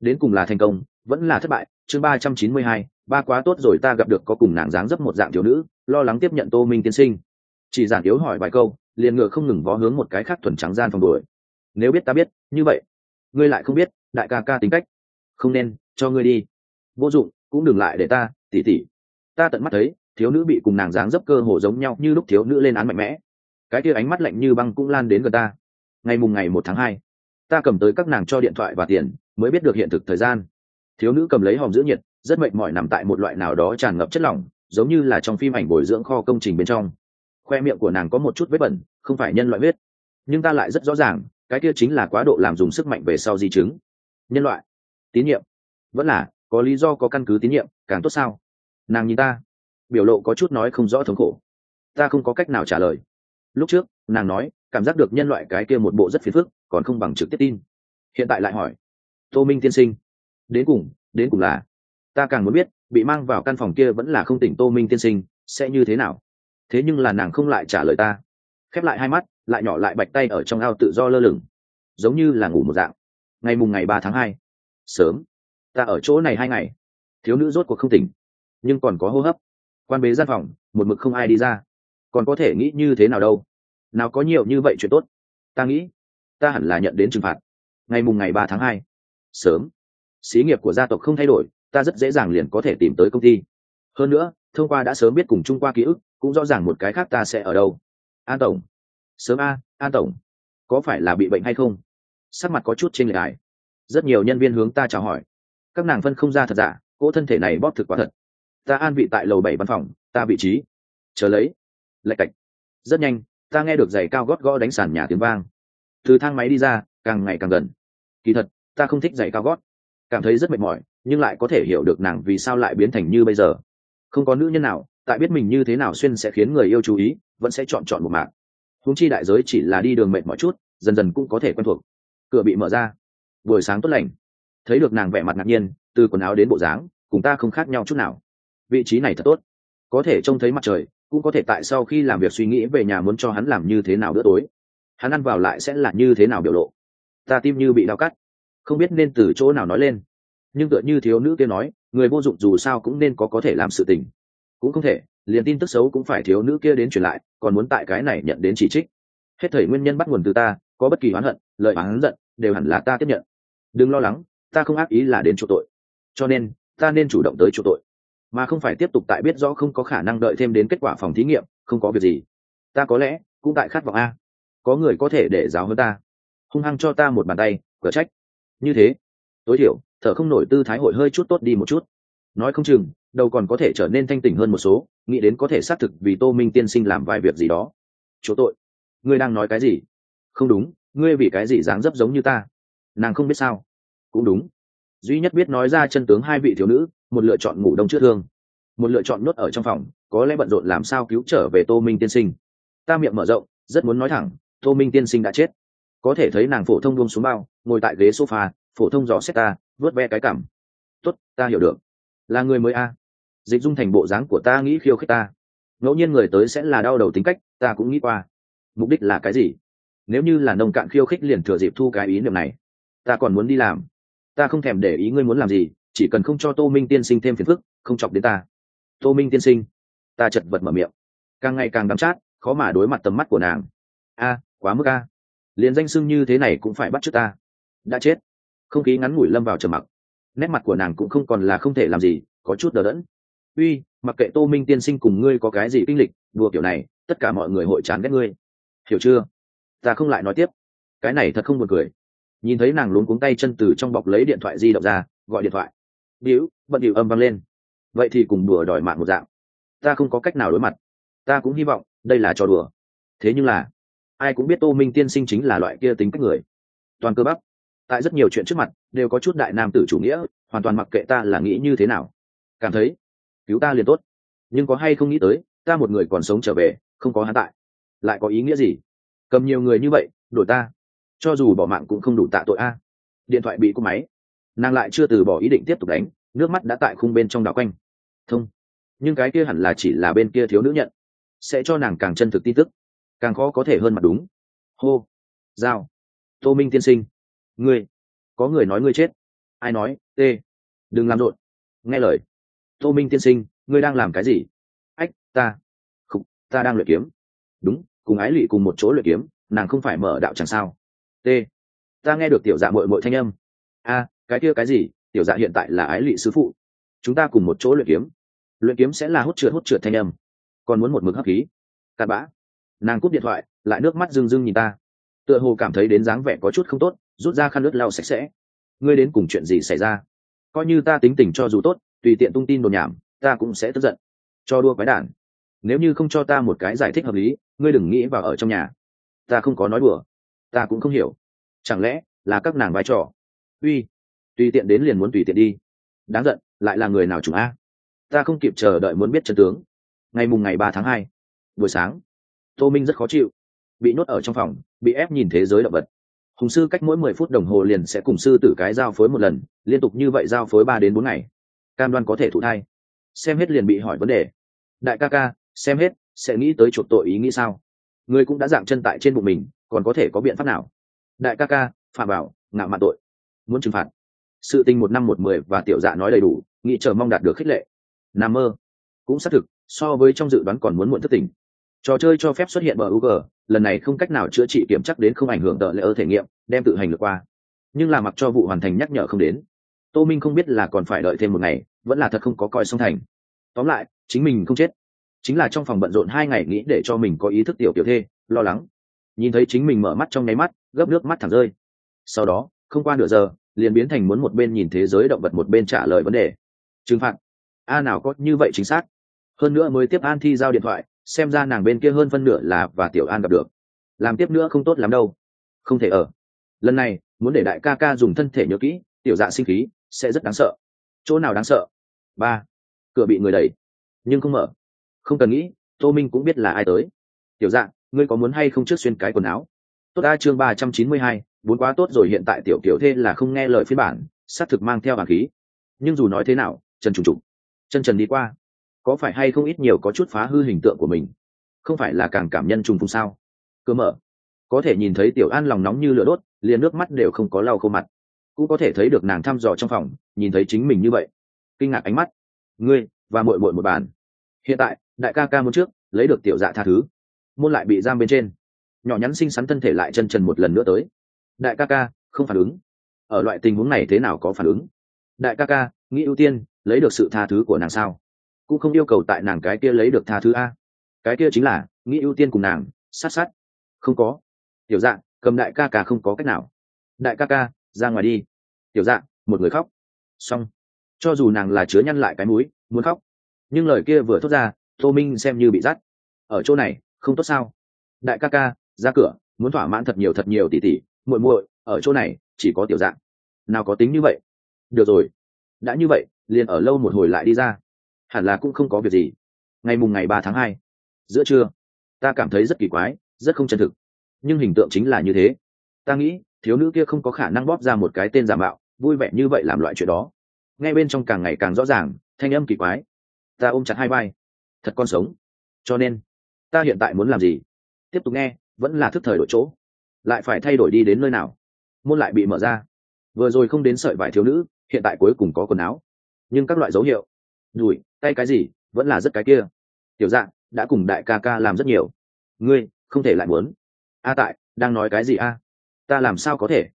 Đến cùng là thành công, vẫn là thất bại. Chương ba trăm chín mươi hai, ba quá tốt rồi ta gặp được có cùng nàng dáng dấp một dạng thiếu nữ, lo lắng tiếp nhận tô minh tiên sinh. Chỉ giản yếu hỏi vài câu, liền ngựa không ngừng vó hướng một cái khác thuần trắng gian phòng đuổi. Nếu biết ta biết, như vậy, ngươi lại không biết, đại ca ca tính cách. Không nên, cho ngươi đi. Vô dụng, cũng đừng lại để ta, tỉ tỉ. Ta tận mắt thấy thiếu nữ bị cùng nàng dáng dấp cơ hồ giống nhau như lúc thiếu nữ lên án mạnh mẽ. Cái kia ánh mắt lạnh như băng cũng lan đến gần ta. Ngày mùng ngày một tháng hai, ta cầm tới các nàng cho điện thoại và tiền, mới biết được hiện thực thời gian. Thiếu nữ cầm lấy hòm giữ nhiệt, rất mệt mỏi nằm tại một loại nào đó tràn ngập chất lỏng, giống như là trong phim ảnh bồi dưỡng kho công trình bên trong. Khoe miệng của nàng có một chút vết bẩn, không phải nhân loại vết. Nhưng ta lại rất rõ ràng, cái kia chính là quá độ làm dùng sức mạnh về sau di chứng. Nhân loại, tín nhiệm. Vẫn là, có lý do có căn cứ tín nhiệm, càng tốt sao? Nàng nhìn ta biểu lộ có chút nói không rõ thống khổ. Ta không có cách nào trả lời. Lúc trước, nàng nói, cảm giác được nhân loại cái kia một bộ rất phiền phức, còn không bằng trực tiếp tin. Hiện tại lại hỏi, tô minh tiên sinh, đến cùng đến cùng là? Ta càng muốn biết, bị mang vào căn phòng kia vẫn là không tỉnh tô minh tiên sinh, sẽ như thế nào? Thế nhưng là nàng không lại trả lời ta. Khép lại hai mắt, lại nhỏ lại bạch tay ở trong ao tự do lơ lửng, giống như là ngủ một dạng. Ngày mùng ngày ba tháng hai, sớm. Ta ở chỗ này hai ngày. Thiếu nữ rốt cuộc không tỉnh, nhưng còn có hô hấp quan bế gian phòng, một mực không ai đi ra. Còn có thể nghĩ như thế nào đâu? Nào có nhiều như vậy chuyện tốt? Ta nghĩ, ta hẳn là nhận đến trừng phạt. Ngày mùng ngày ba tháng hai. Sớm. Xí nghiệp của gia tộc không thay đổi, ta rất dễ dàng liền có thể tìm tới công ty. Hơn nữa, thông qua đã sớm biết cùng chung qua ký ức, cũng rõ ràng một cái khác ta sẽ ở đâu. An tổng. Sớm a, an tổng. Có phải là bị bệnh hay không? Sắc mặt có chút trên lệ ải rất nhiều nhân viên hướng ta chào hỏi. Các nàng phân không ra thật giả, cỗ thân thể này bóp thực quá thật ta an vị tại lầu bảy văn phòng, ta vị trí. Chờ lấy. Lạch cạch. Rất nhanh, ta nghe được giày cao gót gõ đánh sàn nhà tiếng vang. Từ thang máy đi ra, càng ngày càng gần. Kỳ thật, ta không thích giày cao gót. Cảm thấy rất mệt mỏi, nhưng lại có thể hiểu được nàng vì sao lại biến thành như bây giờ. Không có nữ nhân nào, tại biết mình như thế nào xuyên sẽ khiến người yêu chú ý, vẫn sẽ chọn chọn một mạng húng chi đại giới chỉ là đi đường mệt mỏi chút, dần dần cũng có thể quen thuộc. Cửa bị mở ra. Buổi sáng tốt lành. Thấy được nàng vẻ mặt ngạc nhiên, từ quần áo đến bộ dáng, cùng ta không khác nhau chút nào vị trí này thật tốt. Có thể trông thấy mặt trời, cũng có thể tại sau khi làm việc suy nghĩ về nhà muốn cho hắn làm như thế nào bữa tối. Hắn ăn vào lại sẽ là như thế nào biểu lộ. Ta tim như bị đau cắt. Không biết nên từ chỗ nào nói lên. Nhưng tựa như thiếu nữ kia nói, người vô dụng dù sao cũng nên có có thể làm sự tình. Cũng không thể, liền tin tức xấu cũng phải thiếu nữ kia đến truyền lại, còn muốn tại cái này nhận đến chỉ trích. Hết thời nguyên nhân bắt nguồn từ ta, có bất kỳ oán hận lợi oán giận, đều hẳn là ta tiếp nhận. Đừng lo lắng, ta không ác ý là đến chỗ tội. Cho nên, ta nên chủ động tới chỗ tội mà không phải tiếp tục tại biết rõ không có khả năng đợi thêm đến kết quả phòng thí nghiệm, không có việc gì. Ta có lẽ cũng tại khát vọng a. Có người có thể để giáo hơn ta. Hung hăng cho ta một bàn tay cửa trách. Như thế. Tối thiểu, thở không nổi tư thái hội hơi chút tốt đi một chút. Nói không chừng đâu còn có thể trở nên thanh tỉnh hơn một số, nghĩ đến có thể xác thực vì tô minh tiên sinh làm vài việc gì đó. Chỗ tội. Ngươi đang nói cái gì? Không đúng, ngươi vì cái gì dáng dấp giống như ta? Nàng không biết sao. Cũng đúng. Duy nhất biết nói ra chân tướng hai vị thiếu nữ, một lựa chọn ngủ đông chữa thương một lựa chọn nuốt ở trong phòng, có lẽ bận rộn làm sao cứu trở về tô minh tiên sinh. Ta miệng mở rộng, rất muốn nói thẳng, tô minh tiên sinh đã chết. Có thể thấy nàng phổ thông buông xuống bao, ngồi tại ghế sofa, phổ thông dò xét ta vớt ve cái cảm. Tốt, ta hiểu được. Là người mới a. Dịch dung thành bộ dáng của ta nghĩ khiêu khích ta. Ngẫu nhiên người tới sẽ là đau đầu tính cách, ta cũng nghĩ qua. Mục đích là cái gì? Nếu như là nông cạn khiêu khích liền thừa dịp thu cái ý niệm này. Ta còn muốn đi làm. Ta không thèm để ý ngươi muốn làm gì, chỉ cần không cho tô minh tiên sinh thêm phiền phức, không chọc đến ta tô minh tiên sinh. Ta chật vật mở miệng. Càng ngày càng đắm chát, khó mà đối mặt tầm mắt của nàng. A, quá mức a. Liền danh sưng như thế này cũng phải bắt trước ta. Đã chết. Không khí ngắn ngủi lâm vào trầm mặc. Nét mặt của nàng cũng không còn là không thể làm gì, có chút đờ đẫn. Uy, mặc kệ tô minh tiên sinh cùng ngươi có cái gì kinh lịch, đùa kiểu này, tất cả mọi người hội chán ghét ngươi. Hiểu chưa? Ta không lại nói tiếp. Cái này thật không buồn cười. Nhìn thấy nàng luống cuống tay chân từ trong bọc lấy điện thoại di động ra, gọi điện thoại. Điếu bận điệu âm vang lên vậy thì cùng đùa đòi mạng một dạng. Ta không có cách nào đối mặt. Ta cũng hy vọng đây là trò đùa. Thế nhưng là, ai cũng biết tô minh tiên sinh chính là loại kia tính cách người. Toàn cơ bắp, tại rất nhiều chuyện trước mặt đều có chút đại nam tử chủ nghĩa, hoàn toàn mặc kệ ta là nghĩ như thế nào. Cảm thấy, cứu ta liền tốt. Nhưng có hay không nghĩ tới, ta một người còn sống trở về, không có hắn tại. Lại có ý nghĩa gì? Cầm nhiều người như vậy, đổi ta. Cho dù bỏ mạng cũng không đủ tạ tội a. Điện thoại bị cúp máy. Nàng lại chưa từ bỏ ý định tiếp tục đánh, nước mắt đã tại khung bên trong đảo quanh thông nhưng cái kia hẳn là chỉ là bên kia thiếu nữ nhận. Sẽ cho nàng càng chân thực tin tức. Càng khó có thể hơn mặt đúng. Hô. Giao. Tô minh tiên sinh. Ngươi. Có người nói ngươi chết. Ai nói? T. Đừng làm rộn. Nghe lời. Tô minh tiên sinh, ngươi đang làm cái gì? Ách, ta. Không ta đang luyện kiếm. Đúng, cùng ái lụy cùng một chỗ luyện kiếm, nàng không phải mở đạo chẳng sao. T. Ta nghe được tiểu dạ mội mội thanh âm. A, cái kia cái gì? Tiểu dạ hiện tại là ái lụy sứ phụ chúng ta cùng một chỗ luyện kiếm. Luyện kiếm sẽ là hút trượt hút trượt thanh âm. Còn muốn một mực hấp khí. Cặn bã nàng cúp điện thoại, lại nước mắt rưng rưng nhìn ta. Tựa hồ cảm thấy đến dáng vẻ có chút không tốt, rút ra khăn nước lau sạch sẽ. Ngươi đến cùng chuyện gì xảy ra? Coi như ta tính tình cho dù tốt, tùy tiện tung tin đồn nhảm, ta cũng sẽ tức giận. Cho đua quái đản. Nếu như không cho ta một cái giải thích hợp lý, ngươi đừng nghĩ vào ở trong nhà. Ta không có nói đùa. Ta cũng không hiểu. Chẳng lẽ là các nàng vai trò? Uy, tùy tiện đến liền muốn tùy tiện đi. Đáng giận lại là người nào chủng a? Ta không kịp chờ đợi muốn biết chân tướng. Ngày mùng ngày ba tháng hai, buổi sáng, tô minh rất khó chịu. Bị nhốt ở trong phòng, bị ép nhìn thế giới động vật. Hùng sư cách mỗi mười phút đồng hồ liền sẽ cùng sư tử cái giao phối một lần, liên tục như vậy giao phối ba đến bốn ngày. Cam đoan có thể thụ thai. Xem hết liền bị hỏi vấn đề. Đại ca ca, xem hết, sẽ nghĩ tới chuộc tội ý nghĩ sao? Người cũng đã dạng chân tại trên bụng mình, còn có thể có biện pháp nào? Đại ca ca, phạm bảo, ngạo mạn tội. Muốn trừng phạt sự tình một năm một mười và tiểu dạ nói đầy đủ nghĩ chờ mong đạt được khích lệ. Nằm mơ. Cũng xác thực so với trong dự đoán còn muốn muộn thất tình. Trò chơi cho phép xuất hiện bờ UG, lần này không cách nào chữa trị kiểm chắc đến không ảnh hưởng tờ lễ ơ thể nghiệm đem tự hành lượt qua. Nhưng là mặc cho vụ hoàn thành nhắc nhở không đến. Tô minh không biết là còn phải đợi thêm một ngày vẫn là thật không có coi song thành. Tóm lại chính mình không chết. Chính là trong phòng bận rộn hai ngày nghĩ để cho mình có ý thức tiểu tiểu thê lo lắng. Nhìn thấy chính mình mở mắt trong nháy mắt gấp nước mắt thẳng rơi. Sau đó không qua nửa giờ liền biến thành muốn một bên nhìn thế giới động vật một bên trả lời vấn đề. Trừng phạt. A nào có như vậy chính xác? Hơn nữa mới tiếp an thi giao điện thoại, xem ra nàng bên kia hơn phân nửa là và tiểu an gặp được. Làm tiếp nữa không tốt lắm đâu. Không thể ở. Lần này, muốn để đại ca ca dùng thân thể nhớ kỹ, tiểu dạ sinh khí, sẽ rất đáng sợ. Chỗ nào đáng sợ? Ba. Cửa bị người đẩy. Nhưng không mở. Không cần nghĩ, tô minh cũng biết là ai tới. Tiểu dạ ngươi có muốn hay không trước xuyên cái quần áo? Tốt đa chương ba trăm chín mươi hai vốn quá tốt rồi, hiện tại tiểu kiểu thê là không nghe lời phiên bản, xác thực mang theo hàng khí. Nhưng dù nói thế nào, trần trùng trục, chân trần đi qua, có phải hay không ít nhiều có chút phá hư hình tượng của mình? Không phải là càng cảm nhân trùng phùng sao? Cơ mở, có thể nhìn thấy tiểu an lòng nóng như lửa đốt, liền nước mắt đều không có lau khô mặt. Cũng có thể thấy được nàng thăm dò trong phòng, nhìn thấy chính mình như vậy. Kinh ngạc ánh mắt. Ngươi và mội mội một bàn. Hiện tại, đại ca ca muốn trước, lấy được tiểu dạ tha thứ. Môn lại bị giam bên trên. Nhỏ nhắn xinh xắn thân thể lại chân trần một lần nữa tới đại ca ca, không phản ứng. Ở loại tình huống này thế nào có phản ứng? Đại ca ca, nghĩ ưu tiên, lấy được sự tha thứ của nàng sao? Cũng không yêu cầu tại nàng cái kia lấy được tha thứ a. Cái kia chính là, nghĩ ưu tiên cùng nàng, sát sát. Không có. Tiểu dạng cầm đại ca ca không có cách nào. Đại ca ca, ra ngoài đi. Tiểu dạng một người khóc. Xong. Cho dù nàng là chứa nhăn lại cái mũi, muốn khóc. Nhưng lời kia vừa thốt ra, tô minh xem như bị dắt. Ở chỗ này, không tốt sao? Đại ca ca, ra cửa, muốn thỏa mãn thật nhiều thật nhiều tỉ tỉ muội muội, ở chỗ này, chỉ có tiểu dạng. Nào có tính như vậy? Được rồi. Đã như vậy, liền ở lâu một hồi lại đi ra. Hẳn là cũng không có việc gì. Ngày mùng ngày ba tháng hai. Giữa trưa, ta cảm thấy rất kỳ quái, rất không chân thực. Nhưng hình tượng chính là như thế. Ta nghĩ, thiếu nữ kia không có khả năng bóp ra một cái tên giả mạo, vui vẻ như vậy làm loại chuyện đó. Ngay bên trong càng ngày càng rõ ràng, thanh âm kỳ quái. Ta ôm chặt hai vai. Thật con sống. Cho nên, ta hiện tại muốn làm gì? Tiếp tục nghe, vẫn là thức thời đổi chỗ lại phải thay đổi đi đến nơi nào? Môn lại bị mở ra. Vừa rồi không đến sợi vải thiếu nữ, hiện tại cuối cùng có quần áo. Nhưng các loại dấu hiệu. Đùi, tay cái gì, vẫn là rất cái kia. Tiểu dạng, đã cùng đại ca ca làm rất nhiều. Ngươi, không thể lại muốn. A tại, đang nói cái gì a? Ta làm sao có thể?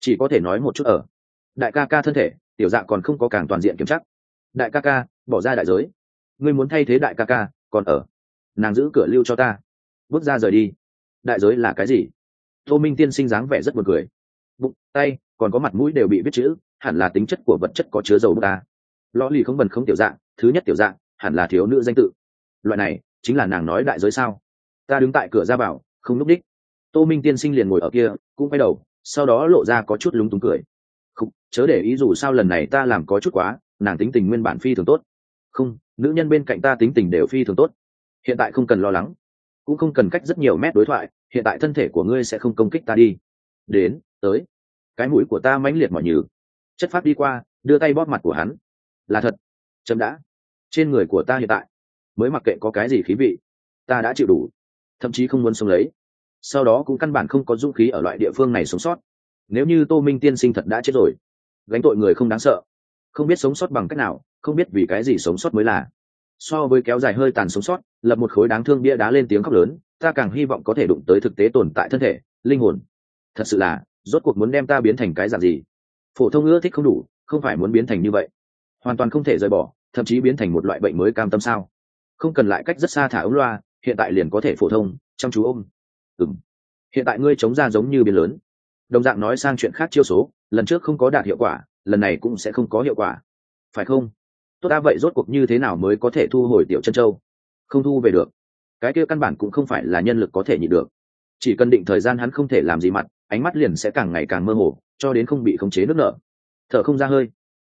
Chỉ có thể nói một chút ở. Đại ca ca thân thể, tiểu dạng còn không có càng toàn diện kiểm chắc đại ca ca, bỏ ra đại giới. Ngươi muốn thay thế đại ca ca, còn ở. Nàng giữ cửa lưu cho ta. Bước ra rời đi. Đại giới là cái gì? Tô minh tiên sinh dáng vẻ rất buồn cười. Bụng, tay, còn có mặt mũi đều bị viết chữ, hẳn là tính chất của vật chất có chứa dầu bức ta lõ lì không bần không tiểu dạng, thứ nhất tiểu dạng, hẳn là thiếu nữ danh tự. Loại này, chính là nàng nói đại giới sao? Ta đứng tại cửa ra vào, không núp đích. Tô minh tiên sinh liền ngồi ở kia, cũng quay đầu, sau đó lộ ra có chút lúng túng cười. Không, chớ để ý dù sao lần này ta làm có chút quá, nàng tính tình nguyên bản phi thường tốt. Không, nữ nhân bên cạnh ta tính tình đều phi thường tốt. Hiện tại không cần lo lắng. Cũng không cần cách rất nhiều mét đối thoại hiện tại thân thể của ngươi sẽ không công kích ta đi. Đến, tới. Cái mũi của ta mãnh liệt mọi nhừ. Chất phát đi qua, đưa tay bóp mặt của hắn. Là thật. Chấm đã. Trên người của ta hiện tại, mới mặc kệ có cái gì khí vị, ta đã chịu đủ. Thậm chí không muốn sống lấy. Sau đó cũng căn bản không có dũng khí ở loại địa phương này sống sót. Nếu như tô minh tiên sinh thật đã chết rồi, gánh tội người không đáng sợ. Không biết sống sót bằng cách nào, không biết vì cái gì sống sót mới là. So với kéo dài hơi tàn sống sót lập một khối đáng thương bia đá lên tiếng khóc lớn, ta càng hy vọng có thể đụng tới thực tế tồn tại thân thể, linh hồn. Thật sự là, rốt cuộc muốn đem ta biến thành cái dạng gì? Phổ thông ưa thích không đủ, không phải muốn biến thành như vậy. Hoàn toàn không thể rời bỏ, thậm chí biến thành một loại bệnh mới cam tâm sao? Không cần lại cách rất xa thả ống loa, hiện tại liền có thể phổ thông, chăm chú ôm. Ừ m hiện tại ngươi chống ra giống như biến lớn. Đồng dạng nói sang chuyện khác chiêu số, lần trước không có đạt hiệu quả, lần này cũng sẽ không có hiệu quả. Phải không? Tốt đã vậy rốt cuộc như thế nào mới có thể thu hồi tiểu chân châu? Không thu về được. Cái kia căn bản cũng không phải là nhân lực có thể nhịn được. Chỉ cần định thời gian hắn không thể làm gì mặt, ánh mắt liền sẽ càng ngày càng mơ hồ, cho đến không bị khống chế nước nở thở không ra hơi.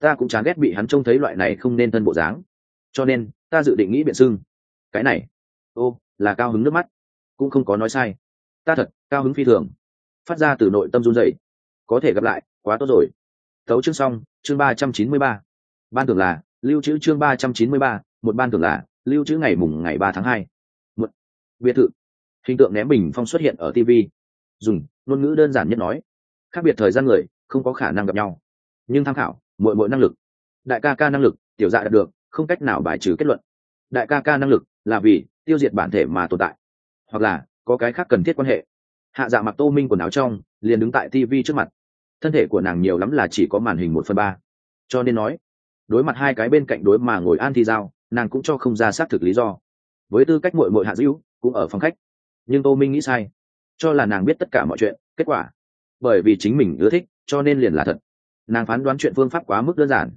Ta cũng chán ghét bị hắn trông thấy loại này không nên thân bộ dáng. Cho nên, ta dự định nghĩ biện xưng. Cái này. Ô, là cao hứng nước mắt. Cũng không có nói sai. Ta thật, cao hứng phi thường. Phát ra từ nội tâm run dậy có thể gặp lại, quá tốt rồi. Thấu chương xong, chương ba trăm chín mươi ba. Ban thường là, lưu trữ chương ba trăm chín mươi ba, một ban thường là lưu trữ ngày mùng ngày ba tháng hai. Một, biệt thự. Hình tượng ném bình phong xuất hiện ở tv dùng, ngôn ngữ đơn giản nhất nói. Khác biệt thời gian người, không có khả năng gặp nhau. Nhưng tham khảo mỗi mỗi năng lực. Đại ca ca năng lực, tiểu dạ đạt được, không cách nào bài trừ kết luận. Đại ca ca năng lực là vì tiêu diệt bản thể mà tồn tại. Hoặc là, có cái khác cần thiết quan hệ. Hạ dạ mặc tô minh quần áo trong, liền đứng tại tv trước mặt. Thân thể của nàng nhiều lắm là chỉ có màn hình một phần ba. Cho nên nói, đối mặt hai cái bên cạnh đối mà ngồi an thi giao nàng cũng cho không ra xác thực lý do. Với tư cách mội mội hạ dữ cũng ở phòng khách. Nhưng tô minh nghĩ sai. Cho là nàng biết tất cả mọi chuyện, kết quả. Bởi vì chính mình ưa thích, cho nên liền là thật. Nàng phán đoán chuyện phương pháp quá mức đơn giản.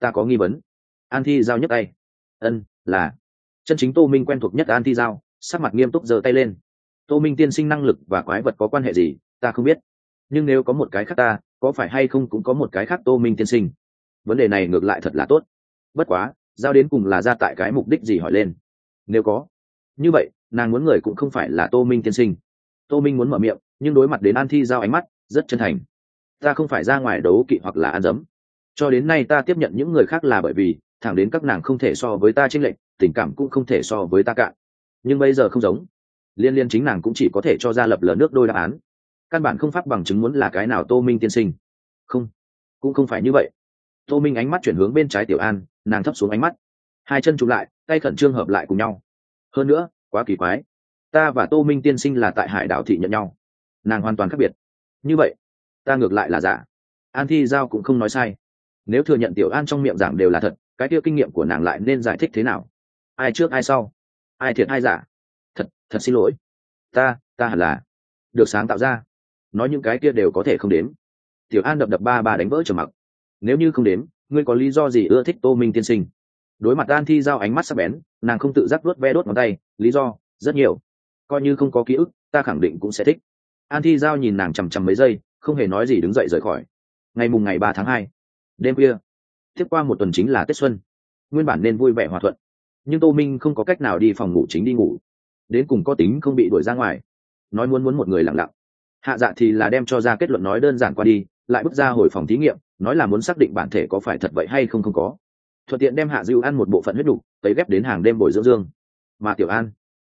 Ta có nghi vấn. An thi giao nhấc tay. Ân, là. Chân chính tô minh quen thuộc nhất an thi giao, sắc mặt nghiêm túc giơ tay lên. Tô minh tiên sinh năng lực và quái vật có quan hệ gì, ta không biết. Nhưng nếu có một cái khác ta, có phải hay không cũng có một cái khác tô minh tiên sinh. Vấn đề này ngược lại thật là tốt. Bất quá giao đến cùng là ra tại cái mục đích gì hỏi lên. Nếu có, như vậy, nàng muốn người cũng không phải là tô minh tiên sinh. Tô minh muốn mở miệng, nhưng đối mặt đến an thi giao ánh mắt, rất chân thành. Ta không phải ra ngoài đấu kỵ hoặc là ăn dấm. Cho đến nay ta tiếp nhận những người khác là bởi vì, thẳng đến các nàng không thể so với ta tranh lệch, tình cảm cũng không thể so với ta cạn. Nhưng bây giờ không giống. Liên liên chính nàng cũng chỉ có thể cho ra lập lờ nước đôi đáp án. Căn bản không pháp bằng chứng muốn là cái nào tô minh tiên sinh. Không, cũng không phải như vậy tô minh ánh mắt chuyển hướng bên trái tiểu an, nàng thấp xuống ánh mắt. Hai chân chụp lại, tay khẩn trương hợp lại cùng nhau. Hơn nữa, quá kỳ quái. Ta và tô minh tiên sinh là tại hải đảo thị nhận nhau. Nàng hoàn toàn khác biệt. Như vậy, ta ngược lại là giả. An thi giao cũng không nói sai. Nếu thừa nhận tiểu an trong miệng giảng đều là thật, cái kia kinh nghiệm của nàng lại nên giải thích thế nào? Ai trước, ai sau? Ai thiệt, ai giả? Thật thật xin lỗi. Ta ta hẳn là được sáng tạo ra. Nói những cái kia đều có thể không đến. tiểu an đập đập ba ba đánh vỡ trầm mặc nếu như không đếm ngươi có lý do gì ưa thích tô minh tiên sinh? Đối mặt an thi giao ánh mắt sắc bén, nàng không tự giác đuốt ve đốt ngón tay, lý do, rất nhiều. Coi như không có ký ức, ta khẳng định cũng sẽ thích. An thi giao nhìn nàng chằm chằm mấy giây, không hề nói gì đứng dậy rời khỏi. Ngày mùng ngày ba tháng hai, đêm khuya, tiếp qua một tuần chính là tết xuân. Nguyên bản nên vui vẻ hòa thuận, nhưng tô minh không có cách nào đi phòng ngủ chính đi ngủ. Đến cùng có tính không bị đuổi ra ngoài. Nói muốn muốn một người lặng lặng. Hạ dạ thì là đem cho ra kết luận nói đơn giản qua đi lại bước ra hồi phòng thí nghiệm, nói là muốn xác định bản thể có phải thật vậy hay không không có. Thuận tiện đem hạ dịu ăn một bộ phận huyết đục, tấy ghép đến hàng đêm bồi dưỡng dương. Mà tiểu an,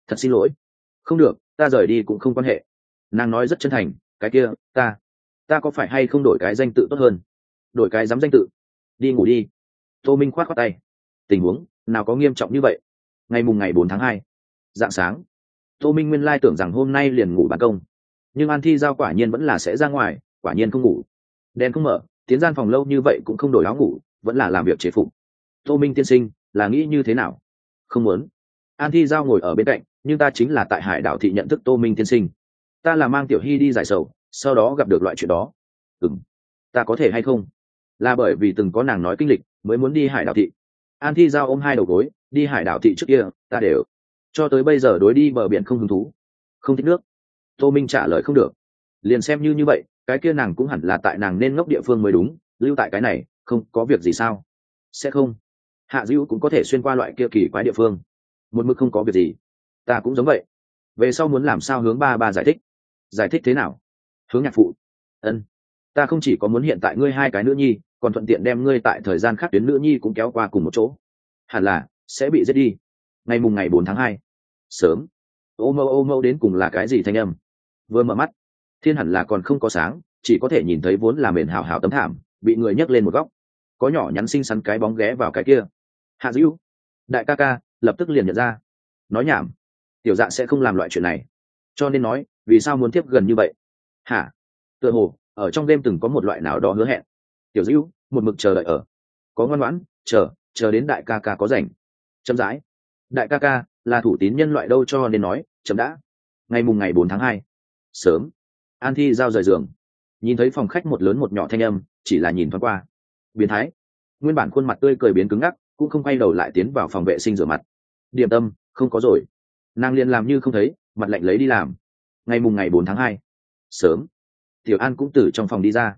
thật xin lỗi. Không được, ta rời đi cũng không quan hệ. Nàng nói rất chân thành, cái kia, ta ta có phải hay không đổi cái danh tự tốt hơn? Đổi cái dám danh tự. Đi ngủ đi. Tô minh khoát khoát tay. Tình huống, nào có nghiêm trọng như vậy? Ngày mùng ngày bốn tháng hai, dạng sáng. Tô minh nguyên lai tưởng rằng hôm nay liền ngủ ban công. Nhưng an thi giao quả nhiên vẫn là sẽ ra ngoài, quả nhiên không ngủ đèn không mở, tiến gian phòng lâu như vậy cũng không đổi áo ngủ, vẫn là làm việc chế phục. Tô minh tiên sinh, là nghĩ như thế nào? Không muốn. An thi giao ngồi ở bên cạnh, nhưng ta chính là tại hải đảo thị nhận thức tô minh tiên sinh. Ta là mang tiểu hy đi giải sầu, sau đó gặp được loại chuyện đó. Ừng ta có thể hay không? Là bởi vì từng có nàng nói kinh lịch, mới muốn đi hải đảo thị. An thi giao ôm hai đầu gối, đi hải đảo thị trước kia, ta đều. Cho tới bây giờ đối đi bờ biển không hứng thú. Không thích nước. Tô minh trả lời không được. Liền xem như như vậy cái kia nàng cũng hẳn là tại nàng nên ngốc địa phương mới đúng, lưu tại cái này, không, có việc gì sao? Sẽ không. Hạ dữ cũng có thể xuyên qua loại kia kỳ quái địa phương. Một mực không có việc gì. Ta cũng giống vậy. Về sau muốn làm sao hướng ba ba giải thích? Giải thích thế nào? Hướng nhạc phụ. Ân. Ta không chỉ có muốn hiện tại ngươi hai cái nữ nhi, còn thuận tiện đem ngươi tại thời gian khác tuyến nữ nhi cũng kéo qua cùng một chỗ. Hẳn là, sẽ bị giết đi. Ngày mùng ngày bốn tháng hai. Sớm. Ô mâu ô mâu đến cùng là cái gì thanh âm? Vừa mở mắt thiên hẳn là còn không có sáng, chỉ có thể nhìn thấy vốn là mền hào hào tấm thảm, bị người nhấc lên một góc. Có nhỏ nhắn xinh xắn cái bóng ghé vào cái kia. Hạ dữ đại ca ca, lập tức liền nhận ra. Nói nhảm, tiểu dạ sẽ không làm loại chuyện này. Cho nên nói, vì sao muốn tiếp gần như vậy? Hả? Tựa hồ, ở trong đêm từng có một loại nào đó hứa hẹn. Tiểu dữ một mực chờ đợi ở. Có ngoan ngoãn, chờ chờ đến đại ca ca có rảnh. Chậm rãi. Đại ca ca, là thủ tín nhân loại đâu cho nên nói, chậm đã. Ngày mùng ngày bốn tháng hai. Sớm an thi giao rời giường. Nhìn thấy phòng khách một lớn một nhỏ thanh âm, chỉ là nhìn thoáng qua. Biến thái. Nguyên bản khuôn mặt tươi cười biến cứng ngắc, cũng không quay đầu lại tiến vào phòng vệ sinh rửa mặt. Điểm tâm, không có rồi. Nàng liền làm như không thấy, mặt lạnh lấy đi làm. Ngày mùng ngày bốn tháng hai. Sớm. Tiểu an cũng từ trong phòng đi ra.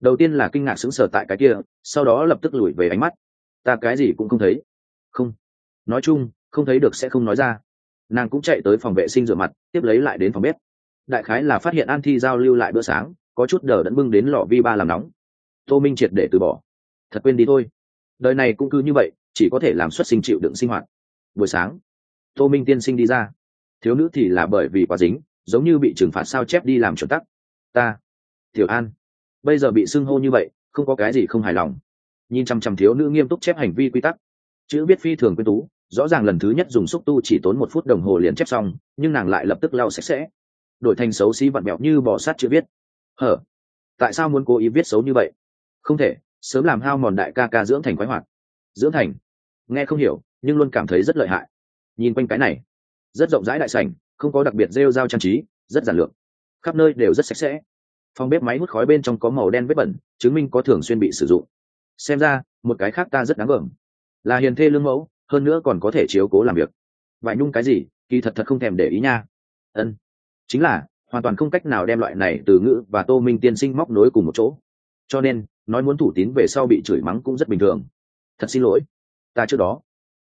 Đầu tiên là kinh ngạc sững sờ tại cái kia, sau đó lập tức lùi về ánh mắt. Ta cái gì cũng không thấy. Không. Nói chung, không thấy được sẽ không nói ra. Nàng cũng chạy tới phòng vệ sinh rửa mặt, tiếp lấy lại đến phòng bếp đại khái là phát hiện an thi giao lưu lại bữa sáng, có chút đờ đẫn bưng đến lò vi ba làm nóng. Tô minh triệt để từ bỏ. Thật quên đi thôi. Đời này cũng cứ như vậy, chỉ có thể làm xuất sinh chịu đựng sinh hoạt. Buổi sáng, tô minh tiên sinh đi ra. Thiếu nữ thì là bởi vì quá dính, giống như bị trừng phạt sao chép đi làm chuẩn tắc. Ta, tiểu an, bây giờ bị xưng hô như vậy, không có cái gì không hài lòng. Nhìn chằm chằm thiếu nữ nghiêm túc chép hành vi quy tắc. Chữ viết phi thường quyên tú, rõ ràng lần thứ nhất dùng xúc tu chỉ tốn một phút đồng hồ liền chép xong, nhưng nàng lại lập tức lau sạch sẽ đổi thành xấu xí vặn mẹo như bỏ sát chữ viết. Hở? Tại sao muốn cố ý viết xấu như vậy? Không thể, sớm làm hao mòn đại ca ca dưỡng thành khoái hoạt. Dưỡng thành? Nghe không hiểu, nhưng luôn cảm thấy rất lợi hại. Nhìn quanh cái này, rất rộng rãi đại sảnh, không có đặc biệt rêu dao trang trí, rất giản lược. Khắp nơi đều rất sạch sẽ. Phòng bếp máy hút khói bên trong có màu đen vết bẩn, chứng minh có thường xuyên bị sử dụng. Xem ra, một cái khác ta rất đáng gờm là hiền thê lương mẫu, hơn nữa còn có thể chiếu cố làm việc. Vải nhung cái gì? Kỳ thật thật không thèm để ý nha. Ân chính là hoàn toàn không cách nào đem loại này từ ngữ và tô minh tiên sinh móc nối cùng một chỗ. Cho nên, nói muốn thủ tín về sau bị chửi mắng cũng rất bình thường. Thật xin lỗi. Ta trước đó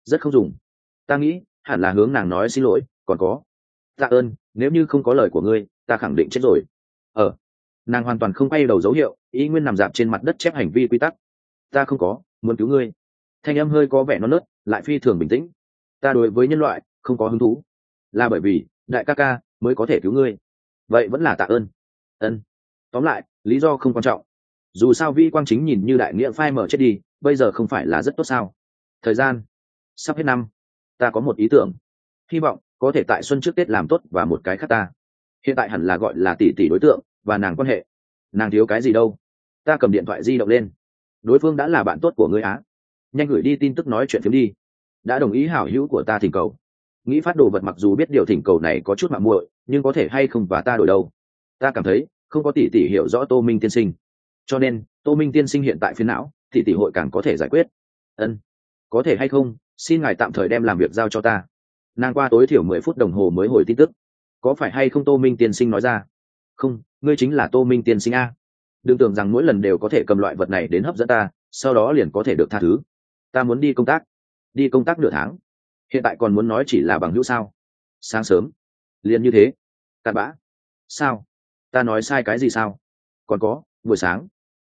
rất không dùng. Ta nghĩ, hẳn là hướng nàng nói xin lỗi, còn có. Tạ ơn, nếu như không có lời của ngươi, ta khẳng định chết rồi. Ờ. Nàng hoàn toàn không quay đầu dấu hiệu, ý nguyên nằm dạp trên mặt đất chép hành vi quy tắc. Ta không có, muốn cứu ngươi. Thanh âm hơi có vẻ non nớt, lại phi thường bình tĩnh. Ta đối với nhân loại, không có hứng thú. Là bởi vì, đại ca ca mới có thể cứu ngươi. Vậy vẫn là tạ ơn. Ân. Tóm lại, lý do không quan trọng. Dù sao vi quang chính nhìn như đại nghĩa phai mở chết đi, bây giờ không phải là rất tốt sao? Thời gian, sắp hết năm. Ta có một ý tưởng. Hy vọng có thể tại xuân trước tết làm tốt và một cái khác ta. Hiện tại hẳn là gọi là tỷ tỷ đối tượng và nàng quan hệ. Nàng thiếu cái gì đâu. Ta cầm điện thoại di động lên. Đối phương đã là bạn tốt của ngươi á. Nhanh gửi đi tin tức nói chuyện phiếm đi. Đã đồng ý hảo hữu của ta thỉnh cầu nghĩ phát đồ vật mặc dù biết điều thỉnh cầu này có chút mạng muội, nhưng có thể hay không và ta đổi đâu? Ta cảm thấy, không có tỷ tỷ hiểu rõ tô minh tiên sinh. Cho nên, tô minh tiên sinh hiện tại phiến não, tỷ tỷ hội càng có thể giải quyết. Ân. Có thể hay không, xin ngài tạm thời đem làm việc giao cho ta. Nàng qua tối thiểu mười phút đồng hồ mới hồi tin tức. Có phải hay không tô minh tiên sinh nói ra? Không, ngươi chính là tô minh tiên sinh a. Đừng tưởng rằng mỗi lần đều có thể cầm loại vật này đến hấp dẫn ta, sau đó liền có thể được tha thứ. Ta muốn đi công tác. Đi công tác nửa tháng hiện tại còn muốn nói chỉ là bằng hữu sao? Sáng sớm. Liền như thế. Cặn bã. Sao? Ta nói sai cái gì sao? Còn có, buổi sáng.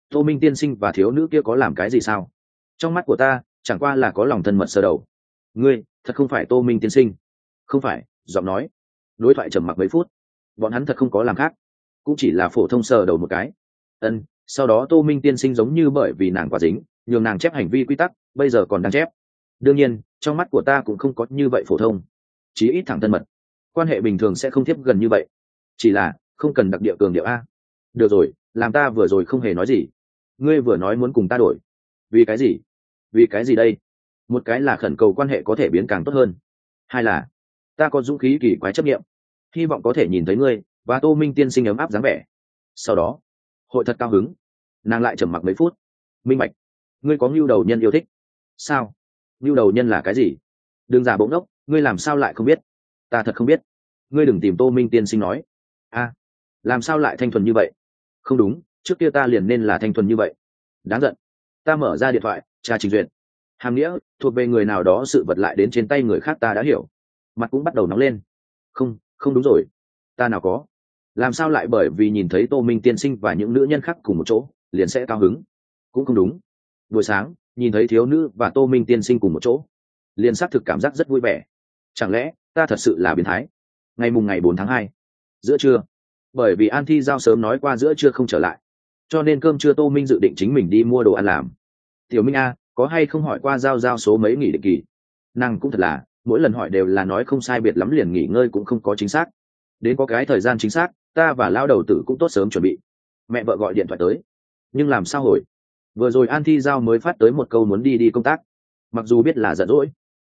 Tô minh tiên sinh và thiếu nữ kia có làm cái gì sao? Trong mắt của ta, chẳng qua là có lòng thân mật sơ đầu. Ngươi, thật không phải tô minh tiên sinh. Không phải, giọng nói. Đối thoại trầm mặc mấy phút. Bọn hắn thật không có làm khác. Cũng chỉ là phổ thông sờ đầu một cái. Ân, sau đó tô minh tiên sinh giống như bởi vì nàng quá dính, nhường nàng chép hành vi quy tắc, bây giờ còn đang chép đương nhiên, trong mắt của ta cũng không có như vậy phổ thông. Chí ít thẳng thân mật. Quan hệ bình thường sẽ không tiếp gần như vậy. Chỉ là, không cần đặc địa cường điệu a. Được rồi, làm ta vừa rồi không hề nói gì. Ngươi vừa nói muốn cùng ta đổi. Vì cái gì? Vì cái gì đây? Một cái là khẩn cầu quan hệ có thể biến càng tốt hơn. Hai là, ta có dũng khí kỳ quái chấp nghiệm. Hy vọng có thể nhìn thấy ngươi và tô minh tiên sinh ấm áp dáng vẻ. Sau đó, hội thật cao hứng. Nàng lại trầm mặc mấy phút. Minh bạch, ngươi có ngưu đầu nhân yêu thích. Sao? Nhu đầu nhân là cái gì? Đừng giả bỗng đốc ngươi làm sao lại không biết? Ta thật không biết. Ngươi đừng tìm tô minh tiên sinh nói. A, làm sao lại thanh thuần như vậy? Không đúng, trước kia ta liền nên là thanh thuần như vậy. Đáng giận. Ta mở ra điện thoại, tra trình duyệt. Hàm nghĩa, thuộc về người nào đó sự vật lại đến trên tay người khác ta đã hiểu. Mặt cũng bắt đầu nóng lên. Không không đúng rồi. Ta nào có. Làm sao lại bởi vì nhìn thấy tô minh tiên sinh và những nữ nhân khác cùng một chỗ, liền sẽ cao hứng? Cũng không đúng. Buổi sáng nhìn thấy thiếu nữ và tô minh tiên sinh cùng một chỗ, liền xác thực cảm giác rất vui vẻ. Chẳng lẽ ta thật sự là biến thái? Ngày mùng ngày bốn tháng hai, giữa trưa, bởi vì an thi giao sớm nói qua giữa trưa không trở lại, cho nên cơm trưa tô minh dự định chính mình đi mua đồ ăn làm. Tiểu minh a, có hay không hỏi qua giao giao số mấy nghỉ định kỳ? Năng cũng thật là, mỗi lần hỏi đều là nói không sai biệt lắm liền nghỉ ngơi cũng không có chính xác. Đến có cái thời gian chính xác, ta và lao đầu tử cũng tốt sớm chuẩn bị. Mẹ vợ gọi điện thoại tới. Nhưng làm sao hồi? Vừa rồi an thi giao mới phát tới một câu muốn đi đi công tác. Mặc dù biết là giận dỗi.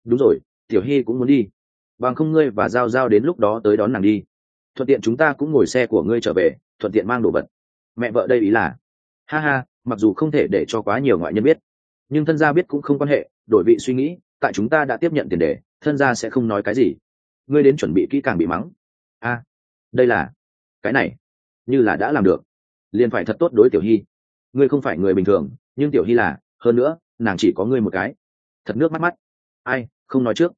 Đúng rồi, tiểu hy cũng muốn đi. Bằng không ngươi và giao giao đến lúc đó tới đón nàng đi. Thuận tiện chúng ta cũng ngồi xe của ngươi trở về, thuận tiện mang đồ vật. Mẹ vợ đây ý là, ha ha, mặc dù không thể để cho quá nhiều ngoại nhân biết, nhưng thân gia biết cũng không quan hệ, đổi vị suy nghĩ, tại chúng ta đã tiếp nhận tiền đề, thân gia sẽ không nói cái gì. Ngươi đến chuẩn bị kỹ càng bị mắng. A, đây là, cái này, như là đã làm được. Liền phải thật tốt đối tiểu hy ngươi không phải người bình thường, nhưng tiểu hy là, hơn nữa, nàng chỉ có ngươi một cái. Thật nước mắt mắt. Ai, không nói trước.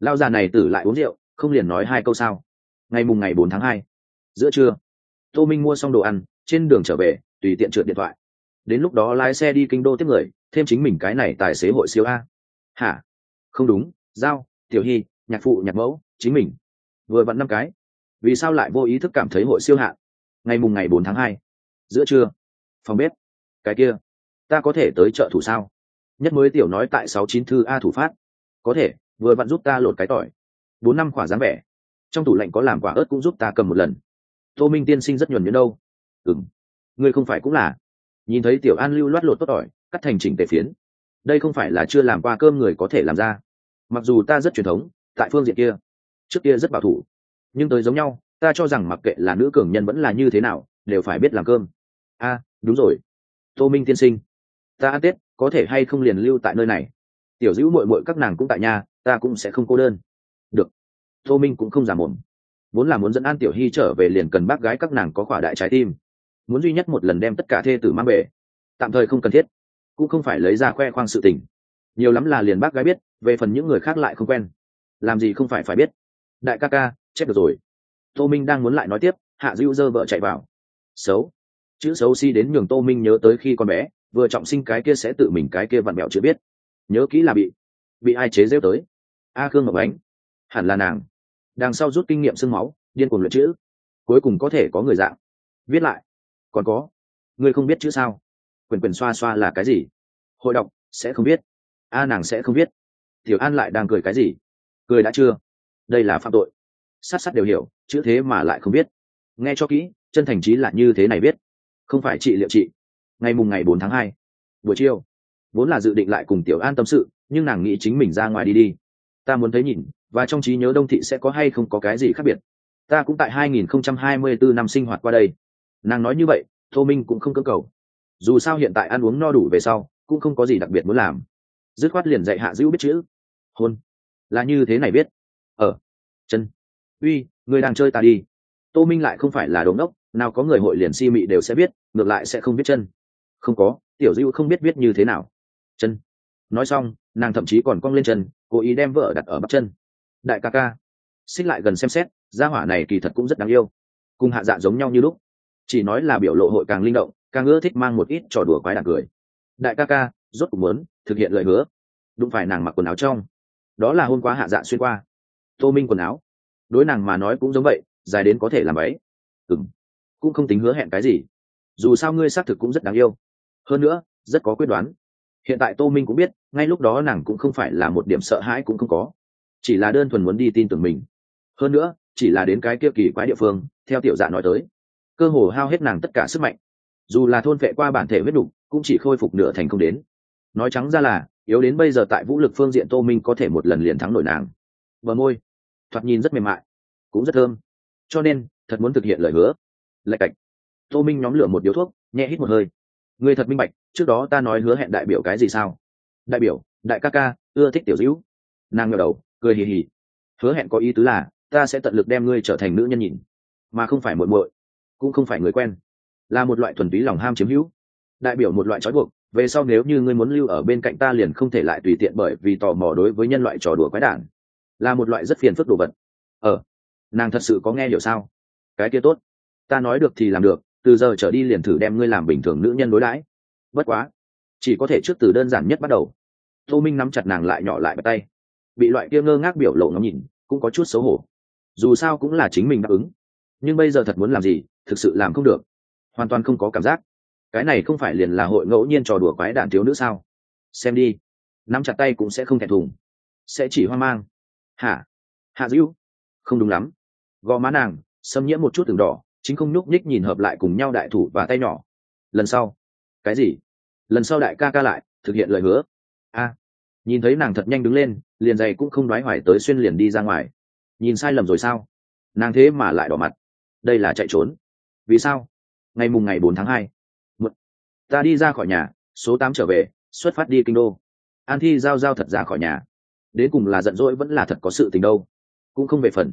Lao già này tử lại uống rượu, không liền nói hai câu sao? Ngày mùng ngày bốn tháng hai. Giữa trưa, tô minh mua xong đồ ăn, trên đường trở về, tùy tiện trượt điện thoại. Đến lúc đó lái xe đi kinh đô tiếp người, thêm chính mình cái này tài xế hội siêu a. Hả? Không đúng, giao, tiểu hy, nhạc phụ, nhạc mẫu, chính mình. Vừa vặn năm cái. Vì sao lại vô ý thức cảm thấy hội siêu hạ? ngày mùng ngày bốn tháng hai. Giữa trưa, phòng bếp cái kia, ta có thể tới chợ thủ sao? Nhất mới tiểu nói tại sáu chín thư a thủ phát. Có thể, vừa vặn giúp ta lột cái tỏi. Bốn năm quả dáng vẻ. Trong tủ lạnh có làm quả ớt cũng giúp ta cầm một lần. Tô minh tiên sinh rất nhuần nhuyễn đâu. Ừng ngươi không phải cũng là. Nhìn thấy tiểu an lưu loát lột tốt tỏi, cắt thành chỉnh tề phiến. Đây không phải là chưa làm qua cơm người có thể làm ra. Mặc dù ta rất truyền thống, tại phương diện kia, trước kia rất bảo thủ. Nhưng tới giống nhau, ta cho rằng mặc kệ là nữ cường nhân vẫn là như thế nào, đều phải biết làm cơm. A, đúng rồi tô minh tiên sinh, ta ăn tết, có thể hay không liền lưu tại nơi này? Tiểu dữ mội mội các nàng cũng tại nhà, ta cũng sẽ không cô đơn. Được. Tô minh cũng không giả mồm. Vốn là muốn dẫn an tiểu hy trở về liền cần bác gái các nàng có khỏa đại trái tim. Muốn duy nhất một lần đem tất cả thê tử mang về. Tạm thời không cần thiết. Cũng không phải lấy ra khoe khoang sự tình. Nhiều lắm là liền bác gái biết, về phần những người khác lại không quen. Làm gì không phải phải biết. Đại ca ca, chết được rồi. Tô minh đang muốn lại nói tiếp, hạ dữ dơ vợ chạy vào. Xấu chữ xấu si đến nhường tô minh nhớ tới khi con bé, vừa trọng sinh cái kia sẽ tự mình cái kia vặn mẹo chưa biết. Nhớ kỹ là bị bị ai chế rêu tới. A khương ngọc ánh, hẳn là nàng. Đằng sau rút kinh nghiệm sương máu, điên cuồng luyện chữ. Cuối cùng có thể có người dạng. Viết lại. Còn có. Ngươi không biết chữ sao? Quyền quyền xoa xoa là cái gì? Hội đọc, sẽ không biết. A nàng sẽ không biết. Tiểu an lại đang cười cái gì? Cười đã chưa? Đây là phạm tội. Sát sát đều hiểu, chữ thế mà lại không biết. Nghe cho kỹ, chân thành trí là như thế này biết không phải trị liệu trị. Ngày mùng ngày bốn tháng hai, buổi chiều. Vốn là dự định lại cùng tiểu an tâm sự, nhưng nàng nghĩ chính mình ra ngoài đi đi. Ta muốn thấy nhìn, và trong trí nhớ đông thị sẽ có hay không có cái gì khác biệt. Ta cũng tại 2024 năm sinh hoạt qua đây. Nàng nói như vậy, tô minh cũng không cơ cầu. Dù sao hiện tại ăn uống no đủ về sau, cũng không có gì đặc biệt muốn làm. Dứt khoát liền dạy hạ dữ biết chữ. Hôn. Là như thế này biết. Ở chân. Uy, người đang chơi ta đi. Tô minh lại không phải là đống đốc nào có người hội liền si mị đều sẽ biết, ngược lại sẽ không biết chân. Không có, tiểu dữ không biết biết như thế nào. Chân. Nói xong, nàng thậm chí còn cong lên chân, cố ý đem vợ đặt ở bắp chân. Đại ca ca. Xích lại gần xem xét, gia hỏa này kỳ thật cũng rất đáng yêu. Cùng hạ dạ giống nhau như lúc. Chỉ nói là biểu lộ hội càng linh động, càng ưa thích mang một ít trò đùa quái đạn cười. Đại ca ca, rốt cuộc muốn thực hiện lời hứa. Đụng phải nàng mặc quần áo trong. Đó là hôm qua hạ dạ xuyên qua. Tô minh quần áo. Đối nàng mà nói cũng giống vậy, dài đến có thể làm ấy. Ừng cũng không tính hứa hẹn cái gì. Dù sao ngươi xác thực cũng rất đáng yêu. Hơn nữa, rất có quyết đoán. Hiện tại tô minh cũng biết, ngay lúc đó nàng cũng không phải là một điểm sợ hãi cũng không có. Chỉ là đơn thuần muốn đi tin tưởng mình. Hơn nữa, chỉ là đến cái kia kỳ quái địa phương, theo tiểu dạ nói tới. Cơ hồ hao hết nàng tất cả sức mạnh. Dù là thôn vệ qua bản thể huyết đục, cũng chỉ khôi phục nửa thành không đến. Nói trắng ra là, yếu đến bây giờ tại vũ lực phương diện tô minh có thể một lần liền thắng nổi nàng. Bờ môi. Thoạt nhìn rất mềm mại, cũng rất thơm. Cho nên, thật muốn thực hiện lời hứa lạch cạch. Tô minh nhóm lửa một điếu thuốc, nhẹ hít một hơi. Người thật minh bạch, trước đó ta nói hứa hẹn đại biểu cái gì sao? Đại biểu, đại ca ca, ưa thích tiểu dữ nàng ngờ đầu, cười hì hì. Hứa hẹn có ý tứ là, ta sẽ tận lực đem ngươi trở thành nữ nhân nhìn. Mà không phải muội muội, cũng không phải người quen. Là một loại thuần túy lòng ham chiếm hữu. Đại biểu một loại trói buộc, về sau nếu như ngươi muốn lưu ở bên cạnh ta liền không thể lại tùy tiện bởi vì tò mò đối với nhân loại trò đùa quái đản. Là một loại rất phiền phức đồ vật. Ờ nàng thật sự có nghe hiểu sao? Cái kia tốt ta nói được thì làm được, từ giờ trở đi liền thử đem ngươi làm bình thường nữ nhân đối đãi. Bất quá, chỉ có thể trước từ đơn giản nhất bắt đầu. Tô minh nắm chặt nàng lại nhỏ lại bắt tay. Bị loại kia ngơ ngác biểu lộ ngắm nhìn, cũng có chút xấu hổ. Dù sao cũng là chính mình đáp ứng. Nhưng bây giờ thật muốn làm gì, thực sự làm không được. Hoàn toàn không có cảm giác. Cái này không phải liền là hội ngẫu nhiên trò đùa quái đạn thiếu nữ sao? Xem đi. Nắm chặt tay cũng sẽ không thẹn thùng. Sẽ chỉ hoang mang. Hả? Hạ dữ không đúng lắm. Gò má nàng, xâm nhiễm một chút từng đỏ chính không nhúc nhích nhìn hợp lại cùng nhau đại thủ và tay nhỏ. Lần sau. Cái gì? Lần sau đại ca ca lại, thực hiện lời hứa. A. Nhìn thấy nàng thật nhanh đứng lên, liền giày cũng không đoái hoài tới xuyên liền đi ra ngoài. Nhìn sai lầm rồi sao? Nàng thế mà lại đỏ mặt. Đây là chạy trốn. Vì sao? Ngày mùng ngày bốn tháng hai. Ta đi ra khỏi nhà, số tám trở về, xuất phát đi kinh đô. An thi giao giao thật ra khỏi nhà. Đến cùng là giận dỗi vẫn là thật có sự tình đâu. Cũng không về phần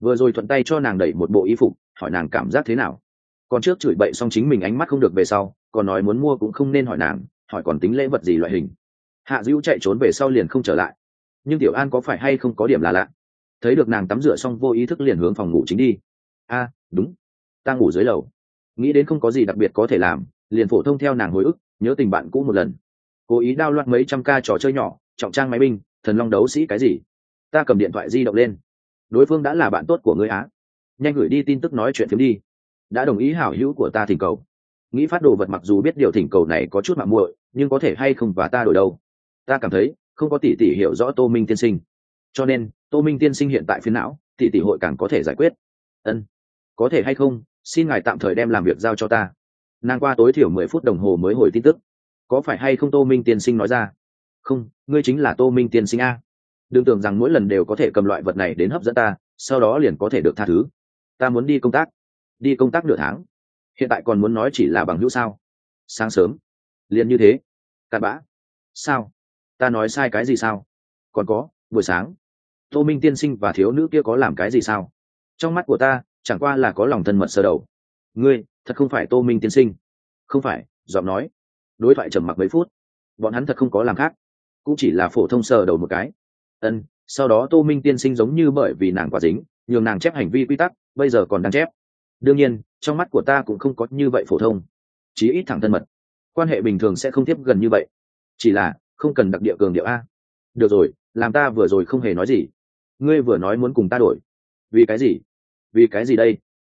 vừa rồi thuận tay cho nàng đẩy một bộ y phục, hỏi nàng cảm giác thế nào. Còn trước chửi bậy xong chính mình ánh mắt không được về sau, còn nói muốn mua cũng không nên hỏi nàng, hỏi còn tính lễ vật gì loại hình. Hạ dữ chạy trốn về sau liền không trở lại. Nhưng tiểu an có phải hay không có điểm là lạ? Thấy được nàng tắm rửa xong vô ý thức liền hướng phòng ngủ chính đi. A, đúng. Ta ngủ dưới lầu. Nghĩ đến không có gì đặc biệt có thể làm, liền phổ thông theo nàng hồi ức, nhớ tình bạn cũ một lần. Cố ý đao loạn mấy trăm ca trò chơi nhỏ, trọng trang máy binh, thần long đấu sĩ cái gì? Ta cầm điện thoại di động lên đối phương đã là bạn tốt của ngươi á. Nhanh gửi đi tin tức nói chuyện phiếm đi. Đã đồng ý hảo hữu của ta thỉnh cầu. Nghĩ phát đồ vật mặc dù biết điều thỉnh cầu này có chút mạng muội, nhưng có thể hay không và ta đổi đâu. Ta cảm thấy, không có tỷ tỷ hiểu rõ tô minh tiên sinh. Cho nên, tô minh tiên sinh hiện tại phiến não, tỷ tỷ hội càng có thể giải quyết. Ân. Có thể hay không, xin ngài tạm thời đem làm việc giao cho ta. Nàng qua tối thiểu mười phút đồng hồ mới hồi tin tức. Có phải hay không tô minh tiên sinh nói ra? Không, ngươi chính là tô minh tiên sinh a đừng tưởng rằng mỗi lần đều có thể cầm loại vật này đến hấp dẫn ta, sau đó liền có thể được tha thứ. Ta muốn đi công tác. Đi công tác nửa tháng. Hiện tại còn muốn nói chỉ là bằng hữu sao? Sáng sớm. Liền như thế. Cặn bã. Sao? Ta nói sai cái gì sao? Còn có, buổi sáng. Tô minh tiên sinh và thiếu nữ kia có làm cái gì sao? Trong mắt của ta, chẳng qua là có lòng thân mật sơ đầu. Ngươi, thật không phải tô minh tiên sinh. Không phải, giọng nói. Đối thoại trầm mặc mấy phút. Bọn hắn thật không có làm khác. Cũng chỉ là phổ thông sờ đầu một cái ân, sau đó tô minh tiên sinh giống như bởi vì nàng quá dính, nhường nàng chép hành vi quy tắc, bây giờ còn đang chép. Đương nhiên, trong mắt của ta cũng không có như vậy phổ thông. Chí ít thẳng thân mật. Quan hệ bình thường sẽ không tiếp gần như vậy. Chỉ là, không cần đặc địa cường điệu a. Được rồi, làm ta vừa rồi không hề nói gì. Ngươi vừa nói muốn cùng ta đổi. Vì cái gì? Vì cái gì đây?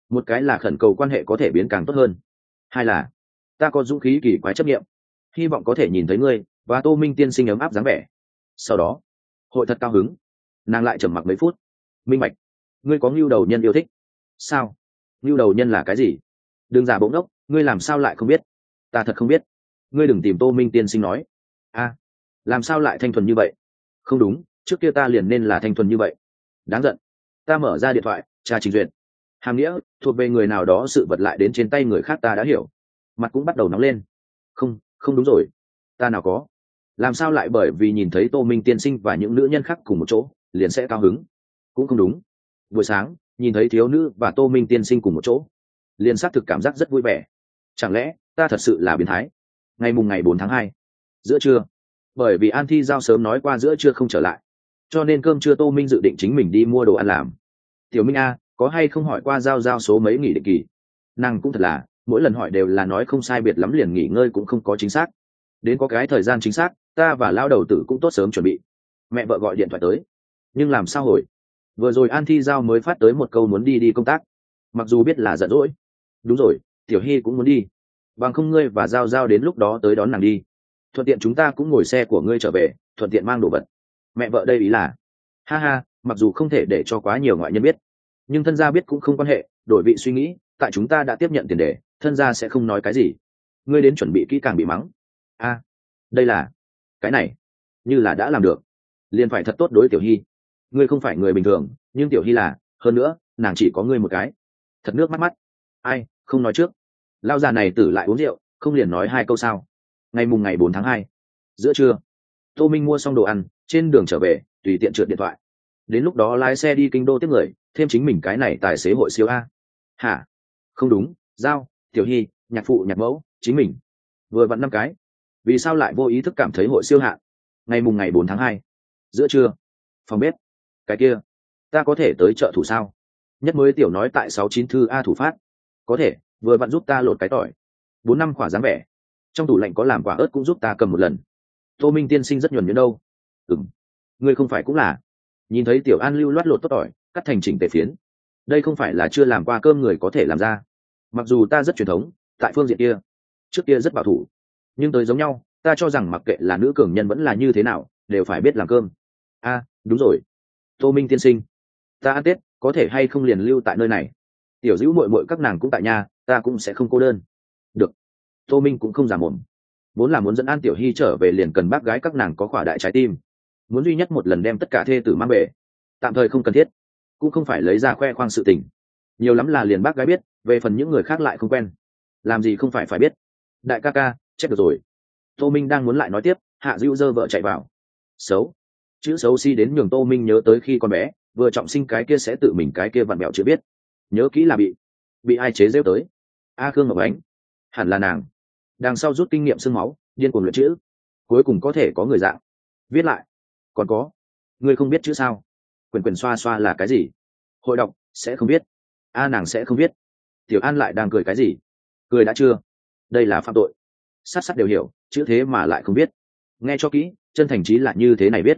Một cái là khẩn cầu quan hệ có thể biến càng tốt hơn. Hai là, ta có dũng khí kỳ quái chấp nghiệm. Hy vọng có thể nhìn thấy ngươi và tô minh tiên sinh ấm áp dáng vẻ. Sau đó hội thật cao hứng. Nàng lại trầm mặc mấy phút. Minh bạch, ngươi có ngưu đầu nhân yêu thích? Sao? Ngưu đầu nhân là cái gì? Đừng giả bỗng đốc ngươi làm sao lại không biết? Ta thật không biết. Ngươi đừng tìm tô minh tiên sinh nói. A, làm sao lại thanh thuần như vậy? Không đúng, trước kia ta liền nên là thanh thuần như vậy. Đáng giận. Ta mở ra điện thoại, tra trình duyệt. Hàm nghĩa, thuộc về người nào đó sự vật lại đến trên tay người khác ta đã hiểu. Mặt cũng bắt đầu nóng lên. Không không đúng rồi. Ta nào có? Làm sao lại bởi vì nhìn thấy tô minh tiên sinh và những nữ nhân khác cùng một chỗ, liền sẽ cao hứng? Cũng không đúng. Buổi sáng, nhìn thấy thiếu nữ và tô minh tiên sinh cùng một chỗ, liền xác thực cảm giác rất vui vẻ. Chẳng lẽ, ta thật sự là biến thái? Ngày mùng ngày bốn tháng hai, giữa trưa, bởi vì an thi giao sớm nói qua giữa trưa không trở lại, cho nên cơm trưa tô minh dự định chính mình đi mua đồ ăn làm. Tiểu minh a, có hay không hỏi qua giao giao số mấy nghỉ định kỳ? Nàng cũng thật là, mỗi lần hỏi đều là nói không sai biệt lắm liền nghỉ ngơi cũng không có chính xác đến có cái thời gian chính xác, ta và lao đầu tử cũng tốt sớm chuẩn bị. Mẹ vợ gọi điện thoại tới. Nhưng làm sao hồi? Vừa rồi an thi giao mới phát tới một câu muốn đi đi công tác. Mặc dù biết là giận dỗi. Đúng rồi, tiểu hy cũng muốn đi. Bằng không ngươi và giao giao đến lúc đó tới đón nàng đi. Thuận tiện chúng ta cũng ngồi xe của ngươi trở về, thuận tiện mang đồ vật. Mẹ vợ đây ý là, ha ha, mặc dù không thể để cho quá nhiều ngoại nhân biết, nhưng thân gia biết cũng không quan hệ, đổi vị suy nghĩ, tại chúng ta đã tiếp nhận tiền đề, thân gia sẽ không nói cái gì. Ngươi đến chuẩn bị kỹ càng bị mắng a, đây là, cái này, như là đã làm được. Liền phải thật tốt đối tiểu hy. Ngươi không phải người bình thường, nhưng tiểu hy là, hơn nữa, nàng chỉ có ngươi một cái. Thật nước mắt mắt. Ai, không nói trước. Lao già này tử lại uống rượu, không liền nói hai câu sao? Ngày mùng ngày bốn tháng hai, giữa trưa, tô minh mua xong đồ ăn, trên đường trở về, tùy tiện trượt điện thoại. Đến lúc đó lái xe đi kinh đô tiếp người, thêm chính mình cái này tài xế hội siêu a. Hả? Không đúng, giao, tiểu hy, nhạc phụ, nhạc mẫu, chính mình. Vừa vặn năm cái vì sao lại vô ý thức cảm thấy hội siêu hạn? Ngày mùng ngày bốn tháng hai, giữa trưa. Phòng bếp. Cái kia. Ta có thể tới chợ thủ sao? Nhất mới tiểu nói tại sáu chín thư a thủ phát. Có thể, vừa vặn giúp ta lột cái tỏi. Bốn năm quả dáng vẻ. Trong tủ lạnh có làm quả ớt cũng giúp ta cầm một lần. Tô minh tiên sinh rất nhuần nhuyễn đâu. Ừng ngươi không phải cũng là. Nhìn thấy tiểu an lưu loát lột tốt tỏi, cắt thành chỉnh tề phiến. Đây không phải là chưa làm qua cơm người có thể làm ra. Mặc dù ta rất truyền thống, tại phương diện kia, trước kia rất bảo thủ nhưng tới giống nhau, ta cho rằng mặc kệ là nữ cường nhân vẫn là như thế nào, đều phải biết làm cơm. A đúng rồi. Tô minh tiên sinh, ta ăn tết, có thể hay không liền lưu tại nơi này? Tiểu dữ mội mội các nàng cũng tại nhà, ta cũng sẽ không cô đơn. Được. Tô minh cũng không giả mồm. Vốn là muốn dẫn an tiểu hy trở về liền cần bác gái các nàng có khỏa đại trái tim. Muốn duy nhất một lần đem tất cả thê tử mang về. Tạm thời không cần thiết. Cũng không phải lấy ra khoe khoang sự tình. Nhiều lắm là liền bác gái biết, về phần những người khác lại không quen. Làm gì không phải phải biết. Đại ca ca chết được rồi. Tô minh đang muốn lại nói tiếp, hạ dữ dơ vợ chạy vào. Xấu. Chữ xấu si đến nhường tô minh nhớ tới khi con bé, vừa trọng sinh cái kia sẽ tự mình cái kia vặn mẹo chưa biết. Nhớ kỹ là bị bị ai chế rêu tới. A khương ngọc ánh. Hẳn là nàng. Đằng sau rút kinh nghiệm sương máu, điên cuồng luyện chữ. Cuối cùng có thể có người dạng. Viết lại. Còn có. Ngươi không biết chữ sao? Quyền quyền xoa xoa là cái gì? Hội đọc, sẽ không biết. A nàng sẽ không biết. Tiểu an lại đang cười cái gì? Cười đã chưa? Đây là phạm tội sát sát đều hiểu, chữ thế mà lại không biết. Nghe cho kỹ, chân thành trí là như thế này biết.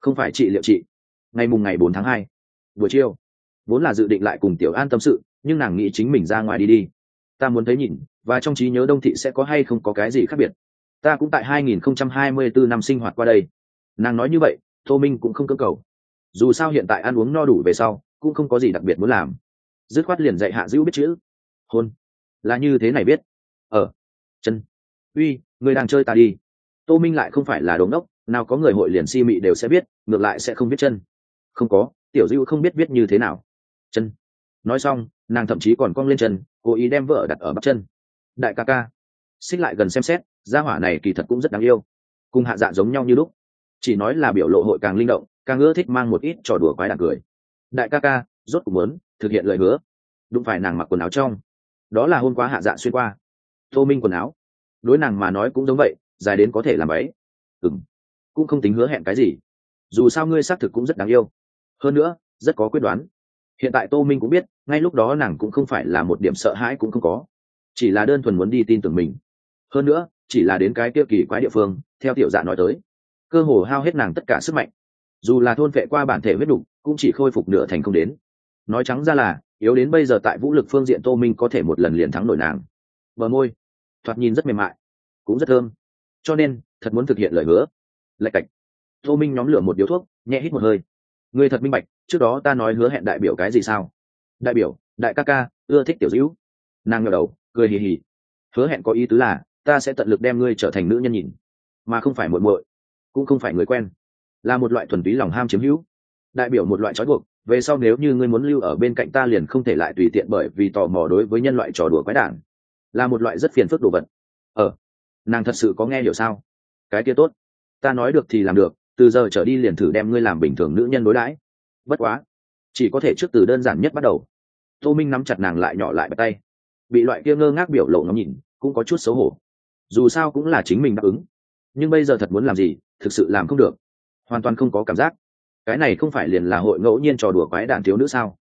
Không phải chị liệu chị. ngày mùng ngày bốn tháng hai, buổi chiều. Vốn là dự định lại cùng tiểu an tâm sự, nhưng nàng nghĩ chính mình ra ngoài đi đi. Ta muốn thấy nhìn, và trong trí nhớ đông thị sẽ có hay không có cái gì khác biệt. Ta cũng tại 2024 năm sinh hoạt qua đây. Nàng nói như vậy, tô minh cũng không cơ cầu. Dù sao hiện tại ăn uống no đủ về sau, cũng không có gì đặc biệt muốn làm. Dứt khoát liền dạy hạ dữ biết chữ. Hôn. Là như thế này biết. Ở chân uy người đang chơi ta đi. Tô minh lại không phải là đống đốc, nào có người hội liền si mị đều sẽ biết, ngược lại sẽ không biết chân. Không có, tiểu dư không biết biết như thế nào. Chân. Nói xong, nàng thậm chí còn cong lên chân, cố ý đem vợ đặt ở bắp chân. Đại ca ca. Xích lại gần xem xét, gia hỏa này kỳ thật cũng rất đáng yêu. Cùng hạ dạ giống nhau như lúc. Chỉ nói là biểu lộ hội càng linh động, càng ưa thích mang một ít trò đùa quái đạn cười. Đại ca ca, rốt cuộc muốn thực hiện lời hứa. Đụng phải nàng mặc quần áo trong. Đó là hôm qua hạ dạ xuyên qua. Tô minh quần áo đối nàng mà nói cũng giống vậy, dài đến có thể làm ấy. Ừng cũng không tính hứa hẹn cái gì. Dù sao ngươi xác thực cũng rất đáng yêu. Hơn nữa, rất có quyết đoán. Hiện tại tô minh cũng biết, ngay lúc đó nàng cũng không phải là một điểm sợ hãi cũng không có. Chỉ là đơn thuần muốn đi tin tưởng mình. Hơn nữa, chỉ là đến cái kia kỳ quái địa phương, theo tiểu dạ nói tới. Cơ hồ hao hết nàng tất cả sức mạnh. Dù là thôn vệ qua bản thể huyết đục, cũng chỉ khôi phục nửa thành không đến. Nói trắng ra là, yếu đến bây giờ tại vũ lực phương diện tô minh có thể một lần liền thắng nổi nàng. Bờ môi thoạt nhìn rất mềm mại, cũng rất thơm. Cho nên, thật muốn thực hiện lời hứa. Lạch cạch. Tô minh nhóm lửa một điếu thuốc, nhẹ hít một hơi. Người thật minh bạch, trước đó ta nói hứa hẹn đại biểu cái gì sao? Đại biểu, đại ca ca, ưa thích tiểu dữ nàng ngờ đầu, cười hì hì. Hứa hẹn có ý tứ là, ta sẽ tận lực đem ngươi trở thành nữ nhân nhìn. Mà không phải muội muội, cũng không phải người quen. Là một loại thuần túy lòng ham chiếm hữu. Đại biểu một loại trói buộc, về sau nếu như ngươi muốn lưu ở bên cạnh ta liền không thể lại tùy tiện bởi vì tò mò đối với nhân loại trò đùa quái đản là một loại rất phiền phức đồ vật. Ờ nàng thật sự có nghe hiểu sao? Cái kia tốt, ta nói được thì làm được, từ giờ trở đi liền thử đem ngươi làm bình thường nữ nhân đối đãi. Bất quá, chỉ có thể trước từ đơn giản nhất bắt đầu. Tô minh nắm chặt nàng lại nhỏ lại bắt tay. Bị loại kia ngơ ngác biểu lộ ngắm nhìn, cũng có chút xấu hổ. Dù sao cũng là chính mình đáp ứng. Nhưng bây giờ thật muốn làm gì, thực sự làm không được. Hoàn toàn không có cảm giác. Cái này không phải liền là hội ngẫu nhiên trò đùa quái đàn thiếu nữ sao?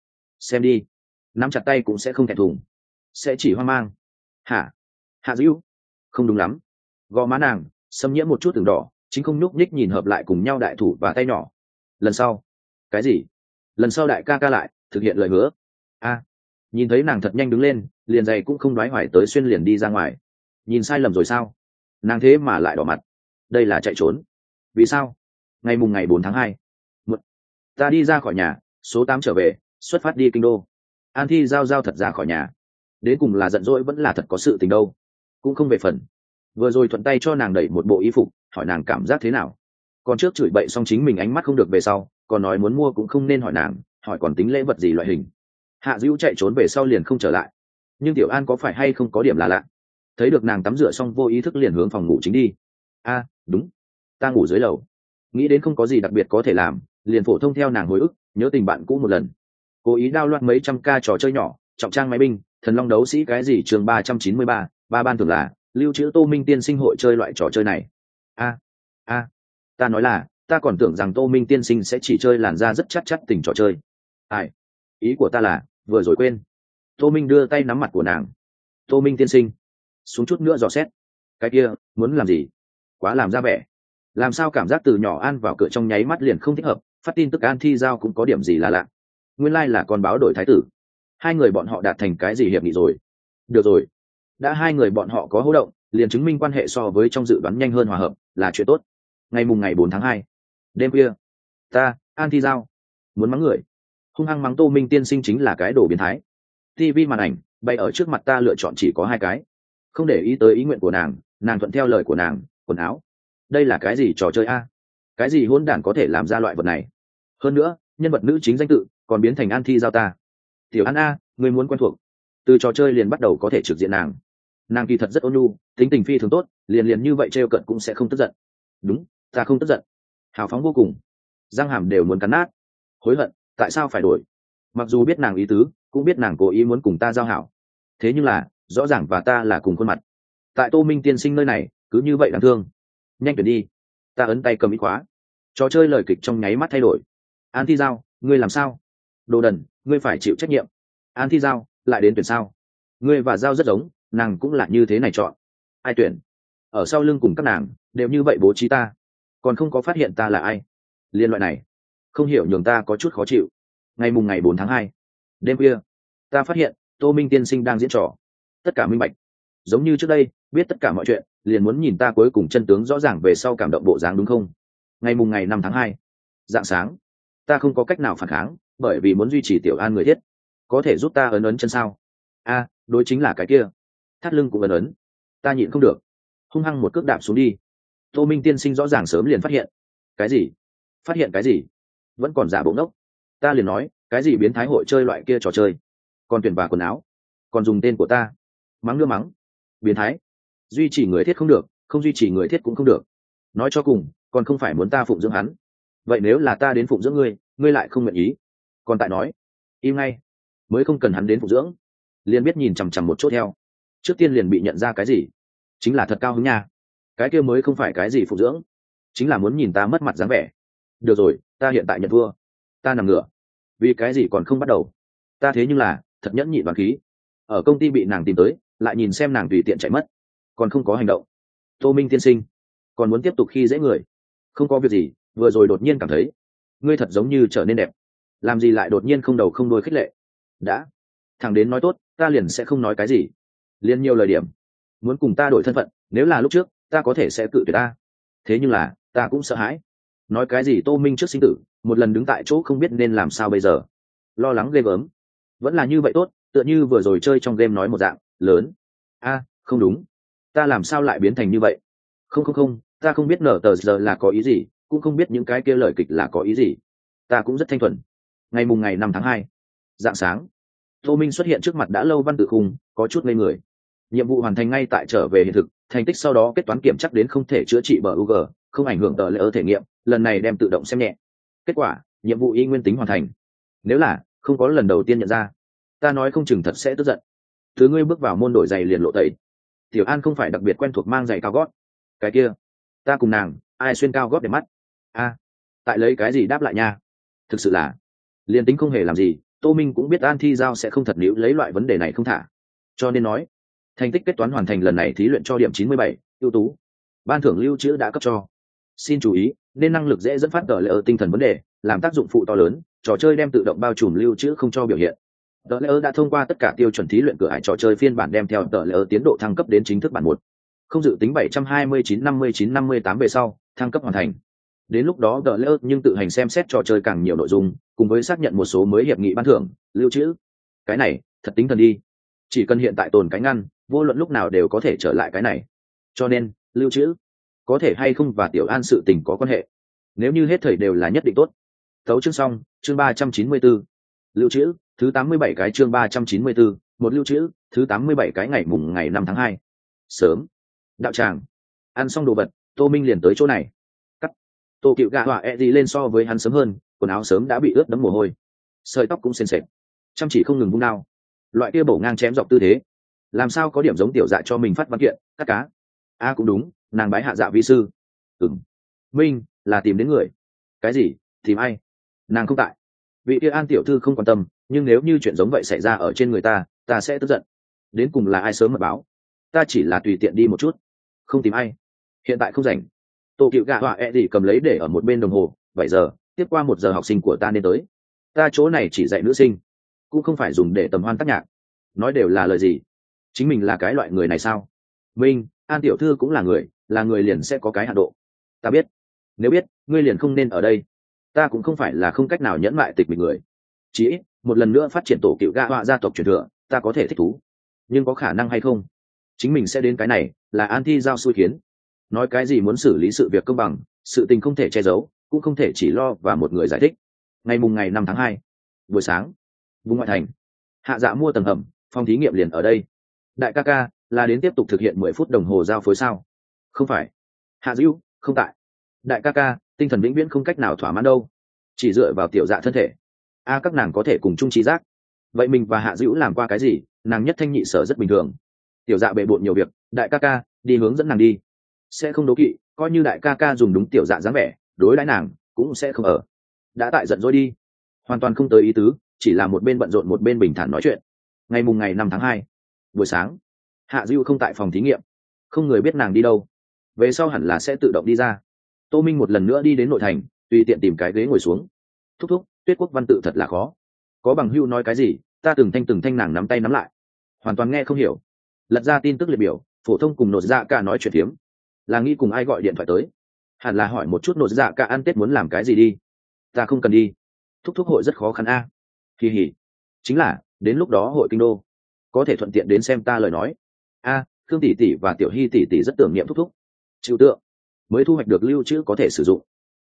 Xem đi. Nắm chặt tay cũng sẽ không thẹn thùng. Sẽ chỉ hoang mang hả? Hạ dữ không đúng lắm. Gò má nàng, xâm nhiễm một chút từng đỏ, chính không nhúc nhích nhìn hợp lại cùng nhau đại thủ và tay nhỏ. Lần sau. Cái gì? Lần sau đại ca ca lại, thực hiện lời hứa. A. Nhìn thấy nàng thật nhanh đứng lên, liền giày cũng không đoái hoài tới xuyên liền đi ra ngoài. Nhìn sai lầm rồi sao? Nàng thế mà lại đỏ mặt. Đây là chạy trốn. Vì sao? Ngày mùng ngày bốn tháng hai. Ta đi ra khỏi nhà, số tám trở về, xuất phát đi kinh đô. An thi giao giao thật ra khỏi nhà đến cùng là giận dỗi vẫn là thật có sự tình đâu. Cũng không về phần. Vừa rồi thuận tay cho nàng đẩy một bộ y phục, hỏi nàng cảm giác thế nào. Còn trước chửi bậy xong chính mình ánh mắt không được về sau, còn nói muốn mua cũng không nên hỏi nàng, hỏi còn tính lễ vật gì loại hình. Hạ dữ chạy trốn về sau liền không trở lại. Nhưng tiểu an có phải hay không có điểm là lạ? Thấy được nàng tắm rửa xong vô ý thức liền hướng phòng ngủ chính đi. A, đúng. Ta ngủ dưới lầu. Nghĩ đến không có gì đặc biệt có thể làm, liền phổ thông theo nàng hồi ức, nhớ tình bạn cũ một lần. Cố ý đao loạn mấy trăm ca trò chơi nhỏ, trọng trang máy binh thần long đấu sĩ cái gì trường ba trăm chín mươi ba ba ban thường là, lưu trữ tô minh tiên sinh hội chơi loại trò chơi này. A a, ta nói là, ta còn tưởng rằng tô minh tiên sinh sẽ chỉ chơi làn da rất chắc chắc tình trò chơi. Ai? Ý của ta là, vừa rồi quên. Tô minh đưa tay nắm mặt của nàng. Tô minh tiên sinh, xuống chút nữa dò xét. Cái kia, muốn làm gì? Quá làm ra vẻ. Làm sao cảm giác từ nhỏ an vào cửa trong nháy mắt liền không thích hợp, phát tin tức an thi giao cũng có điểm gì là lạ. Nguyên lai、like、là con báo đổi thái tử hai người bọn họ đạt thành cái gì hiệp nghị rồi? Được rồi. Đã hai người bọn họ có hỗ động, liền chứng minh quan hệ so với trong dự đoán nhanh hơn hòa hợp là chuyện tốt. Ngày mùng ngày bốn tháng hai, đêm khuya, ta, an thi giao, muốn mắng người. Hung hăng mắng tô minh tiên sinh chính là cái đồ biến thái. Tv màn ảnh bay ở trước mặt ta lựa chọn chỉ có hai cái. Không để ý tới ý nguyện của nàng nàng thuận theo lời của nàng, quần áo. Đây là cái gì trò chơi a? Cái gì hôn đản có thể làm ra loại vật này? Hơn nữa, nhân vật nữ chính danh tự còn biến thành an thi giao ta tiểu an a người muốn quen thuộc. Từ trò chơi liền bắt đầu có thể trực diện nàng. Nàng kỳ thật rất ôn nhu, tính tình phi thường tốt, liền liền như vậy t r e o cận cũng sẽ không tức giận. Đúng, ta không tức giận. Hào phóng vô cùng. Răng hàm đều muốn cắn nát. Hối hận, tại sao phải đổi? Mặc dù biết nàng ý tứ, cũng biết nàng cố ý muốn cùng ta giao hảo. Thế nhưng là, rõ ràng và ta là cùng khuôn mặt. Tại tô minh tiên sinh nơi này, cứ như vậy đáng thương. Nhanh tuyển đi. Ta ấn tay cầm ít khóa. Trò chơi lời kịch trong nháy mắt thay đổi. An thi giao, ngươi làm sao? Đồ đần, ngươi phải chịu trách nhiệm. An thi giao, lại đến tuyển sao? Ngươi và giao rất giống, nàng cũng là như thế này chọn. Ai tuyển? Ở sau lưng cùng các nàng, đều như vậy bố trí ta. Còn không có phát hiện ta là ai? Liên loại này. Không hiểu nhường ta có chút khó chịu. Ngày mùng ngày bốn tháng hai. Đêm khuya, ta phát hiện, tô minh tiên sinh đang diễn trò. Tất cả minh bạch. Giống như trước đây, biết tất cả mọi chuyện, liền muốn nhìn ta cuối cùng chân tướng rõ ràng về sau cảm động bộ dáng đúng không? Ngày mùng ngày năm tháng hai. Dạng sáng. Ta không có cách nào phản kháng bởi vì muốn duy trì tiểu an người thiết. Có thể giúp ta ấn ấn chân sao? A, đối chính là cái kia. Thắt lưng cũng ấn ấn. Ta nhịn không được. Hung hăng một cước đạp xuống đi. Tô minh tiên sinh rõ ràng sớm liền phát hiện. Cái gì? Phát hiện cái gì? Vẫn còn giả bộ ngốc. Ta liền nói, cái gì biến thái hội chơi loại kia trò chơi? Còn tuyển bà quần áo. Còn dùng tên của ta. Mắng đưa mắng. Biến thái. Duy trì người thiết không được, không duy trì người thiết cũng không được. Nói cho cùng, còn không phải muốn ta phụng dưỡng hắn. Vậy nếu là ta đến phụng dưỡng ngươi ngươi lại không nguyện ý còn tại nói, im ngay, mới không cần hắn đến phụ dưỡng. Liền biết nhìn chằm chằm một chút theo trước tiên liền bị nhận ra cái gì? Chính là thật cao hứng nha. Cái kia mới không phải cái gì phụ dưỡng, chính là muốn nhìn ta mất mặt dáng vẻ. Được rồi, ta hiện tại nhận thua, ta nằm ngửa, vì cái gì còn không bắt đầu? Ta thế nhưng là thật nhẫn nhịn và khí. Ở công ty bị nàng tìm tới, lại nhìn xem nàng tùy tiện chạy mất, còn không có hành động. Tô minh tiên sinh, còn muốn tiếp tục khi dễ người, không có việc gì, vừa rồi đột nhiên cảm thấy, ngươi thật giống như trở nên đẹp làm gì lại đột nhiên không đầu không đuôi khích lệ? Đã. Thằng đến nói tốt, ta liền sẽ không nói cái gì. Liền nhiều lời điểm. Muốn cùng ta đổi thân phận, nếu là lúc trước, ta có thể sẽ cự tuyệt ta. Thế nhưng là, ta cũng sợ hãi. Nói cái gì tô minh trước sinh tử, một lần đứng tại chỗ không biết nên làm sao bây giờ. Lo lắng ghê gớm. Vẫn là như vậy tốt, tựa như vừa rồi chơi trong game nói một dạng, lớn. A, không đúng. Ta làm sao lại biến thành như vậy? Không không không, ta không biết nở tờ giờ là có ý gì, cũng không biết những cái kia lời kịch là có ý gì. Ta cũng rất thanh thuần ngày mùng ngày năm tháng hai, dạng sáng, tô minh xuất hiện trước mặt đã lâu văn tự khung, có chút ngây người. Nhiệm vụ hoàn thành ngay tại trở về hiện thực, thành tích sau đó kết toán kiểm chắc đến không thể chữa trị bờ ug không ảnh hưởng tờ lễ ơ thể nghiệm, lần này đem tự động xem nhẹ. Kết quả, nhiệm vụ y nguyên tính hoàn thành. Nếu là, không có lần đầu tiên nhận ra, ta nói không chừng thật sẽ tức giận. Thứ ngươi bước vào môn đổi giày liền lộ tẩy. Tiểu an không phải đặc biệt quen thuộc mang giày cao gót. Cái kia, ta cùng nàng, ai xuyên cao gót để mắt? A, tại lấy cái gì đáp lại nha? Thực sự là liền tính không hề làm gì, tô minh cũng biết an thi giao sẽ không thật níu lấy loại vấn đề này không thả. Cho nên nói, thành tích kết toán hoàn thành lần này thí luyện cho điểm chín mươi bảy, ưu tú. Ban thưởng lưu trữ đã cấp cho. Xin chú ý, nên năng lực dễ dẫn phát tờ lệ ở tinh thần vấn đề, làm tác dụng phụ to lớn, trò chơi đem tự động bao trùm lưu trữ không cho biểu hiện. Tờ lệ ở đã thông qua tất cả tiêu chuẩn thí luyện cửa hải trò chơi phiên bản đem theo tờ lệ ở tiến độ thăng cấp đến chính thức bản một. Không dự tính 729-59-58 về sau, thăng cấp hoàn thành. Đến lúc đó tờ lệ ơ nhưng tự hành xem xét trò chơi càng nhiều nội dung cùng với xác nhận một số mới hiệp nghị ban thưởng lưu trữ. Cái này thật tính thần đi. Chỉ cần hiện tại tồn cái ngăn vô luận lúc nào đều có thể trở lại cái này. Cho nên lưu trữ có thể hay không và tiểu an sự tình có quan hệ. Nếu như hết thời đều là nhất định tốt. Tấu chương xong chương ba trăm chín mươi 394. lưu trữ thứ tám mươi bảy cái chương ba trăm chín mươi 394, một lưu trữ thứ tám mươi bảy cái ngày mùng ngày năm tháng hai. Sớm. Đạo tràng. Ăn xong đồ vật tô minh liền tới chỗ này. Cắt. Tô cựu gạ họa e đi lên so với hắn sớm hơn quần áo sớm đã bị ướt đẫm mồ hôi. Sợi tóc cũng sền sệt chăm chỉ không ngừng vung đao. Loại kia bổ ngang chém dọc tư thế, làm sao có điểm giống tiểu dạ cho mình phát văn kiện, cắt cá. A cũng đúng, nàng bái hạ dạ vi sư. Ừng minh, là tìm đến người. Cái gì? Tìm ai? Nàng không tại. Vị kia an tiểu thư không quan tâm, nhưng nếu như chuyện giống vậy xảy ra ở trên người ta ta sẽ tức giận. Đến cùng là ai sớm mật báo? Ta chỉ là tùy tiện đi một chút. Không tìm ai. Hiện tại không rảnh. Tô cựu gạ họa e gì cầm lấy để ở một bên đồng hồ, bảy giờ tiếp qua một giờ học sinh của ta nên tới. Ta chỗ này chỉ dạy nữ sinh cũng không phải dùng để tầm hoan tác nhạc. Nói đều là lời gì? Chính mình là cái loại người này sao? Minh an tiểu thư cũng là người là người liền sẽ có cái hạ độ. Ta biết. Nếu biết ngươi liền không nên ở đây. Ta cũng không phải là không cách nào nhẫn mại tịch mình người. Chỉ, ít một lần nữa phát triển tổ cựu gạ họa gia tộc truyền thừa ta có thể thích thú. Nhưng có khả năng hay không? Chính mình sẽ đến cái này là an thi giao xui khiến nói cái gì muốn xử lý sự việc công bằng sự tình không thể che giấu cũng không thể chỉ lo và một người giải thích. Ngày mùng ngày năm tháng hai, buổi sáng, vùng ngoại thành, hạ dạ mua tầng hầm, phòng thí nghiệm liền ở đây. Đại ca ca, là đến tiếp tục thực hiện mười phút đồng hồ giao phối sao? Không phải. Hạ dữ không tại. Đại ca ca, tinh thần vĩnh viễn không cách nào thỏa mãn đâu. Chỉ dựa vào tiểu dạ thân thể. A, các nàng có thể cùng chung trí giác. Vậy mình và hạ dữ làm qua cái gì? Nàng nhất thanh nhị sở rất bình thường. Tiểu dạ bề bộn nhiều việc. Đại ca ca, đi hướng dẫn nàng đi. Sẽ không đố kỵ, coi như đại ca ca dùng đúng tiểu dạ dáng vẻ đối đãi nàng cũng sẽ không ở. Đã tại giận dỗi đi. Hoàn toàn không tới ý tứ, chỉ là một bên bận rộn một bên bình thản nói chuyện. Ngày mùng ngày năm tháng hai, buổi sáng, hạ diêu không tại phòng thí nghiệm. Không người biết nàng đi đâu. Về sau hẳn là sẽ tự động đi ra. Tô minh một lần nữa đi đến nội thành, tùy tiện tìm cái ghế ngồi xuống. Thúc thúc, tuyết quốc văn tự thật là khó. Có bằng hưu nói cái gì, ta từng thanh từng thanh nàng nắm tay nắm lại. Hoàn toàn nghe không hiểu. Lật ra tin tức liệt biểu, phổ thông cùng nột ra cả nói chuyện phiếm. Là nghĩ cùng ai gọi điện thoại tới hẳn là hỏi một chút nội dạ cả ăn tết muốn làm cái gì đi. Ta không cần đi. Thúc thúc hội rất khó khăn a. À. kỳ hỉ. Chính là đến lúc đó hội kinh đô. Có thể thuận tiện đến xem ta lời nói. A à, thương tỷ tỷ và tiểu hy tỷ tỷ rất tưởng niệm thúc thúc. Chịu tượng. Mới thu hoạch được lưu trữ có thể sử dụng.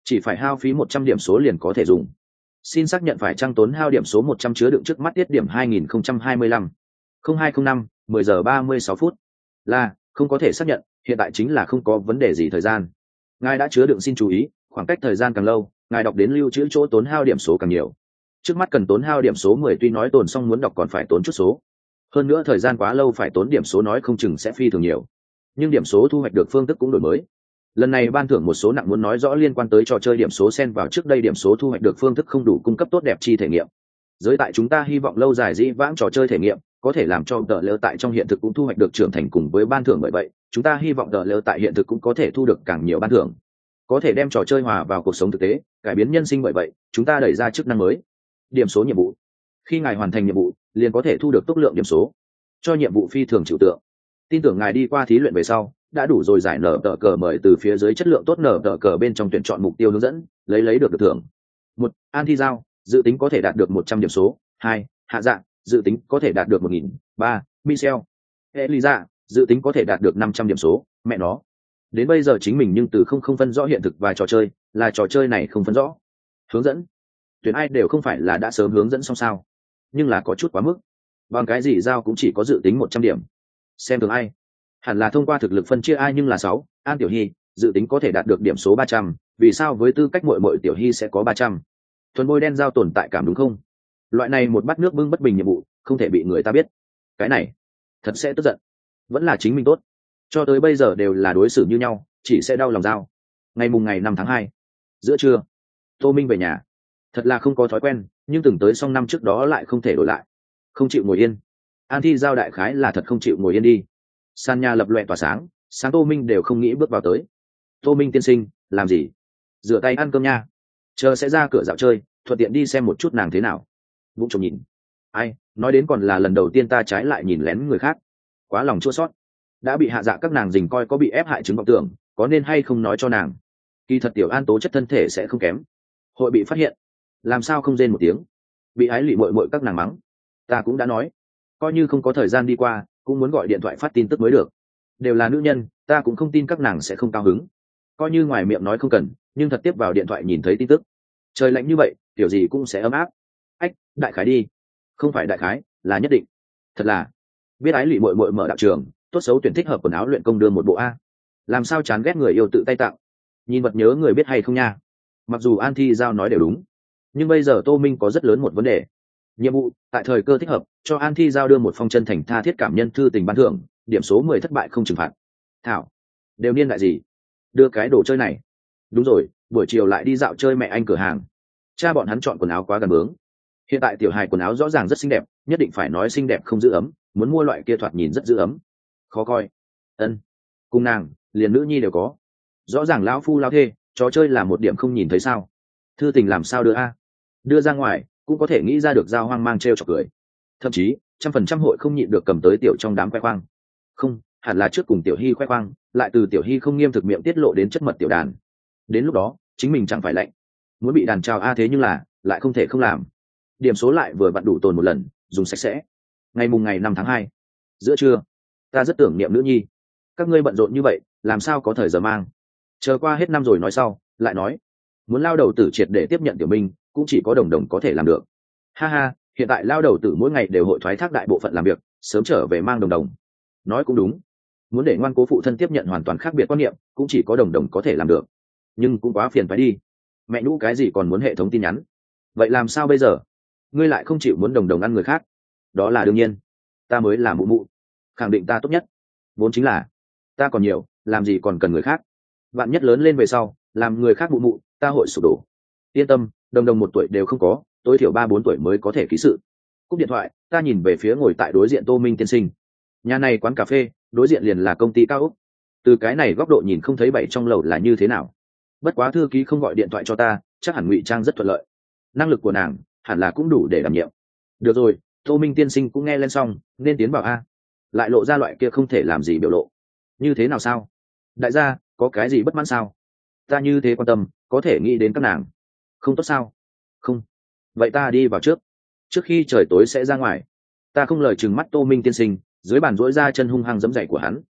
Chỉ phải hao phí một trăm điểm số liền có thể dùng. Xin xác nhận phải trang tốn hao điểm số một trăm chứa đựng trước mắt tiết điểm hai nghìn không trăm hai mươi lăm. Không hai không năm mười giờ ba mươi sáu phút. Là không có thể xác nhận hiện tại chính là không có vấn đề gì thời gian ngài đã chứa đựng xin chú ý, khoảng cách thời gian càng lâu, ngài đọc đến lưu trữ chỗ tốn hao điểm số càng nhiều. Trước mắt cần tốn hao điểm số mười, tuy nói tồn xong muốn đọc còn phải tốn chút số. Hơn nữa thời gian quá lâu phải tốn điểm số nói không chừng sẽ phi thường nhiều. Nhưng điểm số thu hoạch được phương thức cũng đổi mới. Lần này ban thưởng một số nặng muốn nói rõ liên quan tới trò chơi điểm số xen vào trước đây điểm số thu hoạch được phương thức không đủ cung cấp tốt đẹp chi thể nghiệm. Giới tại chúng ta hy vọng lâu dài dĩ vãng trò chơi thể nghiệm, có thể làm cho tờ lỡ tại trong hiện thực cũng thu hoạch được trưởng thành cùng với ban thưởng bởi vậy chúng ta hy vọng tờ lơ tại hiện thực cũng có thể thu được càng nhiều ban thưởng. Có thể đem trò chơi hòa vào cuộc sống thực tế, cải biến nhân sinh bởi vậy, chúng ta đẩy ra chức năng mới. Điểm số nhiệm vụ. Khi ngài hoàn thành nhiệm vụ, liền có thể thu được tốc lượng điểm số. Cho nhiệm vụ phi thường chịu tượng. Tin tưởng ngài đi qua thí luyện về sau, đã đủ rồi giải nở tờ cờ mời từ phía dưới chất lượng tốt nở tờ cờ bên trong tuyển chọn mục tiêu hướng dẫn, lấy lấy được được thưởng. Một, an thi giao, dự tính có thể đạt được một trăm điểm số. Hai, hạ dạng dự tính có thể đạt được một nghìn. Ba, michel. Eliza dự tính có thể đạt được năm trăm điểm số, mẹ nó. Đến bây giờ chính mình nhưng từ không không phân rõ hiện thực và trò chơi, là trò chơi này không phân rõ. Hướng dẫn. Tuyển ai đều không phải là đã sớm hướng dẫn xong sao. Nhưng là có chút quá mức. Bằng cái gì giao cũng chỉ có dự tính một trăm điểm. Xem thường ai. Hẳn là thông qua thực lực phân chia ai nhưng là sáu, an tiểu hy, dự tính có thể đạt được điểm số ba trăm, vì sao với tư cách mội mội tiểu hy sẽ có ba trăm? Thuần bôi đen giao tồn tại cảm đúng không? Loại này một bát nước bưng bất bình nhiệm vụ, không thể bị người ta biết. Cái này, thật sẽ tức giận vẫn là chính mình tốt. Cho tới bây giờ đều là đối xử như nhau, chỉ sẽ đau lòng dao ngày mùng ngày năm tháng hai, giữa trưa, tô minh về nhà. Thật là không có thói quen, nhưng từng tới xong năm trước đó lại không thể đổi lại. Không chịu ngồi yên. An thi giao đại khái là thật không chịu ngồi yên đi. Sàn nhà lập loẹ tỏa sáng sáng tô minh đều không nghĩ bước vào tới. Tô minh tiên sinh, làm gì? Rửa tay ăn cơm nha. Chờ sẽ ra cửa dạo chơi, thuận tiện đi xem một chút nàng thế nào. Vụng trộm nhìn. Ai, nói đến còn là lần đầu tiên ta trái lại nhìn lén người khác quá lòng chua sót. Đã bị hạ dạ các nàng dình coi có bị ép hại chứng vọng tưởng, có nên hay không nói cho nàng. Kỳ thật tiểu an tố chất thân thể sẽ không kém. Hội bị phát hiện. Làm sao không rên một tiếng? Bị ái lụy mội mội các nàng mắng. Ta cũng đã nói. Coi như không có thời gian đi qua, cũng muốn gọi điện thoại phát tin tức mới được. Đều là nữ nhân, ta cũng không tin các nàng sẽ không cao hứng. Coi như ngoài miệng nói không cần, nhưng thật tiếp vào điện thoại nhìn thấy tin tức. Trời lạnh như vậy, kiểu gì cũng sẽ ấm áp. Ách, đại khái đi. Không phải đại khái, là nhất định. Thật là biết ái lụy mội mội mở đạo trường, tốt xấu tuyển thích hợp quần áo luyện công đưa một bộ a. Làm sao chán ghét người yêu tự tay tặng nhìn vật nhớ người biết hay không nha. Mặc dù an thi giao nói đều đúng, nhưng bây giờ tô minh có rất lớn một vấn đề. Nhiệm vụ, tại thời cơ thích hợp, cho an thi giao đưa một phong chân thành tha thiết cảm nhân thư tình ban thưởng, điểm số mười thất bại không trừng phạt. Thảo, đều niên đại gì? Đưa cái đồ chơi này. Đúng rồi, buổi chiều lại đi dạo chơi mẹ anh cửa hàng. Cha bọn hắn chọn quần áo quá gần bướng. Hiện tại tiểu hài quần áo rõ ràng rất xinh đẹp, nhất định phải nói xinh đẹp không giữ ấm muốn mua loại kia thoạt nhìn rất giữ ấm. Khó coi. Ân. Cùng nàng, liền nữ nhi đều có. Rõ ràng lão phu lao thê, trò chơi là một điểm không nhìn thấy sao. Thư tình làm sao đưa a? Đưa ra ngoài, cũng có thể nghĩ ra được dao hoang mang t r e o chọc cười. Thậm chí, trăm phần trăm hội không nhịn được cầm tới tiểu trong đám khoe khoang. Không, hẳn là trước cùng tiểu hy khoe khoang, lại từ tiểu hy không nghiêm thực miệng tiết lộ đến chất mật tiểu đàn. Đến lúc đó, chính mình chẳng phải lạnh. Muốn bị đàn trào a thế nhưng là, lại không thể không làm. Điểm số lại vừa vặn đủ tồn một lần, dùng sạch sẽ ngày mùng ngày năm tháng hai. Giữa trưa, ta rất tưởng niệm nữ nhi. Các ngươi bận rộn như vậy, làm sao có thời giờ mang? Chờ qua hết năm rồi nói sau, lại nói, muốn lao đầu tử triệt để tiếp nhận tiểu minh, cũng chỉ có đồng đồng có thể làm được. Ha ha, hiện tại lao đầu tử mỗi ngày đều hội thoái thác đại bộ phận làm việc, sớm trở về mang đồng đồng. Nói cũng đúng. Muốn để ngoan cố phụ thân tiếp nhận hoàn toàn khác biệt quan niệm, cũng chỉ có đồng đồng có thể làm được. Nhưng cũng quá phiền phải đi. Mẹ nhũ cái gì còn muốn hệ thống tin nhắn? Vậy làm sao bây giờ? Ngươi lại không chịu muốn đồng đồng ăn người khác đó là đương nhiên. Ta mới là mụ mụ. Khẳng định ta tốt nhất. Vốn chính là, ta còn nhiều, làm gì còn cần người khác. Bạn nhất lớn lên về sau, làm người khác mụ mụ, ta hội sụp đổ. Yên tâm, đồng đồng một tuổi đều không có, tối thiểu ba bốn tuổi mới có thể ký sự. Cúp điện thoại, ta nhìn về phía ngồi tại đối diện tô minh tiên sinh. Nhà này quán cà phê, đối diện liền là công ty cao úc. Từ cái này góc độ nhìn không thấy bảy trong lầu là như thế nào. Bất quá thư ký không gọi điện thoại cho ta, chắc hẳn ngụy trang rất thuận lợi. Năng lực của nàng hẳn là cũng đủ để đảm nhiệm. Được rồi tô minh tiên sinh cũng nghe lên xong, nên tiến vào a. Lại lộ ra loại kia không thể làm gì biểu lộ. Như thế nào sao? Đại gia, có cái gì bất mãn sao? Ta như thế quan tâm, có thể nghĩ đến các nàng. Không tốt sao? Không. Vậy ta đi vào trước. Trước khi trời tối sẽ ra ngoài. Ta không lời chừng mắt tô minh tiên sinh, dưới bàn rỗi ra chân hung hăng dẫm dậy của hắn.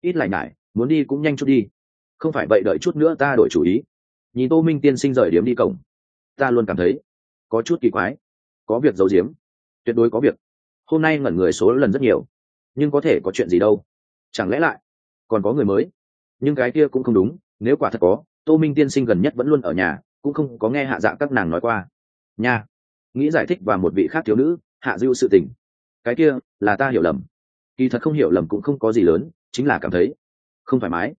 Ít lại ngại muốn đi cũng nhanh chút đi. Không phải vậy đợi chút nữa ta đổi chủ ý. Nhìn tô minh tiên sinh rời điếm đi cổng. Ta luôn cảm thấy có chút kỳ quái. Có việc giấu giếm tuyệt đối có việc. Hôm nay ngẩn người số lần rất nhiều. Nhưng có thể có chuyện gì đâu? Chẳng lẽ lại còn có người mới? Nhưng cái kia cũng không đúng, nếu quả thật có, tô minh tiên sinh gần nhất vẫn luôn ở nhà, cũng không có nghe hạ dạ các nàng nói qua. Nha. Nghĩ giải thích và một vị khác thiếu nữ, hạ dư sự tình. Cái kia là ta hiểu lầm. Kỳ thật không hiểu lầm cũng không có gì lớn, chính là cảm thấy không thoải mái.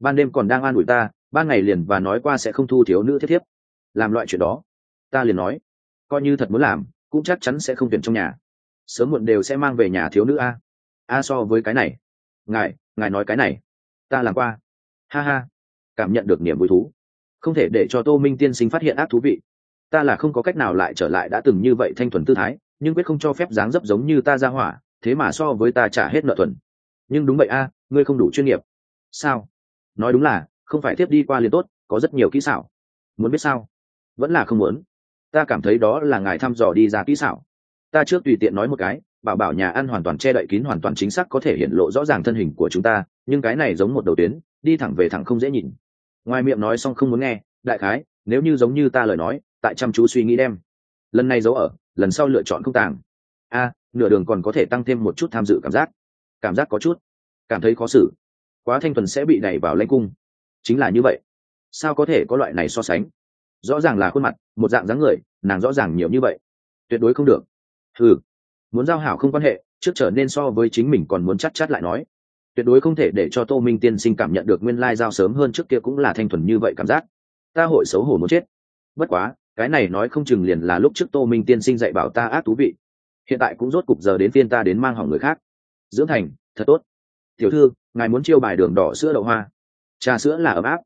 Ban đêm còn đang an ủi ta, ban ngày liền và nói qua sẽ không thu thiếu nữ thiết thiếp. Làm loại chuyện đó, ta liền nói, coi như thật muốn làm cũng chắc chắn sẽ không tuyển trong nhà. Sớm muộn đều sẽ mang về nhà thiếu nữ a. A so với cái này. Ngài ngài nói cái này. Ta làm qua. Ha ha. Cảm nhận được niềm vui thú. Không thể để cho tô minh tiên sinh phát hiện ác thú vị. Ta là không có cách nào lại trở lại đã từng như vậy thanh thuần tư thái, nhưng quyết không cho phép dáng dấp giống như ta ra hỏa, thế mà so với ta trả hết nợ thuần. Nhưng đúng vậy a, ngươi không đủ chuyên nghiệp. Sao? Nói đúng là, không phải tiếp đi qua liền tốt, có rất nhiều kỹ xảo. Muốn biết sao? Vẫn là không muốn ta cảm thấy đó là ngài thăm dò đi ra kỹ xảo. Ta trước tùy tiện nói một cái, bảo bảo nhà ăn hoàn toàn che đậy kín hoàn toàn chính xác có thể hiện lộ rõ ràng thân hình của chúng ta, nhưng cái này giống một đầu tuyến, đi thẳng về thẳng không dễ nhìn. Ngoài miệng nói xong không muốn nghe, đại khái, nếu như giống như ta lời nói, tại chăm chú suy nghĩ đem. Lần này giấu ở, lần sau lựa chọn không tàng. A, nửa đường còn có thể tăng thêm một chút tham dự cảm giác. Cảm giác có chút. Cảm thấy khó xử. Quá thanh thuần sẽ bị đẩy vào lanh cung. Chính là như vậy. Sao có thể có loại này so sánh? Rõ ràng là khuôn mặt, một dạng dáng người, nàng rõ ràng nhiều như vậy. Tuyệt đối không được. Ừ muốn giao hảo không quan hệ, trước trở nên so với chính mình còn muốn chắc chắn lại nói. Tuyệt đối không thể để cho tô minh tiên sinh cảm nhận được nguyên lai giao sớm hơn trước kia cũng là thanh thuần như vậy cảm giác. Ta hội xấu hổ muốn chết. Bất quá, cái này nói không chừng liền là lúc trước tô minh tiên sinh dạy bảo ta ác thú vị. Hiện tại cũng rốt cục giờ đến phiên ta đến mang hỏng người khác. Dưỡng thành, thật tốt. Tiểu thư, ngài muốn chiêu bài đường đỏ sữa đậu hoa. Trà sữa là ấm áp.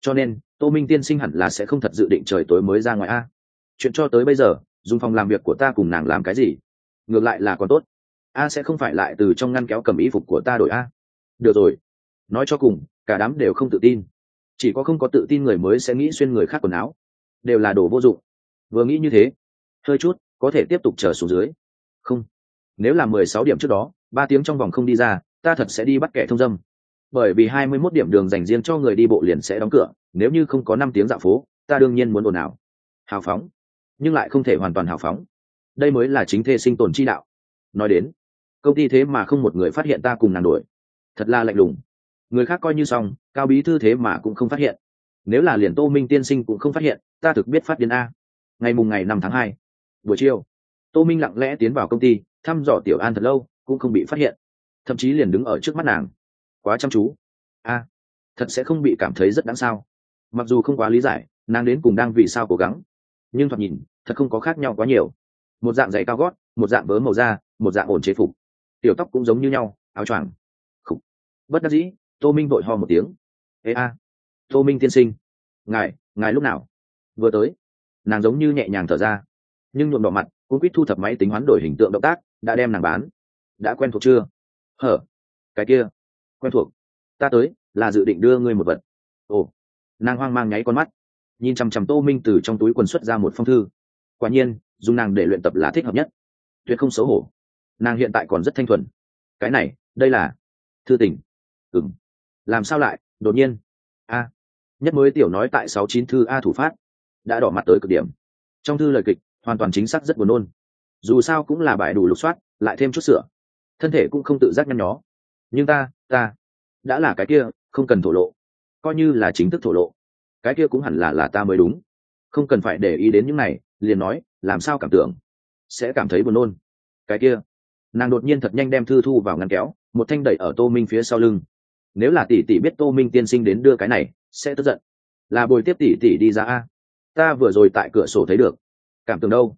Cho nên tô minh tiên sinh hẳn là sẽ không thật dự định trời tối mới ra ngoài a. Chuyện cho tới bây giờ, dùng phòng làm việc của ta cùng nàng làm cái gì? Ngược lại là còn tốt. A sẽ không phải lại từ trong ngăn kéo cầm ý phục của ta đổi a. Được rồi. Nói cho cùng, cả đám đều không tự tin. Chỉ có không có tự tin người mới sẽ nghĩ xuyên người khác quần áo. Đều là đồ vô dụng. Vừa nghĩ như thế, hơi chút, có thể tiếp tục chờ xuống dưới. Không. Nếu là mười sáu điểm trước đó, ba tiếng trong vòng không đi ra, ta thật sẽ đi bắt kẻ thông dâm bởi vì hai mươi 21 điểm đường dành riêng cho người đi bộ liền sẽ đóng cửa, nếu như không có năm tiếng dạo phố, ta đương nhiên muốn ồn ào. Hào phóng. Nhưng lại không thể hoàn toàn hào phóng. Đây mới là chính thê sinh tồn chi đạo. Nói đến, công ty thế mà không một người phát hiện ta cùng nàng đuổi. Thật là lạnh lùng. Người khác coi như xong, cao bí thư thế mà cũng không phát hiện. Nếu là liền tô minh tiên sinh cũng không phát hiện, ta thực biết phát điên a. Ngày mùng ngày năm tháng hai, buổi chiều, tô minh lặng lẽ tiến vào công ty, thăm dò tiểu an thật lâu, cũng không bị phát hiện. Thậm chí liền đứng ở trước mắt nàng quá chăm chú. A, thật sẽ không bị cảm thấy rất đáng sao? Mặc dù không quá lý giải, nàng đến cùng đang vì sao cố gắng. Nhưng thoạt nhìn, thật không có khác nhau quá nhiều. Một dạng giày cao gót, một dạng vớ màu da, một dạng ổn chế phục. Tiểu tóc cũng giống như nhau, áo choàng. Khủ. bất đắc dĩ, tô minh vội ho một tiếng. Ê a, tô minh tiên sinh. Ngài ngài lúc nào? Vừa tới. Nàng giống như nhẹ nhàng thở ra. Nhưng nhuộm đỏ mặt cũng quýt thu thập máy tính hoán đổi hình tượng động tác, đã đem nàng bán. Đã quen thuộc chưa? Hở. Cái kia quen thuộc. Ta tới, là dự định đưa ngươi một vật. Ồ, nàng hoang mang nháy con mắt, nhìn chằm chằm tô minh từ trong túi quần xuất ra một phong thư. Quả nhiên, dùng nàng để luyện tập là thích hợp nhất. Tuyệt không xấu hổ. Nàng hiện tại còn rất thanh thuần. Cái này, đây là thư tình. Ừng làm sao lại, đột nhiên? A. Nhất mới tiểu nói tại sáu chín thư a thủ phát, đã đỏ mặt tới cực điểm. Trong thư lời kịch, hoàn toàn chính xác rất buồn nôn. Dù sao cũng là bài đủ lục soát, lại thêm chút sửa. Thân thể cũng không tự giác nhăn nhó nhưng ta ta đã là cái kia, không cần thổ lộ. Coi như là chính thức thổ lộ. Cái kia cũng hẳn là là ta mới đúng. Không cần phải để ý đến những này, liền nói, làm sao cảm tưởng? Sẽ cảm thấy buồn nôn. Cái kia. Nàng đột nhiên thật nhanh đem thư thu vào ngăn kéo, một thanh đẩy ở tô minh phía sau lưng. Nếu là tỷ tỷ biết tô minh tiên sinh đến đưa cái này, sẽ tức giận. Là bồi tiếp tỷ tỷ đi ra a. Ta vừa rồi tại cửa sổ thấy được. Cảm tưởng đâu?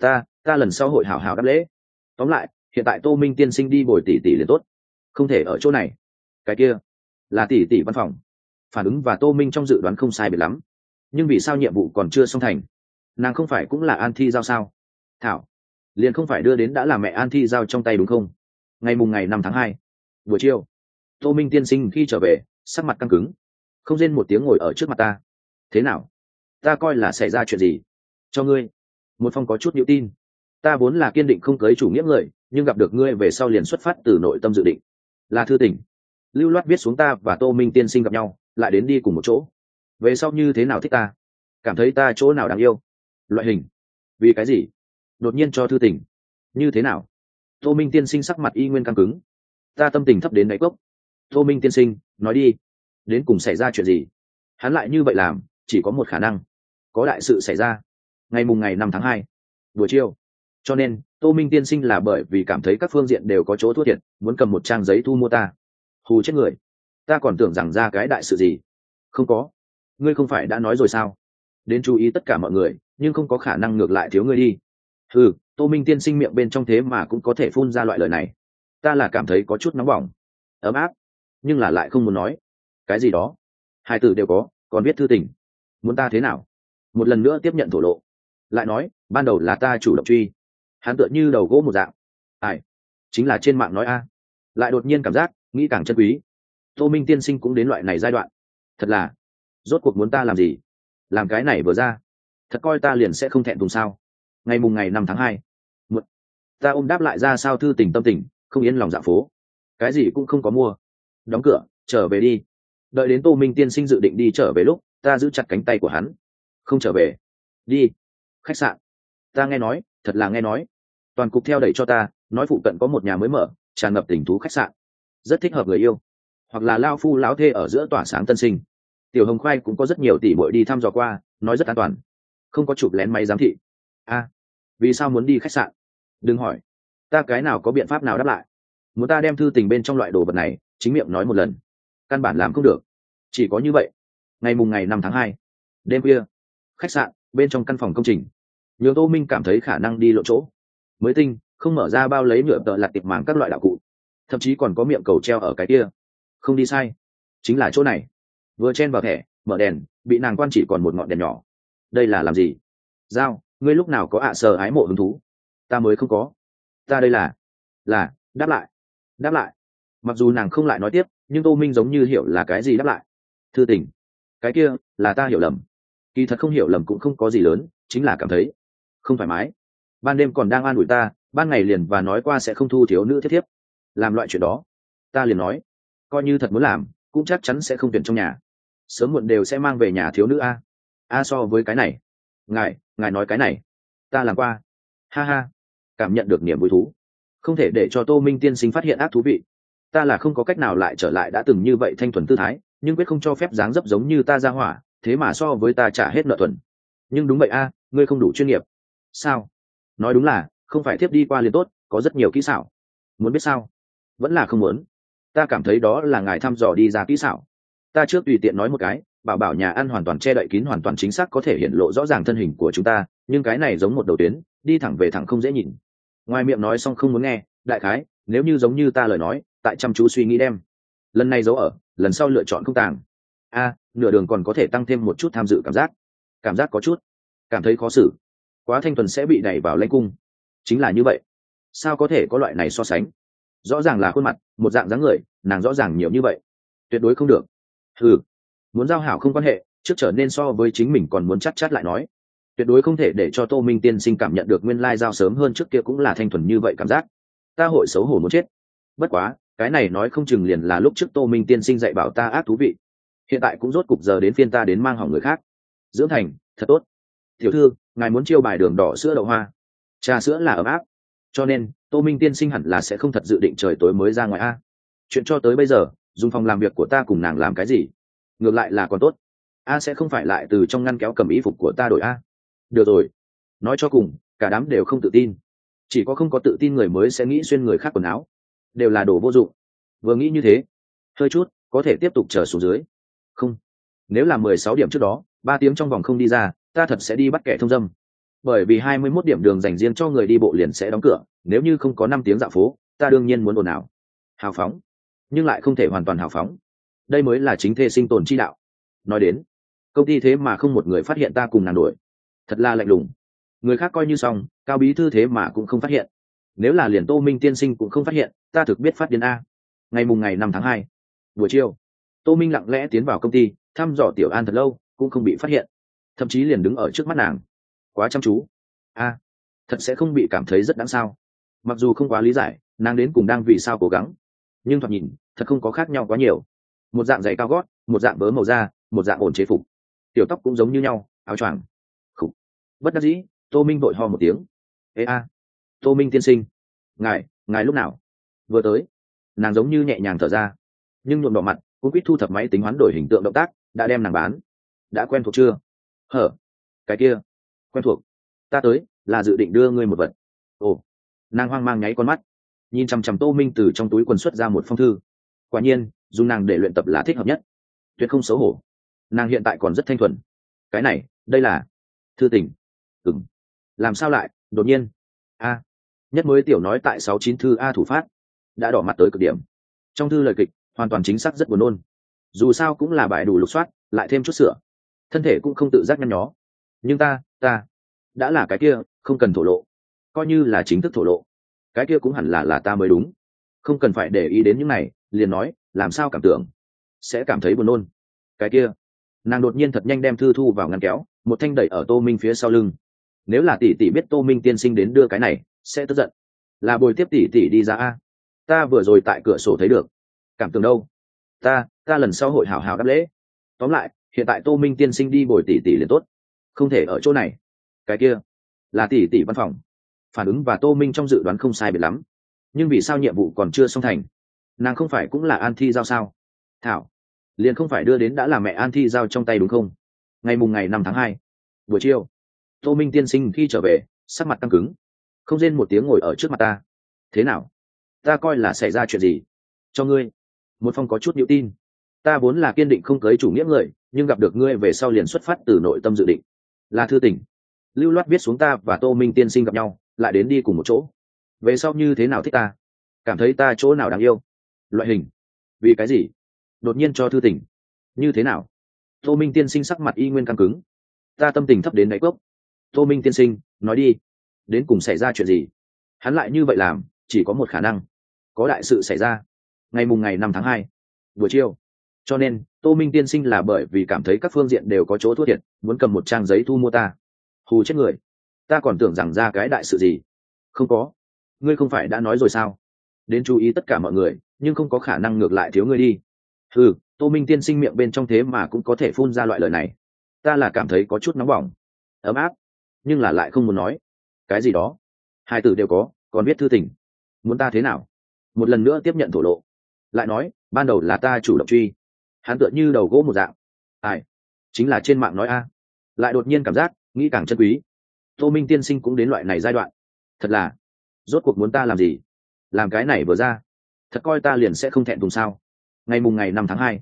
Ta ta lần sau hội hảo hảo đáp lễ. Tóm lại, hiện tại tô minh tiên sinh đi bồi tỷ tỷ liền tốt không thể ở chỗ này. Cái kia, là tỷ tỷ văn phòng. Phản ứng và tô minh trong dự đoán không sai biệt lắm. Nhưng vì sao nhiệm vụ còn chưa xong thành? Nàng không phải cũng là an thi giao sao? Thảo, liền không phải đưa đến đã là mẹ an thi giao trong tay đúng không? Ngày mùng ngày năm tháng hai, buổi chiều, tô minh tiên sinh khi trở về, sắc mặt căng cứng. Không rên một tiếng ngồi ở trước mặt ta. Thế nào? Ta coi là xảy ra chuyện gì? Cho ngươi. Một phong có chút nhữ tin. Ta vốn là kiên định không cưới chủ nghĩa người, nhưng gặp được ngươi về sau liền xuất phát từ nội tâm dự định là thư tỉnh, lưu loát viết xuống ta và tô minh tiên sinh gặp nhau lại đến đi cùng một chỗ. Về sau như thế nào thích ta? Cảm thấy ta chỗ nào đáng yêu? Loại hình. Vì cái gì? Đột nhiên cho thư tỉnh, như thế nào? Tô minh tiên sinh sắc mặt y nguyên căng cứng. Ta tâm tình thấp đến đáy cốc. Tô minh tiên sinh nói đi. Đến cùng xảy ra chuyện gì? Hắn lại như vậy làm chỉ có một khả năng. Có đại sự xảy ra. Ngày mùng ngày năm tháng hai. Buổi chiều cho nên, tô minh tiên sinh là bởi vì cảm thấy các phương diện đều có chỗ thua thiệt, muốn cầm một trang giấy thu mua ta. Hù chết người. Ta còn tưởng rằng ra cái đại sự gì. Không có. Ngươi không phải đã nói rồi sao? Đến chú ý tất cả mọi người, nhưng không có khả năng ngược lại thiếu ngươi đi. Ừ tô minh tiên sinh miệng bên trong thế mà cũng có thể phun ra loại lời này. Ta là cảm thấy có chút nóng bỏng. Ấm áp. Nhưng là lại không muốn nói. Cái gì đó? Hai từ đều có, còn biết thư tình. Muốn ta thế nào? Một lần nữa tiếp nhận thổ lộ. Lại nói, ban đầu là ta chủ động truy hắn tựa như đầu gỗ một dạng. Ai? Chính là trên mạng nói a. Lại đột nhiên cảm giác, nghĩ càng chân quý. Tô minh tiên sinh cũng đến loại này giai đoạn. Thật là, rốt cuộc muốn ta làm gì? Làm cái này vừa ra. Thật coi ta liền sẽ không thẹn thùng sao? Ngày mùng ngày năm tháng hai. Một ta ôm đáp lại ra sao thư tình tâm tình, không yên lòng dạ phố. Cái gì cũng không có mua. Đóng cửa, trở về đi. Đợi đến tô minh tiên sinh dự định đi trở về lúc, ta giữ chặt cánh tay của hắn. Không trở về. Đi. Khách sạn. Ta nghe nói, thật là nghe nói toàn cục theo đẩy cho ta, nói phụ cận có một nhà mới mở, tràn ngập tình thú khách sạn. Rất thích hợp người yêu. Hoặc là lao phu lão thê ở giữa tỏa sáng tân sinh. Tiểu hồng khoai cũng có rất nhiều tỷ bội đi thăm dò qua, nói rất an toàn. Không có chụp lén máy giám thị. A, vì sao muốn đi khách sạn? Đừng hỏi. Ta cái nào có biện pháp nào đáp lại? Muốn ta đem thư tình bên trong loại đồ vật này, chính miệng nói một lần. Căn bản làm không được. Chỉ có như vậy. Ngày mùng ngày năm tháng hai, đêm khuya, khách sạn, bên trong căn phòng công trình. Nhường tô minh cảm thấy khả năng đi lộ chỗ mới tinh, không mở ra bao lấy nhựa tợ lặt tiệp màng các loại đạo cụ. Thậm chí còn có miệng cầu treo ở cái kia. Không đi sai. Chính là chỗ này. Vừa chen vào thẻ, mở đèn, bị nàng quan chỉ còn một ngọn đèn nhỏ. Đây là làm gì? Giao, ngươi lúc nào có ạ à sờ ái mộ hứng thú? Ta mới không có. Ta đây là là, đáp lại. Đáp lại. Mặc dù nàng không lại nói tiếp, nhưng tô minh giống như hiểu là cái gì đáp lại. Thư tình. Cái kia, là ta hiểu lầm. Kỳ thật không hiểu lầm cũng không có gì lớn, chính là cảm thấy không thoải mái ban đêm còn đang an ủi ta, ban ngày liền và nói qua sẽ không thu thiếu nữ thiết thiếp. Làm loại chuyện đó, ta liền nói, coi như thật muốn làm, cũng chắc chắn sẽ không tuyển trong nhà. Sớm muộn đều sẽ mang về nhà thiếu nữ a. A so với cái này. Ngài ngài nói cái này. Ta làm qua. Ha ha. Cảm nhận được niềm vui thú. Không thể để cho tô minh tiên sinh phát hiện ác thú vị. Ta là không có cách nào lại trở lại đã từng như vậy thanh thuần tư thái, nhưng quyết không cho phép dáng dấp giống như ta ra hỏa, thế mà so với ta trả hết nợ thuần. Nhưng đúng vậy a, ngươi không đủ chuyên nghiệp. Sao? Nói đúng là, không phải tiếp đi qua liền tốt, có rất nhiều kỹ xảo. Muốn biết sao? Vẫn là không muốn. Ta cảm thấy đó là ngài thăm dò đi ra kỹ xảo. Ta trước tùy tiện nói một cái, bảo bảo nhà ăn hoàn toàn che đậy kín hoàn toàn chính xác có thể hiện lộ rõ ràng thân hình của chúng ta, nhưng cái này giống một đầu tuyến, đi thẳng về thẳng không dễ nhìn. Ngoài miệng nói xong không muốn nghe, đại khái, nếu như giống như ta lời nói, tại chăm chú suy nghĩ đem. Lần này giấu ở, lần sau lựa chọn không tàng. A, nửa đường còn có thể tăng thêm một chút tham dự cảm giác. Cảm giác có chút. Cảm thấy khó xử quá thanh thuần sẽ bị đẩy vào lãnh cung. Chính là như vậy. Sao có thể có loại này so sánh? Rõ ràng là khuôn mặt, một dạng dáng người, nàng rõ ràng nhiều như vậy. Tuyệt đối không được. Ừ muốn giao hảo không quan hệ, trước trở nên so với chính mình còn muốn chắc chắn lại nói. Tuyệt đối không thể để cho tô minh tiên sinh cảm nhận được nguyên lai giao sớm hơn trước kia cũng là thanh thuần như vậy cảm giác. Ta hội xấu hổ muốn chết. Bất quá, cái này nói không chừng liền là lúc trước tô minh tiên sinh dạy bảo ta ác thú vị. Hiện tại cũng rốt cục giờ đến phiên ta đến mang hỏng người khác. Dưỡng thành, thật tốt tiểu thư, ngài muốn chiêu bài đường đỏ sữa đậu hoa. Trà sữa là ấm áp. Cho nên, tô minh tiên sinh hẳn là sẽ không thật dự định trời tối mới ra ngoài a. Chuyện cho tới bây giờ, dùng phòng làm việc của ta cùng nàng làm cái gì? Ngược lại là còn tốt. A sẽ không phải lại từ trong ngăn kéo cầm y phục của ta đổi a. Được rồi. Nói cho cùng, cả đám đều không tự tin. Chỉ có không có tự tin người mới sẽ nghĩ xuyên người khác quần áo. Đều là đồ vô dụng. Vừa nghĩ như thế, hơi chút, có thể tiếp tục chờ xuống dưới. Không. Nếu là mười sáu điểm trước đó, ba tiếng trong vòng không đi ra ta thật sẽ đi bắt kẻ thông dâm. Bởi vì hai mươi 21 điểm đường dành riêng cho người đi bộ liền sẽ đóng cửa, nếu như không có năm tiếng dạo phố, ta đương nhiên muốn ồn ào. Hào phóng. Nhưng lại không thể hoàn toàn hào phóng. Đây mới là chính thê sinh tồn chi đạo. Nói đến, công ty thế mà không một người phát hiện ta cùng nàng đuổi. Thật là lạnh lùng. Người khác coi như xong, cao bí thư thế mà cũng không phát hiện. Nếu là liền tô minh tiên sinh cũng không phát hiện, ta thực biết phát điên a. Ngày mùng ngày năm tháng hai, buổi chiều, tô minh lặng lẽ tiến vào công ty, thăm dò tiểu an thật lâu, cũng không bị phát hiện thậm chí liền đứng ở trước mắt nàng. Quá chăm chú. A, thật sẽ không bị cảm thấy rất đáng sao? Mặc dù không quá lý giải, nàng đến cùng đang vì sao cố gắng. Nhưng thoạt nhìn, thật không có khác nhau quá nhiều. Một dạng giày cao gót, một dạng vớ màu da, một dạng ổn chế phục. Tiểu tóc cũng giống như nhau, áo choàng. Khủ. bất đắc dĩ, tô minh vội ho một tiếng. Ê a, tô minh tiên sinh. Ngài ngài lúc nào? Vừa tới. Nàng giống như nhẹ nhàng thở ra. Nhưng nhuộm đỏ mặt cũng quýt thu thập máy tính hoán đổi hình tượng động tác, đã đem nàng bán. Đã quen thuộc chưa? Hở, cái kia, quen thuộc. Ta tới, là dự định đưa ngươi một vật. Ồ, nàng hoang mang nháy con mắt. Nhìn chằm chằm tô minh từ trong túi quần xuất ra một phong thư. Quả nhiên, dùng nàng để luyện tập là thích hợp nhất. Tuyệt không xấu hổ. Nàng hiện tại còn rất thanh thuần. Cái này, đây là thư tình. Ừng làm sao lại, đột nhiên? A. Nhất mới tiểu nói tại sáu chín thư a thủ phát. Đã đỏ mặt tới cực điểm. Trong thư lời kịch, hoàn toàn chính xác rất buồn nôn. Dù sao cũng là bài đủ lục soát, lại thêm chút sửa thân thể cũng không tự giác nhăn nhó. Nhưng ta ta, đã là cái kia, không cần thổ lộ. Coi như là chính thức thổ lộ. Cái kia cũng hẳn là là ta mới đúng. Không cần phải để ý đến những này, liền nói, làm sao cảm tưởng? Sẽ cảm thấy buồn nôn. Cái kia. Nàng đột nhiên thật nhanh đem thư thu vào ngăn kéo, một thanh đẩy ở tô minh phía sau lưng. Nếu là tỷ tỷ biết tô minh tiên sinh đến đưa cái này, sẽ tức giận. Là bồi tiếp tỷ tỷ đi ra a. Ta vừa rồi tại cửa sổ thấy được. Cảm tưởng đâu? Ta ta lần sau hội hảo hảo đáp lễ. Tóm lại hiện tại tô minh tiên sinh đi bồi tỷ tỷ liền tốt. Không thể ở chỗ này. Cái kia, là tỷ tỷ văn phòng. Phản ứng và tô minh trong dự đoán không sai biệt lắm. Nhưng vì sao nhiệm vụ còn chưa xong thành? Nàng không phải cũng là an thi giao sao? Thảo, liền không phải đưa đến đã là mẹ an thi giao trong tay đúng không? Ngày mùng ngày năm tháng hai, buổi chiều, tô minh tiên sinh khi trở về, sắc mặt căng cứng. Không rên một tiếng ngồi ở trước mặt ta. Thế nào? Ta coi là xảy ra chuyện gì? Cho ngươi, một phong có chút nhữ tin. Ta vốn là kiên định không cưới chủ nghĩa người nhưng gặp được ngươi về sau liền xuất phát từ nội tâm dự định. Là thư tình. Lưu loát viết xuống ta và tô minh tiên sinh gặp nhau, lại đến đi cùng một chỗ. Về sau như thế nào thích ta? Cảm thấy ta chỗ nào đáng yêu? Loại hình. Vì cái gì? Đột nhiên cho thư tình. Như thế nào? Tô minh tiên sinh sắc mặt y nguyên căng cứng. Ta tâm tình thấp đến đáy cốc. Tô minh tiên sinh, nói đi. Đến cùng xảy ra chuyện gì? Hắn lại như vậy làm, chỉ có một khả năng. Có đại sự xảy ra. Ngày mùng ngày năm tháng hai. Buổi chiều cho nên, tô minh tiên sinh là bởi vì cảm thấy các phương diện đều có chỗ thua thiệt, muốn cầm một trang giấy thu mua ta. Hù chết người. Ta còn tưởng rằng ra cái đại sự gì. Không có. Ngươi không phải đã nói rồi sao? Đến chú ý tất cả mọi người, nhưng không có khả năng ngược lại thiếu ngươi đi. Ừ tô minh tiên sinh miệng bên trong thế mà cũng có thể phun ra loại lời này. Ta là cảm thấy có chút nóng bỏng. Ấm áp. Nhưng là lại không muốn nói. Cái gì đó? Hai từ đều có, còn biết thư tình. Muốn ta thế nào? Một lần nữa tiếp nhận thổ lộ. Lại nói, ban đầu là ta chủ động truy hắn tựa như đầu gỗ một dạng. Ai? Chính là trên mạng nói a. Lại đột nhiên cảm giác, nghĩ càng chân quý. Tô minh tiên sinh cũng đến loại này giai đoạn. Thật là, rốt cuộc muốn ta làm gì? Làm cái này vừa ra. Thật coi ta liền sẽ không thẹn thùng sao? Ngày mùng ngày năm tháng hai.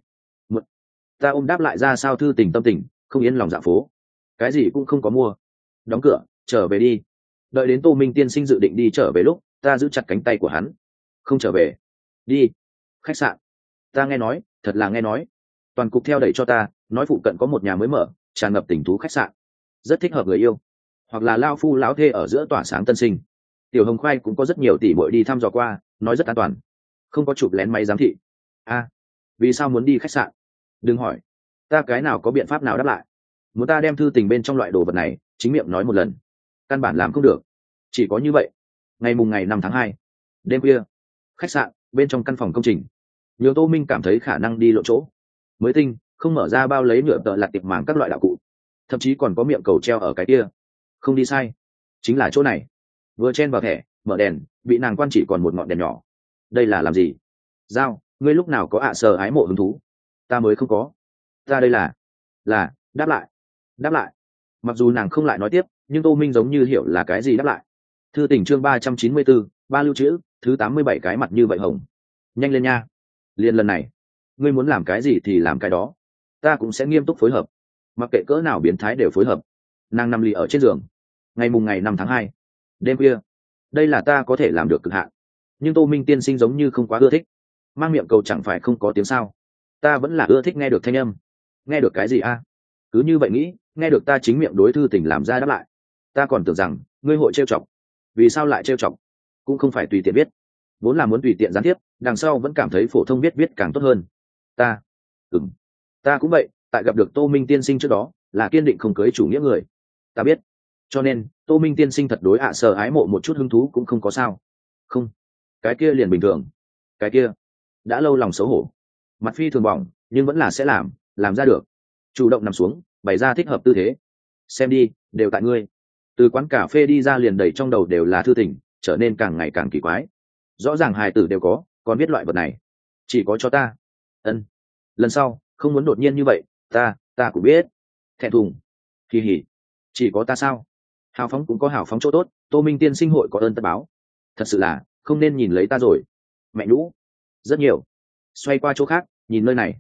Ta ôm đáp lại ra sao thư tình tâm tình, không yên lòng dạ phố. Cái gì cũng không có mua. Đóng cửa, trở về đi. Đợi đến tô minh tiên sinh dự định đi trở về lúc, ta giữ chặt cánh tay của hắn. Không trở về. Đi. Khách sạn. Ta nghe nói, thật là nghe nói toàn cục theo đẩy cho ta, nói phụ cận có một nhà mới mở, tràn ngập tình thú khách sạn. Rất thích hợp người yêu. Hoặc là lao phu lão thê ở giữa tỏa sáng tân sinh. Tiểu hồng khoai cũng có rất nhiều tỷ bội đi thăm dò qua, nói rất an toàn. Không có chụp lén máy giám thị. A, vì sao muốn đi khách sạn? Đừng hỏi. Ta cái nào có biện pháp nào đáp lại? Muốn ta đem thư tình bên trong loại đồ vật này, chính miệng nói một lần. Căn bản làm không được. Chỉ có như vậy. Ngày mùng ngày năm tháng hai, đêm khuya, khách sạn, bên trong căn phòng công trình. Nhiều tô minh cảm thấy khả năng đi lộ chỗ mới tinh, không mở ra bao lấy nhựa tợ lặt tiệp màng các loại đạo cụ. Thậm chí còn có miệng cầu treo ở cái kia. Không đi sai. Chính là chỗ này. Vừa chen vào thẻ, mở đèn, bị nàng quan chỉ còn một ngọn đèn nhỏ. Đây là làm gì? Giao, ngươi lúc nào có ạ à sờ ái mộ hứng thú? Ta mới không có. Ta đây là là, đáp lại. Đáp lại. Mặc dù nàng không lại nói tiếp, nhưng tô minh giống như hiểu là cái gì đáp lại. Thư tỉnh chương ba trăm chín mươi bốn, ba lưu trữ, thứ tám mươi bảy cái mặt như vậy hồng. Nhanh lên nha. Liền lần này ngươi muốn làm cái gì thì làm cái đó. Ta cũng sẽ nghiêm túc phối hợp. Mặc kệ cỡ nào biến thái đều phối hợp. Nàng nằm lì ở trên giường. Ngày mùng ngày năm tháng hai, đêm khuya. Đây là ta có thể làm được cực hạn. Nhưng tô minh tiên sinh giống như không quá ưa thích. Mang miệng cầu chẳng phải không có tiếng sao? Ta vẫn là ưa thích nghe được thanh âm. Nghe được cái gì a? Cứ như vậy nghĩ, nghe được ta chính miệng đối thư tình làm ra đáp lại. Ta còn tưởng rằng, ngươi hội trêu chọc. Vì sao lại trêu chọc? Cũng không phải tùy tiện biết. Vốn là muốn tùy tiện gián tiếp, đằng sau vẫn cảm thấy phổ thông biết viết càng tốt hơn ta. Ừng ta cũng vậy, tại gặp được tô minh tiên sinh trước đó, là kiên định không cưới chủ nghĩa người. Ta biết. Cho nên, tô minh tiên sinh thật đối ạ à sợ ái mộ một chút hứng thú cũng không có sao. Không. Cái kia liền bình thường. Cái kia. Đã lâu lòng xấu hổ. Mặt phi thường bỏng, nhưng vẫn là sẽ làm làm ra được. Chủ động nằm xuống, bày ra thích hợp tư thế. Xem đi, đều tại ngươi. Từ quán cà phê đi ra liền đầy trong đầu đều là thư tình, trở nên càng ngày càng kỳ quái. Rõ ràng hài tử đều có, còn biết loại vật này. Chỉ có cho ta ân. Lần sau, không muốn đột nhiên như vậy, ta ta cũng biết. Thẹn thùng. Kỳ hỉ. Chỉ có ta sao? Hào phóng cũng có hào phóng chỗ tốt, tô minh tiên sinh hội có ơn tất báo. Thật sự là, không nên nhìn lấy ta rồi. Mẹ nhũ. Rất nhiều. Xoay qua chỗ khác, nhìn nơi này.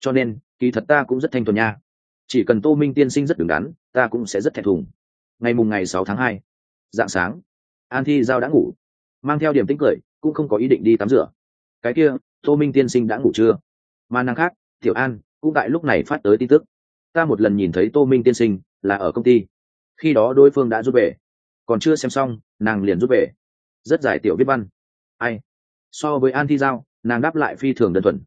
Cho nên, kỳ thật ta cũng rất thanh thuần nha. Chỉ cần tô minh tiên sinh rất đứng đắn, ta cũng sẽ rất thẹn thùng. Ngày mùng ngày sáu tháng hai, dạng sáng, an thi giao đã ngủ. Mang theo điểm tính cười, cũng không có ý định đi tắm rửa. Cái kia, tô minh tiên sinh đã ngủ chưa? Mà nàng khác, tiểu an, cũng tại lúc này phát tới tin tức. Ta một lần nhìn thấy tô minh tiên sinh, là ở công ty. Khi đó đối phương đã rút về. Còn chưa xem xong, nàng liền rút về. Rất giải tiểu viết văn. Ai? So với an thi giao, nàng đáp lại phi thường đơn thuần.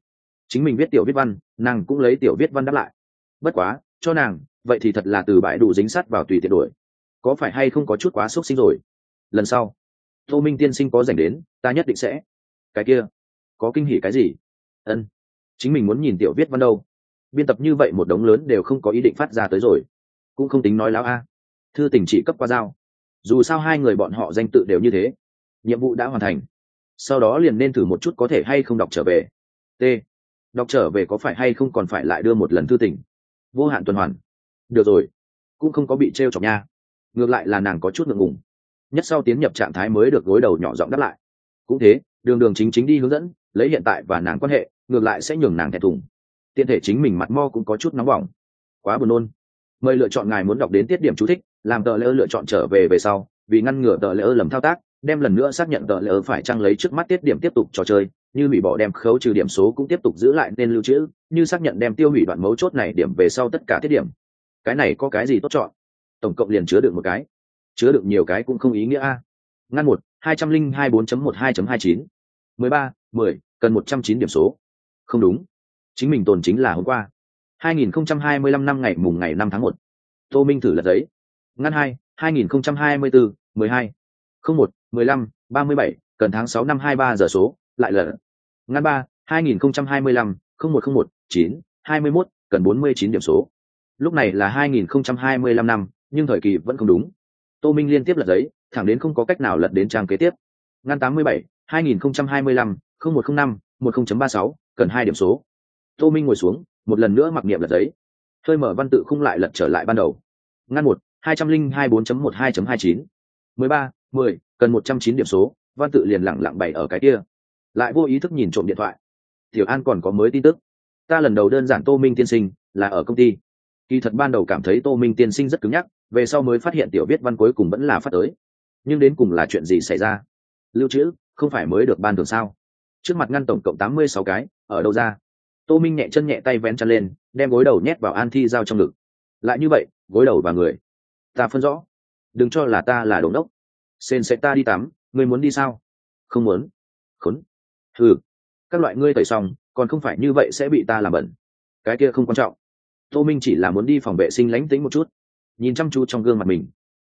Chính mình viết tiểu viết văn, nàng cũng lấy tiểu viết văn đáp lại. Bất quá, cho nàng, vậy thì thật là từ bãi đủ dính sắt vào tùy tiện đổi. Có phải hay không có chút quá xúc sinh rồi? Lần sau, tô minh tiên sinh có dành đến, ta nhất định sẽ. Cái kia, có kinh hỉ cái gì? Ân chính mình muốn nhìn tiểu viết văn đâu. Biên tập như vậy một đống lớn đều không có ý định phát ra tới rồi. Cũng không tính nói láo a. Thư tình chỉ cấp qua giao. Dù sao hai người bọn họ danh tự đều như thế. Nhiệm vụ đã hoàn thành. Sau đó liền nên thử một chút có thể hay không đọc trở về. T. Đọc trở về có phải hay không còn phải lại đưa một lần thư tình? Vô hạn tuần hoàn. Được rồi. Cũng không có bị t r e o chọc nha. Ngược lại là nàng có chút ngượng ngùng. Nhất sau tiến nhập trạng thái mới được gối đầu nhỏ giọng đáp lại. Cũng thế đường đường chính chính đi hướng dẫn, lấy hiện tại và nàng quan hệ, ngược lại sẽ nhường nàng thẹn thùng. Tiện thể chính mình mặt mo cũng có chút nóng bỏng. Quá buồn nôn. Mời lựa chọn ngài muốn đọc đến tiết điểm chú thích, làm tờ lỡ lựa chọn trở về về sau, vì ngăn ngừa tờ lỡ lầm thao tác, đem lần nữa xác nhận tờ lỡ phải trăng lấy trước mắt tiết điểm tiếp tục trò chơi, như bị bỏ đem khấu trừ điểm số cũng tiếp tục giữ lại nên lưu trữ, như xác nhận đem tiêu hủy đoạn mấu chốt này điểm về sau tất cả tiết điểm. Cái này có cái gì tốt chọn? Tổng cộng liền chứa được một cái. Chứa được nhiều cái cũng không ý nghĩa a. Ngăn một hai trăm linh hai bốn một hai hai chín. mười ba, mười, cần một trăm chín điểm số. Không đúng. Chính mình tồn chính là hôm qua. hai nghìn không trăm hai mươi lăm năm ngày mùng ngày năm tháng một. Tô minh thử lật giấy. Ngăn hai hai nghìn không trăm hai mươi bốn mười hai. Không một, mười lăm, ba mươi bảy, cần tháng sáu năm hai ba giờ số, lại lật. Ngăn ba, hai nghìn không trăm hai mươi lăm, không một không một, chín, hai mươi mốt, cần bốn mươi chín điểm số. Lúc này là hai nghìn không trăm hai mươi lăm năm, nhưng thời kỳ vẫn không đúng. Tô minh liên tiếp lật giấy thẳng đến không có cách nào lật đến trang kế tiếp. Ngăn tám mươi bảy, hai nghìn không trăm hai mươi lăm, không một không năm, một không chấm ba sáu, cần hai điểm số. Tô minh ngồi xuống, một lần nữa mặc niệm lật giấy. Hơi mở văn tự không lại lật trở lại ban đầu. Ngăn một, hai trăm linh hai bốn chấm một hai chấm hai chín. mười ba, mười, cần một trăm chín điểm số, văn tự liền lẳng lặng bày ở cái kia. Lại vô ý thức nhìn trộm điện thoại. Tiểu an còn có mới tin tức. Ta lần đầu đơn giản tô minh tiên sinh, là ở công ty. Kỳ thật ban đầu cảm thấy tô minh tiên sinh rất cứng nhắc, về sau mới phát hiện tiểu viết văn cuối cùng vẫn là phát tới nhưng đến cùng là chuyện gì xảy ra? Lưu trữ, không phải mới được ban thường sao? Trước mặt ngăn tổng cộng tám mươi sáu cái, ở đâu ra? Tô minh nhẹ chân nhẹ tay vén chân lên, đem gối đầu nhét vào an thi giao trong ngực. Lại như vậy, gối đầu và người. Ta phân rõ. Đừng cho là ta là đống đốc. Sên sẽ ta đi tắm, ngươi muốn đi sao? Không muốn. Khốn. Ừ các loại ngươi tẩy xong, còn không phải như vậy sẽ bị ta làm bẩn. Cái kia không quan trọng. Tô minh chỉ là muốn đi phòng vệ sinh lánh tính một chút. Nhìn chăm chú trong gương mặt mình.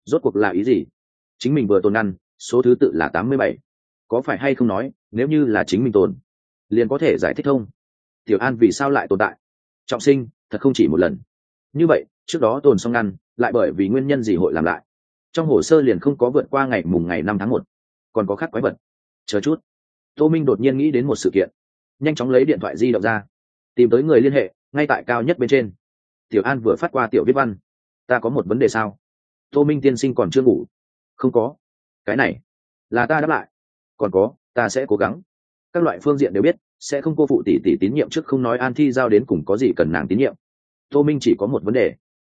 Rốt cuộc là ý gì? Chính mình vừa tồn ngăn số thứ tự là tám mươi bảy. Có phải hay không nói, nếu như là chính mình tồn, liền có thể giải thích thông tiểu an vì sao lại tồn tại? Trọng sinh, thật không chỉ một lần. Như vậy, trước đó tồn xong ngăn lại bởi vì nguyên nhân gì hội làm lại? Trong hồ sơ liền không có vượt qua ngày mùng ngày năm tháng một. Còn có khác quái vật. Chờ chút. Tô minh đột nhiên nghĩ đến một sự kiện. Nhanh chóng lấy điện thoại di động ra. Tìm tới người liên hệ, ngay tại cao nhất bên trên. Tiểu an vừa phát qua tiểu viết văn. Ta có một vấn đề sao? Tô minh tiên sinh còn chưa ngủ không có. Cái này là ta đáp lại. Còn có, ta sẽ cố gắng. Các loại phương diện đều biết, sẽ không cô phụ tỷ tỷ tín nhiệm trước không nói an thi giao đến cùng có gì cần nàng tín nhiệm. Tô minh chỉ có một vấn đề.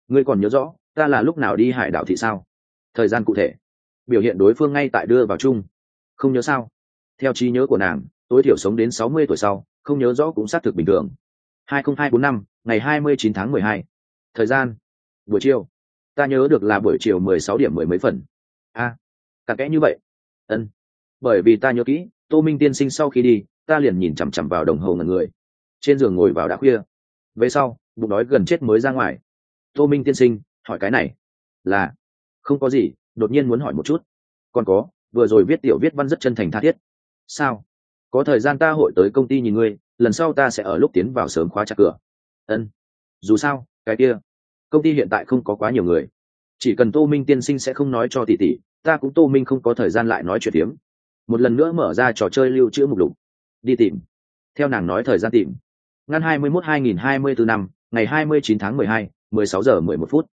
Ngươi còn nhớ rõ, ta là lúc nào đi hải đảo thị sao? Thời gian cụ thể. Biểu hiện đối phương ngay tại đưa vào chung. Không nhớ sao? Theo trí nhớ của nàng, tối thiểu sống đến sáu mươi tuổi sau, không nhớ rõ cũng xác thực bình thường. hai nghìn hai bốn năm, ngày hai mươi chín tháng mười hai. Thời gian. Buổi chiều. Ta nhớ được là buổi chiều mười sáu điểm mười mấy phần a à, cặn kẽ như vậy. Ân. Bởi vì ta nhớ kỹ tô minh tiên sinh sau khi đi ta liền nhìn chằm chằm vào đồng hồ ngần người. Trên giường ngồi vào đã khuya. Về sau bụng đói gần chết mới ra ngoài. Tô minh tiên sinh hỏi cái này. Là không có gì đột nhiên muốn hỏi một chút. Còn có vừa rồi viết tiểu viết văn rất chân thành tha thiết. Sao? Có thời gian ta hội tới công ty nhìn ngươi lần sau ta sẽ ở lúc tiến vào sớm khóa chặt cửa. Ân. Dù sao cái kia công ty hiện tại không có quá nhiều người chỉ cần tô minh tiên sinh sẽ không nói cho tỷ tỷ, ta cũng tô minh không có thời gian lại nói chuyện tiếng một lần nữa mở ra trò chơi lưu trữ mục lục. Đi tìm. Theo nàng nói thời gian tìm. Ngăn hai mươi mốt hai nghìn hai mươi bốn năm, ngày hai mươi chín tháng mười hai, mười sáu giờ mười một phút.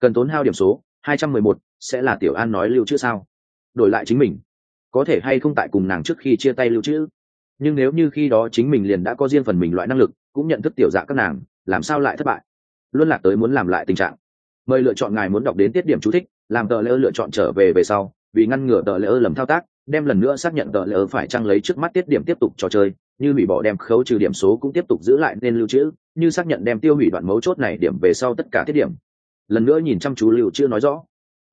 Cần tốn hao điểm số, hai trăm mười một, sẽ là tiểu an nói lưu trữ sao? Đổi lại chính mình. Có thể hay không tại cùng nàng trước khi chia tay lưu trữ? Nhưng nếu như khi đó chính mình liền đã có riêng phần mình loại năng lực, cũng nhận thức tiểu dạ các nàng, làm sao lại thất bại? Luôn lạc tới muốn làm lại tình trạng mời lựa chọn ngài muốn đọc đến tiết điểm chú thích, làm tờ lễ lựa chọn trở về về sau, vì ngăn ngừa tờ lễ lầm thao tác, đem lần nữa xác nhận tờ lễ phải trăng lấy trước mắt tiết điểm tiếp tục trò chơi, như hủy bỏ đem khấu trừ điểm số cũng tiếp tục giữ lại nên lưu trữ, như xác nhận đem tiêu hủy đoạn mấu chốt này điểm về sau tất cả tiết điểm. Lần nữa nhìn chăm chú lưu trữ nói rõ.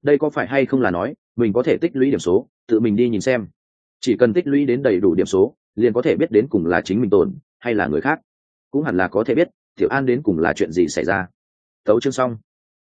Đây có phải hay không là nói, mình có thể tích lũy điểm số, tự mình đi nhìn xem. Chỉ cần tích lũy đến đầy đủ điểm số, liền có thể biết đến cùng là chính mình tồn, hay là người khác. Cũng hẳn là có thể biết, tiểu an đến cùng là chuyện gì xảy ra. Thấu chương xong.